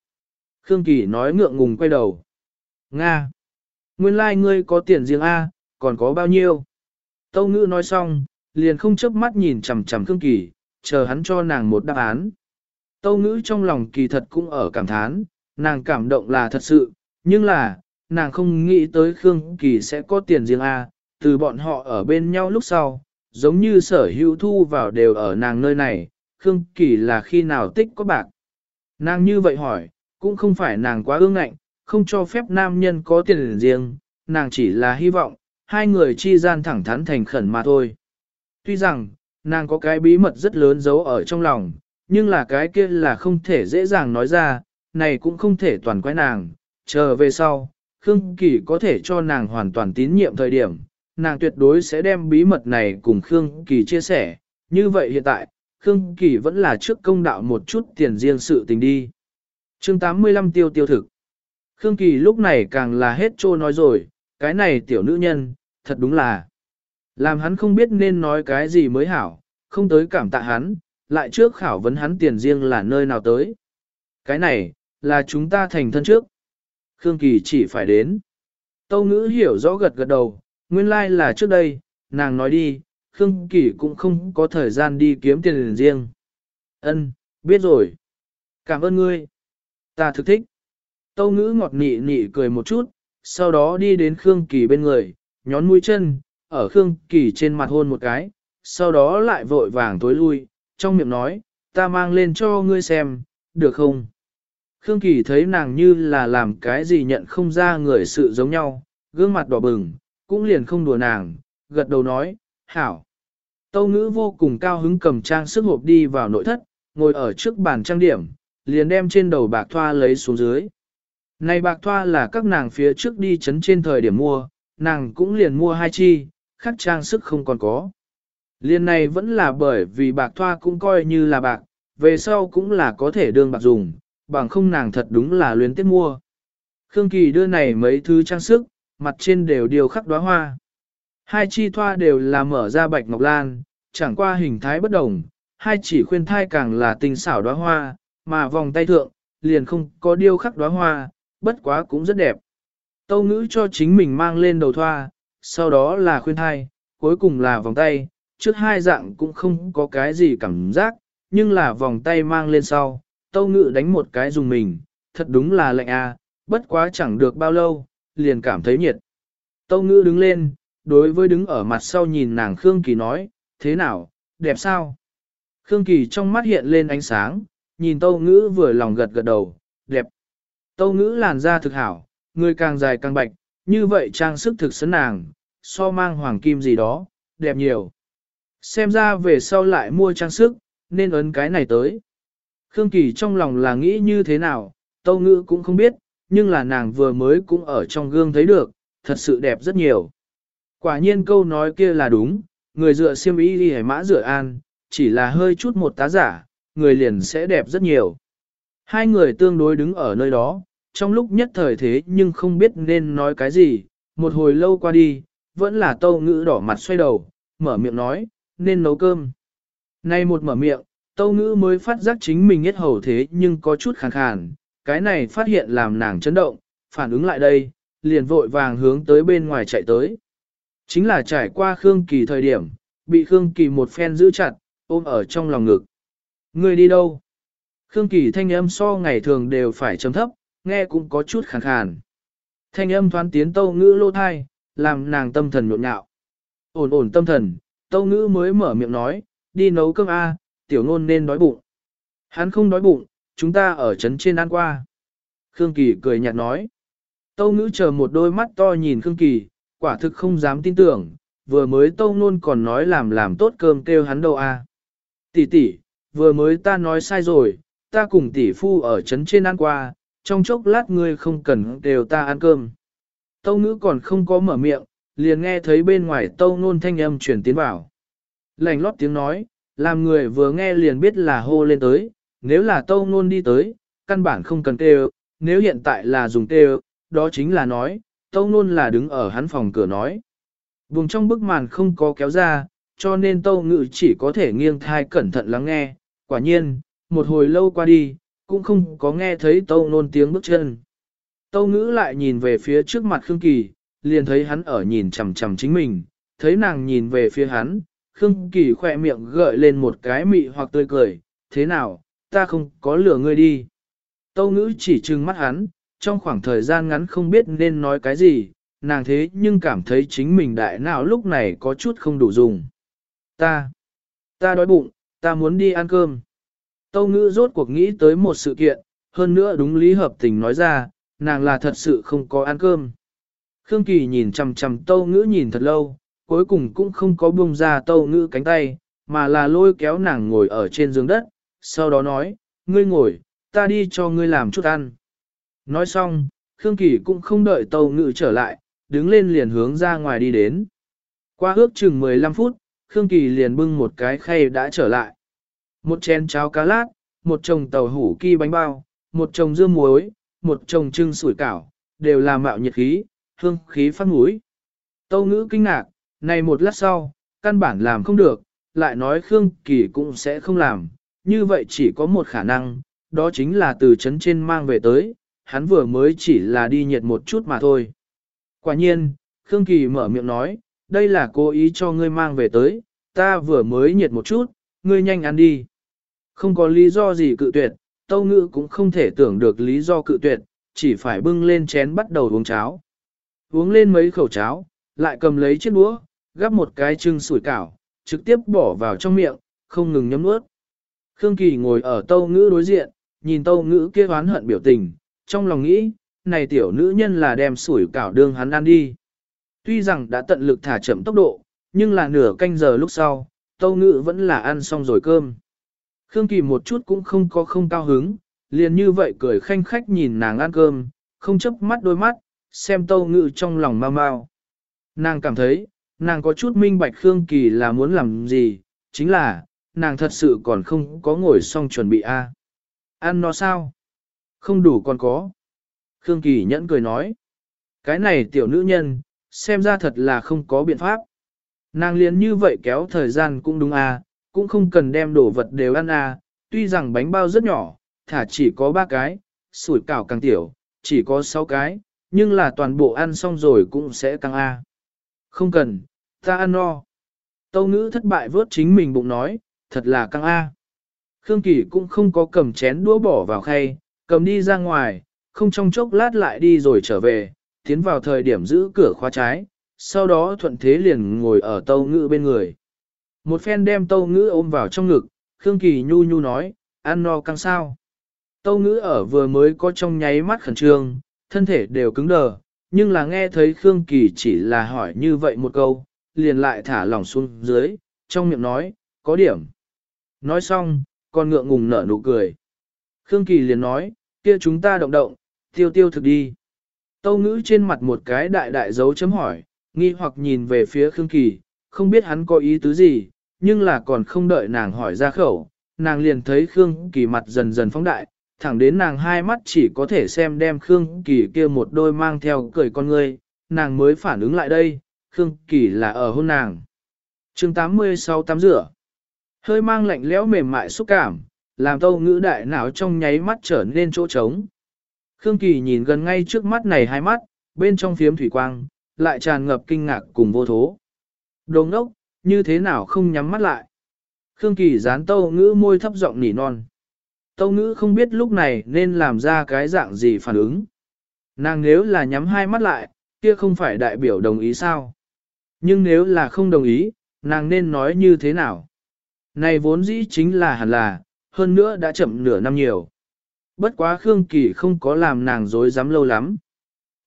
Khương Kỳ nói ngượng ngùng quay đầu. Nga. Nguyên lai like ngươi có tiền riêng A, còn có bao nhiêu? Tâu ngữ nói xong, liền không chớp mắt nhìn chằm chằm Khương Kỳ, chờ hắn cho nàng một đáp án. Tâu ngữ trong lòng kỳ thật cũng ở cảm thán, nàng cảm động là thật sự, nhưng là, nàng không nghĩ tới Khương Kỳ sẽ có tiền riêng A, từ bọn họ ở bên nhau lúc sau, giống như sở hữu thu vào đều ở nàng nơi này, Khương Kỳ là khi nào tích có bạc. Nàng như vậy hỏi, cũng không phải nàng quá ương ngạnh, không cho phép nam nhân có tiền riêng, nàng chỉ là hy vọng, hai người chi gian thẳng thắn thành khẩn mà thôi. Tuy rằng, nàng có cái bí mật rất lớn giấu ở trong lòng, nhưng là cái kia là không thể dễ dàng nói ra, này cũng không thể toàn quái nàng, chờ về sau, Khương Kỳ có thể cho nàng hoàn toàn tín nhiệm thời điểm, nàng tuyệt đối sẽ đem bí mật này cùng Khương Kỳ chia sẻ, như vậy hiện tại, Khương Kỳ vẫn là trước công đạo một chút tiền riêng sự tình đi. chương 85 tiêu tiêu thực. Khương Kỳ lúc này càng là hết trô nói rồi, cái này tiểu nữ nhân, thật đúng là làm hắn không biết nên nói cái gì mới hảo, không tới cảm tạ hắn, lại trước khảo vấn hắn tiền riêng là nơi nào tới. Cái này, là chúng ta thành thân trước. Khương Kỳ chỉ phải đến. Tâu ngữ hiểu rõ gật gật đầu, nguyên lai like là trước đây, nàng nói đi, Khương Kỳ cũng không có thời gian đi kiếm tiền riêng. Ân, biết rồi. Cảm ơn ngươi. Ta thực thích. Tâu ngữ ngọt nị nị cười một chút, sau đó đi đến Khương Kỳ bên người, nhón mũi chân, ở Khương Kỳ trên mặt hôn một cái, sau đó lại vội vàng tối lui, trong miệng nói, ta mang lên cho ngươi xem, được không? Khương Kỳ thấy nàng như là làm cái gì nhận không ra người sự giống nhau, gương mặt đỏ bừng, cũng liền không đùa nàng, gật đầu nói, hảo. Tâu ngữ vô cùng cao hứng cầm trang sức hộp đi vào nội thất, ngồi ở trước bàn trang điểm, liền đem trên đầu bạc thoa lấy xuống dưới. Này bạc thoa là các nàng phía trước đi chấn trên thời điểm mua, nàng cũng liền mua hai chi, khắc trang sức không còn có. Liên này vẫn là bởi vì bạc thoa cũng coi như là bạc, về sau cũng là có thể đương bạc dùng, bằng không nàng thật đúng là luyến tiếp mua. Khương Kỳ đưa này mấy thứ trang sức, mặt trên đều điều khắc đóa hoa. Hai chi thoa đều là mở ra bạch ngọc lan, chẳng qua hình thái bất đồng, hai chỉ khuyên thai càng là tinh xảo đóa hoa, mà vòng tay thượng, liền không có điêu khắc đóa hoa, bất quá cũng rất đẹp. Tâu ngữ cho chính mình mang lên đầu thoa, sau đó là khuyên thai, cuối cùng là vòng tay, trước hai dạng cũng không có cái gì cảm giác, nhưng là vòng tay mang lên sau, tâu ngữ đánh một cái dùng mình, thật đúng là lạnh à, bất quá chẳng được bao lâu, liền cảm thấy nhiệt. Tâu ngữ đứng lên, đối với đứng ở mặt sau nhìn nàng Khương Kỳ nói, thế nào, đẹp sao? Khương Kỳ trong mắt hiện lên ánh sáng, nhìn tâu ngữ vừa lòng gật gật đầu, đẹp. Tâu ngữ làn da thực hảo, người càng dài càng bạch, như vậy trang sức thực sấn nàng, so mang hoàng kim gì đó, đẹp nhiều. Xem ra về sau lại mua trang sức, nên ấn cái này tới. Khương Kỳ trong lòng là nghĩ như thế nào, tâu ngữ cũng không biết, nhưng là nàng vừa mới cũng ở trong gương thấy được, thật sự đẹp rất nhiều. Quả nhiên câu nói kia là đúng, người dựa siêm ý đi mã dựa an, chỉ là hơi chút một tá giả, người liền sẽ đẹp rất nhiều. Hai người tương đối đứng ở nơi đó, trong lúc nhất thời thế nhưng không biết nên nói cái gì, một hồi lâu qua đi, vẫn là tâu ngữ đỏ mặt xoay đầu, mở miệng nói, nên nấu cơm. Nay một mở miệng, tâu ngữ mới phát giác chính mình hết hầu thế nhưng có chút khàn khàn, cái này phát hiện làm nàng chấn động, phản ứng lại đây, liền vội vàng hướng tới bên ngoài chạy tới. Chính là trải qua Khương Kỳ thời điểm, bị Khương Kỳ một phen giữ chặt, ôm ở trong lòng ngực. Người đi đâu? Khương Kỳ thanh âm so ngày thường đều phải trầm thấp, nghe cũng có chút khàn khàn. Thanh âm thoán tiến tâu ngữ lô thai, làm nàng tâm thần nhộn nhạo. Ổn ổn tâm thần, tâu ngữ mới mở miệng nói, đi nấu cơm A, tiểu ngôn nên đói bụng. Hắn không đói bụng, chúng ta ở trấn trên ăn qua. Khương Kỳ cười nhạt nói. Tâu ngữ chờ một đôi mắt to nhìn Khương Kỳ, quả thực không dám tin tưởng, vừa mới tâu Nôn còn nói làm làm tốt cơm kêu hắn đâu a Tỷ tỷ, vừa mới ta nói sai rồi, ta cùng tỷ phu ở trấn trên ăn qua, trong chốc lát ngươi không cần đều ta ăn cơm. Tâu ngữ còn không có mở miệng, liền nghe thấy bên ngoài tâu nôn thanh âm chuyển tiến vào. Lành lót tiếng nói, làm người vừa nghe liền biết là hô lên tới, nếu là tâu nôn đi tới, căn bản không cần kêu, nếu hiện tại là dùng kêu, đó chính là nói, tâu nôn là đứng ở hắn phòng cửa nói. Vùng trong bức màn không có kéo ra, cho nên tâu ngự chỉ có thể nghiêng thai cẩn thận lắng nghe, quả nhiên, một hồi lâu qua đi, cũng không có nghe thấy tâu nôn tiếng bước chân. Tâu ngữ lại nhìn về phía trước mặt Khương Kỳ, liền thấy hắn ở nhìn chằm chằm chính mình, thấy nàng nhìn về phía hắn, Khương Kỳ khỏe miệng gợi lên một cái mị hoặc tươi cười, thế nào, ta không có lửa ngươi đi. Tâu ngữ chỉ trừng mắt hắn, trong khoảng thời gian ngắn không biết nên nói cái gì, nàng thế nhưng cảm thấy chính mình đại não lúc này có chút không đủ dùng. Ta, ta đói bụng, ta muốn đi ăn cơm. Tâu ngữ rốt cuộc nghĩ tới một sự kiện, hơn nữa đúng lý hợp tình nói ra, nàng là thật sự không có ăn cơm. Khương Kỳ nhìn chằm chằm tâu ngữ nhìn thật lâu, cuối cùng cũng không có buông ra tâu ngữ cánh tay, mà là lôi kéo nàng ngồi ở trên giường đất, sau đó nói, ngươi ngồi, ta đi cho ngươi làm chút ăn. Nói xong, Khương Kỳ cũng không đợi tâu ngự trở lại, đứng lên liền hướng ra ngoài đi đến. Qua ước chừng 15 phút, Khương Kỳ liền bưng một cái khay đã trở lại. Một chén cháo cá lát, một chồng tàu hủ ki bánh bao, một chồng dưa muối, một chồng trưng sủi cảo, đều là mạo nhiệt khí, hương khí phát mũi. Tâu ngữ kinh ngạc, này một lát sau, căn bản làm không được, lại nói Khương Kỳ cũng sẽ không làm, như vậy chỉ có một khả năng, đó chính là từ chấn trên mang về tới, hắn vừa mới chỉ là đi nhiệt một chút mà thôi. Quả nhiên, Khương Kỳ mở miệng nói, đây là cố ý cho ngươi mang về tới, ta vừa mới nhiệt một chút, ngươi nhanh ăn đi. Không có lý do gì cự tuyệt, Tâu Ngữ cũng không thể tưởng được lý do cự tuyệt, chỉ phải bưng lên chén bắt đầu uống cháo. Uống lên mấy khẩu cháo, lại cầm lấy chiếc đũa, gắp một cái trưng sủi cảo, trực tiếp bỏ vào trong miệng, không ngừng nhấm nuốt. Khương Kỳ ngồi ở Tâu Ngữ đối diện, nhìn Tâu Ngữ kia oán hận biểu tình, trong lòng nghĩ, này tiểu nữ nhân là đem sủi cảo đương hắn ăn đi. Tuy rằng đã tận lực thả chậm tốc độ, nhưng là nửa canh giờ lúc sau, Tâu ngự vẫn là ăn xong rồi cơm. Khương Kỳ một chút cũng không có không cao hứng, liền như vậy cười khanh khách nhìn nàng ăn cơm, không chấp mắt đôi mắt, xem Tâu ngự trong lòng mau mau. Nàng cảm thấy, nàng có chút minh bạch Khương Kỳ là muốn làm gì, chính là, nàng thật sự còn không có ngồi xong chuẩn bị a Ăn nó sao? Không đủ còn có. Khương Kỳ nhẫn cười nói. Cái này tiểu nữ nhân, xem ra thật là không có biện pháp. Nàng liền như vậy kéo thời gian cũng đúng à, cũng không cần đem đồ vật đều ăn à, tuy rằng bánh bao rất nhỏ, thả chỉ có ba cái, sủi cảo càng tiểu, chỉ có sáu cái, nhưng là toàn bộ ăn xong rồi cũng sẽ căng a. À. Không cần, ta ăn no. Tâu ngữ thất bại vớt chính mình bụng nói, thật là căng a. À. Khương Kỳ cũng không có cầm chén đũa bỏ vào khay, cầm đi ra ngoài, không trong chốc lát lại đi rồi trở về, tiến vào thời điểm giữ cửa khóa trái, sau đó thuận thế liền ngồi ở tâu ngữ bên người. Một phen đem tâu ngữ ôm vào trong ngực, Khương Kỳ nhu nhu nói, ăn no căng sao. Tâu ngữ ở vừa mới có trong nháy mắt khẩn trương, thân thể đều cứng đờ, nhưng là nghe thấy Khương Kỳ chỉ là hỏi như vậy một câu, liền lại thả lỏng xuống dưới, trong miệng nói, có điểm. Nói xong, con ngượng ngùng nở nụ cười. Khương Kỳ liền nói, kia chúng ta động động, tiêu tiêu thực đi. Tâu ngữ trên mặt một cái đại đại dấu chấm hỏi, nghi hoặc nhìn về phía Khương Kỳ, không biết hắn có ý tứ gì, nhưng là còn không đợi nàng hỏi ra khẩu, nàng liền thấy Khương Kỳ mặt dần dần phóng đại, thẳng đến nàng hai mắt chỉ có thể xem đem Khương Kỳ kia một đôi mang theo cười con ngươi, nàng mới phản ứng lại đây, Khương Kỳ là ở hôn nàng. chương 86 tắm rửa, hơi mang lạnh lẽo mềm mại xúc cảm, làm tâu ngữ đại não trong nháy mắt trở nên chỗ trống. Khương Kỳ nhìn gần ngay trước mắt này hai mắt, bên trong phiếm thủy quang, lại tràn ngập kinh ngạc cùng vô thố. Đồ ngốc, như thế nào không nhắm mắt lại. Khương Kỳ dán tâu ngữ môi thấp giọng nỉ non. Tâu ngữ không biết lúc này nên làm ra cái dạng gì phản ứng. Nàng nếu là nhắm hai mắt lại, kia không phải đại biểu đồng ý sao. Nhưng nếu là không đồng ý, nàng nên nói như thế nào? Này vốn dĩ chính là hẳn là, hơn nữa đã chậm nửa năm nhiều. Bất quá Khương Kỳ không có làm nàng dối dám lâu lắm.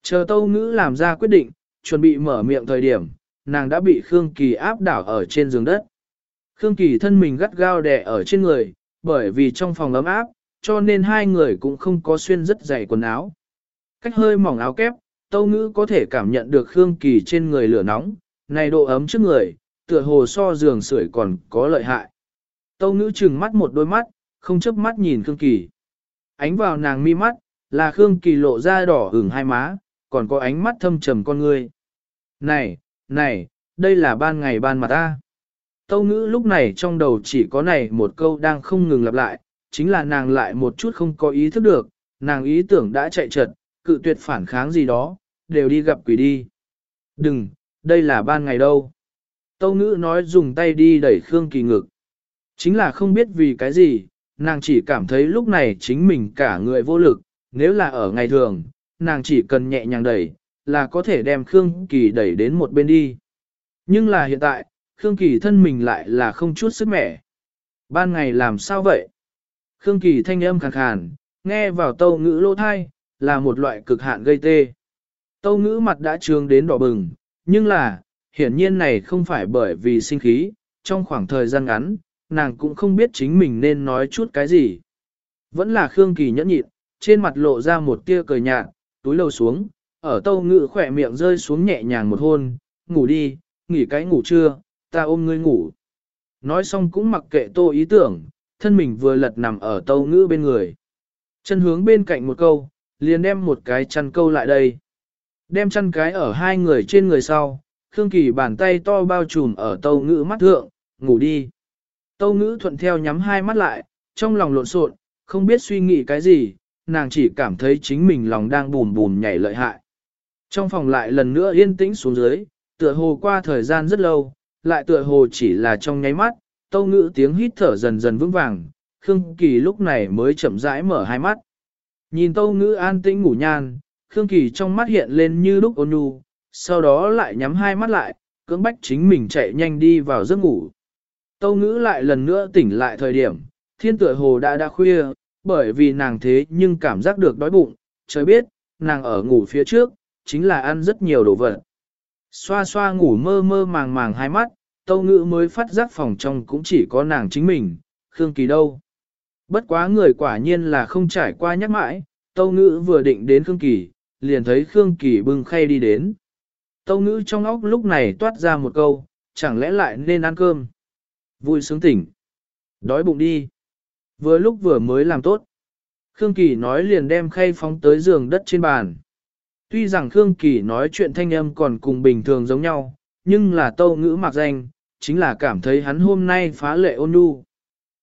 Chờ Tâu Ngữ làm ra quyết định, chuẩn bị mở miệng thời điểm, nàng đã bị Khương Kỳ áp đảo ở trên giường đất. Khương Kỳ thân mình gắt gao đè ở trên người, bởi vì trong phòng ấm áp, cho nên hai người cũng không có xuyên rất dày quần áo. Cách hơi mỏng áo kép, Tâu Ngữ có thể cảm nhận được Khương Kỳ trên người lửa nóng, này độ ấm trước người, tựa hồ so giường sưởi còn có lợi hại. Tâu Ngữ chừng mắt một đôi mắt, không chớp mắt nhìn Khương Kỳ. Ánh vào nàng mi mắt, là Khương Kỳ lộ ra đỏ hửng hai má, còn có ánh mắt thâm trầm con người. Này, này, đây là ban ngày ban mặt ta. Tâu ngữ lúc này trong đầu chỉ có này một câu đang không ngừng lặp lại, chính là nàng lại một chút không có ý thức được, nàng ý tưởng đã chạy trật, cự tuyệt phản kháng gì đó, đều đi gặp quỷ đi. Đừng, đây là ban ngày đâu. Tâu ngữ nói dùng tay đi đẩy Khương Kỳ ngực. Chính là không biết vì cái gì, nàng chỉ cảm thấy lúc này chính mình cả người vô lực, nếu là ở ngày thường, nàng chỉ cần nhẹ nhàng đẩy, là có thể đem Khương Kỳ đẩy đến một bên đi. Nhưng là hiện tại, Khương Kỳ thân mình lại là không chút sức mẻ. Ban ngày làm sao vậy? Khương Kỳ thanh âm khàn khàn, nghe vào tâu ngữ lỗ thai, là một loại cực hạn gây tê. Tâu ngữ mặt đã trương đến đỏ bừng, nhưng là, hiển nhiên này không phải bởi vì sinh khí, trong khoảng thời gian ngắn, nàng cũng không biết chính mình nên nói chút cái gì. Vẫn là Khương Kỳ nhẫn nhịn, trên mặt lộ ra một tia cười nhạt, túi lầu xuống, ở tâu ngự khỏe miệng rơi xuống nhẹ nhàng một hôn, ngủ đi, nghỉ cái ngủ trưa, ta ôm ngươi ngủ. Nói xong cũng mặc kệ tô ý tưởng, thân mình vừa lật nằm ở tâu ngữ bên người. Chân hướng bên cạnh một câu, liền đem một cái chăn câu lại đây. Đem chăn cái ở hai người trên người sau, Khương Kỳ bàn tay to bao trùm ở tâu ngữ mắt thượng, ngủ đi. Tâu ngữ thuận theo nhắm hai mắt lại, trong lòng lộn xộn, không biết suy nghĩ cái gì, nàng chỉ cảm thấy chính mình lòng đang bùn bùn nhảy lợi hại. Trong phòng lại lần nữa yên tĩnh xuống dưới, tựa hồ qua thời gian rất lâu, lại tựa hồ chỉ là trong nháy mắt, tâu ngữ tiếng hít thở dần dần vững vàng, Khương Kỳ lúc này mới chậm rãi mở hai mắt. Nhìn tâu ngữ an tĩnh ngủ nhan, Khương Kỳ trong mắt hiện lên như lúc ôn nhu, sau đó lại nhắm hai mắt lại, cưỡng bách chính mình chạy nhanh đi vào giấc ngủ. Tâu ngữ lại lần nữa tỉnh lại thời điểm, thiên tựa hồ đã đã khuya, bởi vì nàng thế nhưng cảm giác được đói bụng, trời biết, nàng ở ngủ phía trước, chính là ăn rất nhiều đồ vật. Xoa xoa ngủ mơ mơ màng màng hai mắt, tâu ngữ mới phát giác phòng trong cũng chỉ có nàng chính mình, Khương Kỳ đâu. Bất quá người quả nhiên là không trải qua nhắc mãi, tâu ngữ vừa định đến Khương Kỳ, liền thấy Khương Kỳ bưng khay đi đến. Tâu ngữ trong óc lúc này toát ra một câu, chẳng lẽ lại nên ăn cơm. Vui sướng tỉnh. Đói bụng đi. Vừa lúc vừa mới làm tốt. Khương Kỳ nói liền đem khay phóng tới giường đất trên bàn. Tuy rằng Khương Kỳ nói chuyện thanh âm còn cùng bình thường giống nhau, nhưng là tâu ngữ mặc danh, chính là cảm thấy hắn hôm nay phá lệ ôn nhu.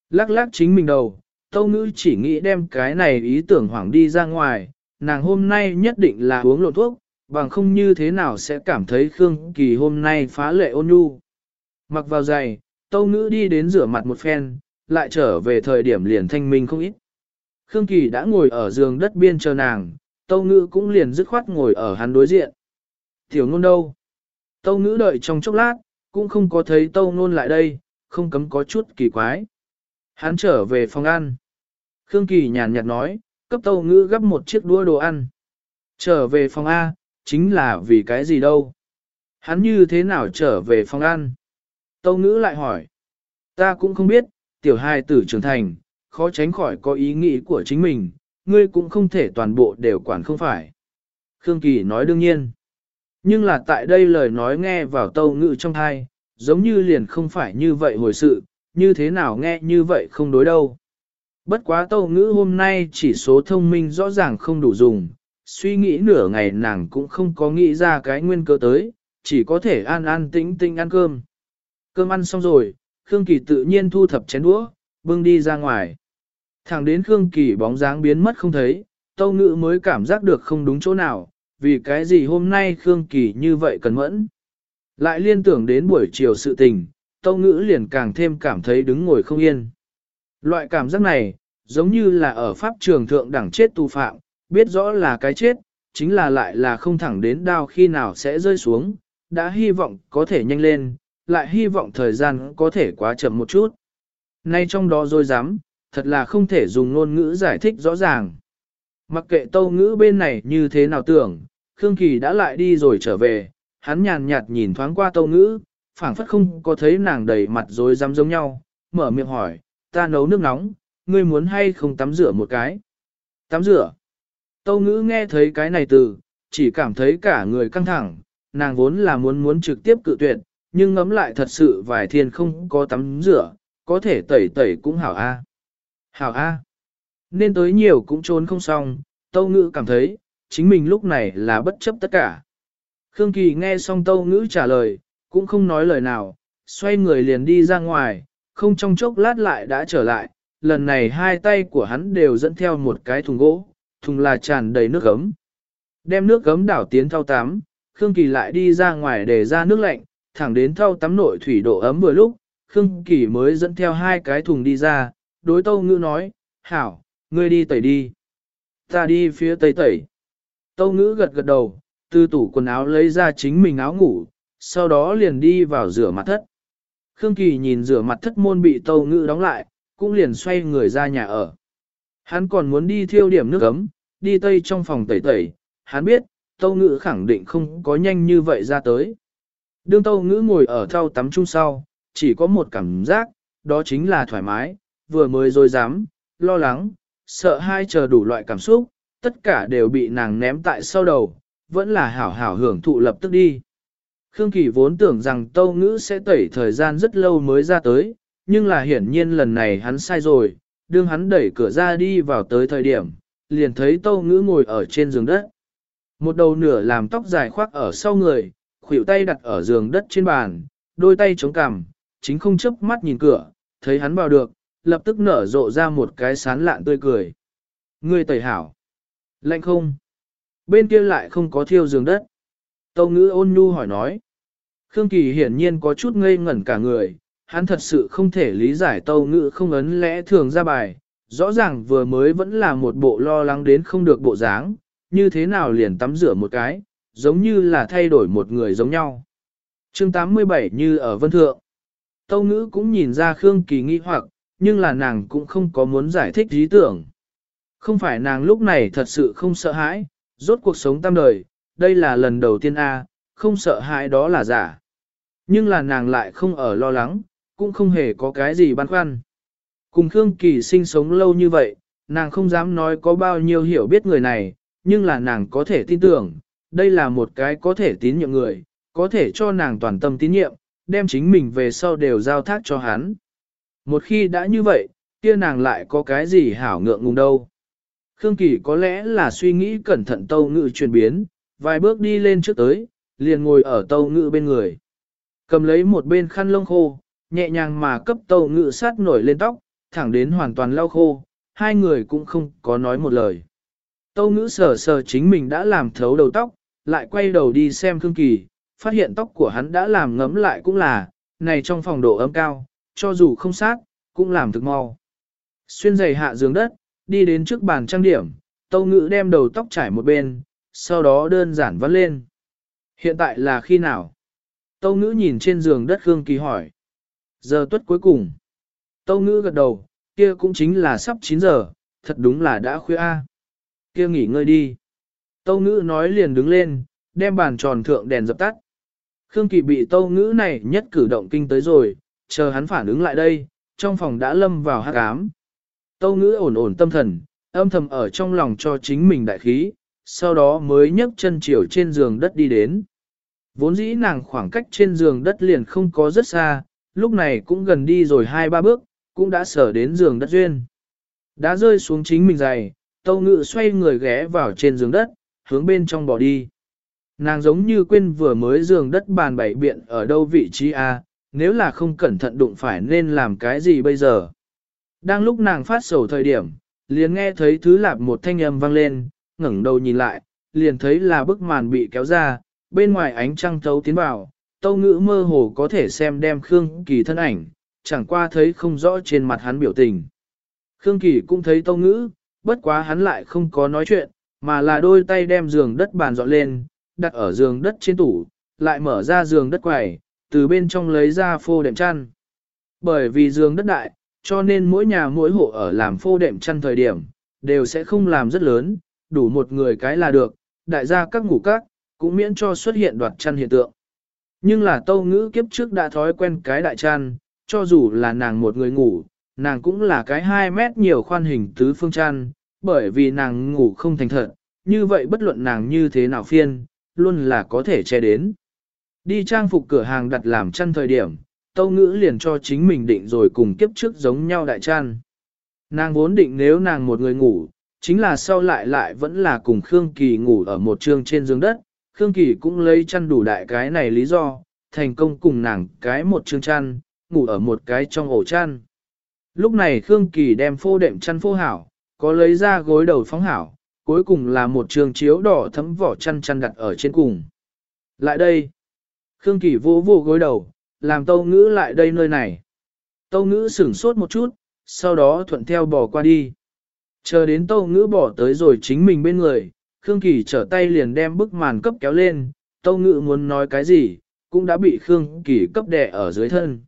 Lắc lắc chính mình đầu, tâu ngữ chỉ nghĩ đem cái này ý tưởng hoảng đi ra ngoài, nàng hôm nay nhất định là uống lộn thuốc, bằng không như thế nào sẽ cảm thấy Khương Kỳ hôm nay phá lệ ôn nhu. Mặc vào giày, tâu ngữ đi đến rửa mặt một phen, lại trở về thời điểm liền thanh minh không ít. Khương Kỳ đã ngồi ở giường đất biên chờ nàng, tâu ngữ cũng liền dứt khoát ngồi ở hắn đối diện. Tiểu ngôn đâu? Tâu ngữ đợi trong chốc lát, cũng không có thấy tâu ngôn lại đây, không cấm có chút kỳ quái. Hắn trở về phòng ăn. Khương Kỳ nhàn nhạt nói, cấp tâu ngữ gấp một chiếc đũa đồ ăn. Trở về phòng A, chính là vì cái gì đâu? Hắn như thế nào trở về phòng ăn? Tâu ngữ lại hỏi. Ta cũng không biết, tiểu hài tử trưởng thành, khó tránh khỏi có ý nghĩ của chính mình, ngươi cũng không thể toàn bộ đều quản không phải. Khương Kỳ nói đương nhiên. Nhưng là tại đây lời nói nghe vào tâu ngữ trong thai, giống như liền không phải như vậy hồi sự, như thế nào nghe như vậy không đối đâu. Bất quá tâu ngữ hôm nay chỉ số thông minh rõ ràng không đủ dùng, suy nghĩ nửa ngày nàng cũng không có nghĩ ra cái nguyên cơ tới, chỉ có thể an an tĩnh tĩnh ăn cơm. Cơm ăn xong rồi, Khương Kỳ tự nhiên thu thập chén đũa, bưng đi ra ngoài. Thẳng đến Khương Kỳ bóng dáng biến mất không thấy, Tâu Ngữ mới cảm giác được không đúng chỗ nào, vì cái gì hôm nay Khương Kỳ như vậy cần mẫn. Lại liên tưởng đến buổi chiều sự tình, Tâu Ngữ liền càng thêm cảm thấy đứng ngồi không yên. Loại cảm giác này, giống như là ở pháp trường thượng đẳng chết tù phạm, biết rõ là cái chết, chính là lại là không thẳng đến đao khi nào sẽ rơi xuống, đã hy vọng có thể nhanh lên, lại hy vọng thời gian có thể quá chậm một chút. Nay trong đó rồi dám, thật là không thể dùng ngôn ngữ giải thích rõ ràng. Mặc kệ tâu ngữ bên này như thế nào tưởng, Khương Kỳ đã lại đi rồi trở về, hắn nhàn nhạt nhìn thoáng qua tâu ngữ, phảng phất không có thấy nàng đầy mặt rồi dám giống nhau, mở miệng hỏi, ta nấu nước nóng, ngươi muốn hay không tắm rửa một cái? Tắm rửa. Tâu ngữ nghe thấy cái này từ, chỉ cảm thấy cả người căng thẳng, nàng vốn là muốn muốn trực tiếp cự tuyệt, nhưng ngấm lại thật sự vài thiên không có tắm rửa, có thể tẩy tẩy cũng hảo a. Hảo a. Nên tới nhiều cũng trốn không xong, tâu ngữ cảm thấy, chính mình lúc này là bất chấp tất cả. Khương Kỳ nghe xong tâu ngữ trả lời, cũng không nói lời nào, xoay người liền đi ra ngoài, không trong chốc lát lại đã trở lại, lần này hai tay của hắn đều dẫn theo một cái thùng gỗ, thùng là tràn đầy nước ấm. Đem nước gấm đảo tiến thau tắm, Khương Kỳ lại đi ra ngoài để ra nước lạnh, thẳng đến thau tắm nội thủy độ ấm vừa lúc, Khương Kỳ mới dẫn theo hai cái thùng đi ra, đối tâu ngữ nói, hảo, ngươi đi tẩy đi. Ta đi phía tây tẩy. Tâu ngữ gật gật đầu, từ tủ quần áo lấy ra chính mình áo ngủ, sau đó liền đi vào rửa mặt thất. Khương Kỳ nhìn rửa mặt thất môn bị tâu ngữ đóng lại, cũng liền xoay người ra nhà ở. Hắn còn muốn đi thiêu điểm nước ấm, đi tây trong phòng tẩy tẩy, hắn biết, tâu ngữ khẳng định không có nhanh như vậy ra tới. Đương tâu ngữ ngồi ở thau tắm chung sau, chỉ có một cảm giác, đó chính là thoải mái, vừa mới rồi dám, lo lắng, sợ hai chờ đủ loại cảm xúc, tất cả đều bị nàng ném tại sau đầu, vẫn là hảo hảo hưởng thụ lập tức đi. Khương Kỳ vốn tưởng rằng tâu ngữ sẽ tẩy thời gian rất lâu mới ra tới, nhưng là hiển nhiên lần này hắn sai rồi, đương hắn đẩy cửa ra đi vào tới thời điểm, liền thấy tâu ngữ ngồi ở trên giường đất. Một đầu nửa làm tóc dài khoác ở sau người, khuỷu tay đặt ở giường đất trên bàn, đôi tay chống cằm, chính không chớp mắt nhìn cửa, thấy hắn vào được, lập tức nở rộ ra một cái sán lạn tươi cười. Ngươi tẩy hảo. Lạnh không? Bên kia lại không có thiêu giường đất. Tâu ngữ ôn nhu hỏi nói. Khương Kỳ hiển nhiên có chút ngây ngẩn cả người, hắn thật sự không thể lý giải tâu ngữ không ấn lẽ thường ra bài. Rõ ràng vừa mới vẫn là một bộ lo lắng đến không được bộ dáng, như thế nào liền tắm rửa một cái, giống như là thay đổi một người giống nhau. chương 87 như ở vân thượng. Tâu ngữ cũng nhìn ra Khương Kỳ nghi hoặc, nhưng là nàng cũng không có muốn giải thích lý tưởng. Không phải nàng lúc này thật sự không sợ hãi, rốt cuộc sống tam đời, đây là lần đầu tiên A, không sợ hãi đó là giả. Nhưng là nàng lại không ở lo lắng, cũng không hề có cái gì băn khoăn. Cùng Khương Kỳ sinh sống lâu như vậy, nàng không dám nói có bao nhiêu hiểu biết người này, nhưng là nàng có thể tin tưởng, đây là một cái có thể tín nhiệm người, có thể cho nàng toàn tâm tín nhiệm, đem chính mình về sau đều giao thác cho hắn. Một khi đã như vậy, kia nàng lại có cái gì hảo ngượng ngùng đâu. Khương Kỳ có lẽ là suy nghĩ cẩn thận tâu ngự chuyển biến, vài bước đi lên trước tới, liền ngồi ở tâu ngự bên người. Cầm lấy một bên khăn lông khô, nhẹ nhàng mà cấp tâu ngự sát nổi lên tóc, thẳng đến hoàn toàn lau khô, hai người cũng không có nói một lời. Tâu ngữ sờ sờ chính mình đã làm thấu đầu tóc, lại quay đầu đi xem Khương Kỳ, phát hiện tóc của hắn đã làm ngấm lại cũng là, này trong phòng độ ấm cao, cho dù không sát, cũng làm thực mau. Xuyên giày hạ giường đất, đi đến trước bàn trang điểm, tâu ngữ đem đầu tóc trải một bên, sau đó đơn giản vắt lên. Hiện tại là khi nào? Tâu ngữ nhìn trên giường đất Khương Kỳ hỏi. Giờ tuất cuối cùng. Tâu ngữ gật đầu, kia cũng chính là sắp 9 giờ, thật đúng là đã khuya Kia nghỉ ngơi đi. Tâu ngữ nói liền đứng lên, đem bàn tròn thượng đèn dập tắt. Khương Kỳ bị tâu ngữ này nhất cử động kinh tới rồi, chờ hắn phản ứng lại đây, trong phòng đã lâm vào hát ám. Tâu ngữ ổn ổn tâm thần, âm thầm ở trong lòng cho chính mình đại khí, sau đó mới nhấc chân chiều trên giường đất đi đến. Vốn dĩ nàng khoảng cách trên giường đất liền không có rất xa, lúc này cũng gần đi rồi hai ba bước, cũng đã sở đến giường đất duyên. Đã rơi xuống chính mình giày, tâu ngự xoay người ghé vào trên giường đất, hướng bên trong bỏ đi. Nàng giống như quên vừa mới giường đất bàn bảy biện ở đâu vị trí A, nếu là không cẩn thận đụng phải nên làm cái gì bây giờ. Đang lúc nàng phát sầu thời điểm, liền nghe thấy thứ lạp một thanh âm vang lên, ngẩng đầu nhìn lại, liền thấy là bức màn bị kéo ra, bên ngoài ánh trăng thấu tiến vào, tâu ngữ mơ hồ có thể xem đem Khương Kỳ thân ảnh, chẳng qua thấy không rõ trên mặt hắn biểu tình. Khương Kỳ cũng thấy tâu ngữ, bất quá hắn lại không có nói chuyện, mà là đôi tay đem giường đất bàn dọn lên, đặt ở giường đất trên tủ, lại mở ra giường đất quầy, từ bên trong lấy ra phô đệm chăn. Bởi vì giường đất đại, cho nên mỗi nhà mỗi hộ ở làm phô đệm chăn thời điểm, đều sẽ không làm rất lớn, đủ một người cái là được, đại gia các ngủ các, cũng miễn cho xuất hiện đoạt chăn hiện tượng. Nhưng là tâu ngữ kiếp trước đã thói quen cái đại chăn, cho dù là nàng một người ngủ, nàng cũng là cái 2 mét nhiều khoan hình tứ phương chăn, bởi vì nàng ngủ không thành thật, như vậy bất luận nàng như thế nào phiên, luôn là có thể che đến. Đi trang phục cửa hàng đặt làm chăn thời điểm, Tâu Ngữ liền cho chính mình định rồi cùng kiếp trước giống nhau đại chăn. Nàng vốn định nếu nàng một người ngủ, chính là sau lại lại vẫn là cùng Khương Kỳ ngủ ở một trường trên giường đất, Khương Kỳ cũng lấy chăn đủ đại cái này lý do, thành công cùng nàng cái một trường chăn, ngủ ở một cái trong ổ chăn. Lúc này Khương Kỳ đem phô đệm chăn phô hảo, có lấy ra gối đầu phóng hảo, cuối cùng là một trường chiếu đỏ thấm vỏ chăn chăn đặt ở trên cùng. Lại đây. Khương Kỳ vô vô gối đầu, làm tâu ngữ lại đây nơi này. Tâu ngữ sửng sốt một chút, sau đó thuận theo bỏ qua đi. Chờ đến tâu ngữ bỏ tới rồi chính mình bên người, Khương Kỳ trở tay liền đem bức màn cấp kéo lên, tâu ngữ muốn nói cái gì, cũng đã bị Khương Kỳ cấp đè ở dưới thân.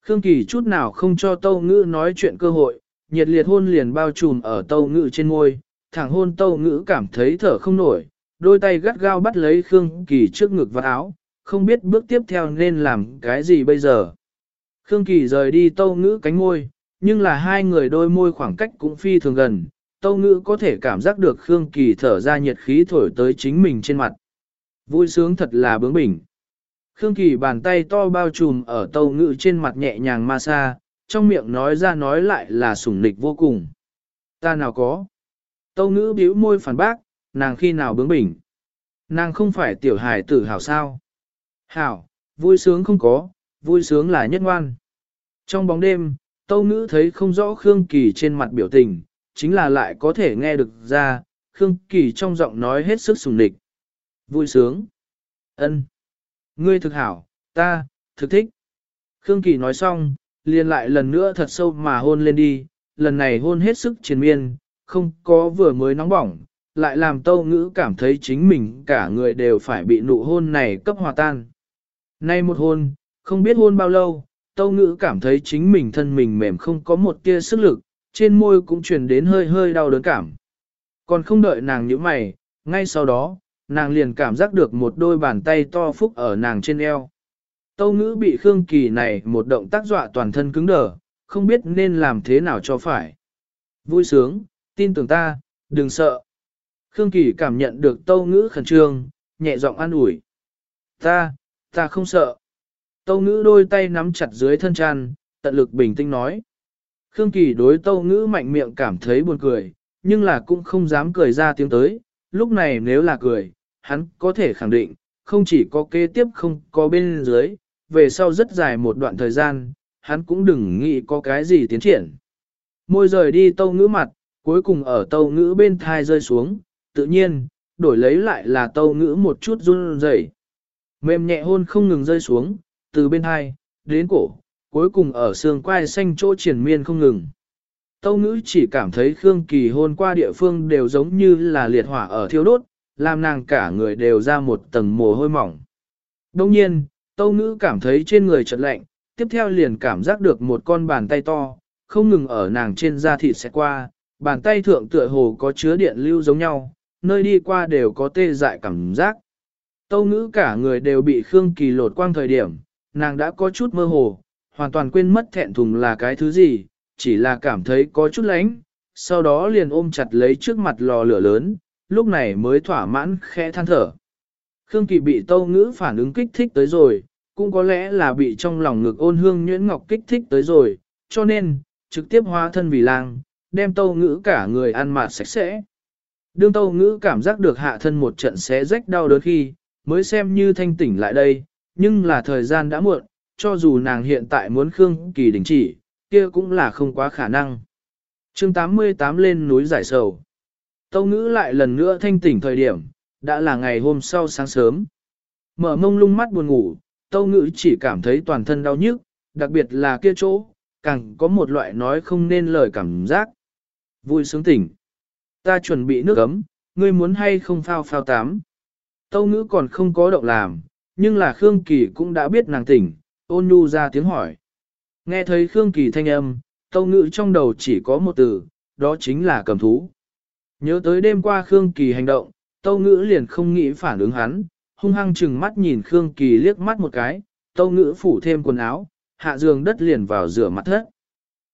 Khương Kỳ chút nào không cho tâu ngữ nói chuyện cơ hội, nhiệt liệt hôn liền bao trùm ở tâu ngữ trên môi, thẳng hôn tâu ngữ cảm thấy thở không nổi, đôi tay gắt gao bắt lấy Khương Kỳ trước ngực và áo, không biết bước tiếp theo nên làm cái gì bây giờ. Khương Kỳ rời đi tâu ngữ cánh môi, nhưng là hai người đôi môi khoảng cách cũng phi thường gần, tâu ngữ có thể cảm giác được Khương Kỳ thở ra nhiệt khí thổi tới chính mình trên mặt. Vui sướng thật là bướng bỉnh. Khương Kỳ bàn tay to bao trùm ở tâu ngữ trên mặt nhẹ nhàng ma xa, trong miệng nói ra nói lại là sủng nịch vô cùng. Ta nào có. Tâu ngữ bĩu môi phản bác, nàng khi nào bướng bỉnh. Nàng không phải tiểu hài tử hảo sao. Hảo, vui sướng không có, vui sướng là nhất ngoan. Trong bóng đêm, tâu ngữ thấy không rõ Khương Kỳ trên mặt biểu tình, chính là lại có thể nghe được ra, Khương Kỳ trong giọng nói hết sức sùng địch. Vui sướng. ân Ngươi thực hảo, ta, thực thích. Khương Kỳ nói xong, liền lại lần nữa thật sâu mà hôn lên đi, lần này hôn hết sức triền miên, không có vừa mới nóng bỏng, lại làm tâu ngữ cảm thấy chính mình cả người đều phải bị nụ hôn này cấp hòa tan. Nay một hôn, không biết hôn bao lâu, tâu ngữ cảm thấy chính mình thân mình mềm không có một tia sức lực, trên môi cũng truyền đến hơi hơi đau đớn cảm. Còn không đợi nàng như mày, ngay sau đó, nàng liền cảm giác được một đôi bàn tay to phúc ở nàng trên eo. Tâu ngữ bị Khương Kỳ này một động tác dọa toàn thân cứng đờ, không biết nên làm thế nào cho phải. Vui sướng, tin tưởng ta, đừng sợ. Khương Kỳ cảm nhận được tâu ngữ khẩn trương, nhẹ giọng an ủi. Ta, ta không sợ. Tâu ngữ đôi tay nắm chặt dưới thân tràn, tận lực bình tĩnh nói. Khương Kỳ đối tâu ngữ mạnh miệng cảm thấy buồn cười, nhưng là cũng không dám cười ra tiếng tới. Lúc này nếu là cười, hắn có thể khẳng định, không chỉ có kế tiếp không có bên dưới, về sau rất dài một đoạn thời gian, hắn cũng đừng nghĩ có cái gì tiến triển. Môi rời đi tâu ngữ mặt, cuối cùng ở tâu ngữ bên thai rơi xuống, tự nhiên, đổi lấy lại là tâu ngữ một chút run rẩy Mềm nhẹ hôn không ngừng rơi xuống, từ bên thai, đến cổ, cuối cùng ở xương quai xanh chỗ triển miên không ngừng. Tâu ngữ chỉ cảm thấy Khương Kỳ hôn qua địa phương đều giống như là liệt hỏa ở thiêu đốt, làm nàng cả người đều ra một tầng mồ hôi mỏng. Đông nhiên, tâu ngữ cảm thấy trên người chật lạnh, tiếp theo liền cảm giác được một con bàn tay to, không ngừng ở nàng trên da thịt sẽ qua, bàn tay thượng tựa hồ có chứa điện lưu giống nhau, nơi đi qua đều có tê dại cảm giác. Tâu ngữ cả người đều bị Khương Kỳ lột quang thời điểm, nàng đã có chút mơ hồ, hoàn toàn quên mất thẹn thùng là cái thứ gì, chỉ là cảm thấy có chút lánh, sau đó liền ôm chặt lấy trước mặt lò lửa lớn, lúc này mới thỏa mãn khẽ than thở. Khương Kỳ bị tâu ngữ phản ứng kích thích tới rồi, cũng có lẽ là bị trong lòng ngực ôn hương nhuyễn ngọc kích thích tới rồi, cho nên, trực tiếp hóa thân vì lang, đem tâu ngữ cả người ăn mạt sạch sẽ. Đương tâu ngữ cảm giác được hạ thân một trận xé rách đau đớn khi, mới xem như thanh tỉnh lại đây, nhưng là thời gian đã muộn, cho dù nàng hiện tại muốn Khương Kỳ đình chỉ, kia cũng là không quá khả năng. chương 88 lên núi giải sầu. Tâu ngữ lại lần nữa thanh tỉnh thời điểm, đã là ngày hôm sau sáng sớm. Mở mông lung mắt buồn ngủ, tâu ngữ chỉ cảm thấy toàn thân đau nhức, đặc biệt là kia chỗ, càng có một loại nói không nên lời cảm giác. Vui sướng tỉnh. Ta chuẩn bị nước ấm, ngươi muốn hay không phao phao tám. Tâu ngữ còn không có động làm, nhưng là Khương Kỳ cũng đã biết nàng tỉnh, ôn nhu ra tiếng hỏi. Nghe thấy Khương Kỳ thanh âm, tâu ngữ trong đầu chỉ có một từ, đó chính là cầm thú. Nhớ tới đêm qua Khương Kỳ hành động, tâu ngữ liền không nghĩ phản ứng hắn, hung hăng chừng mắt nhìn Khương Kỳ liếc mắt một cái, tâu ngữ phủ thêm quần áo, hạ giường đất liền vào rửa mặt thất.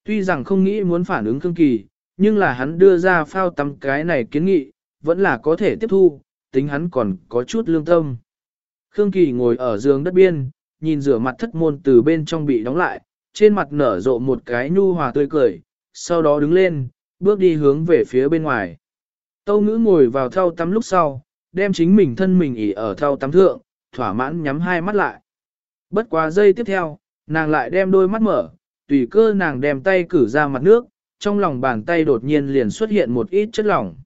Tuy rằng không nghĩ muốn phản ứng Khương Kỳ, nhưng là hắn đưa ra phao tắm cái này kiến nghị, vẫn là có thể tiếp thu, tính hắn còn có chút lương tâm. Khương Kỳ ngồi ở giường đất biên, nhìn rửa mặt thất môn từ bên trong bị đóng lại, trên mặt nở rộ một cái nhu hòa tươi cười, sau đó đứng lên, bước đi hướng về phía bên ngoài. Tâu ngữ ngồi vào thao tắm lúc sau, đem chính mình thân mình ỉ ở thao tắm thượng, thỏa mãn nhắm hai mắt lại. Bất quá giây tiếp theo, nàng lại đem đôi mắt mở, tùy cơ nàng đem tay cử ra mặt nước, trong lòng bàn tay đột nhiên liền xuất hiện một ít chất lỏng.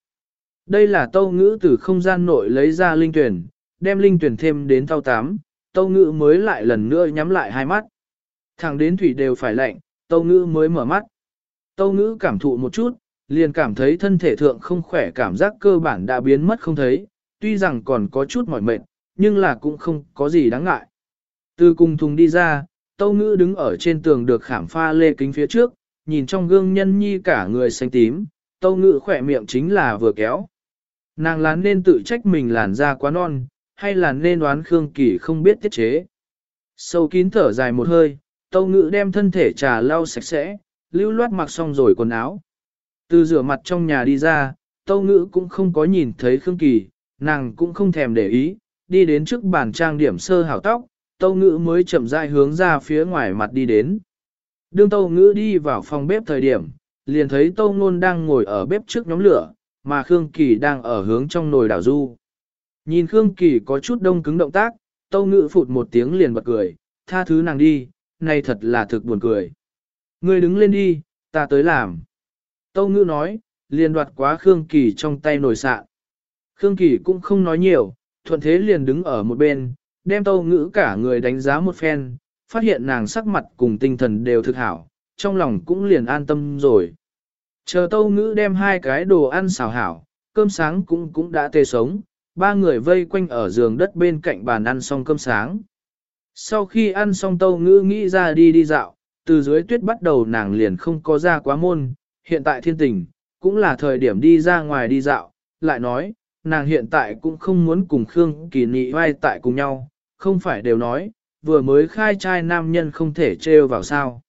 Đây là tâu ngữ từ không gian nội lấy ra linh tuyển, đem linh tuyển thêm đến thao tám, tâu ngữ mới lại lần nữa nhắm lại hai mắt. Thẳng đến thủy đều phải lạnh, tâu ngữ mới mở mắt. Tâu ngữ cảm thụ một chút, liền cảm thấy thân thể thượng không khỏe cảm giác cơ bản đã biến mất không thấy, tuy rằng còn có chút mỏi mệt, nhưng là cũng không có gì đáng ngại. Từ cùng thùng đi ra, tâu ngữ đứng ở trên tường được khảm pha lê kính phía trước, nhìn trong gương nhân nhi cả người xanh tím, tâu ngữ khỏe miệng chính là vừa kéo. Nàng lán nên tự trách mình làn da quá non, hay là nên đoán Khương Kỳ không biết tiết chế. Sâu kín thở dài một hơi, tâu ngữ đem thân thể trà lau sạch sẽ, lưu loát mặc xong rồi quần áo. Từ rửa mặt trong nhà đi ra, tâu ngữ cũng không có nhìn thấy Khương Kỳ, nàng cũng không thèm để ý, đi đến trước bàn trang điểm sơ hảo tóc, tâu ngữ mới chậm rãi hướng ra phía ngoài mặt đi đến. Đương tâu ngữ đi vào phòng bếp thời điểm, liền thấy tâu ngôn đang ngồi ở bếp trước nhóm lửa, mà Khương Kỳ đang ở hướng trong nồi đảo du. Nhìn Khương Kỳ có chút đông cứng động tác, tâu ngữ phụt một tiếng liền bật cười, tha thứ nàng đi, này thật là thực buồn cười. Ngươi đứng lên đi, ta tới làm. Tâu ngữ nói, liền đoạt quá Khương Kỳ trong tay nổi sạ. Khương Kỳ cũng không nói nhiều, thuận thế liền đứng ở một bên, đem tâu ngữ cả người đánh giá một phen, phát hiện nàng sắc mặt cùng tinh thần đều thực hảo, trong lòng cũng liền an tâm rồi. Chờ tâu ngữ đem hai cái đồ ăn xào hảo, cơm sáng cũng cũng đã tê sống, ba người vây quanh ở giường đất bên cạnh bàn ăn xong cơm sáng. Sau khi ăn xong tâu ngữ nghĩ ra đi đi dạo, từ dưới tuyết bắt đầu nàng liền không có ra quá môn, hiện tại thiên tình, cũng là thời điểm đi ra ngoài đi dạo, lại nói, nàng hiện tại cũng không muốn cùng Khương Kỳ Nị vai tại cùng nhau, không phải đều nói, vừa mới khai trai nam nhân không thể trêu vào sao.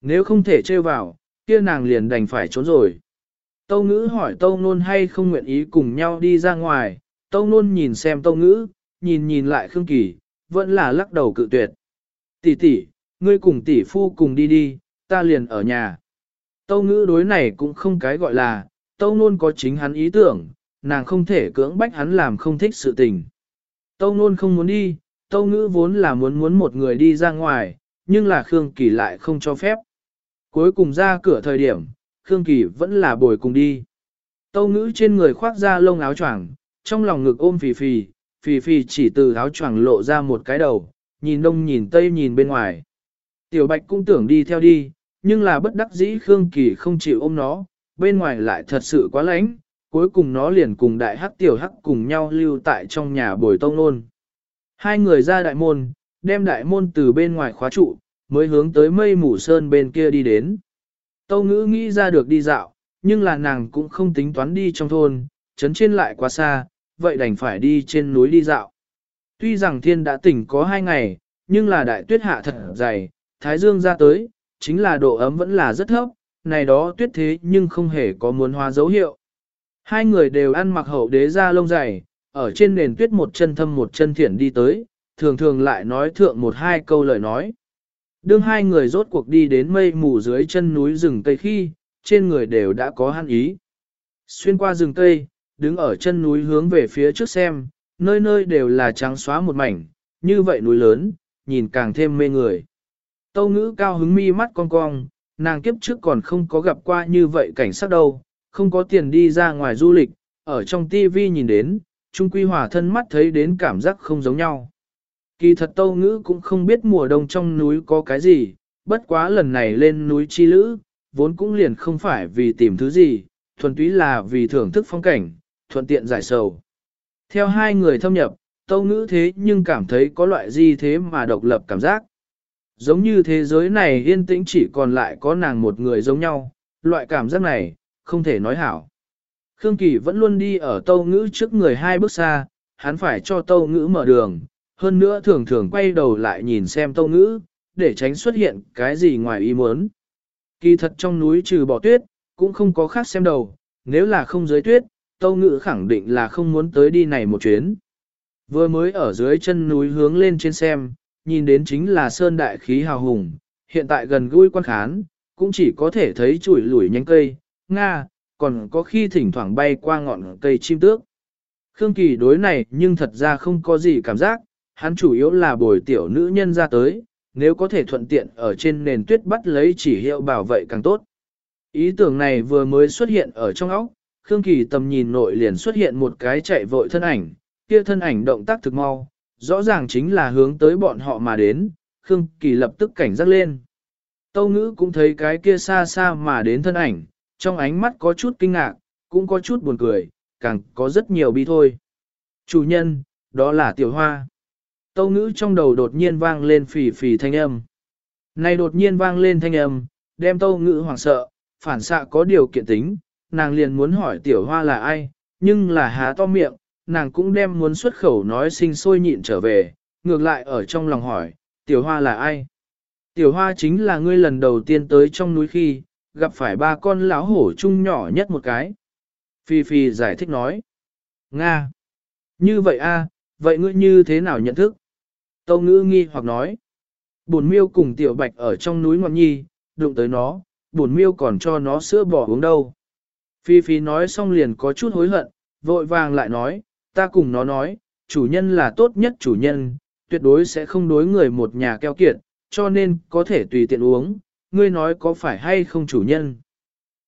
Nếu không thể trêu vào, kia nàng liền đành phải trốn rồi. Tâu ngữ hỏi tâu nôn hay không nguyện ý cùng nhau đi ra ngoài, tâu nôn nhìn xem tâu ngữ, nhìn nhìn lại Khương Kỳ, vẫn là lắc đầu cự tuyệt. Tỷ tỷ, ngươi cùng tỷ phu cùng đi đi, ta liền ở nhà. Tâu ngữ đối này cũng không cái gọi là, tâu nôn có chính hắn ý tưởng, nàng không thể cưỡng bách hắn làm không thích sự tình. Tâu nôn không muốn đi, tâu ngữ vốn là muốn muốn một người đi ra ngoài, nhưng là Khương Kỳ lại không cho phép. Cuối cùng ra cửa thời điểm, Khương Kỳ vẫn là bồi cùng đi. Tâu ngữ trên người khoác ra lông áo choàng, trong lòng ngực ôm phì phì, phì phì chỉ từ áo choàng lộ ra một cái đầu, nhìn đông nhìn tây nhìn bên ngoài. Tiểu Bạch cũng tưởng đi theo đi, nhưng là bất đắc dĩ Khương Kỳ không chịu ôm nó, bên ngoài lại thật sự quá lạnh, cuối cùng nó liền cùng đại hắc tiểu hắc cùng nhau lưu tại trong nhà bồi tông nôn. Hai người ra đại môn, đem đại môn từ bên ngoài khóa trụ, mới hướng tới mây mù sơn bên kia đi đến. Tâu ngữ nghĩ ra được đi dạo, nhưng là nàng cũng không tính toán đi trong thôn, chấn trên lại quá xa, vậy đành phải đi trên núi đi dạo. Tuy rằng thiên đã tỉnh có hai ngày, nhưng là đại tuyết hạ thật dày, thái dương ra tới, chính là độ ấm vẫn là rất thấp, này đó tuyết thế nhưng không hề có muốn hóa dấu hiệu. Hai người đều ăn mặc hậu đế ra lông dày, ở trên nền tuyết một chân thâm một chân thiển đi tới, thường thường lại nói thượng một hai câu lời nói. Đương hai người rốt cuộc đi đến mây mù dưới chân núi rừng cây khi, trên người đều đã có hăn ý. Xuyên qua rừng cây, đứng ở chân núi hướng về phía trước xem, nơi nơi đều là trắng xóa một mảnh, như vậy núi lớn, nhìn càng thêm mê người. Tâu ngữ cao hứng mi mắt cong cong, nàng kiếp trước còn không có gặp qua như vậy cảnh sát đâu, không có tiền đi ra ngoài du lịch, ở trong tivi nhìn đến, Trung Quy Hòa thân mắt thấy đến cảm giác không giống nhau. Kỳ thật tâu ngữ cũng không biết mùa đông trong núi có cái gì, bất quá lần này lên núi chi lữ, vốn cũng liền không phải vì tìm thứ gì, thuần túy là vì thưởng thức phong cảnh, thuận tiện giải sầu. Theo hai người thâm nhập, tâu ngữ thế nhưng cảm thấy có loại gì thế mà độc lập cảm giác. Giống như thế giới này yên tĩnh chỉ còn lại có nàng một người giống nhau, loại cảm giác này, không thể nói hảo. Khương Kỳ vẫn luôn đi ở tâu ngữ trước người hai bước xa, hắn phải cho tâu ngữ mở đường, hơn nữa thường thường quay đầu lại nhìn xem tâu ngữ, để tránh xuất hiện cái gì ngoài ý muốn. Kỳ thật trong núi trừ bỏ tuyết, cũng không có khác xem đầu, nếu là không dưới tuyết, tâu ngữ khẳng định là không muốn tới đi này một chuyến. Vừa mới ở dưới chân núi hướng lên trên xem, nhìn đến chính là sơn đại khí hào hùng, hiện tại gần gũi quan khán, cũng chỉ có thể thấy chuỗi lủi nhánh cây, Nga, còn có khi thỉnh thoảng bay qua ngọn cây chim tước. Khương Kỳ đối này nhưng thật ra không có gì cảm giác, hắn chủ yếu là bồi tiểu nữ nhân ra tới, nếu có thể thuận tiện ở trên nền tuyết bắt lấy chỉ hiệu bảo vệ càng tốt. Ý tưởng này vừa mới xuất hiện ở trong óc, Khương Kỳ tầm nhìn nội liền xuất hiện một cái chạy vội thân ảnh, kia thân ảnh động tác thực mau, rõ ràng chính là hướng tới bọn họ mà đến, Khương Kỳ lập tức cảnh giác lên. Tâu ngữ cũng thấy cái kia xa xa mà đến thân ảnh, trong ánh mắt có chút kinh ngạc, cũng có chút buồn cười, càng có rất nhiều bi thôi. Chủ nhân, đó là tiểu hoa. Tâu ngữ trong đầu đột nhiên vang lên phì phì thanh âm. Này đột nhiên vang lên thanh âm, đem tâu ngữ hoảng sợ, phản xạ có điều kiện tính, nàng liền muốn hỏi tiểu hoa là ai, nhưng là há to miệng, nàng cũng đem muốn xuất khẩu nói sinh sôi nhịn trở về, ngược lại ở trong lòng hỏi, tiểu hoa là ai? Tiểu hoa chính là ngươi lần đầu tiên tới trong núi khi, gặp phải ba con lão hổ chung nhỏ nhất một cái. Phi Phi giải thích nói. Nga. Như vậy a, vậy ngươi như thế nào nhận thức? Tâu ngữ nghi hoặc nói. buồn miêu cùng tiểu bạch ở trong núi ngọn nhi, đụng tới nó, buồn miêu còn cho nó sữa bỏ uống đâu. Phi Phi nói xong liền có chút hối hận, vội vàng lại nói, ta cùng nó nói, chủ nhân là tốt nhất chủ nhân, tuyệt đối sẽ không đối người một nhà keo kiệt, cho nên có thể tùy tiện uống, ngươi nói có phải hay không chủ nhân.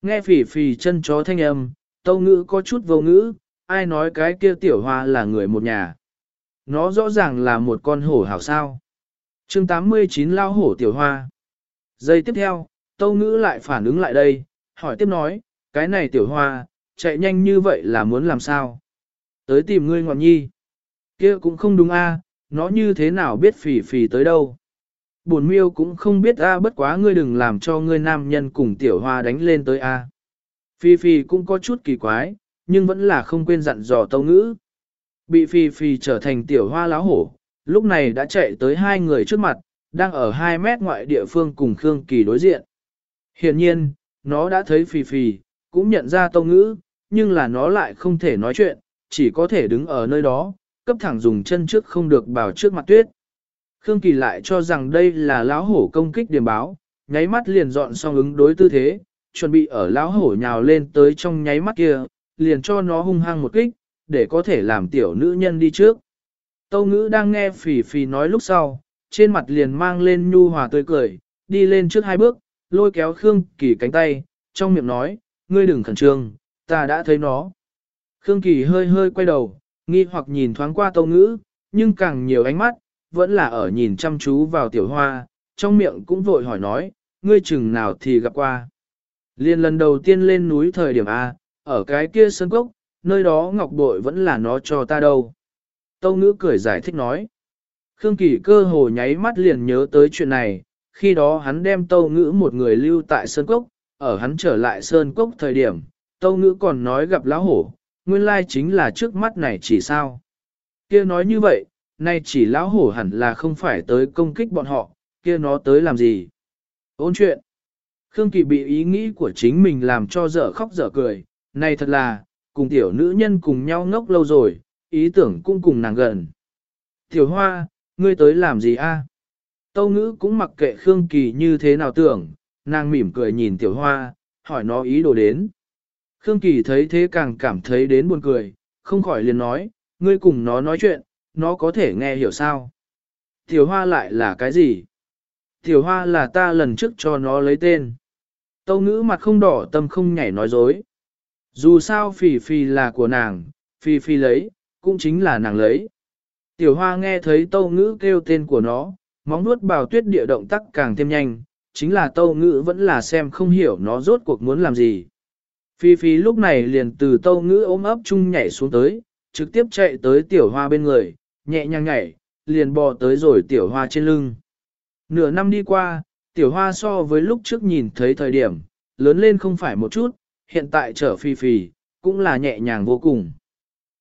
Nghe phỉ phỉ chân chó thanh âm, tâu ngữ có chút vô ngữ, ai nói cái kia tiểu hoa là người một nhà. Nó rõ ràng là một con hổ hảo sao. chương 89 lao hổ tiểu hoa. Giây tiếp theo, tâu ngữ lại phản ứng lại đây, hỏi tiếp nói, cái này tiểu hoa, chạy nhanh như vậy là muốn làm sao? Tới tìm ngươi ngọn nhi. kia cũng không đúng a nó như thế nào biết phỉ phỉ tới đâu. Bổn miêu cũng không biết a bất quá ngươi đừng làm cho ngươi nam nhân cùng tiểu hoa đánh lên tới a. Phi Phi cũng có chút kỳ quái, nhưng vẫn là không quên dặn dò tâu ngữ. Bị Phi Phi trở thành tiểu hoa láo hổ, lúc này đã chạy tới hai người trước mặt, đang ở 2 mét ngoại địa phương cùng Khương Kỳ đối diện. Hiện nhiên, nó đã thấy Phi Phi, cũng nhận ra tâu ngữ, nhưng là nó lại không thể nói chuyện, chỉ có thể đứng ở nơi đó, cấp thẳng dùng chân trước không được bảo trước mặt tuyết. Khương Kỳ lại cho rằng đây là lão hổ công kích điểm báo, nháy mắt liền dọn xong ứng đối tư thế, chuẩn bị ở lão hổ nhào lên tới trong nháy mắt kia, liền cho nó hung hăng một kích, để có thể làm tiểu nữ nhân đi trước. Tâu ngữ đang nghe phỉ phỉ nói lúc sau, trên mặt liền mang lên nhu hòa tươi cười, đi lên trước hai bước, lôi kéo Khương Kỳ cánh tay, trong miệng nói, ngươi đừng khẩn trương, ta đã thấy nó. Khương Kỳ hơi hơi quay đầu, nghi hoặc nhìn thoáng qua tâu ngữ, nhưng càng nhiều ánh mắt, vẫn là ở nhìn chăm chú vào tiểu hoa, trong miệng cũng vội hỏi nói, ngươi chừng nào thì gặp qua. Liên lần đầu tiên lên núi thời điểm A, ở cái kia sân cốc, nơi đó ngọc bội vẫn là nó cho ta đâu. Tâu ngữ cười giải thích nói. Khương Kỳ cơ hồ nháy mắt liền nhớ tới chuyện này, khi đó hắn đem tâu ngữ một người lưu tại sơn cốc, ở hắn trở lại sơn cốc thời điểm, tâu ngữ còn nói gặp lão hổ, nguyên lai chính là trước mắt này chỉ sao. kia nói như vậy, nay chỉ lão hổ hẳn là không phải tới công kích bọn họ, kia nó tới làm gì. Ôn chuyện. Khương Kỳ bị ý nghĩ của chính mình làm cho dở khóc dở cười, này thật là, cùng tiểu nữ nhân cùng nhau ngốc lâu rồi, ý tưởng cũng cùng nàng gần. Tiểu Hoa, ngươi tới làm gì a? Tâu ngữ cũng mặc kệ Khương Kỳ như thế nào tưởng, nàng mỉm cười nhìn Tiểu Hoa, hỏi nó ý đồ đến. Khương Kỳ thấy thế càng cảm thấy đến buồn cười, không khỏi liền nói, ngươi cùng nó nói chuyện, nó có thể nghe hiểu sao. Tiểu Hoa lại là cái gì? Tiểu Hoa là ta lần trước cho nó lấy tên. Tâu ngữ mặt không đỏ tâm không nhảy nói dối. Dù sao phì phì là của nàng, phì phì lấy, cũng chính là nàng lấy. Tiểu hoa nghe thấy tâu ngữ kêu tên của nó, móng nuốt bào tuyết địa động tắc càng thêm nhanh, chính là tâu ngữ vẫn là xem không hiểu nó rốt cuộc muốn làm gì. Phi Phi lúc này liền từ tâu ngữ ôm ấp chung nhảy xuống tới, trực tiếp chạy tới tiểu hoa bên người, nhẹ nhàng nhảy, liền bò tới rồi tiểu hoa trên lưng. Nửa năm đi qua, tiểu hoa so với lúc trước nhìn thấy thời điểm, lớn lên không phải một chút, hiện tại trở phi phi, cũng là nhẹ nhàng vô cùng.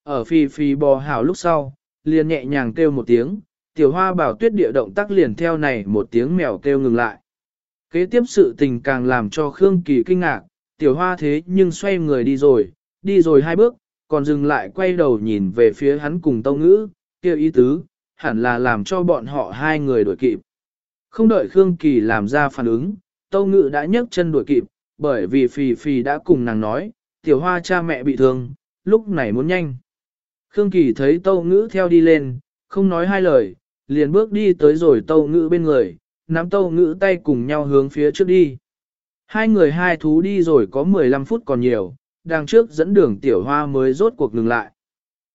Ở phi phi bò hào lúc sau, liền nhẹ nhàng kêu một tiếng, tiểu hoa bảo tuyết địa động tác liền theo này một tiếng mèo kêu ngừng lại. Kế tiếp sự tình càng làm cho Khương Kỳ kinh ngạc, tiểu hoa thế nhưng xoay người đi rồi, đi rồi hai bước, còn dừng lại quay đầu nhìn về phía hắn cùng tâu ngữ, kêu ý tứ, hẳn là làm cho bọn họ hai người đuổi kịp. Không đợi Khương Kỳ làm ra phản ứng, tâu ngữ đã nhấc chân đuổi kịp, bởi vì Phì Phì đã cùng nàng nói, tiểu hoa cha mẹ bị thương, lúc này muốn nhanh. Khương Kỳ thấy tâu ngữ theo đi lên, không nói hai lời, liền bước đi tới rồi tâu ngữ bên người, nắm tâu ngữ tay cùng nhau hướng phía trước đi. Hai người hai thú đi rồi có 15 phút còn nhiều, đằng trước dẫn đường tiểu hoa mới rốt cuộc ngừng lại.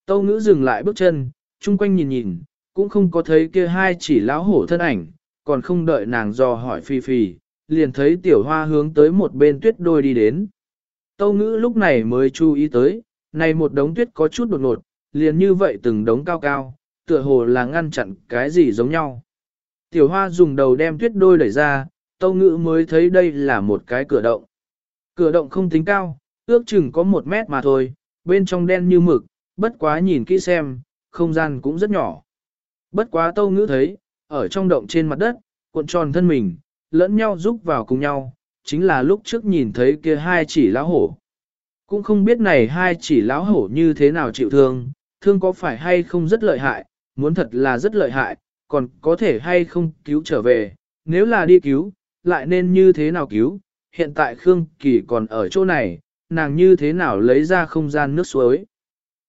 Tâu ngữ dừng lại bước chân, chung quanh nhìn nhìn, cũng không có thấy kia hai chỉ lão hổ thân ảnh, còn không đợi nàng dò hỏi phi phi, liền thấy tiểu hoa hướng tới một bên tuyết đôi đi đến. Tâu ngữ lúc này mới chú ý tới, này một đống tuyết có chút đột ngột, liền như vậy từng đống cao cao, tựa hồ là ngăn chặn cái gì giống nhau. Tiểu hoa dùng đầu đem tuyết đôi đẩy ra, tâu ngữ mới thấy đây là một cái cửa động. Cửa động không tính cao, ước chừng có một mét mà thôi, bên trong đen như mực, bất quá nhìn kỹ xem, không gian cũng rất nhỏ. Bất quá tâu ngữ thấy, ở trong động trên mặt đất, cuộn tròn thân mình, lẫn nhau giúp vào cùng nhau, chính là lúc trước nhìn thấy kia hai chỉ lão hổ. Cũng không biết này hai chỉ lão hổ như thế nào chịu thương, thương có phải hay không rất lợi hại, muốn thật là rất lợi hại, còn có thể hay không cứu trở về, nếu là đi cứu, lại nên như thế nào cứu, hiện tại Khương Kỳ còn ở chỗ này, nàng như thế nào lấy ra không gian nước suối.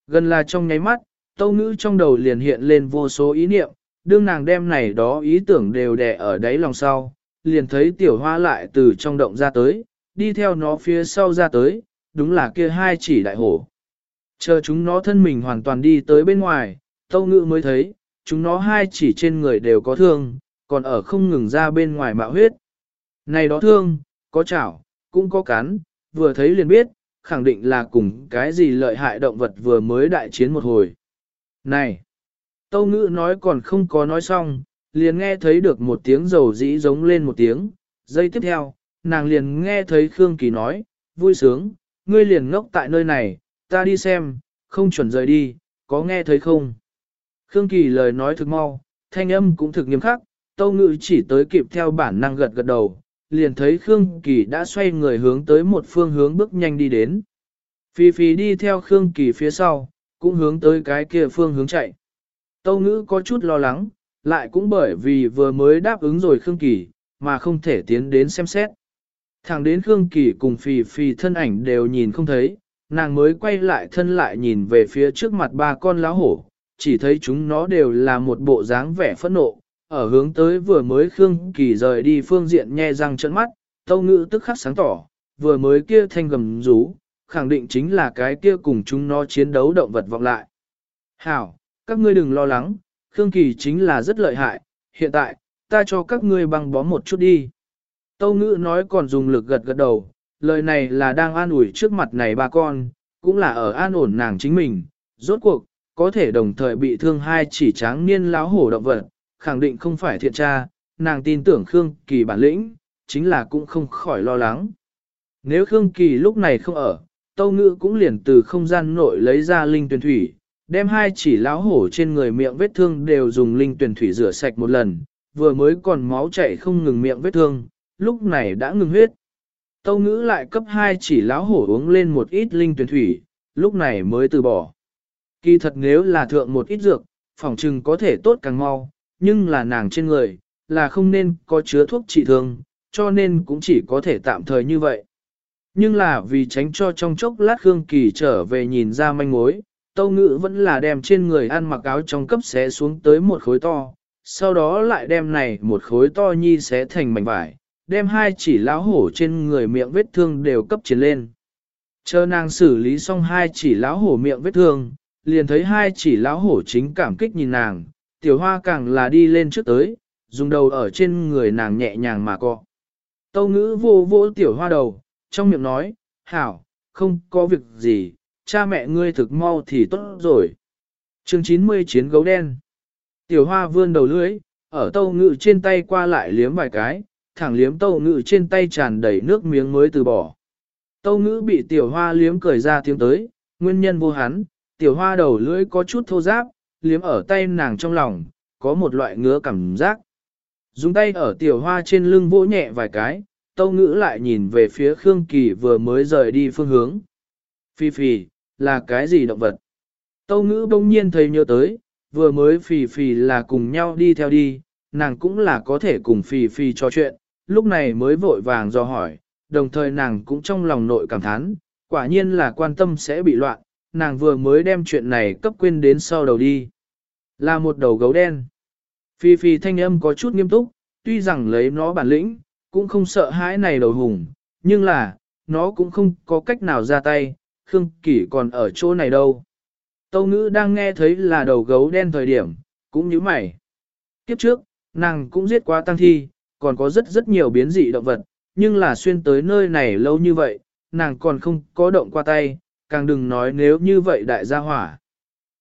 Gần là trong nháy mắt, tâu ngữ trong đầu liền hiện lên vô số ý niệm, đương nàng đem này đó ý tưởng đều đè ở đáy lòng sau, liền thấy tiểu hoa lại từ trong động ra tới, đi theo nó phía sau ra tới, đúng là kia hai chỉ đại hổ. Chờ chúng nó thân mình hoàn toàn đi tới bên ngoài, tâu ngữ mới thấy, chúng nó hai chỉ trên người đều có thương, còn ở không ngừng ra bên ngoài mạo huyết. Này đó thương, có chảo, cũng có cắn, vừa thấy liền biết, khẳng định là cùng cái gì lợi hại động vật vừa mới đại chiến một hồi. Này! Tâu ngữ nói còn không có nói xong, liền nghe thấy được một tiếng dầu dĩ giống lên một tiếng. Giây tiếp theo, nàng liền nghe thấy Khương Kỳ nói, vui sướng, ngươi liền ngốc tại nơi này, ta đi xem, không chuẩn rời đi, có nghe thấy không? Khương Kỳ lời nói thực mau, thanh âm cũng thực nghiêm khắc, tâu ngữ chỉ tới kịp theo bản năng gật gật đầu, liền thấy Khương Kỳ đã xoay người hướng tới một phương hướng bước nhanh đi đến. Phi Phi đi theo Khương Kỳ phía sau, cũng hướng tới cái kia phương hướng chạy. Tâu ngữ có chút lo lắng, lại cũng bởi vì vừa mới đáp ứng rồi Khương Kỳ, mà không thể tiến đến xem xét. Thẳng đến Khương Kỳ cùng Phi Phi thân ảnh đều nhìn không thấy, nàng mới quay lại thân lại nhìn về phía trước mặt ba con lá hổ, chỉ thấy chúng nó đều là một bộ dáng vẻ phẫn nộ, ở hướng tới vừa mới Khương Kỳ rời đi phương diện nhe răng trợn mắt, tâu ngữ tức khắc sáng tỏ, vừa mới kia thanh gầm rú, khẳng định chính là cái kia cùng chúng nó chiến đấu động vật vọng lại. Hảo, các ngươi đừng lo lắng, Khương Kỳ chính là rất lợi hại, hiện tại, ta cho các ngươi băng bó một chút đi. Tâu ngữ nói còn dùng lực gật gật đầu, lời này là đang an ủi trước mặt này ba con, cũng là ở an ổn nàng chính mình, rốt cuộc, có thể đồng thời bị thương hai chỉ tráng niên láo hổ động vật, khẳng định không phải thiện tra, nàng tin tưởng Khương Kỳ bản lĩnh, chính là cũng không khỏi lo lắng. Nếu Khương Kỳ lúc này không ở, Tâu Ngữ cũng liền từ không gian nội lấy ra linh tuyển thủy, đem hai chỉ lão hổ trên người miệng vết thương đều dùng linh tuyển thủy rửa sạch một lần, vừa mới còn máu chảy không ngừng miệng vết thương, lúc này đã ngừng huyết. Tâu Ngữ lại cấp hai chỉ lão hổ uống lên một ít linh tuyển thủy, lúc này mới từ bỏ. Kỳ thật nếu là thượng một ít dược, phòng trừng có thể tốt càng mau, nhưng là nàng trên người, là không nên có chứa thuốc trị thương, cho nên cũng chỉ có thể tạm thời như vậy. Nhưng là vì tránh cho trong chốc lát Khương Kỳ trở về nhìn ra manh mối, Tâu Ngữ vẫn là đem trên người ăn mặc áo trong cấp xé xuống tới một khối to, sau đó lại đem này một khối to nhi xé thành mảnh vải, đem hai chỉ lão hổ trên người miệng vết thương đều cấp chiến lên. Chờ nàng xử lý xong hai chỉ lão hổ miệng vết thương, liền thấy hai chỉ lão hổ chính cảm kích nhìn nàng, tiểu hoa càng là đi lên trước tới, dùng đầu ở trên người nàng nhẹ nhàng mà cọ. Tâu ngữ vô vô tiểu hoa đầu, trong miệng nói, hảo, không có việc gì, cha mẹ ngươi thực mau thì tốt rồi. chương 90 chiến gấu đen. Tiểu hoa vươn đầu lưỡi, ở tâu ngữ trên tay qua lại liếm vài cái, thẳng liếm tâu ngữ trên tay tràn đầy nước miếng mới từ bỏ. Tâu ngữ bị tiểu hoa liếm cười ra tiếng tới, nguyên nhân vô hắn, tiểu hoa đầu lưỡi có chút thô giáp, liếm ở tay nàng trong lòng, có một loại ngứa cảm giác. Dùng tay ở tiểu hoa trên lưng vỗ nhẹ vài cái, tâu ngữ lại nhìn về phía Khương Kỳ vừa mới rời đi phương hướng. Phi phì, là cái gì động vật? Tâu ngữ bỗng nhiên thấy nhớ tới, vừa mới phì phì là cùng nhau đi theo đi, nàng cũng là có thể cùng phì phì trò chuyện, lúc này mới vội vàng do hỏi, đồng thời nàng cũng trong lòng nội cảm thán, quả nhiên là quan tâm sẽ bị loạn, nàng vừa mới đem chuyện này cấp quên đến sau đầu đi. Là một đầu gấu đen. Phi phi thanh âm có chút nghiêm túc, tuy rằng lấy nó bản lĩnh, cũng không sợ hãi này đầu hùng, nhưng là, nó cũng không có cách nào ra tay, Khương Kỳ còn ở chỗ này đâu. Tâu ngữ đang nghe thấy là đầu gấu đen thời điểm, cũng như mày. Kiếp trước, nàng cũng giết quá tăng thi, còn có rất rất nhiều biến dị động vật, nhưng là xuyên tới nơi này lâu như vậy, nàng còn không có động qua tay, càng đừng nói nếu như vậy đại gia hỏa.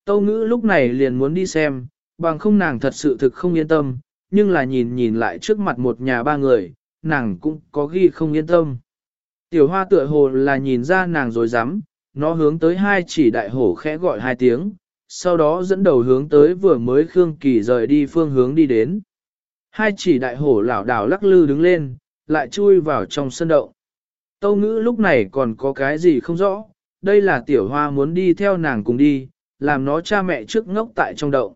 Tâu ngữ lúc này liền muốn đi xem, bằng không nàng thật sự thực không yên tâm, nhưng là nhìn nhìn lại trước mặt một nhà ba người, nàng cũng có ghi không yên tâm. Tiểu hoa tựa hồ là nhìn ra nàng rồi dám, nó hướng tới hai chỉ đại hổ khẽ gọi hai tiếng, sau đó dẫn đầu hướng tới vừa mới Khương Kỳ rời đi phương hướng đi đến. Hai chỉ đại hổ lảo đảo lắc lư đứng lên, lại chui vào trong sân đậu. Tâu ngữ lúc này còn có cái gì không rõ, đây là tiểu hoa muốn đi theo nàng cùng đi, làm nó cha mẹ trước ngốc tại trong động.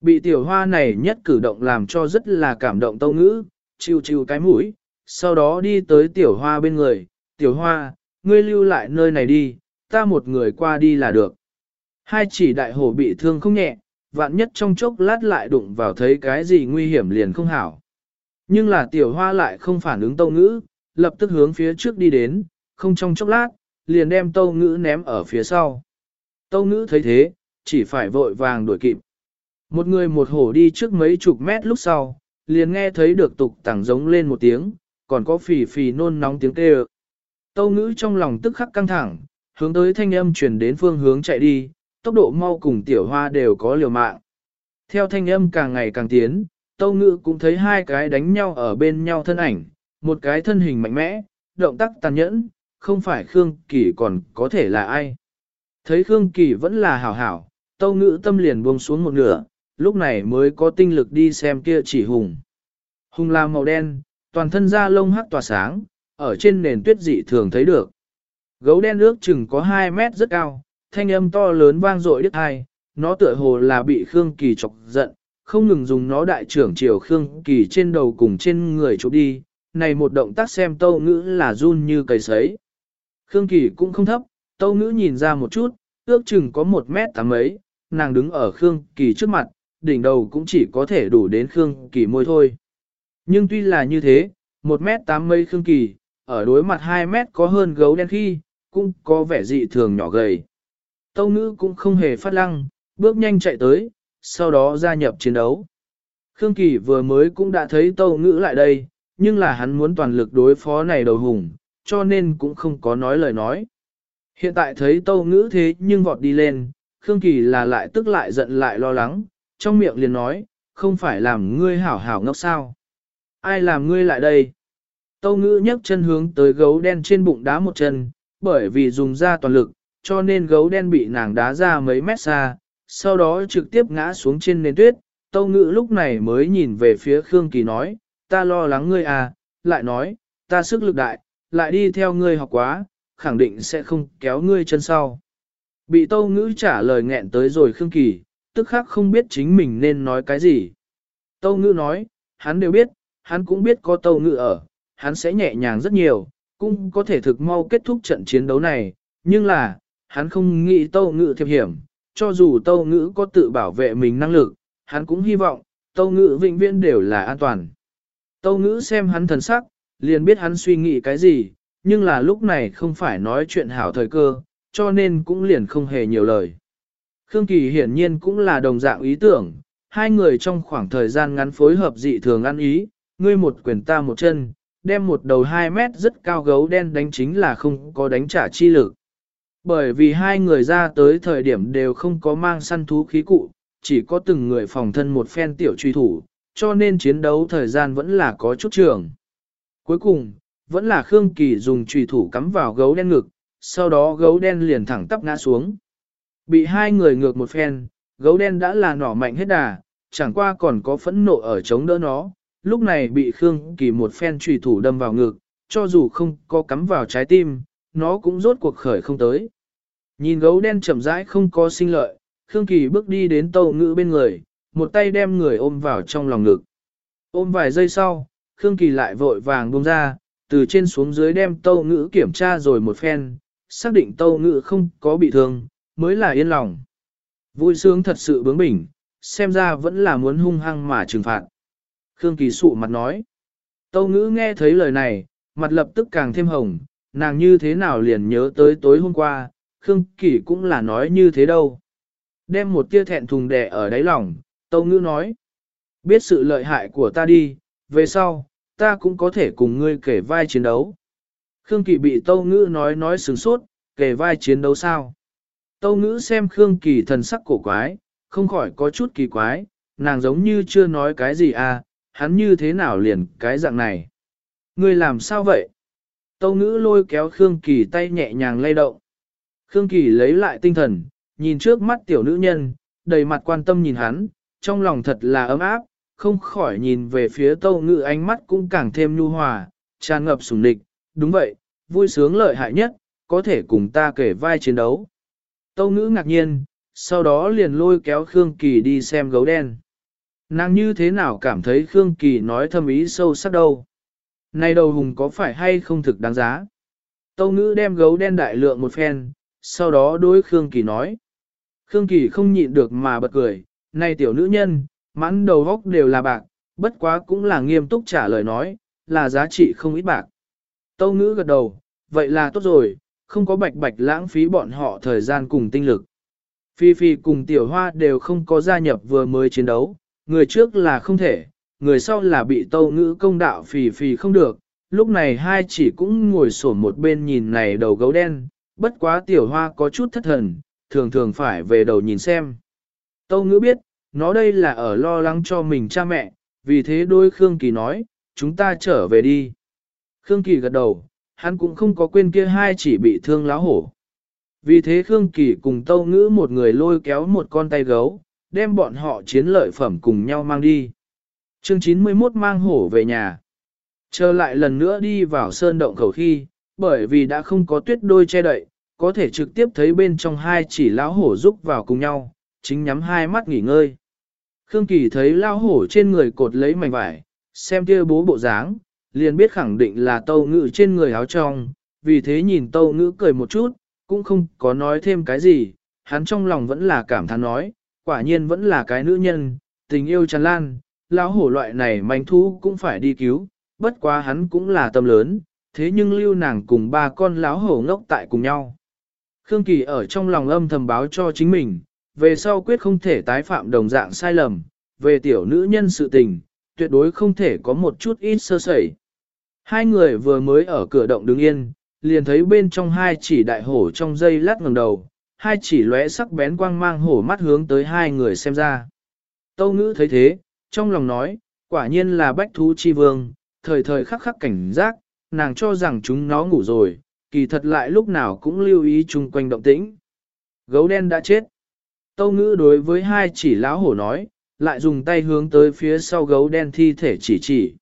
Bị tiểu hoa này nhất cử động làm cho rất là cảm động tâu ngữ, chiêu chiêu cái mũi, sau đó đi tới tiểu hoa bên người, tiểu hoa, ngươi lưu lại nơi này đi, ta một người qua đi là được. Hai chỉ đại hổ bị thương không nhẹ, vạn nhất trong chốc lát lại đụng vào thấy cái gì nguy hiểm liền không hảo. Nhưng là tiểu hoa lại không phản ứng tâu ngữ, lập tức hướng phía trước đi đến, không trong chốc lát, liền đem tâu ngữ ném ở phía sau. Tâu ngữ thấy thế, chỉ phải vội vàng đuổi kịp. Một người một hổ đi trước mấy chục mét lúc sau, liền nghe thấy được tục tẳng giống lên một tiếng, còn có phì phì nôn nóng tiếng kêu. Tâu ngữ trong lòng tức khắc căng thẳng, hướng tới thanh âm chuyển đến phương hướng chạy đi, tốc độ mau cùng tiểu hoa đều có liều mạng. Theo thanh âm càng ngày càng tiến, tâu ngữ cũng thấy hai cái đánh nhau ở bên nhau thân ảnh, một cái thân hình mạnh mẽ, động tác tàn nhẫn, không phải Khương Kỳ còn có thể là ai. Thấy Khương Kỳ vẫn là hảo hảo, tâu ngữ tâm liền buông xuống một nửa, lúc này mới có tinh lực đi xem kia chỉ hùng. Hùng là màu đen, toàn thân da lông hắc tỏa sáng, ở trên nền tuyết dị thường thấy được. Gấu đen ước chừng có 2 mét rất cao, thanh âm to lớn vang dội đứt hai, nó tựa hồ là bị Khương Kỳ chọc giận, không ngừng dùng nó đại trưởng chiều Khương Kỳ trên đầu cùng trên người chụp đi, này một động tác xem tâu ngữ là run như cầy sấy. Khương Kỳ cũng không thấp, tâu ngữ nhìn ra một chút, ước chừng có một mét tám mấy, nàng đứng ở Khương Kỳ trước mặt, đỉnh đầu cũng chỉ có thể đủ đến Khương Kỳ môi thôi. Nhưng tuy là như thế, một mét tám mấy Khương Kỳ, ở đối mặt 2 mét có hơn gấu đen khi, cũng có vẻ dị thường nhỏ gầy. Tâu ngữ cũng không hề phát lăng, bước nhanh chạy tới, sau đó gia nhập chiến đấu. Khương Kỳ vừa mới cũng đã thấy tâu ngữ lại đây, nhưng là hắn muốn toàn lực đối phó này đầu hùng, cho nên cũng không có nói lời nói. Hiện tại thấy tâu ngữ thế nhưng vọt đi lên, Khương Kỳ là lại tức lại giận lại lo lắng, trong miệng liền nói, không phải làm ngươi hảo hảo ngốc sao. Ai làm ngươi lại đây? Tâu ngữ nhấc chân hướng tới gấu đen trên bụng đá một chân, bởi vì dùng ra toàn lực, cho nên gấu đen bị nàng đá ra mấy mét xa, sau đó trực tiếp ngã xuống trên nền tuyết. Tâu ngữ lúc này mới nhìn về phía Khương Kỳ nói, ta lo lắng ngươi à, lại nói, ta sức lực đại, lại đi theo ngươi học quá, khẳng định sẽ không kéo ngươi chân sau. Bị tâu ngữ trả lời nghẹn tới rồi Khương Kỳ, tức khắc không biết chính mình nên nói cái gì. Tâu ngữ nói, hắn đều biết, hắn cũng biết có tâu ngữ ở, hắn sẽ nhẹ nhàng rất nhiều, cũng có thể thực mau kết thúc trận chiến đấu này, nhưng là, hắn không nghĩ tâu ngữ thiệp hiểm, cho dù tâu ngữ có tự bảo vệ mình năng lực, hắn cũng hy vọng, tâu ngữ vĩnh viễn đều là an toàn. Tâu ngữ xem hắn thần sắc, liền biết hắn suy nghĩ cái gì, nhưng là lúc này không phải nói chuyện hảo thời cơ, cho nên cũng liền không hề nhiều lời. Khương Kỳ hiển nhiên cũng là đồng dạng ý tưởng, hai người trong khoảng thời gian ngắn phối hợp dị thường ăn ý, ngươi một quyền ta một chân, đem một đầu 2 mét rất cao gấu đen đánh chính là không có đánh trả chi lực. Bởi vì hai người ra tới thời điểm đều không có mang săn thú khí cụ, chỉ có từng người phòng thân một phen tiểu truy thủ, cho nên chiến đấu thời gian vẫn là có chút trường. Cuối cùng, vẫn là Khương Kỳ dùng trùy thủ cắm vào gấu đen ngực, sau đó gấu đen liền thẳng tắp ngã xuống. Bị hai người ngược một phen, gấu đen đã là nỏ mạnh hết đà, chẳng qua còn có phẫn nộ ở chống đỡ nó, lúc này bị Khương Kỳ một phen trùy thủ đâm vào ngực, cho dù không có cắm vào trái tim, nó cũng rốt cuộc khởi không tới. Nhìn gấu đen chậm rãi không có sinh lợi, Khương Kỳ bước đi đến tàu ngữ bên người, một tay đem người ôm vào trong lòng ngực. Ôm vài giây sau, Khương Kỳ lại vội vàng buông ra, từ trên xuống dưới đem tâu ngữ kiểm tra rồi một phen, xác định tâu ngữ không có bị thương, mới là yên lòng. Vui sướng thật sự bướng bỉnh, xem ra vẫn là muốn hung hăng mà trừng phạt. Khương Kỳ sụ mặt nói. Tâu ngữ nghe thấy lời này, mặt lập tức càng thêm hồng, nàng như thế nào liền nhớ tới tối hôm qua, Khương Kỳ cũng là nói như thế đâu. Đem một tia thẹn thùng đẻ ở đáy lòng, Tâu Ngữ nói. Biết sự lợi hại của ta đi, về sau, ta cũng có thể cùng ngươi kể vai chiến đấu. Khương Kỳ bị Tâu Ngữ nói nói sướng sốt, kể vai chiến đấu sao? Tâu Ngữ xem Khương Kỳ thần sắc cổ quái, không khỏi có chút kỳ quái, nàng giống như chưa nói cái gì à, hắn như thế nào liền cái dạng này. Ngươi làm sao vậy? Tâu ngữ lôi kéo Khương Kỳ tay nhẹ nhàng lay động. Khương Kỳ lấy lại tinh thần, nhìn trước mắt tiểu nữ nhân, đầy mặt quan tâm nhìn hắn, trong lòng thật là ấm áp, không khỏi nhìn về phía tâu ngự ánh mắt cũng càng thêm nhu hòa, tràn ngập sùng địch, đúng vậy, vui sướng lợi hại nhất, có thể cùng ta kể vai chiến đấu. Tâu ngữ ngạc nhiên, sau đó liền lôi kéo Khương Kỳ đi xem gấu đen. Nàng như thế nào cảm thấy Khương Kỳ nói thâm ý sâu sắc đâu. Này đầu hùng có phải hay không thực đáng giá? Tâu ngữ đem gấu đen đại lượng một phen, sau đó đối Khương Kỳ nói. Khương Kỳ không nhịn được mà bật cười, này tiểu nữ nhân, mãn đầu góc đều là bạc, bất quá cũng là nghiêm túc trả lời nói, là giá trị không ít bạc. Tâu ngữ gật đầu, vậy là tốt rồi, không có bạch bạch lãng phí bọn họ thời gian cùng tinh lực. Phi Phi cùng tiểu hoa đều không có gia nhập vừa mới chiến đấu, người trước là không thể, người sau là bị tâu ngữ công đạo phì phì không được, lúc này hai chỉ cũng ngồi sổ một bên nhìn này đầu gấu đen, bất quá tiểu hoa có chút thất thần, thường thường phải về đầu nhìn xem. Tâu ngữ biết, nó đây là ở lo lắng cho mình cha mẹ, vì thế đôi Khương Kỳ nói, chúng ta trở về đi. Khương Kỳ gật đầu, hắn cũng không có quên kia hai chỉ bị thương láo hổ. Vì thế Khương Kỳ cùng Tâu Ngữ một người lôi kéo một con tay gấu, đem bọn họ chiến lợi phẩm cùng nhau mang đi. Chương 91 mang hổ về nhà. Trở lại lần nữa đi vào sơn động khẩu khi, bởi vì đã không có tuyết đôi che đậy, có thể trực tiếp thấy bên trong hai chỉ láo hổ rúc vào cùng nhau, chính nhắm hai mắt nghỉ ngơi. Khương Kỳ thấy lão hổ trên người cột lấy mảnh vải, xem kia bố bộ dáng, liền biết khẳng định là tâu ngự trên người áo trong, vì thế nhìn tâu ngữ cười một chút, cũng không có nói thêm cái gì, hắn trong lòng vẫn là cảm thán nói, quả nhiên vẫn là cái nữ nhân, tình yêu tràn lan, lão hổ loại này manh thú cũng phải đi cứu, bất quá hắn cũng là tâm lớn, thế nhưng lưu nàng cùng ba con lão hổ ngốc tại cùng nhau. Khương Kỳ ở trong lòng âm thầm báo cho chính mình, về sau quyết không thể tái phạm đồng dạng sai lầm, về tiểu nữ nhân sự tình, tuyệt đối không thể có một chút ít sơ sẩy. Hai người vừa mới ở cửa động đứng yên, liền thấy bên trong hai chỉ đại hổ trong dây lát ngẩng đầu, hai chỉ lóe sắc bén quang mang hổ mắt hướng tới hai người xem ra. Tâu ngữ thấy thế, trong lòng nói, quả nhiên là bách thú chi vương, thời thời khắc khắc cảnh giác, nàng cho rằng chúng nó ngủ rồi, kỳ thật lại lúc nào cũng lưu ý chung quanh động tĩnh. Gấu đen đã chết. Tâu ngữ đối với hai chỉ lão hổ nói, lại dùng tay hướng tới phía sau gấu đen thi thể chỉ chỉ.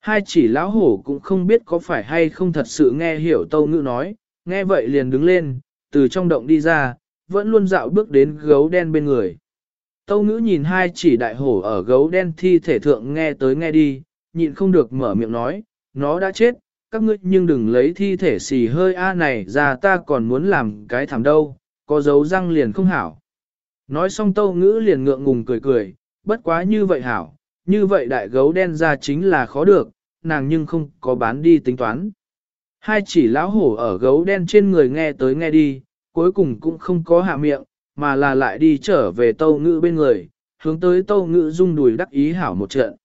Hai chỉ lão hổ cũng không biết có phải hay không thật sự nghe hiểu tâu ngữ nói, nghe vậy liền đứng lên, từ trong động đi ra, vẫn luôn dạo bước đến gấu đen bên người. Tâu ngữ nhìn hai chỉ đại hổ ở gấu đen thi thể thượng nghe tới nghe đi, nhịn không được mở miệng nói, nó đã chết, các ngươi nhưng đừng lấy thi thể xì hơi a này ra ta còn muốn làm cái thảm đâu, có dấu răng liền không hảo. Nói xong tâu ngữ liền ngượng ngùng cười cười, bất quá như vậy hảo, như vậy đại gấu đen ra chính là khó được, nàng nhưng không có bán đi tính toán. Hai chỉ lão hổ ở gấu đen trên người nghe tới nghe đi, cuối cùng cũng không có hạ miệng, mà là lại đi trở về tâu ngữ bên người, hướng tới tâu ngữ rung đùi đắc ý hảo một trận.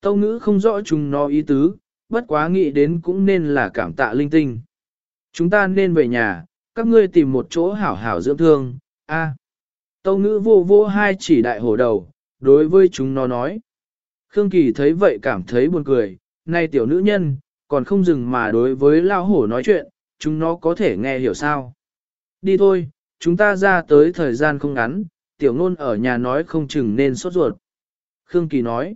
Tâu ngữ không rõ chúng nó ý tứ, bất quá nghĩ đến cũng nên là cảm tạ linh tinh. Chúng ta nên về nhà, các ngươi tìm một chỗ hảo hảo dưỡng thương, a Tâu ngữ vô vô hai chỉ đại hổ đầu, đối với chúng nó nói. Khương Kỳ thấy vậy cảm thấy buồn cười, nay tiểu nữ nhân, còn không dừng mà đối với lao hổ nói chuyện, chúng nó có thể nghe hiểu sao. Đi thôi, chúng ta ra tới thời gian không ngắn, tiểu ngôn ở nhà nói không chừng nên sốt ruột. Khương Kỳ nói,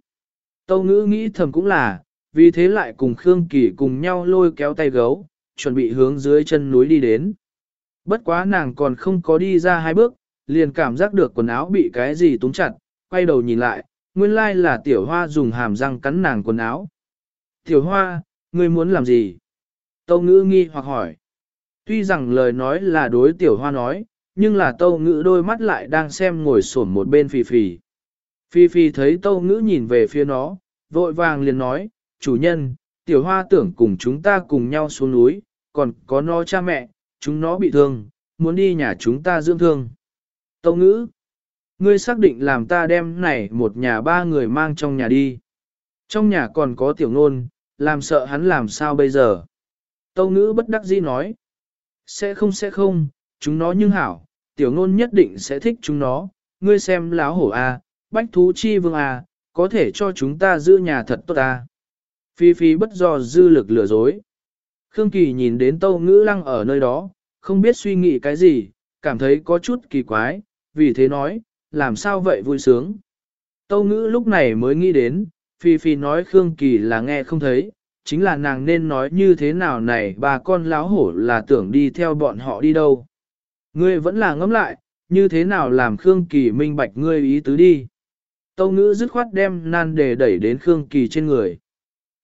Tâu ngữ nghĩ thầm cũng là, vì thế lại cùng Khương Kỳ cùng nhau lôi kéo tay gấu, chuẩn bị hướng dưới chân núi đi đến. Bất quá nàng còn không có đi ra hai bước, liền cảm giác được quần áo bị cái gì túng chặt, quay đầu nhìn lại, nguyên lai là tiểu hoa dùng hàm răng cắn nàng quần áo. Tiểu hoa, ngươi muốn làm gì? Tâu ngữ nghi hoặc hỏi. Tuy rằng lời nói là đối tiểu hoa nói, nhưng là tâu ngữ đôi mắt lại đang xem ngồi sổn một bên phì phì. Phi Phi thấy tâu ngữ nhìn về phía nó, vội vàng liền nói, chủ nhân, tiểu hoa tưởng cùng chúng ta cùng nhau xuống núi, còn có nó cha mẹ, chúng nó bị thương, muốn đi nhà chúng ta dưỡng thương. Tâu ngữ, ngươi xác định làm ta đem này một nhà ba người mang trong nhà đi. Trong nhà còn có tiểu ngôn, làm sợ hắn làm sao bây giờ. Tâu ngữ bất đắc dĩ nói, sẽ không sẽ không, chúng nó nhưng hảo, tiểu ngôn nhất định sẽ thích chúng nó, ngươi xem láo hổ A, bách thú chi vương A, có thể cho chúng ta giữ nhà thật tốt A. Phi phi bất do dư lực lừa dối. Khương Kỳ nhìn đến tâu ngữ lăng ở nơi đó, không biết suy nghĩ cái gì, cảm thấy có chút kỳ quái, vì thế nói, làm sao vậy vui sướng. Tâu ngữ lúc này mới nghĩ đến, Phi Phi nói Khương Kỳ là nghe không thấy, chính là nàng nên nói như thế nào này bà con láo hổ là tưởng đi theo bọn họ đi đâu. Ngươi vẫn là ngẫm lại, như thế nào làm Khương Kỳ minh bạch ngươi ý tứ đi. Tâu ngữ dứt khoát đem nan đề đẩy đến Khương Kỳ trên người.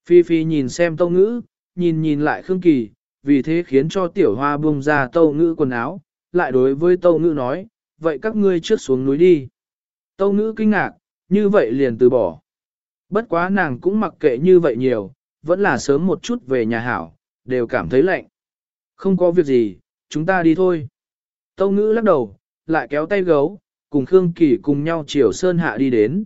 Phi Phi nhìn xem tâu ngữ, nhìn nhìn lại Khương Kỳ, vì thế khiến cho tiểu hoa bung ra tâu ngữ quần áo, lại đối với tâu ngữ nói, vậy các ngươi trước xuống núi đi. Tâu ngữ kinh ngạc, như vậy liền từ bỏ. Bất quá nàng cũng mặc kệ như vậy nhiều, vẫn là sớm một chút về nhà hảo, đều cảm thấy lạnh. Không có việc gì, chúng ta đi thôi. Tâu ngữ lắc đầu, lại kéo tay gấu, cùng Khương Kỳ cùng nhau chiều sơn hạ đi đến.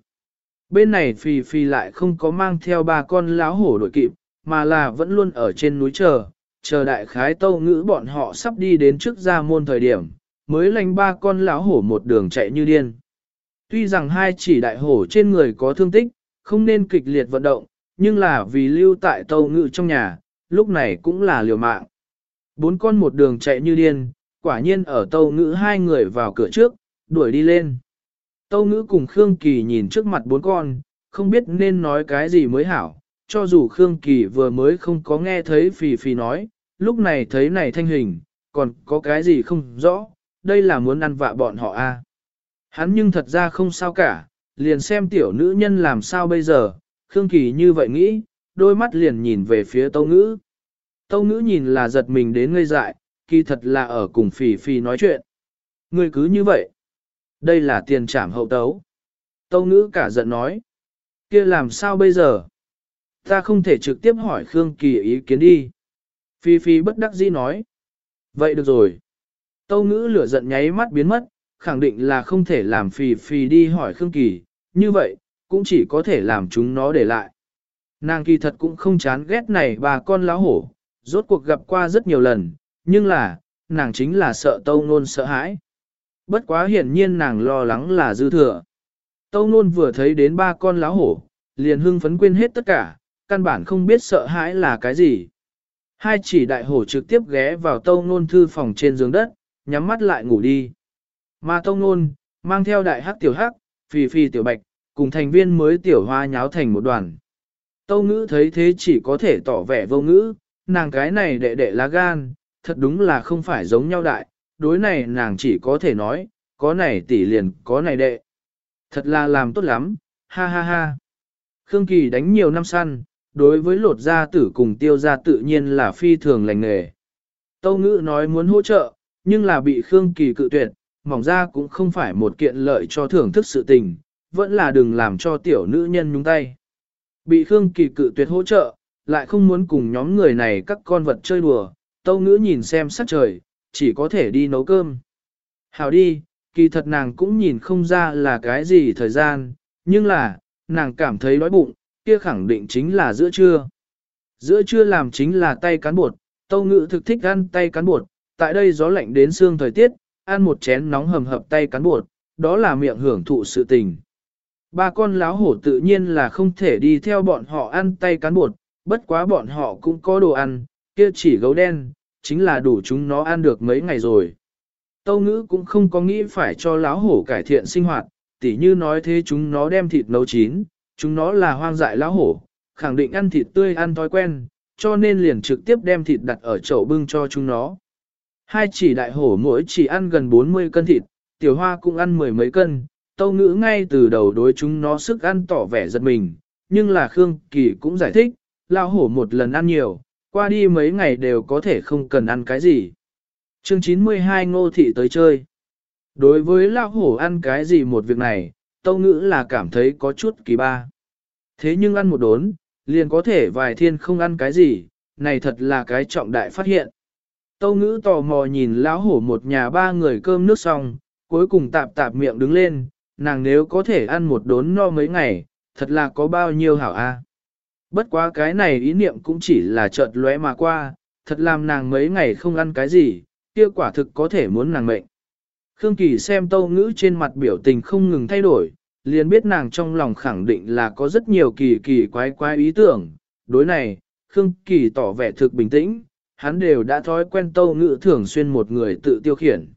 Bên này Phi Phi lại không có mang theo ba con láo hổ đội kịp, mà là vẫn luôn ở trên núi chờ, chờ đại khái tâu ngữ bọn họ sắp đi đến trước ra môn thời điểm, mới lành ba con lão hổ một đường chạy như điên. Tuy rằng hai chỉ đại hổ trên người có thương tích, không nên kịch liệt vận động, nhưng là vì lưu tại tàu ngự trong nhà, lúc này cũng là liều mạng. Bốn con một đường chạy như điên, quả nhiên ở tàu ngự hai người vào cửa trước, đuổi đi lên. Tâu ngữ cùng Khương Kỳ nhìn trước mặt bốn con, không biết nên nói cái gì mới hảo, cho dù Khương Kỳ vừa mới không có nghe thấy Phì Phì nói, lúc này thấy này thanh hình, còn có cái gì không rõ, đây là muốn ăn vạ bọn họ a à. Hắn nhưng thật ra không sao cả, liền xem tiểu nữ nhân làm sao bây giờ, Khương Kỳ như vậy nghĩ, đôi mắt liền nhìn về phía Tâu Ngữ. Tâu Ngữ nhìn là giật mình đến ngây dại, kỳ thật là ở cùng Phỉ Phỉ nói chuyện. Người cứ như vậy. Đây là tiền trảm hậu tấu. Tâu Ngữ cả giận nói. kia làm sao bây giờ? Ta không thể trực tiếp hỏi Khương Kỳ ý kiến đi. Phi Phi bất đắc dĩ nói. Vậy được rồi. Tâu ngữ lửa giận nháy mắt biến mất, khẳng định là không thể làm phì phì đi hỏi Khương Kỳ, như vậy, cũng chỉ có thể làm chúng nó để lại. Nàng kỳ thật cũng không chán ghét này bà con lão hổ, rốt cuộc gặp qua rất nhiều lần, nhưng là, nàng chính là sợ tâu nôn sợ hãi. Bất quá hiển nhiên nàng lo lắng là dư thừa. Tâu nôn vừa thấy đến ba con lão hổ, liền hưng phấn quên hết tất cả, căn bản không biết sợ hãi là cái gì. Hai chỉ đại hổ trực tiếp ghé vào tâu nôn thư phòng trên giường đất, nhắm mắt lại ngủ đi. Mà tông nôn, mang theo đại hắc tiểu hắc, phì phì tiểu bạch, cùng thành viên mới tiểu hoa nháo thành một đoàn. Tâu ngữ thấy thế chỉ có thể tỏ vẻ vô ngữ, nàng cái này đệ đệ lá gan, thật đúng là không phải giống nhau đại, đối này nàng chỉ có thể nói, có này tỷ liền có này đệ. Thật là làm tốt lắm, ha ha ha. Khương Kỳ đánh nhiều năm săn, đối với lột gia tử cùng tiêu gia tự nhiên là phi thường lành nghề. Tâu ngữ nói muốn hỗ trợ, nhưng là bị Khương Kỳ cự tuyệt, mỏng ra cũng không phải một kiện lợi cho thưởng thức sự tình, vẫn là đừng làm cho tiểu nữ nhân nhúng tay. Bị Khương Kỳ cự tuyệt hỗ trợ, lại không muốn cùng nhóm người này các con vật chơi đùa, tâu ngữ nhìn xem sắc trời, chỉ có thể đi nấu cơm. Hào đi, kỳ thật nàng cũng nhìn không ra là cái gì thời gian, nhưng là, nàng cảm thấy đói bụng, kia khẳng định chính là giữa trưa. Giữa trưa làm chính là tay cán bột, tâu ngữ thực thích ăn tay cán bột, tại đây gió lạnh đến xương thời tiết, ăn một chén nóng hầm hập tay cán bột, đó là miệng hưởng thụ sự tình. Ba con láo hổ tự nhiên là không thể đi theo bọn họ ăn tay cán bột, bất quá bọn họ cũng có đồ ăn, kia chỉ gấu đen, chính là đủ chúng nó ăn được mấy ngày rồi. Tâu ngữ cũng không có nghĩ phải cho láo hổ cải thiện sinh hoạt, tỉ như nói thế chúng nó đem thịt nấu chín, chúng nó là hoang dại láo hổ, khẳng định ăn thịt tươi ăn thói quen, cho nên liền trực tiếp đem thịt đặt ở chậu bưng cho chúng nó. Hai chỉ đại hổ mỗi chỉ ăn gần 40 cân thịt, tiểu hoa cũng ăn mười mấy cân, tâu ngữ ngay từ đầu đối chúng nó sức ăn tỏ vẻ giật mình, nhưng là Khương Kỳ cũng giải thích, lão hổ một lần ăn nhiều, qua đi mấy ngày đều có thể không cần ăn cái gì. Chương 92 Ngô Thị tới chơi. Đối với lão hổ ăn cái gì một việc này, tâu ngữ là cảm thấy có chút kỳ ba. Thế nhưng ăn một đốn, liền có thể vài thiên không ăn cái gì, này thật là cái trọng đại phát hiện. Tâu ngữ tò mò nhìn lão hổ một nhà ba người cơm nước xong, cuối cùng tạp tạp miệng đứng lên, nàng nếu có thể ăn một đốn no mấy ngày, thật là có bao nhiêu hảo a. Bất quá cái này ý niệm cũng chỉ là chợt lóe mà qua, thật làm nàng mấy ngày không ăn cái gì, kia quả thực có thể muốn nàng mệnh. Khương Kỳ xem tâu ngữ trên mặt biểu tình không ngừng thay đổi, liền biết nàng trong lòng khẳng định là có rất nhiều kỳ kỳ quái quái ý tưởng. Đối này, Khương Kỳ tỏ vẻ thực bình tĩnh, hắn đều đã thói quen tâu ngữ thường xuyên một người tự tiêu khiển.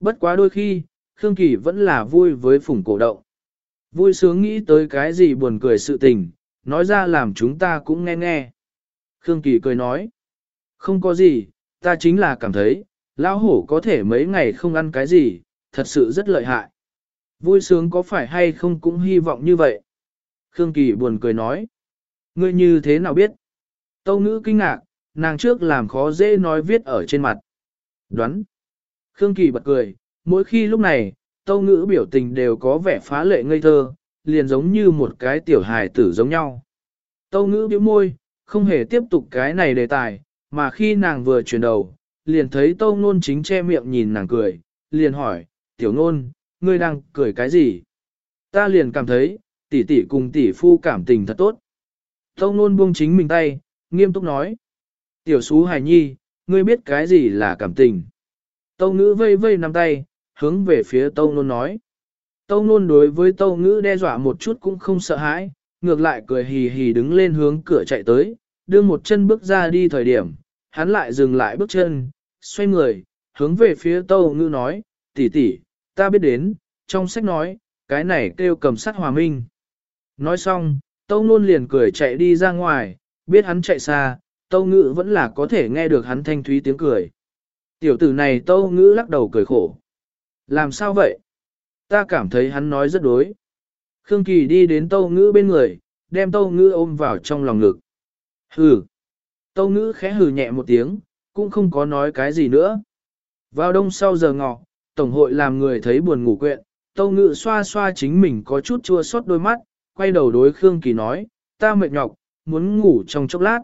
Bất quá đôi khi, Khương Kỳ vẫn là vui với phủng cổ động. Vui sướng nghĩ tới cái gì buồn cười sự tình, nói ra làm chúng ta cũng nghe nghe. Khương Kỳ cười nói, không có gì, ta chính là cảm thấy, lão hổ có thể mấy ngày không ăn cái gì, thật sự rất lợi hại. Vui sướng có phải hay không cũng hy vọng như vậy. Khương Kỳ buồn cười nói, ngươi như thế nào biết? Tâu ngữ kinh ngạc, nàng trước làm khó dễ nói viết ở trên mặt. Đoán. Khương Kỳ bật cười, mỗi khi lúc này, tâu ngữ biểu tình đều có vẻ phá lệ ngây thơ, liền giống như một cái tiểu hài tử giống nhau. Tâu ngữ biểu môi, không hề tiếp tục cái này đề tài, mà khi nàng vừa chuyển đầu, liền thấy tâu ngôn chính che miệng nhìn nàng cười, liền hỏi, tiểu ngôn, ngươi đang cười cái gì? Ta liền cảm thấy, tỷ tỷ cùng tỷ phu cảm tình thật tốt. Tâu ngôn buông chính mình tay, nghiêm túc nói. Tiểu xú hài nhi, ngươi biết cái gì là cảm tình? Tâu ngữ vây vây nắm tay, hướng về phía tâu nôn nói. Tâu nôn đối với tâu ngữ đe dọa một chút cũng không sợ hãi, ngược lại cười hì hì đứng lên hướng cửa chạy tới, đưa một chân bước ra đi thời điểm, hắn lại dừng lại bước chân, xoay người, hướng về phía tâu ngữ nói, tỷ tỷ, ta biết đến, trong sách nói, cái này kêu cầm sắt hòa minh. Nói xong, tâu nôn liền cười chạy đi ra ngoài, biết hắn chạy xa, tâu ngữ vẫn là có thể nghe được hắn thanh thúy tiếng cười. Tiểu tử này tâu ngữ lắc đầu cười khổ. Làm sao vậy? ta cảm thấy hắn nói rất đối. Khương Kỳ đi đến Tâu Ngữ bên người, đem Tâu Ngữ ôm vào trong lòng ngực. Hừ. Tâu Ngữ khẽ hừ nhẹ một tiếng, cũng không có nói cái gì nữa. Vào đông sau giờ ngọ, Tổng hội làm người thấy buồn ngủ quyện, Tâu Ngữ xoa xoa chính mình có chút chua xót đôi mắt, quay đầu đối Khương Kỳ nói, ta mệt nhọc, muốn ngủ trong chốc lát.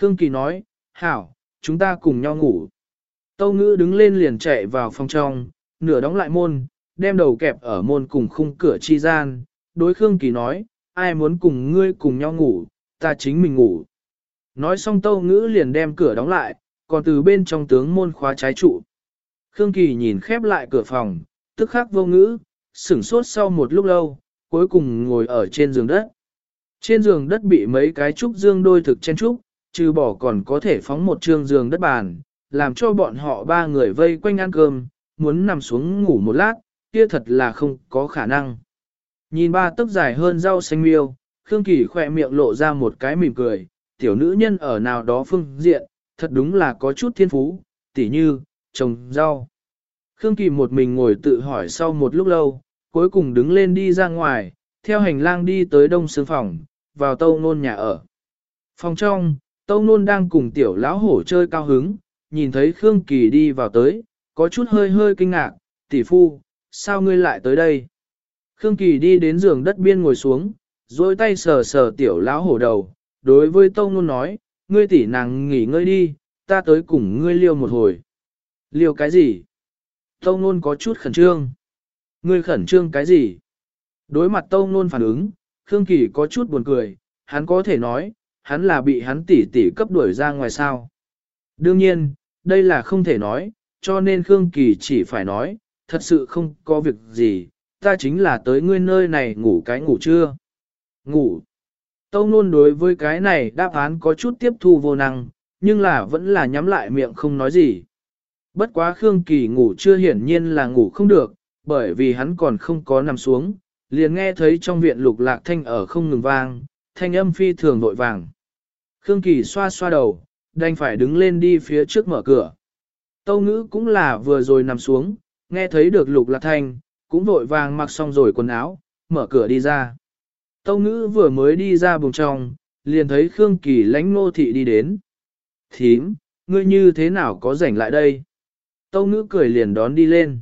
Khương Kỳ nói, hảo, chúng ta cùng nhau ngủ. Tâu Ngữ đứng lên liền chạy vào phòng trong, nửa đóng lại môn, đem đầu kẹp ở môn cùng khung cửa chi gian, đối Khương Kỳ nói, ai muốn cùng ngươi cùng nhau ngủ, ta chính mình ngủ. Nói xong tâu ngữ liền đem cửa đóng lại, còn từ bên trong tướng môn khóa trái trụ. Khương Kỳ nhìn khép lại cửa phòng, tức khắc vô ngữ, sửng sốt sau một lúc lâu, cuối cùng ngồi ở trên giường đất. Trên giường đất bị mấy cái trúc dương đôi thực chen trúc, trừ bỏ còn có thể phóng một trương giường đất bàn, làm cho bọn họ ba người vây quanh ăn cơm, muốn nằm xuống ngủ một lát, kia thật là không có khả năng. Nhìn ba tấc dài hơn rau xanh miêu, Khương Kỳ khỏe miệng lộ ra một cái mỉm cười, tiểu nữ nhân ở nào đó phương diện, thật đúng là có chút thiên phú, tỉ như, trồng rau. Khương Kỳ một mình ngồi tự hỏi sau một lúc lâu, cuối cùng đứng lên đi ra ngoài, theo hành lang đi tới đông sương phòng, vào tâu nôn nhà ở. Phòng trong, tâu nôn đang cùng tiểu lão hổ chơi cao hứng, nhìn thấy Khương Kỳ đi vào tới, có chút hơi hơi kinh ngạc, tỷ phu, sao ngươi lại tới đây? Khương Kỳ đi đến giường đất biên ngồi xuống, rồi tay sờ sờ tiểu lão hổ đầu, đối với Tông Nôn nói, ngươi tỷ nàng nghỉ ngơi đi, ta tới cùng ngươi liêu một hồi. Liêu cái gì? Tông Nôn có chút khẩn trương. Ngươi khẩn trương cái gì? Đối mặt Tông Nôn phản ứng, Khương Kỳ có chút buồn cười, hắn có thể nói, hắn là bị hắn tỷ tỷ cấp đuổi ra ngoài sao. Đương nhiên, đây là không thể nói, cho nên Khương Kỳ chỉ phải nói, thật sự không có việc gì, ta chính là tới ngươi nơi này ngủ cái ngủ chưa? Ngủ. Tâu nôn đối với cái này đáp án có chút tiếp thu vô năng, nhưng là vẫn là nhắm lại miệng không nói gì. Bất quá Khương Kỳ ngủ chưa hiển nhiên là ngủ không được, bởi vì hắn còn không có nằm xuống, liền nghe thấy trong viện lục lạc thanh ở không ngừng vang, thanh âm phi thường vội vàng. Khương Kỳ xoa xoa đầu, đành phải đứng lên đi phía trước mở cửa. Tâu ngữ cũng là vừa rồi nằm xuống, Nghe thấy được lục lạc thanh, cũng vội vàng mặc xong rồi quần áo, mở cửa đi ra. Tâu ngữ vừa mới đi ra buồng trong, liền thấy Khương Kỳ lãnh nô thị đi đến. Thím, ngươi như thế nào có rảnh lại đây? Tâu ngữ cười liền đón đi lên.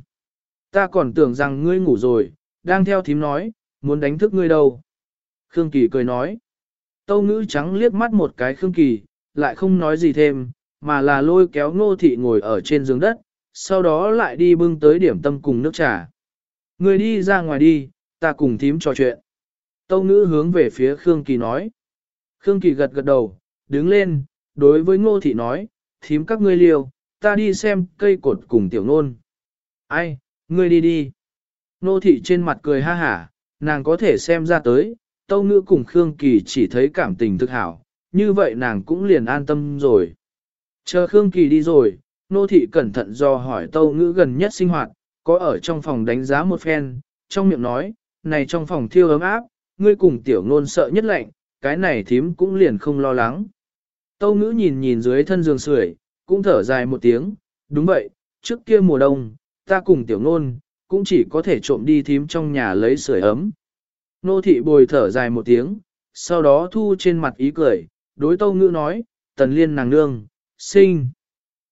Ta còn tưởng rằng ngươi ngủ rồi, đang theo thím nói, muốn đánh thức ngươi đâu. Khương Kỳ cười nói. Tâu ngữ trắng liếc mắt một cái Khương Kỳ, lại không nói gì thêm, mà là lôi kéo ngô thị ngồi ở trên giường đất, sau đó lại đi bưng tới điểm tâm cùng nước trà. Người đi ra ngoài đi, ta cùng thím trò chuyện. Tâu ngữ hướng về phía Khương Kỳ nói. Khương Kỳ gật gật đầu, đứng lên, đối với ngô thị nói, thím các ngươi liều, ta đi xem cây cột cùng tiểu nôn. Ai, ngươi đi đi. Ngô thị trên mặt cười ha hả, nàng có thể xem ra tới, tâu ngữ cùng Khương Kỳ chỉ thấy cảm tình thực hảo, như vậy nàng cũng liền an tâm rồi. Chờ Khương Kỳ đi rồi, nô thị cẩn thận do hỏi tâu ngữ gần nhất sinh hoạt, có ở trong phòng đánh giá một phen, trong miệng nói, này trong phòng thiêu ấm áp, ngươi cùng tiểu ngôn sợ nhất lạnh, cái này thím cũng liền không lo lắng. Tâu ngữ nhìn nhìn dưới thân giường sưởi cũng thở dài một tiếng, đúng vậy, trước kia mùa đông, ta cùng tiểu ngôn, cũng chỉ có thể trộm đi thím trong nhà lấy sưởi ấm. Nô thị bồi thở dài một tiếng, sau đó thu trên mặt ý cười, đối tâu ngữ nói, tần liên nàng nương, sinh.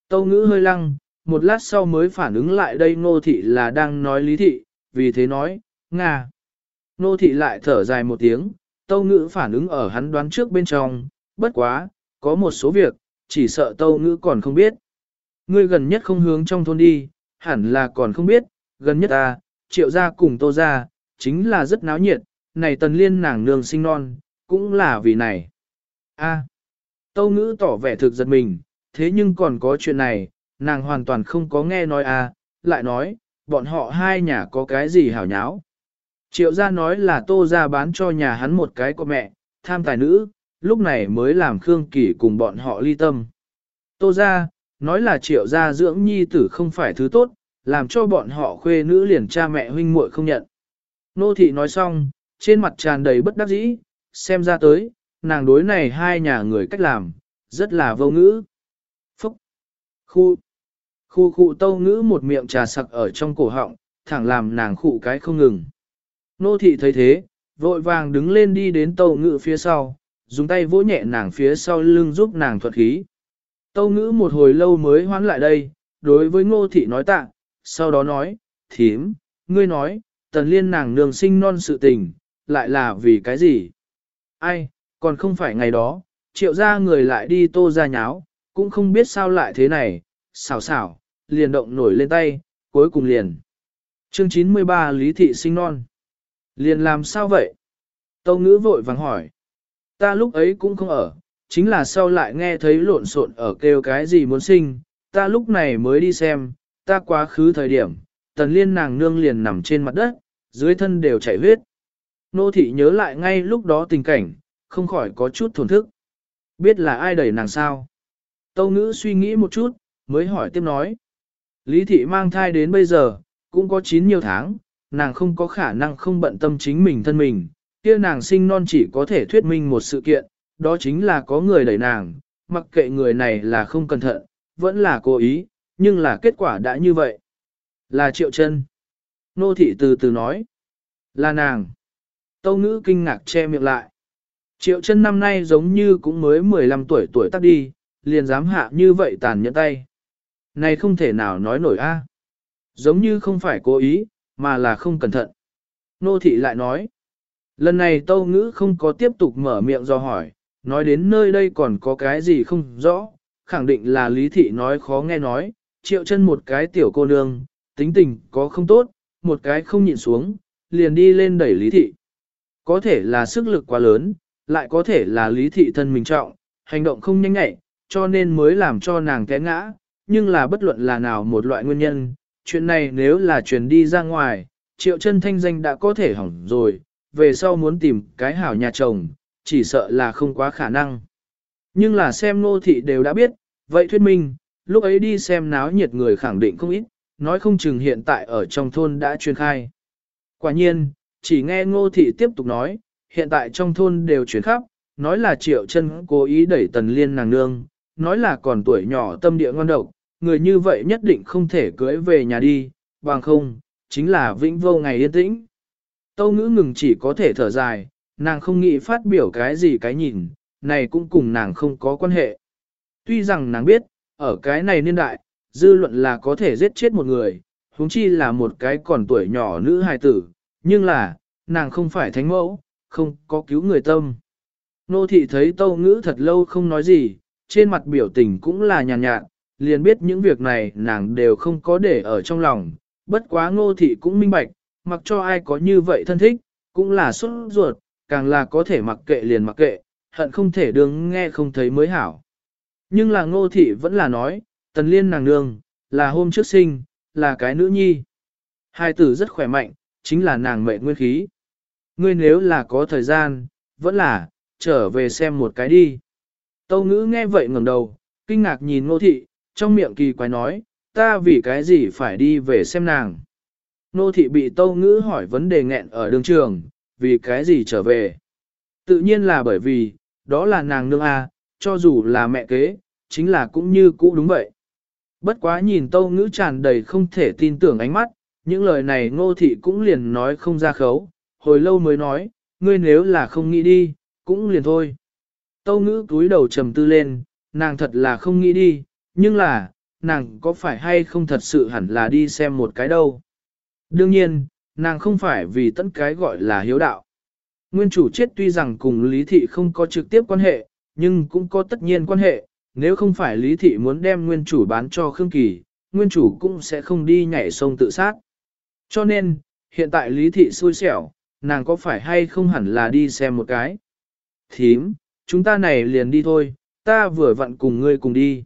Tâu ngữ hơi lăng, một lát sau mới phản ứng lại đây nô thị là đang nói lý thị, vì thế nói, ngà. Nô thị lại thở dài một tiếng, tâu ngữ phản ứng ở hắn đoán trước bên trong, bất quá, có một số việc, chỉ sợ tâu ngữ còn không biết. Ngươi gần nhất không hướng trong thôn đi, hẳn là còn không biết, gần nhất ta, triệu gia cùng tô gia, chính là rất náo nhiệt, này tần liên nàng nương sinh non, cũng là vì này. A. Tâu ngữ tỏ vẻ thực giật mình, thế nhưng còn có chuyện này, nàng hoàn toàn không có nghe nói a lại nói, bọn họ hai nhà có cái gì hảo nháo. Triệu gia nói là tô gia bán cho nhà hắn một cái của mẹ, tham tài nữ, lúc này mới làm Khương Kỳ cùng bọn họ ly tâm. Tô gia, nói là triệu gia dưỡng nhi tử không phải thứ tốt, làm cho bọn họ khuê nữ liền cha mẹ huynh muội không nhận. Nô thị nói xong, trên mặt tràn đầy bất đắc dĩ, xem ra tới, nàng đối này hai nhà người cách làm, rất là vô ngữ. Phúc! Khu! Khu khu tâu ngữ một miệng trà sặc ở trong cổ họng, thẳng làm nàng khụ cái không ngừng. Nô thị thấy thế, vội vàng đứng lên đi đến tâu ngữ phía sau, dùng tay vỗ nhẹ nàng phía sau lưng giúp nàng thuật khí. Tâu ngữ một hồi lâu mới hoán lại đây, đối với ngô thị nói tạ, sau đó nói, thím, ngươi nói, tần liên nàng nương sinh non sự tình, lại là vì cái gì? Ai, còn không phải ngày đó, triệu ra người lại đi tô ra nháo, cũng không biết sao lại thế này, xảo xảo, liền động nổi lên tay, cuối cùng liền. Chương 93 Lý Thị sinh non. Liền làm sao vậy? Tâu ngữ vội vàng hỏi. Ta lúc ấy cũng không ở, chính là sau lại nghe thấy lộn xộn ở kêu cái gì muốn sinh, ta lúc này mới đi xem, ta quá khứ thời điểm, tần liên nàng nương liền nằm trên mặt đất, dưới thân đều chảy huyết. Nô thị nhớ lại ngay lúc đó tình cảnh, không khỏi có chút thổn thức. Biết là ai đẩy nàng sao? Tâu ngữ suy nghĩ một chút, mới hỏi tiếp nói. Lý thị mang thai đến bây giờ, cũng có 9 nhiều tháng, nàng không có khả năng không bận tâm chính mình thân mình, kia nàng sinh non chỉ có thể thuyết minh một sự kiện, đó chính là có người đẩy nàng, mặc kệ người này là không cẩn thận, vẫn là cố ý, nhưng là kết quả đã như vậy. Là triệu chân. Nô thị từ từ nói. Là nàng. Tâu ngữ kinh ngạc che miệng lại. Triệu chân năm nay giống như cũng mới 15 tuổi tuổi tắt đi, liền dám hạ như vậy tàn nhẫn tay. Này không thể nào nói nổi a Giống như không phải cố ý, mà là không cẩn thận. Nô thị lại nói. Lần này tâu ngữ không có tiếp tục mở miệng do hỏi, nói đến nơi đây còn có cái gì không rõ, khẳng định là lý thị nói khó nghe nói, triệu chân một cái tiểu cô nương, tính tình có không tốt, một cái không nhịn xuống, liền đi lên đẩy lý thị. Có thể là sức lực quá lớn, lại có thể là lý thị thân mình trọng, hành động không nhanh nhạy, cho nên mới làm cho nàng té ngã, nhưng là bất luận là nào một loại nguyên nhân, chuyện này nếu là truyền đi ra ngoài, triệu chân thanh danh đã có thể hỏng rồi, về sau muốn tìm cái hảo nhà chồng, chỉ sợ là không quá khả năng. Nhưng là xem nô thị đều đã biết, vậy thuyết minh, lúc ấy đi xem náo nhiệt người khẳng định không ít, nói không chừng hiện tại ở trong thôn đã truyền khai. Quả nhiên, chỉ nghe ngô thị tiếp tục nói, hiện tại trong thôn đều chuyển khắp, nói là triệu chân cố ý đẩy tần liên nàng nương, nói là còn tuổi nhỏ tâm địa ngon độc, người như vậy nhất định không thể cưới về nhà đi, bằng không, chính là vĩnh vô ngày yên tĩnh. Tâu ngữ ngừng chỉ có thể thở dài, nàng không nghĩ phát biểu cái gì cái nhìn, này cũng cùng nàng không có quan hệ. Tuy rằng nàng biết, ở cái này niên đại, dư luận là có thể giết chết một người, huống chi là một cái còn tuổi nhỏ nữ hài tử, nhưng là, nàng không phải thánh mẫu, không có cứu người tâm. Nô thị thấy tâu ngữ thật lâu không nói gì, trên mặt biểu tình cũng là nhàn nhạt, nhạt, liền biết những việc này nàng đều không có để ở trong lòng, bất quá ngô thị cũng minh bạch, mặc cho ai có như vậy thân thích, cũng là xuất ruột, càng là có thể mặc kệ liền mặc kệ, hận không thể đường nghe không thấy mới hảo. Nhưng là ngô thị vẫn là nói, tần liên nàng nương, là hôm trước sinh, là cái nữ nhi. Hai tử rất khỏe mạnh, chính là nàng mệnh nguyên khí. Ngươi nếu là có thời gian, vẫn là, trở về xem một cái đi. Tâu ngữ nghe vậy ngẩng đầu, kinh ngạc nhìn ngô thị, trong miệng kỳ quái nói, ta vì cái gì phải đi về xem nàng. Nô thị bị tâu ngữ hỏi vấn đề nghẹn ở đường trường, vì cái gì trở về. Tự nhiên là bởi vì, đó là nàng nương A, cho dù là mẹ kế, chính là cũng như cũ đúng vậy. Bất quá nhìn tâu ngữ tràn đầy không thể tin tưởng ánh mắt, những lời này ngô thị cũng liền nói không ra khấu, hồi lâu mới nói, ngươi nếu là không nghĩ đi, cũng liền thôi. Tâu ngữ túi đầu trầm tư lên, nàng thật là không nghĩ đi, nhưng là, nàng có phải hay không thật sự hẳn là đi xem một cái đâu. Đương nhiên, nàng không phải vì tất cái gọi là hiếu đạo. Nguyên chủ chết tuy rằng cùng Lý Thị không có trực tiếp quan hệ, nhưng cũng có tất nhiên quan hệ, nếu không phải Lý Thị muốn đem nguyên chủ bán cho Khương Kỳ, nguyên chủ cũng sẽ không đi nhảy sông tự sát. Cho nên, hiện tại Lý Thị xui xẻo, nàng có phải hay không hẳn là đi xem một cái. Thím, chúng ta này liền đi thôi, ta vừa vặn cùng ngươi cùng đi.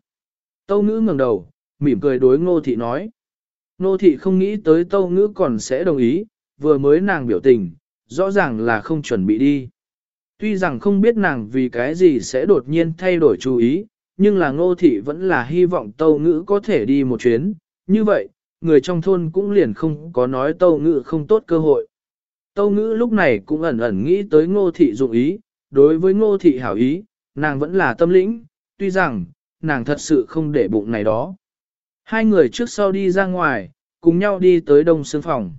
Tâu ngữ ngẩng đầu, mỉm cười đối ngô thị nói. Ngô thị không nghĩ tới tâu ngữ còn sẽ đồng ý, vừa mới nàng biểu tình, rõ ràng là không chuẩn bị đi. Tuy rằng không biết nàng vì cái gì sẽ đột nhiên thay đổi chú ý, nhưng là ngô thị vẫn là hy vọng tâu ngữ có thể đi một chuyến. Như vậy, người trong thôn cũng liền không có nói tâu ngữ không tốt cơ hội. Tâu ngữ lúc này cũng ẩn ẩn nghĩ tới ngô thị dụng ý, đối với ngô thị hảo ý, nàng vẫn là tâm lĩnh, tuy rằng, nàng thật sự không để bụng này đó. Hai người trước sau đi ra ngoài, cùng nhau đi tới đông xương phòng.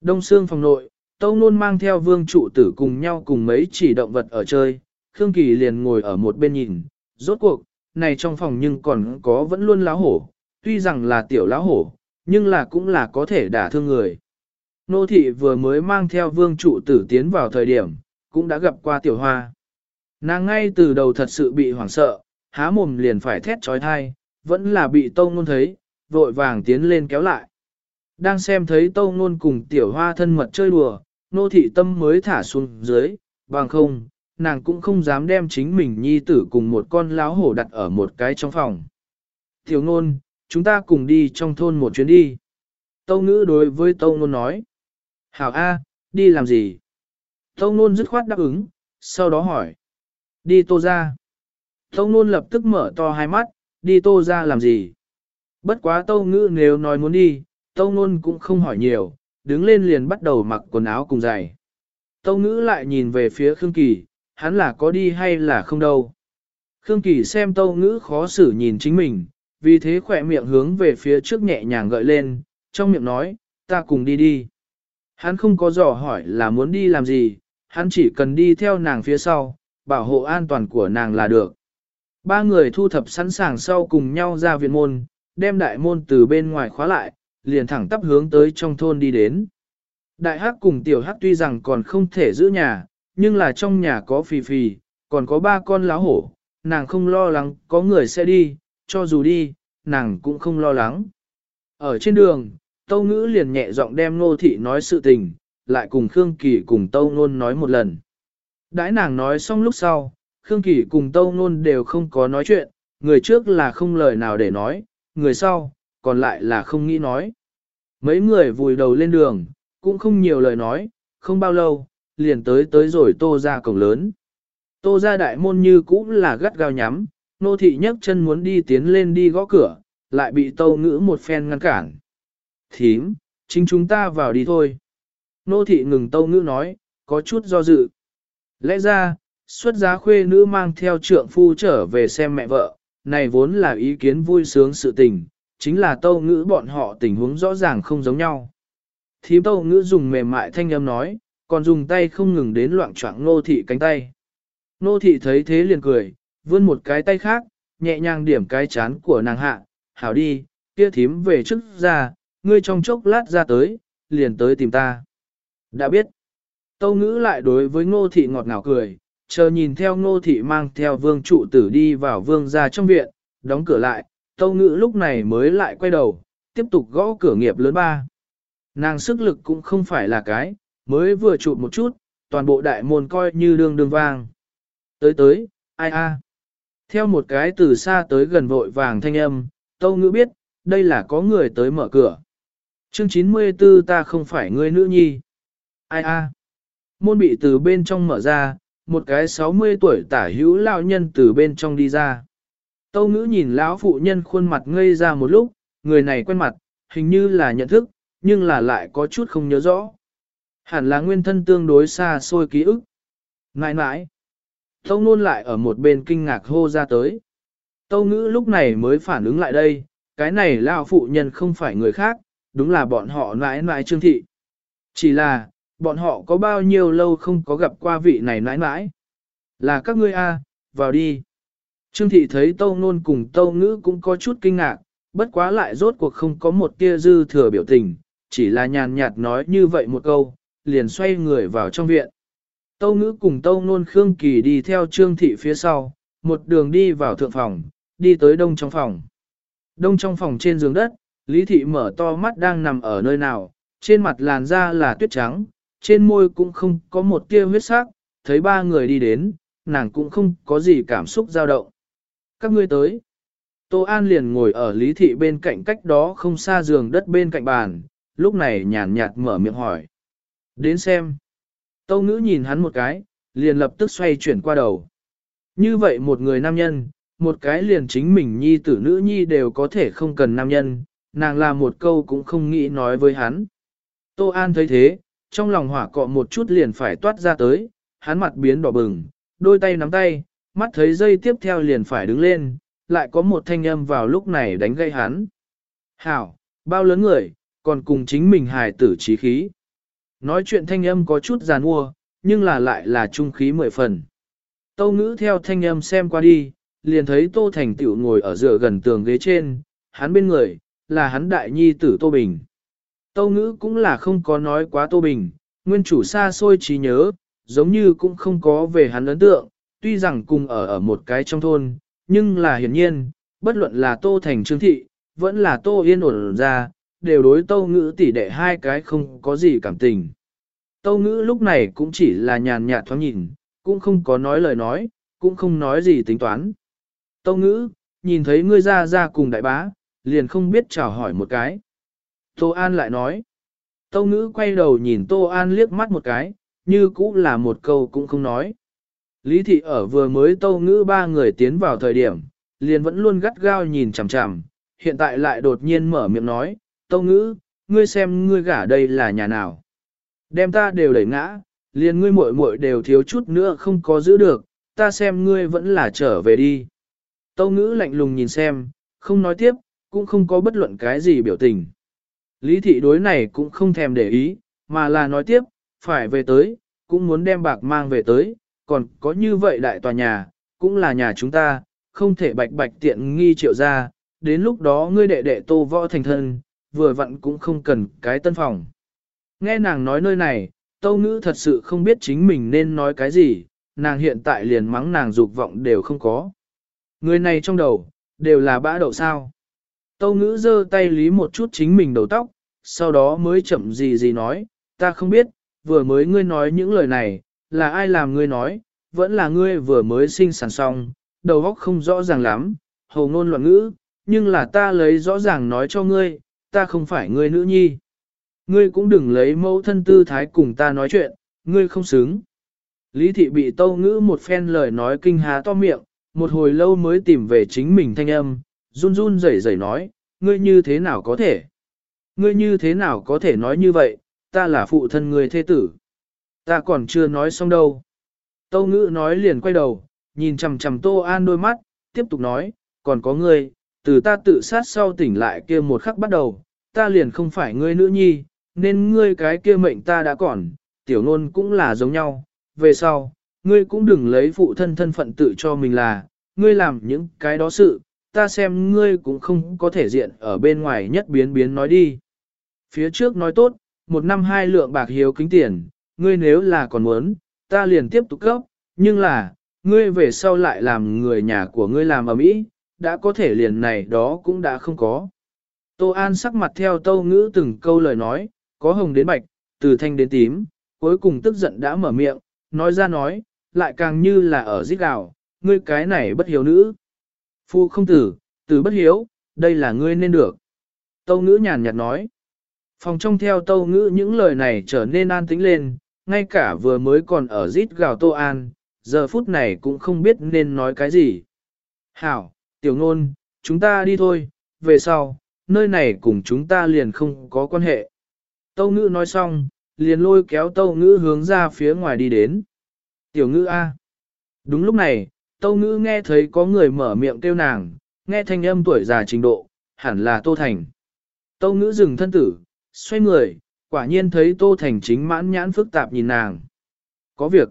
Đông xương phòng nội, Tâu Nôn mang theo vương trụ tử cùng nhau cùng mấy chỉ động vật ở chơi, Khương Kỳ liền ngồi ở một bên nhìn, rốt cuộc, này trong phòng nhưng còn có vẫn luôn láo hổ, tuy rằng là tiểu láo hổ, nhưng là cũng là có thể đả thương người. Nô thị vừa mới mang theo vương trụ tử tiến vào thời điểm, cũng đã gặp qua tiểu hoa. Nàng ngay từ đầu thật sự bị hoảng sợ, há mồm liền phải thét trói thai, vẫn là bị tâu ngôn thấy, vội vàng tiến lên kéo lại. Đang xem thấy tâu ngôn cùng tiểu hoa thân mật chơi đùa, nô thị tâm mới thả xuống dưới, bằng không, nàng cũng không dám đem chính mình nhi tử cùng một con láo hổ đặt ở một cái trong phòng. Tiểu ngôn, chúng ta cùng đi trong thôn một chuyến đi. Tâu ngữ đối với tâu ngôn nói. Hảo A, đi làm gì? Tâu ngôn dứt khoát đáp ứng, sau đó hỏi. Đi tô ra. Tâu nôn lập tức mở to hai mắt, đi tô ra làm gì? Bất quá tâu ngữ nếu nói muốn đi, tâu nôn cũng không hỏi nhiều, đứng lên liền bắt đầu mặc quần áo cùng giày. Tâu ngữ lại nhìn về phía Khương Kỳ, hắn là có đi hay là không đâu. Khương Kỳ xem tâu ngữ khó xử nhìn chính mình, vì thế khỏe miệng hướng về phía trước nhẹ nhàng gợi lên, trong miệng nói, ta cùng đi đi. Hắn không có dò hỏi là muốn đi làm gì, hắn chỉ cần đi theo nàng phía sau, bảo hộ an toàn của nàng là được. Ba người thu thập sẵn sàng sau cùng nhau ra viện môn, đem đại môn từ bên ngoài khóa lại, liền thẳng tắp hướng tới trong thôn đi đến. Đại hắc cùng tiểu hắc tuy rằng còn không thể giữ nhà, nhưng là trong nhà có phì phì, còn có ba con lá hổ, nàng không lo lắng có người sẽ đi, cho dù đi, nàng cũng không lo lắng. Ở trên đường, Tâu Ngữ liền nhẹ giọng đem Nô Thị nói sự tình, lại cùng Khương Kỳ cùng Tâu Nôn nói một lần. Đãi nàng nói xong lúc sau, Khương Kỳ cùng Tâu Nôn đều không có nói chuyện, người trước là không lời nào để nói, người sau, còn lại là không nghĩ nói. Mấy người vùi đầu lên đường, cũng không nhiều lời nói, không bao lâu, liền tới tới rồi tô ra cổng lớn. Tô ra đại môn như cũng là gắt gao nhắm, nô thị nhấc chân muốn đi tiến lên đi gõ cửa, lại bị tâu ngữ một phen ngăn cản. Thím, chính chúng ta vào đi thôi. Nô thị ngừng tâu ngữ nói, có chút do dự. Lẽ ra, xuất giá khuê nữ mang theo trượng phu trở về xem mẹ vợ, này vốn là ý kiến vui sướng sự tình, chính là tâu ngữ bọn họ tình huống rõ ràng không giống nhau. Thím tâu ngữ dùng mềm mại thanh âm nói, còn dùng tay không ngừng đến loạn trọng nô thị cánh tay. Nô thị thấy thế liền cười, vươn một cái tay khác, nhẹ nhàng điểm cái chán của nàng hạ, hảo đi, kia thím về trước ra, ngươi trong chốc lát ra tới, liền tới tìm ta. Đã biết, tâu ngữ lại đối với ngô thị ngọt ngào cười, chờ nhìn theo ngô thị mang theo vương trụ tử đi vào vương ra trong viện, đóng cửa lại, tâu ngữ lúc này mới lại quay đầu, tiếp tục gõ cửa nghiệp lớn ba. Nàng sức lực cũng không phải là cái, mới vừa chụp một chút, toàn bộ đại môn coi như đương đương vang. Tới tới, ai a theo một cái từ xa tới gần vội vàng thanh âm, tâu ngữ biết, đây là có người tới mở cửa. Chương 94 ta không phải người nữ nhi. Ai a Môn bị từ bên trong mở ra, một cái 60 tuổi tả hữu lão nhân từ bên trong đi ra. Tâu ngữ nhìn lão phụ nhân khuôn mặt ngây ra một lúc, người này quen mặt, hình như là nhận thức, nhưng là lại có chút không nhớ rõ. Hẳn là nguyên thân tương đối xa xôi ký ức. Ngại ngại. Tâu nôn lại ở một bên kinh ngạc hô ra tới. Tâu ngữ lúc này mới phản ứng lại đây, cái này lão phụ nhân không phải người khác, đúng là bọn họ nãi nãi trương thị. Chỉ là, bọn họ có bao nhiêu lâu không có gặp qua vị này nãi nãi. Là các ngươi a vào đi. Trương thị thấy tâu nôn cùng tâu ngữ cũng có chút kinh ngạc, bất quá lại rốt cuộc không có một tia dư thừa biểu tình, chỉ là nhàn nhạt nói như vậy một câu, liền xoay người vào trong viện. Tâu ngữ cùng tâu nôn Khương Kỳ đi theo trương thị phía sau, một đường đi vào thượng phòng, đi tới đông trong phòng. Đông trong phòng trên giường đất, Lý thị mở to mắt đang nằm ở nơi nào, trên mặt làn da là tuyết trắng, trên môi cũng không có một tia huyết sắc, thấy ba người đi đến, nàng cũng không có gì cảm xúc dao động. Các ngươi tới. Tô An liền ngồi ở lý thị bên cạnh cách đó không xa giường đất bên cạnh bàn, lúc này nhàn nhạt mở miệng hỏi. Đến xem. Tâu ngữ nhìn hắn một cái, liền lập tức xoay chuyển qua đầu. Như vậy một người nam nhân, một cái liền chính mình nhi tử nữ nhi đều có thể không cần nam nhân, nàng là một câu cũng không nghĩ nói với hắn. Tô An thấy thế, trong lòng hỏa cọ một chút liền phải toát ra tới, hắn mặt biến đỏ bừng, đôi tay nắm tay, mắt thấy dây tiếp theo liền phải đứng lên, lại có một thanh âm vào lúc này đánh gây hắn. Hảo, bao lớn người, còn cùng chính mình hài tử trí khí. Nói chuyện thanh âm có chút giàn mua, nhưng là lại là trung khí mười phần. Tâu ngữ theo thanh âm xem qua đi, liền thấy Tô Thành Tiểu ngồi ở dựa gần tường ghế trên, hắn bên người, là hắn đại nhi tử Tô Bình. Tâu ngữ cũng là không có nói quá Tô Bình, nguyên chủ xa xôi trí nhớ, giống như cũng không có về hắn ấn tượng, tuy rằng cùng ở ở một cái trong thôn, nhưng là hiển nhiên, bất luận là Tô Thành Trương Thị, vẫn là Tô Yên ổn ra, đều đối Tâu Ngữ tỷ đệ hai cái không có gì cảm tình. Tâu Ngữ lúc này cũng chỉ là nhàn nhạt thoáng nhìn, cũng không có nói lời nói, cũng không nói gì tính toán. Tâu Ngữ, nhìn thấy ngươi ra ra cùng đại bá, liền không biết chào hỏi một cái. Tô An lại nói. Tâu Ngữ quay đầu nhìn Tô An liếc mắt một cái, như cũng là một câu cũng không nói. Lý thị ở vừa mới tâu ngữ ba người tiến vào thời điểm, liền vẫn luôn gắt gao nhìn chằm chằm, hiện tại lại đột nhiên mở miệng nói, tâu ngữ, ngươi xem ngươi gả đây là nhà nào. Đem ta đều đẩy ngã, liền ngươi muội muội đều thiếu chút nữa không có giữ được, ta xem ngươi vẫn là trở về đi. Tâu ngữ lạnh lùng nhìn xem, không nói tiếp, cũng không có bất luận cái gì biểu tình. Lý thị đối này cũng không thèm để ý, mà là nói tiếp, phải về tới, cũng muốn đem bạc mang về tới, còn có như vậy đại tòa nhà, cũng là nhà chúng ta, không thể bạch bạch tiện nghi triệu ra, đến lúc đó ngươi đệ đệ tô võ thành thân, vừa vặn cũng không cần cái tân phòng. Nghe nàng nói nơi này, tâu ngữ thật sự không biết chính mình nên nói cái gì, nàng hiện tại liền mắng nàng dục vọng đều không có. Người này trong đầu, đều là bã đậu sao. Tâu ngữ giơ tay lý một chút chính mình đầu tóc, sau đó mới chậm gì gì nói, ta không biết, vừa mới ngươi nói những lời này, là ai làm ngươi nói, vẫn là ngươi vừa mới sinh sản xong, đầu óc không rõ ràng lắm, hầu ngôn loạn ngữ, nhưng là ta lấy rõ ràng nói cho ngươi, ta không phải ngươi nữ nhi. Ngươi cũng đừng lấy mẫu thân tư thái cùng ta nói chuyện, ngươi không xứng. Lý thị bị tâu ngữ một phen lời nói kinh há to miệng, một hồi lâu mới tìm về chính mình thanh âm, run run rẩy rẩy nói, ngươi như thế nào có thể? Ngươi như thế nào có thể nói như vậy, ta là phụ thân ngươi thế tử. Ta còn chưa nói xong đâu. Tâu ngữ nói liền quay đầu, nhìn chầm chầm Tô An đôi mắt, tiếp tục nói, còn có ngươi, từ ta tự sát sau tỉnh lại kia một khắc bắt đầu, ta liền không phải ngươi nữ nhi, nên ngươi cái kia mệnh ta đã còn, tiểu nôn cũng là giống nhau. Về sau, ngươi cũng đừng lấy phụ thân thân phận tự cho mình là, ngươi làm những cái đó sự, ta xem ngươi cũng không có thể diện ở bên ngoài nhất biến biến nói đi. Phía trước nói tốt, một năm hai lượng bạc hiếu kính tiền, ngươi nếu là còn muốn, ta liền tiếp tục cấp, nhưng là, ngươi về sau lại làm người nhà của ngươi làm ở mỹ, đã có thể liền này đó cũng đã không có. Tô An sắc mặt theo tâu ngữ từng câu lời nói, có hồng đến bạch, từ thanh đến tím, cuối cùng tức giận đã mở miệng, nói ra nói, lại càng như là ở giết gạo, ngươi cái này bất hiếu nữ. Phu không tử, từ bất hiếu, đây là ngươi nên được. Tâu ngữ nhàn nhạt nói. Phòng trong theo tâu ngữ những lời này trở nên an tĩnh lên, ngay cả vừa mới còn ở rít gào tô an, giờ phút này cũng không biết nên nói cái gì. Hảo, tiểu ngôn, chúng ta đi thôi, về sau, nơi này cùng chúng ta liền không có quan hệ. Tâu ngữ nói xong, liền lôi kéo tâu ngữ hướng ra phía ngoài đi đến. Tiểu ngữ A. Đúng lúc này, tâu ngữ nghe thấy có người mở miệng kêu nàng, nghe thanh âm tuổi già trình độ, hẳn là Tô Thành. Tâu ngữ dừng thân tử, xoay người, quả nhiên thấy Tô Thành chính mãn nhãn phức tạp nhìn nàng. Có việc.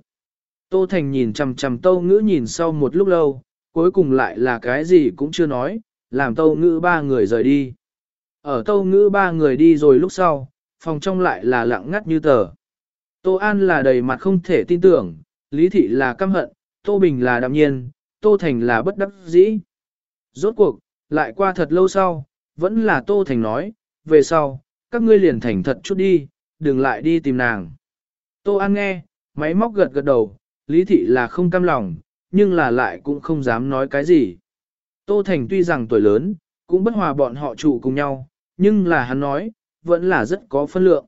Tô Thành nhìn chầm chầm tâu ngữ nhìn sau một lúc lâu, cuối cùng lại là cái gì cũng chưa nói, làm tâu ngữ ba người rời đi. Ở tâu ngữ ba người đi rồi lúc sau, phòng trong lại là lặng ngắt như tờ. Tô An là đầy mặt không thể tin tưởng, Lý Thị là căm hận, Tô Bình là đạm nhiên, Tô Thành là bất đắc dĩ. Rốt cuộc, lại qua thật lâu sau, vẫn là Tô Thành nói, về sau, các ngươi liền thành thật chút đi, đừng lại đi tìm nàng. Tô An nghe, máy móc gật gật đầu, Lý Thị là không cam lòng, nhưng là lại cũng không dám nói cái gì. Tô Thành tuy rằng tuổi lớn, cũng bất hòa bọn họ trụ cùng nhau, nhưng là hắn nói, vẫn là rất có phân lượng.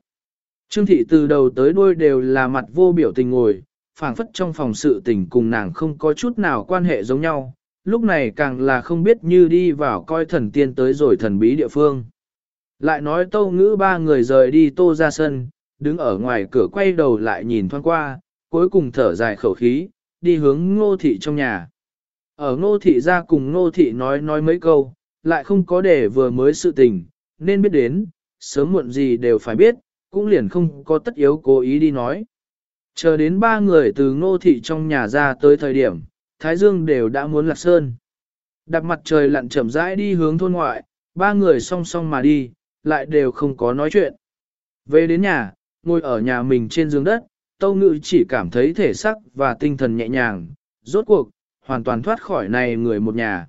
Trương Thị từ đầu tới đuôi đều là mặt vô biểu tình ngồi, phảng phất trong phòng sự tình cùng nàng không có chút nào quan hệ giống nhau, lúc này càng là không biết như đi vào coi thần tiên tới rồi thần bí địa phương. Lại nói tâu ngữ ba người rời đi tô ra sân, đứng ở ngoài cửa quay đầu lại nhìn thoáng qua, cuối cùng thở dài khẩu khí, đi hướng ngô thị trong nhà. Ở ngô thị ra cùng ngô thị nói nói mấy câu, lại không có để vừa mới sự tình, nên biết đến, sớm muộn gì đều phải biết, cũng liền không có tất yếu cố ý đi nói. Chờ đến ba người từ ngô thị trong nhà ra tới thời điểm, Thái Dương đều đã muốn lạc sơn. Đặt mặt trời lặn chậm rãi đi hướng thôn ngoại, ba người song song mà đi, lại đều không có nói chuyện. Về đến nhà, ngồi ở nhà mình trên giường đất, Tâu Ngự chỉ cảm thấy thể sắc và tinh thần nhẹ nhàng, rốt cuộc, hoàn toàn thoát khỏi này người một nhà.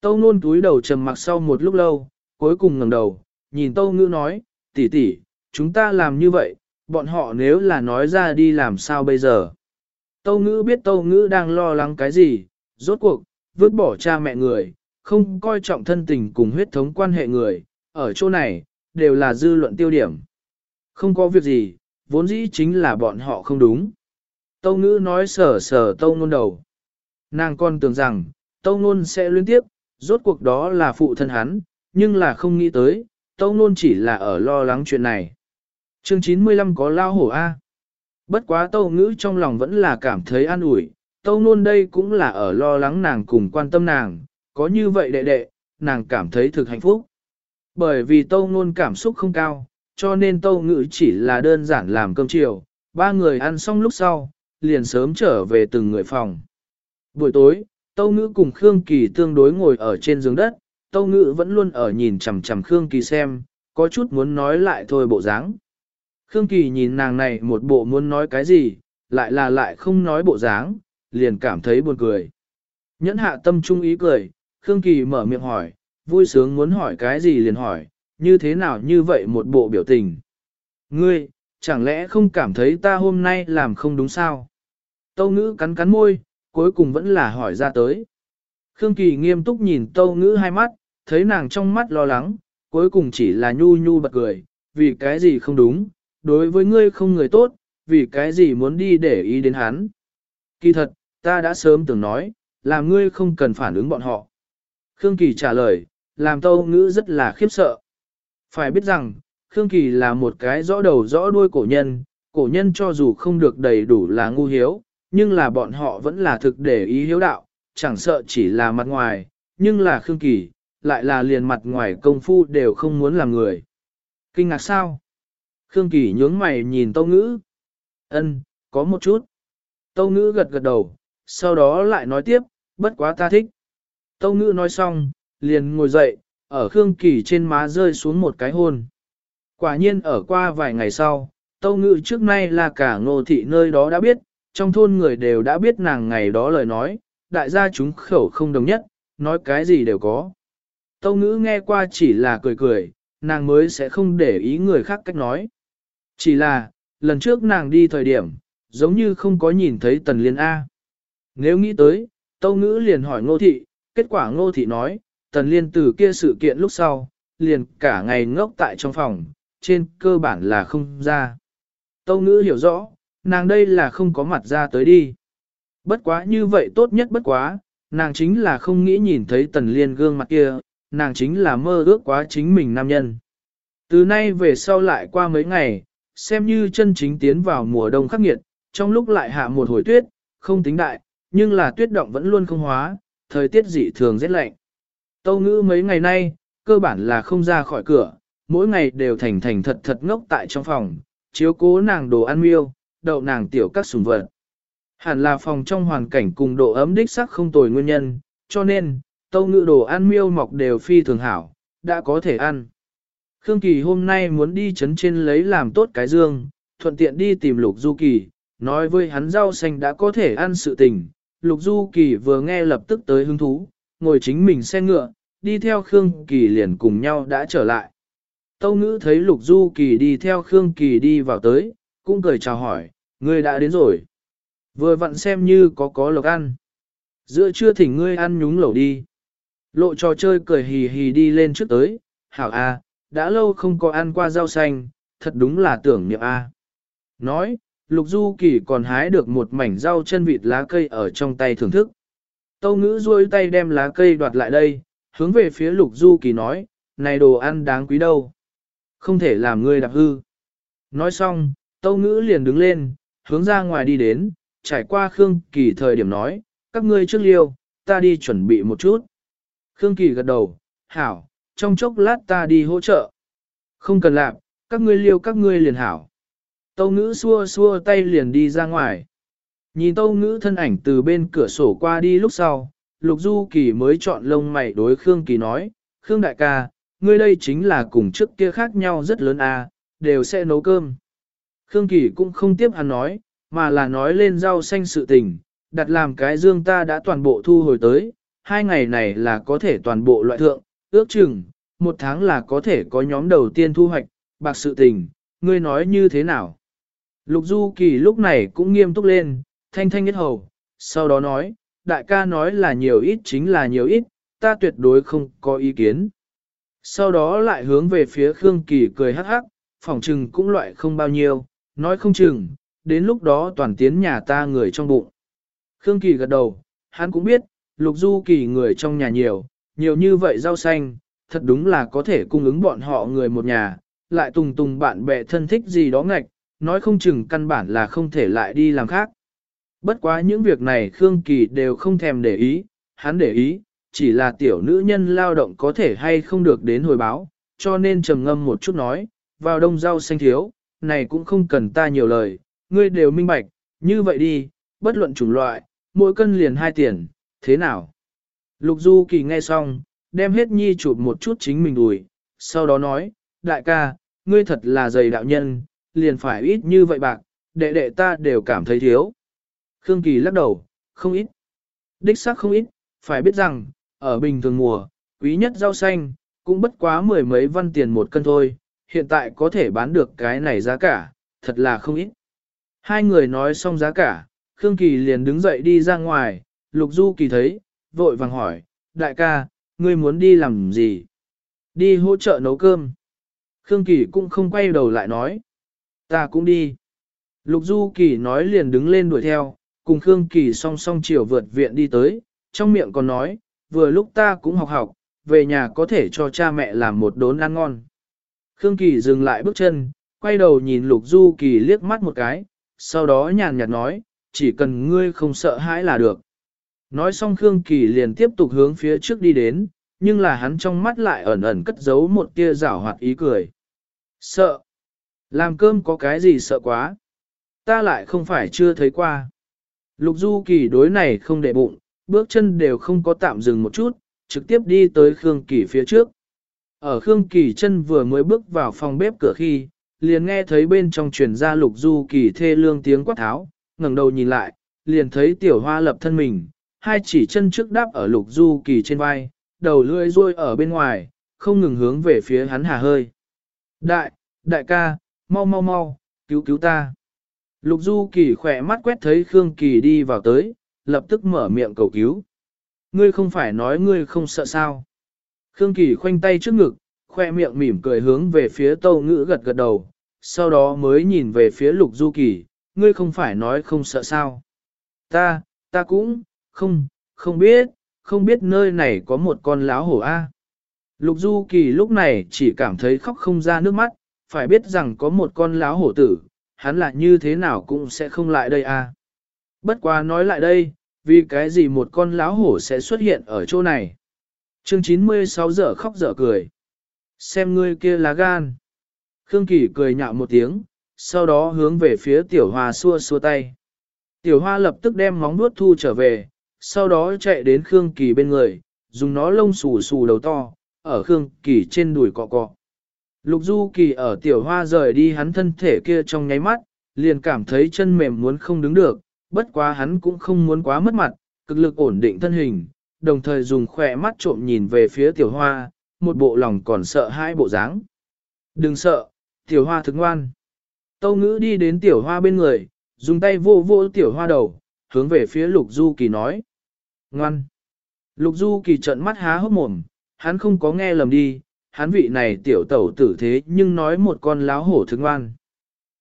Tâu Nôn túi đầu trầm mặc sau một lúc lâu, cuối cùng ngẩng đầu, nhìn Tâu Ngự nói, tỷ tỷ, chúng ta làm như vậy, bọn họ nếu là nói ra đi làm sao bây giờ. Tâu Ngữ biết Tâu Ngữ đang lo lắng cái gì, rốt cuộc, vứt bỏ cha mẹ người, không coi trọng thân tình cùng huyết thống quan hệ người, ở chỗ này, đều là dư luận tiêu điểm. Không có việc gì, vốn dĩ chính là bọn họ không đúng. Tâu ngữ nói sờ sờ tâu ngôn đầu. Nàng con tưởng rằng, tâu ngôn sẽ liên tiếp, rốt cuộc đó là phụ thân hắn, nhưng là không nghĩ tới, tâu ngôn chỉ là ở lo lắng chuyện này. chương 95 có lao hổ A. Bất quá tâu ngữ trong lòng vẫn là cảm thấy an ủi, tâu ngôn đây cũng là ở lo lắng nàng cùng quan tâm nàng, có như vậy đệ đệ, nàng cảm thấy thực hạnh phúc. Bởi vì tâu ngôn cảm xúc không cao, cho nên tâu ngữ chỉ là đơn giản làm cơm chiều, ba người ăn xong lúc sau, liền sớm trở về từng người phòng. Buổi tối, tâu ngữ cùng Khương Kỳ tương đối ngồi ở trên giường đất, tâu ngữ vẫn luôn ở nhìn chằm chằm Khương Kỳ xem, có chút muốn nói lại thôi bộ dáng. Khương Kỳ nhìn nàng này một bộ muốn nói cái gì, lại là lại không nói bộ dáng, liền cảm thấy buồn cười. Nhẫn hạ tâm trung ý cười, Khương Kỳ mở miệng hỏi, vui sướng muốn hỏi cái gì liền hỏi, như thế nào như vậy một bộ biểu tình. Ngươi, chẳng lẽ không cảm thấy ta hôm nay làm không đúng sao? Tâu ngữ cắn cắn môi, cuối cùng vẫn là hỏi ra tới. Khương Kỳ nghiêm túc nhìn tâu ngữ hai mắt, thấy nàng trong mắt lo lắng, cuối cùng chỉ là nhu nhu bật cười, vì cái gì không đúng, đối với ngươi không người tốt, vì cái gì muốn đi để ý đến hắn. Kỳ thật, ta đã sớm từng nói, làm ngươi không cần phản ứng bọn họ. Khương Kỳ trả lời, làm tâu ngữ rất là khiếp sợ. Phải biết rằng, Khương Kỳ là một cái rõ đầu rõ đuôi cổ nhân, cổ nhân cho dù không được đầy đủ là ngu hiếu, nhưng là bọn họ vẫn là thực để ý hiếu đạo, chẳng sợ chỉ là mặt ngoài, nhưng là Khương Kỳ, lại là liền mặt ngoài công phu đều không muốn làm người. Kinh ngạc sao? Khương Kỳ nhướng mày nhìn Tâu Ngữ. Ân, có một chút. Tâu Ngữ gật gật đầu, sau đó lại nói tiếp, bất quá ta thích. Tâu Ngữ nói xong, liền ngồi dậy, ở Khương Kỳ trên má rơi xuống một cái hôn. Quả nhiên ở qua vài ngày sau, Tâu Ngự trước nay là cả ngô thị nơi đó đã biết, trong thôn người đều đã biết nàng ngày đó lời nói, đại gia chúng khẩu không đồng nhất, nói cái gì đều có. Tâu ngữ nghe qua chỉ là cười cười, nàng mới sẽ không để ý người khác cách nói. Chỉ là, lần trước nàng đi thời điểm, giống như không có nhìn thấy tần liên A. Nếu nghĩ tới, tâu ngữ liền hỏi ngô thị, kết quả ngô thị nói, tần liên từ kia sự kiện lúc sau, liền cả ngày ngốc tại trong phòng, trên cơ bản là không ra. Tâu ngữ hiểu rõ, nàng đây là không có mặt ra tới đi. Bất quá như vậy tốt nhất bất quá, nàng chính là không nghĩ nhìn thấy tần liên gương mặt kia, nàng chính là mơ ước quá chính mình nam nhân. Từ nay về sau lại qua mấy ngày, xem như chân chính tiến vào mùa đông khắc nghiệt, trong lúc lại hạ một hồi tuyết, không tính đại, nhưng là tuyết động vẫn luôn không hóa, thời tiết dị thường rất lạnh. Tâu ngữ mấy ngày nay, cơ bản là không ra khỏi cửa, mỗi ngày đều thành thành thật thật ngốc tại trong phòng, chiếu cố nàng đồ ăn miêu, đậu nàng tiểu các sùng vật. Hẳn là phòng trong hoàn cảnh cùng độ ấm đích sắc không tồi nguyên nhân, cho nên, tâu ngữ đồ ăn miêu mọc đều phi thường hảo, đã có thể ăn. Khương Kỳ hôm nay muốn đi chấn trên lấy làm tốt cái dương, thuận tiện đi tìm Lục Du Kỳ, nói với hắn rau xanh đã có thể ăn sự tình. Lục Du Kỳ vừa nghe lập tức tới hứng thú, ngồi chính mình xe ngựa, đi theo Khương Kỳ liền cùng nhau đã trở lại. Tâu ngữ thấy Lục Du Kỳ đi theo Khương Kỳ đi vào tới, cũng cười chào hỏi, ngươi đã đến rồi. Vừa vặn xem như có có lộc ăn. Giữa trưa thỉnh ngươi ăn nhúng lẩu đi. Lộ trò chơi cười hì hì đi lên trước tới, hảo a, đã lâu không có ăn qua rau xanh, thật đúng là tưởng niệm a. Nói, Lục Du Kỳ còn hái được một mảnh rau chân vịt lá cây ở trong tay thưởng thức. Tâu ngữ duỗi tay đem lá cây đoạt lại đây, hướng về phía Lục Du Kỳ nói, này đồ ăn đáng quý đâu. Không thể làm ngươi đạp hư. Nói xong, Tâu ngữ liền đứng lên, hướng ra ngoài đi đến, trải qua Khương Kỳ thời điểm nói, các ngươi trước liêu, ta đi chuẩn bị một chút. Khương Kỳ gật đầu, hảo, trong chốc lát ta đi hỗ trợ. Không cần làm, các ngươi liêu các ngươi liền hảo. Tâu ngữ xua xua tay liền đi ra ngoài. Nhìn tâu ngữ thân ảnh từ bên cửa sổ qua đi lúc sau, Lục Du Kỳ mới chọn lông mày đối Khương Kỳ nói, Khương đại ca, ngươi đây chính là cùng trước kia khác nhau rất lớn à, đều sẽ nấu cơm. Khương Kỳ cũng không tiếp hắn nói, mà là nói lên rau xanh sự tình, đặt làm cái dương ta đã toàn bộ thu hồi tới, hai ngày này là có thể toàn bộ loại thượng, ước chừng, một tháng là có thể có nhóm đầu tiên thu hoạch, bạc sự tình, ngươi nói như thế nào? Lục Du Kỳ lúc này cũng nghiêm túc lên, thanh thanh nhất hầu, sau đó nói, đại ca nói là nhiều ít chính là nhiều ít, ta tuyệt đối không có ý kiến. Sau đó lại hướng về phía Khương Kỳ cười hắc hắc, phỏng trừng cũng loại không bao nhiêu, nói không chừng, đến lúc đó toàn tiến nhà ta người trong bụng. Khương Kỳ gật đầu, hắn cũng biết, Lục Du Kỳ người trong nhà nhiều, nhiều như vậy rau xanh, thật đúng là có thể cung ứng bọn họ người một nhà, lại tùng tùng bạn bè thân thích gì đó ngạch, nói không chừng căn bản là không thể lại đi làm khác. Bất quá những việc này Khương Kỳ đều không thèm để ý, hắn để ý, chỉ là tiểu nữ nhân lao động có thể hay không được đến hồi báo, cho nên trầm ngâm một chút nói, vào đông rau xanh thiếu, này cũng không cần ta nhiều lời, ngươi đều minh bạch, như vậy đi, bất luận chủng loại, mỗi cân liền hai tiền, thế nào? Lục Du Kỳ nghe xong, đem hết nhi chụp một chút chính mình đùi, sau đó nói, đại ca, ngươi thật là dày đạo nhân, liền phải ít như vậy bạc, đệ đệ ta đều cảm thấy thiếu. Khương Kỳ lắc đầu, không ít. Đích xác không ít, phải biết rằng, ở bình thường mùa, quý nhất rau xanh, cũng bất quá mười mấy văn tiền một cân thôi, hiện tại có thể bán được cái này giá cả, thật là không ít. Hai người nói xong giá cả, Khương Kỳ liền đứng dậy đi ra ngoài, Lục Du Kỳ thấy, vội vàng hỏi, đại ca, ngươi muốn đi làm gì? Đi hỗ trợ nấu cơm. Khương Kỳ cũng không quay đầu lại nói, ta cũng đi. Lục Du Kỳ nói liền đứng lên đuổi theo, cùng Khương Kỳ song song chiều vượt viện đi tới, trong miệng còn nói, vừa lúc ta cũng học học, về nhà có thể cho cha mẹ làm một đốn ăn ngon. Khương Kỳ dừng lại bước chân, quay đầu nhìn Lục Du Kỳ liếc mắt một cái, sau đó nhàn nhạt nói, chỉ cần ngươi không sợ hãi là được. Nói xong Khương Kỳ liền tiếp tục hướng phía trước đi đến, nhưng là hắn trong mắt lại ẩn ẩn cất giấu một tia rảo hoạt ý cười. Sợ. Làm cơm có cái gì sợ quá. Ta lại không phải chưa thấy qua. Lục Du Kỳ đối này không để bụng, bước chân đều không có tạm dừng một chút, trực tiếp đi tới Khương Kỳ phía trước. Ở Khương Kỳ chân vừa mới bước vào phòng bếp cửa khi, liền nghe thấy bên trong truyền ra Lục Du Kỳ thê lương tiếng quát tháo, ngẩng đầu nhìn lại, liền thấy tiểu hoa lập thân mình, hai chỉ chân trước đáp ở lục du kỳ trên vai, đầu lưỡi ruôi ở bên ngoài, không ngừng hướng về phía hắn hà hơi. Đại, đại ca, mau mau mau, cứu cứu ta. Lục du kỳ khỏe mắt quét thấy Khương Kỳ đi vào tới, lập tức mở miệng cầu cứu. Ngươi không phải nói ngươi không sợ sao. Khương Kỳ khoanh tay trước ngực, khoe miệng mỉm cười hướng về phía tâu ngữ gật gật đầu, sau đó mới nhìn về phía lục du kỳ, ngươi không phải nói không sợ sao. Ta, ta cũng, không, không biết, không biết nơi này có một con láo hổ A. Lục du kỳ lúc này chỉ cảm thấy khóc không ra nước mắt, phải biết rằng có một con láo hổ tử, hắn là như thế nào cũng sẽ không lại đây A. Bất quá nói lại đây, vì cái gì một con láo hổ sẽ xuất hiện ở chỗ này. Chương 96 giờ khóc giờ cười. Xem ngươi kia lá gan. Khương Kỳ cười nhạo một tiếng, sau đó hướng về phía tiểu hoa xua xua tay. Tiểu hoa lập tức đem móng nuốt thu trở về, sau đó chạy đến Khương Kỳ bên người, dùng nó lông xù xù đầu to, ở Khương Kỳ trên đùi cọ cọ. Lục Du Kỳ ở tiểu hoa rời đi hắn thân thể kia trong nháy mắt, liền cảm thấy chân mềm muốn không đứng được, bất quá hắn cũng không muốn quá mất mặt, cực lực ổn định thân hình, đồng thời dùng khỏe mắt trộm nhìn về phía tiểu hoa, một bộ lòng còn sợ hai bộ dáng. Đừng sợ, tiểu hoa thức ngoan. Tâu ngữ đi đến tiểu hoa bên người, dùng tay vô vô tiểu hoa đầu, hướng về phía lục du kỳ nói. Ngoan. Lục du kỳ trận mắt há hốc mồm, hắn không có nghe lầm đi, hắn vị này tiểu tẩu tử thế nhưng nói một con láo hổ thương ngoan.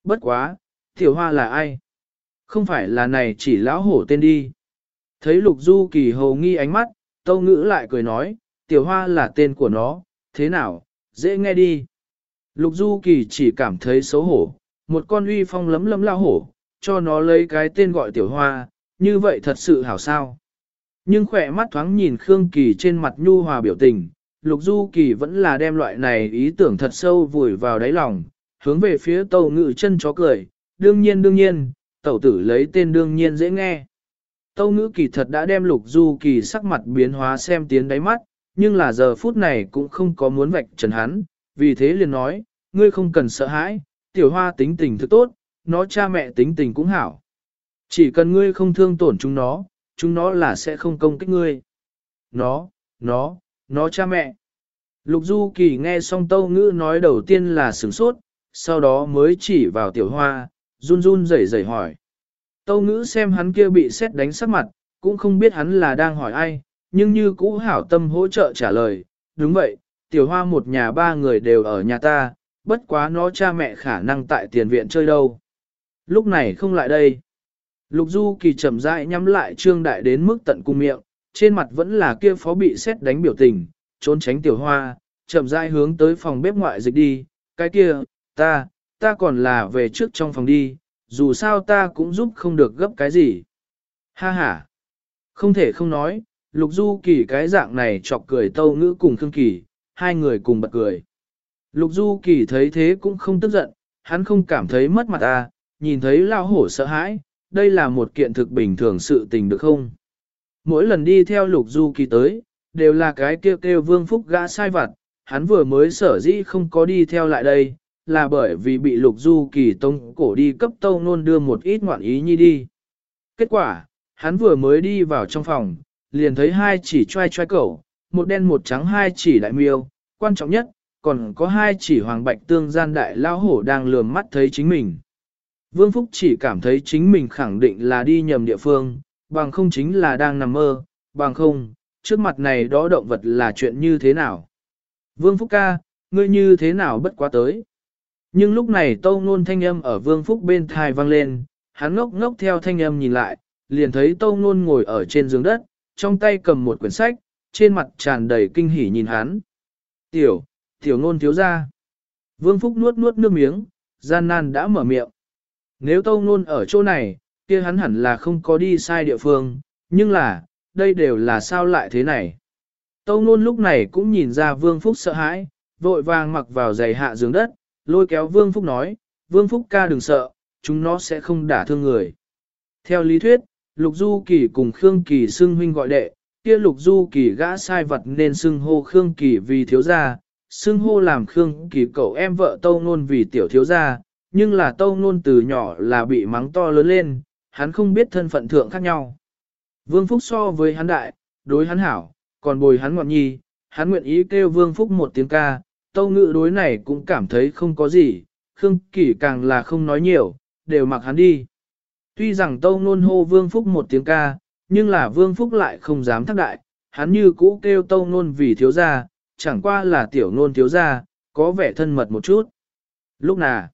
Bất quá, tiểu hoa là ai? Không phải là này chỉ lão hổ tên đi. Thấy lục du kỳ hầu nghi ánh mắt, tâu ngữ lại cười nói, tiểu hoa là tên của nó, thế nào, dễ nghe đi. Lục du kỳ chỉ cảm thấy xấu hổ, một con uy phong lấm lấm lao hổ, cho nó lấy cái tên gọi tiểu hoa, như vậy thật sự hảo sao. Nhưng khỏe mắt thoáng nhìn Khương Kỳ trên mặt nhu hòa biểu tình, Lục Du Kỳ vẫn là đem loại này ý tưởng thật sâu vùi vào đáy lòng, hướng về phía tàu ngự chân chó cười, đương nhiên đương nhiên, tẩu tử lấy tên đương nhiên dễ nghe. Tâu ngữ kỳ thật đã đem lục du kỳ sắc mặt biến hóa xem tiến đáy mắt, nhưng là giờ phút này cũng không có muốn vạch trần hắn, vì thế liền nói, ngươi không cần sợ hãi, tiểu hoa tính tình thức tốt, nó cha mẹ tính tình cũng hảo. Chỉ cần ngươi không thương tổn chúng nó, chúng nó là sẽ không công kích ngươi. Nó, nó, nó cha mẹ. Lục Du Kỳ nghe xong tâu ngữ nói đầu tiên là sửng sốt, sau đó mới chỉ vào tiểu hoa, run run rẩy rẩy hỏi. Tâu ngữ xem hắn kia bị xét đánh sắc mặt, cũng không biết hắn là đang hỏi ai, nhưng như cũ hảo tâm hỗ trợ trả lời. Đúng vậy, tiểu hoa một nhà ba người đều ở nhà ta, bất quá nó cha mẹ khả năng tại tiền viện chơi đâu. Lúc này không lại đây. Lục Du Kỳ chậm rãi nhắm lại trương đại đến mức tận cung miệng, trên mặt vẫn là kia phó bị xét đánh biểu tình, trốn tránh tiểu hoa, chậm rãi hướng tới phòng bếp ngoại dịch đi, cái kia, ta, ta còn là về trước trong phòng đi, dù sao ta cũng giúp không được gấp cái gì. Ha ha! Không thể không nói, Lục Du Kỳ cái dạng này chọc cười tâu ngữ cùng Khương Kỳ, hai người cùng bật cười. Lục Du Kỳ thấy thế cũng không tức giận, hắn không cảm thấy mất mặt à, nhìn thấy lao hổ sợ hãi, đây là một kiện thực bình thường sự tình được không? Mỗi lần đi theo Lục Du Kỳ tới, đều là cái kêu kêu vương phúc gã sai vặt, hắn vừa mới sở dĩ không có đi theo lại đây, là bởi vì bị lục du kỳ tông cổ đi cấp tâu nôn đưa một ít ngoạn ý nhi đi. Kết quả, hắn vừa mới đi vào trong phòng, liền thấy hai chỉ trai trai cẩu, một đen một trắng hai chỉ đại miêu, quan trọng nhất, còn có hai chỉ hoàng bạch tương gian đại lao hổ đang lườm mắt thấy chính mình. Vương Phúc chỉ cảm thấy chính mình khẳng định là đi nhầm địa phương, bằng không chính là đang nằm mơ, bằng không, trước mặt này đó động vật là chuyện như thế nào. Vương Phúc ca, ngươi như thế nào bất quá tới. Nhưng lúc này tâu nôn thanh âm ở vương phúc bên thai vang lên, hắn ngốc ngốc theo thanh âm nhìn lại, liền thấy tâu nôn ngồi ở trên giường đất, trong tay cầm một quyển sách, trên mặt tràn đầy kinh hỉ nhìn hắn. Tiểu, tiểu nôn thiếu ra. Vương phúc nuốt nuốt nước miếng, gian nan đã mở miệng. Nếu tâu nôn ở chỗ này, kia hắn hẳn là không có đi sai địa phương, nhưng là, đây đều là sao lại thế này. Tâu nôn lúc này cũng nhìn ra vương phúc sợ hãi, vội vàng mặc vào giày hạ giường đất, lôi kéo Vương Phúc nói, Vương Phúc ca đừng sợ, chúng nó sẽ không đả thương người. Theo lý thuyết, Lục Du Kỳ cùng Khương Kỳ xưng huynh gọi đệ, kia Lục Du Kỳ gã sai vật nên xưng hô Khương Kỳ vì thiếu gia, xưng hô làm Khương Kỳ cậu em vợ Tâu Nôn vì tiểu thiếu gia, nhưng là Tâu Nôn từ nhỏ là bị mắng to lớn lên, hắn không biết thân phận thượng khác nhau. Vương Phúc so với hắn đại, đối hắn hảo, còn bồi hắn ngọn nhi, hắn nguyện ý kêu Vương Phúc một tiếng ca, tâu ngự đối này cũng cảm thấy không có gì, Khương Kỷ càng là không nói nhiều, đều mặc hắn đi. Tuy rằng tâu nôn hô Vương Phúc một tiếng ca, nhưng là Vương Phúc lại không dám thác đại, hắn như cũ kêu tâu nôn vì thiếu gia, chẳng qua là tiểu nôn thiếu gia, có vẻ thân mật một chút. Lúc nào,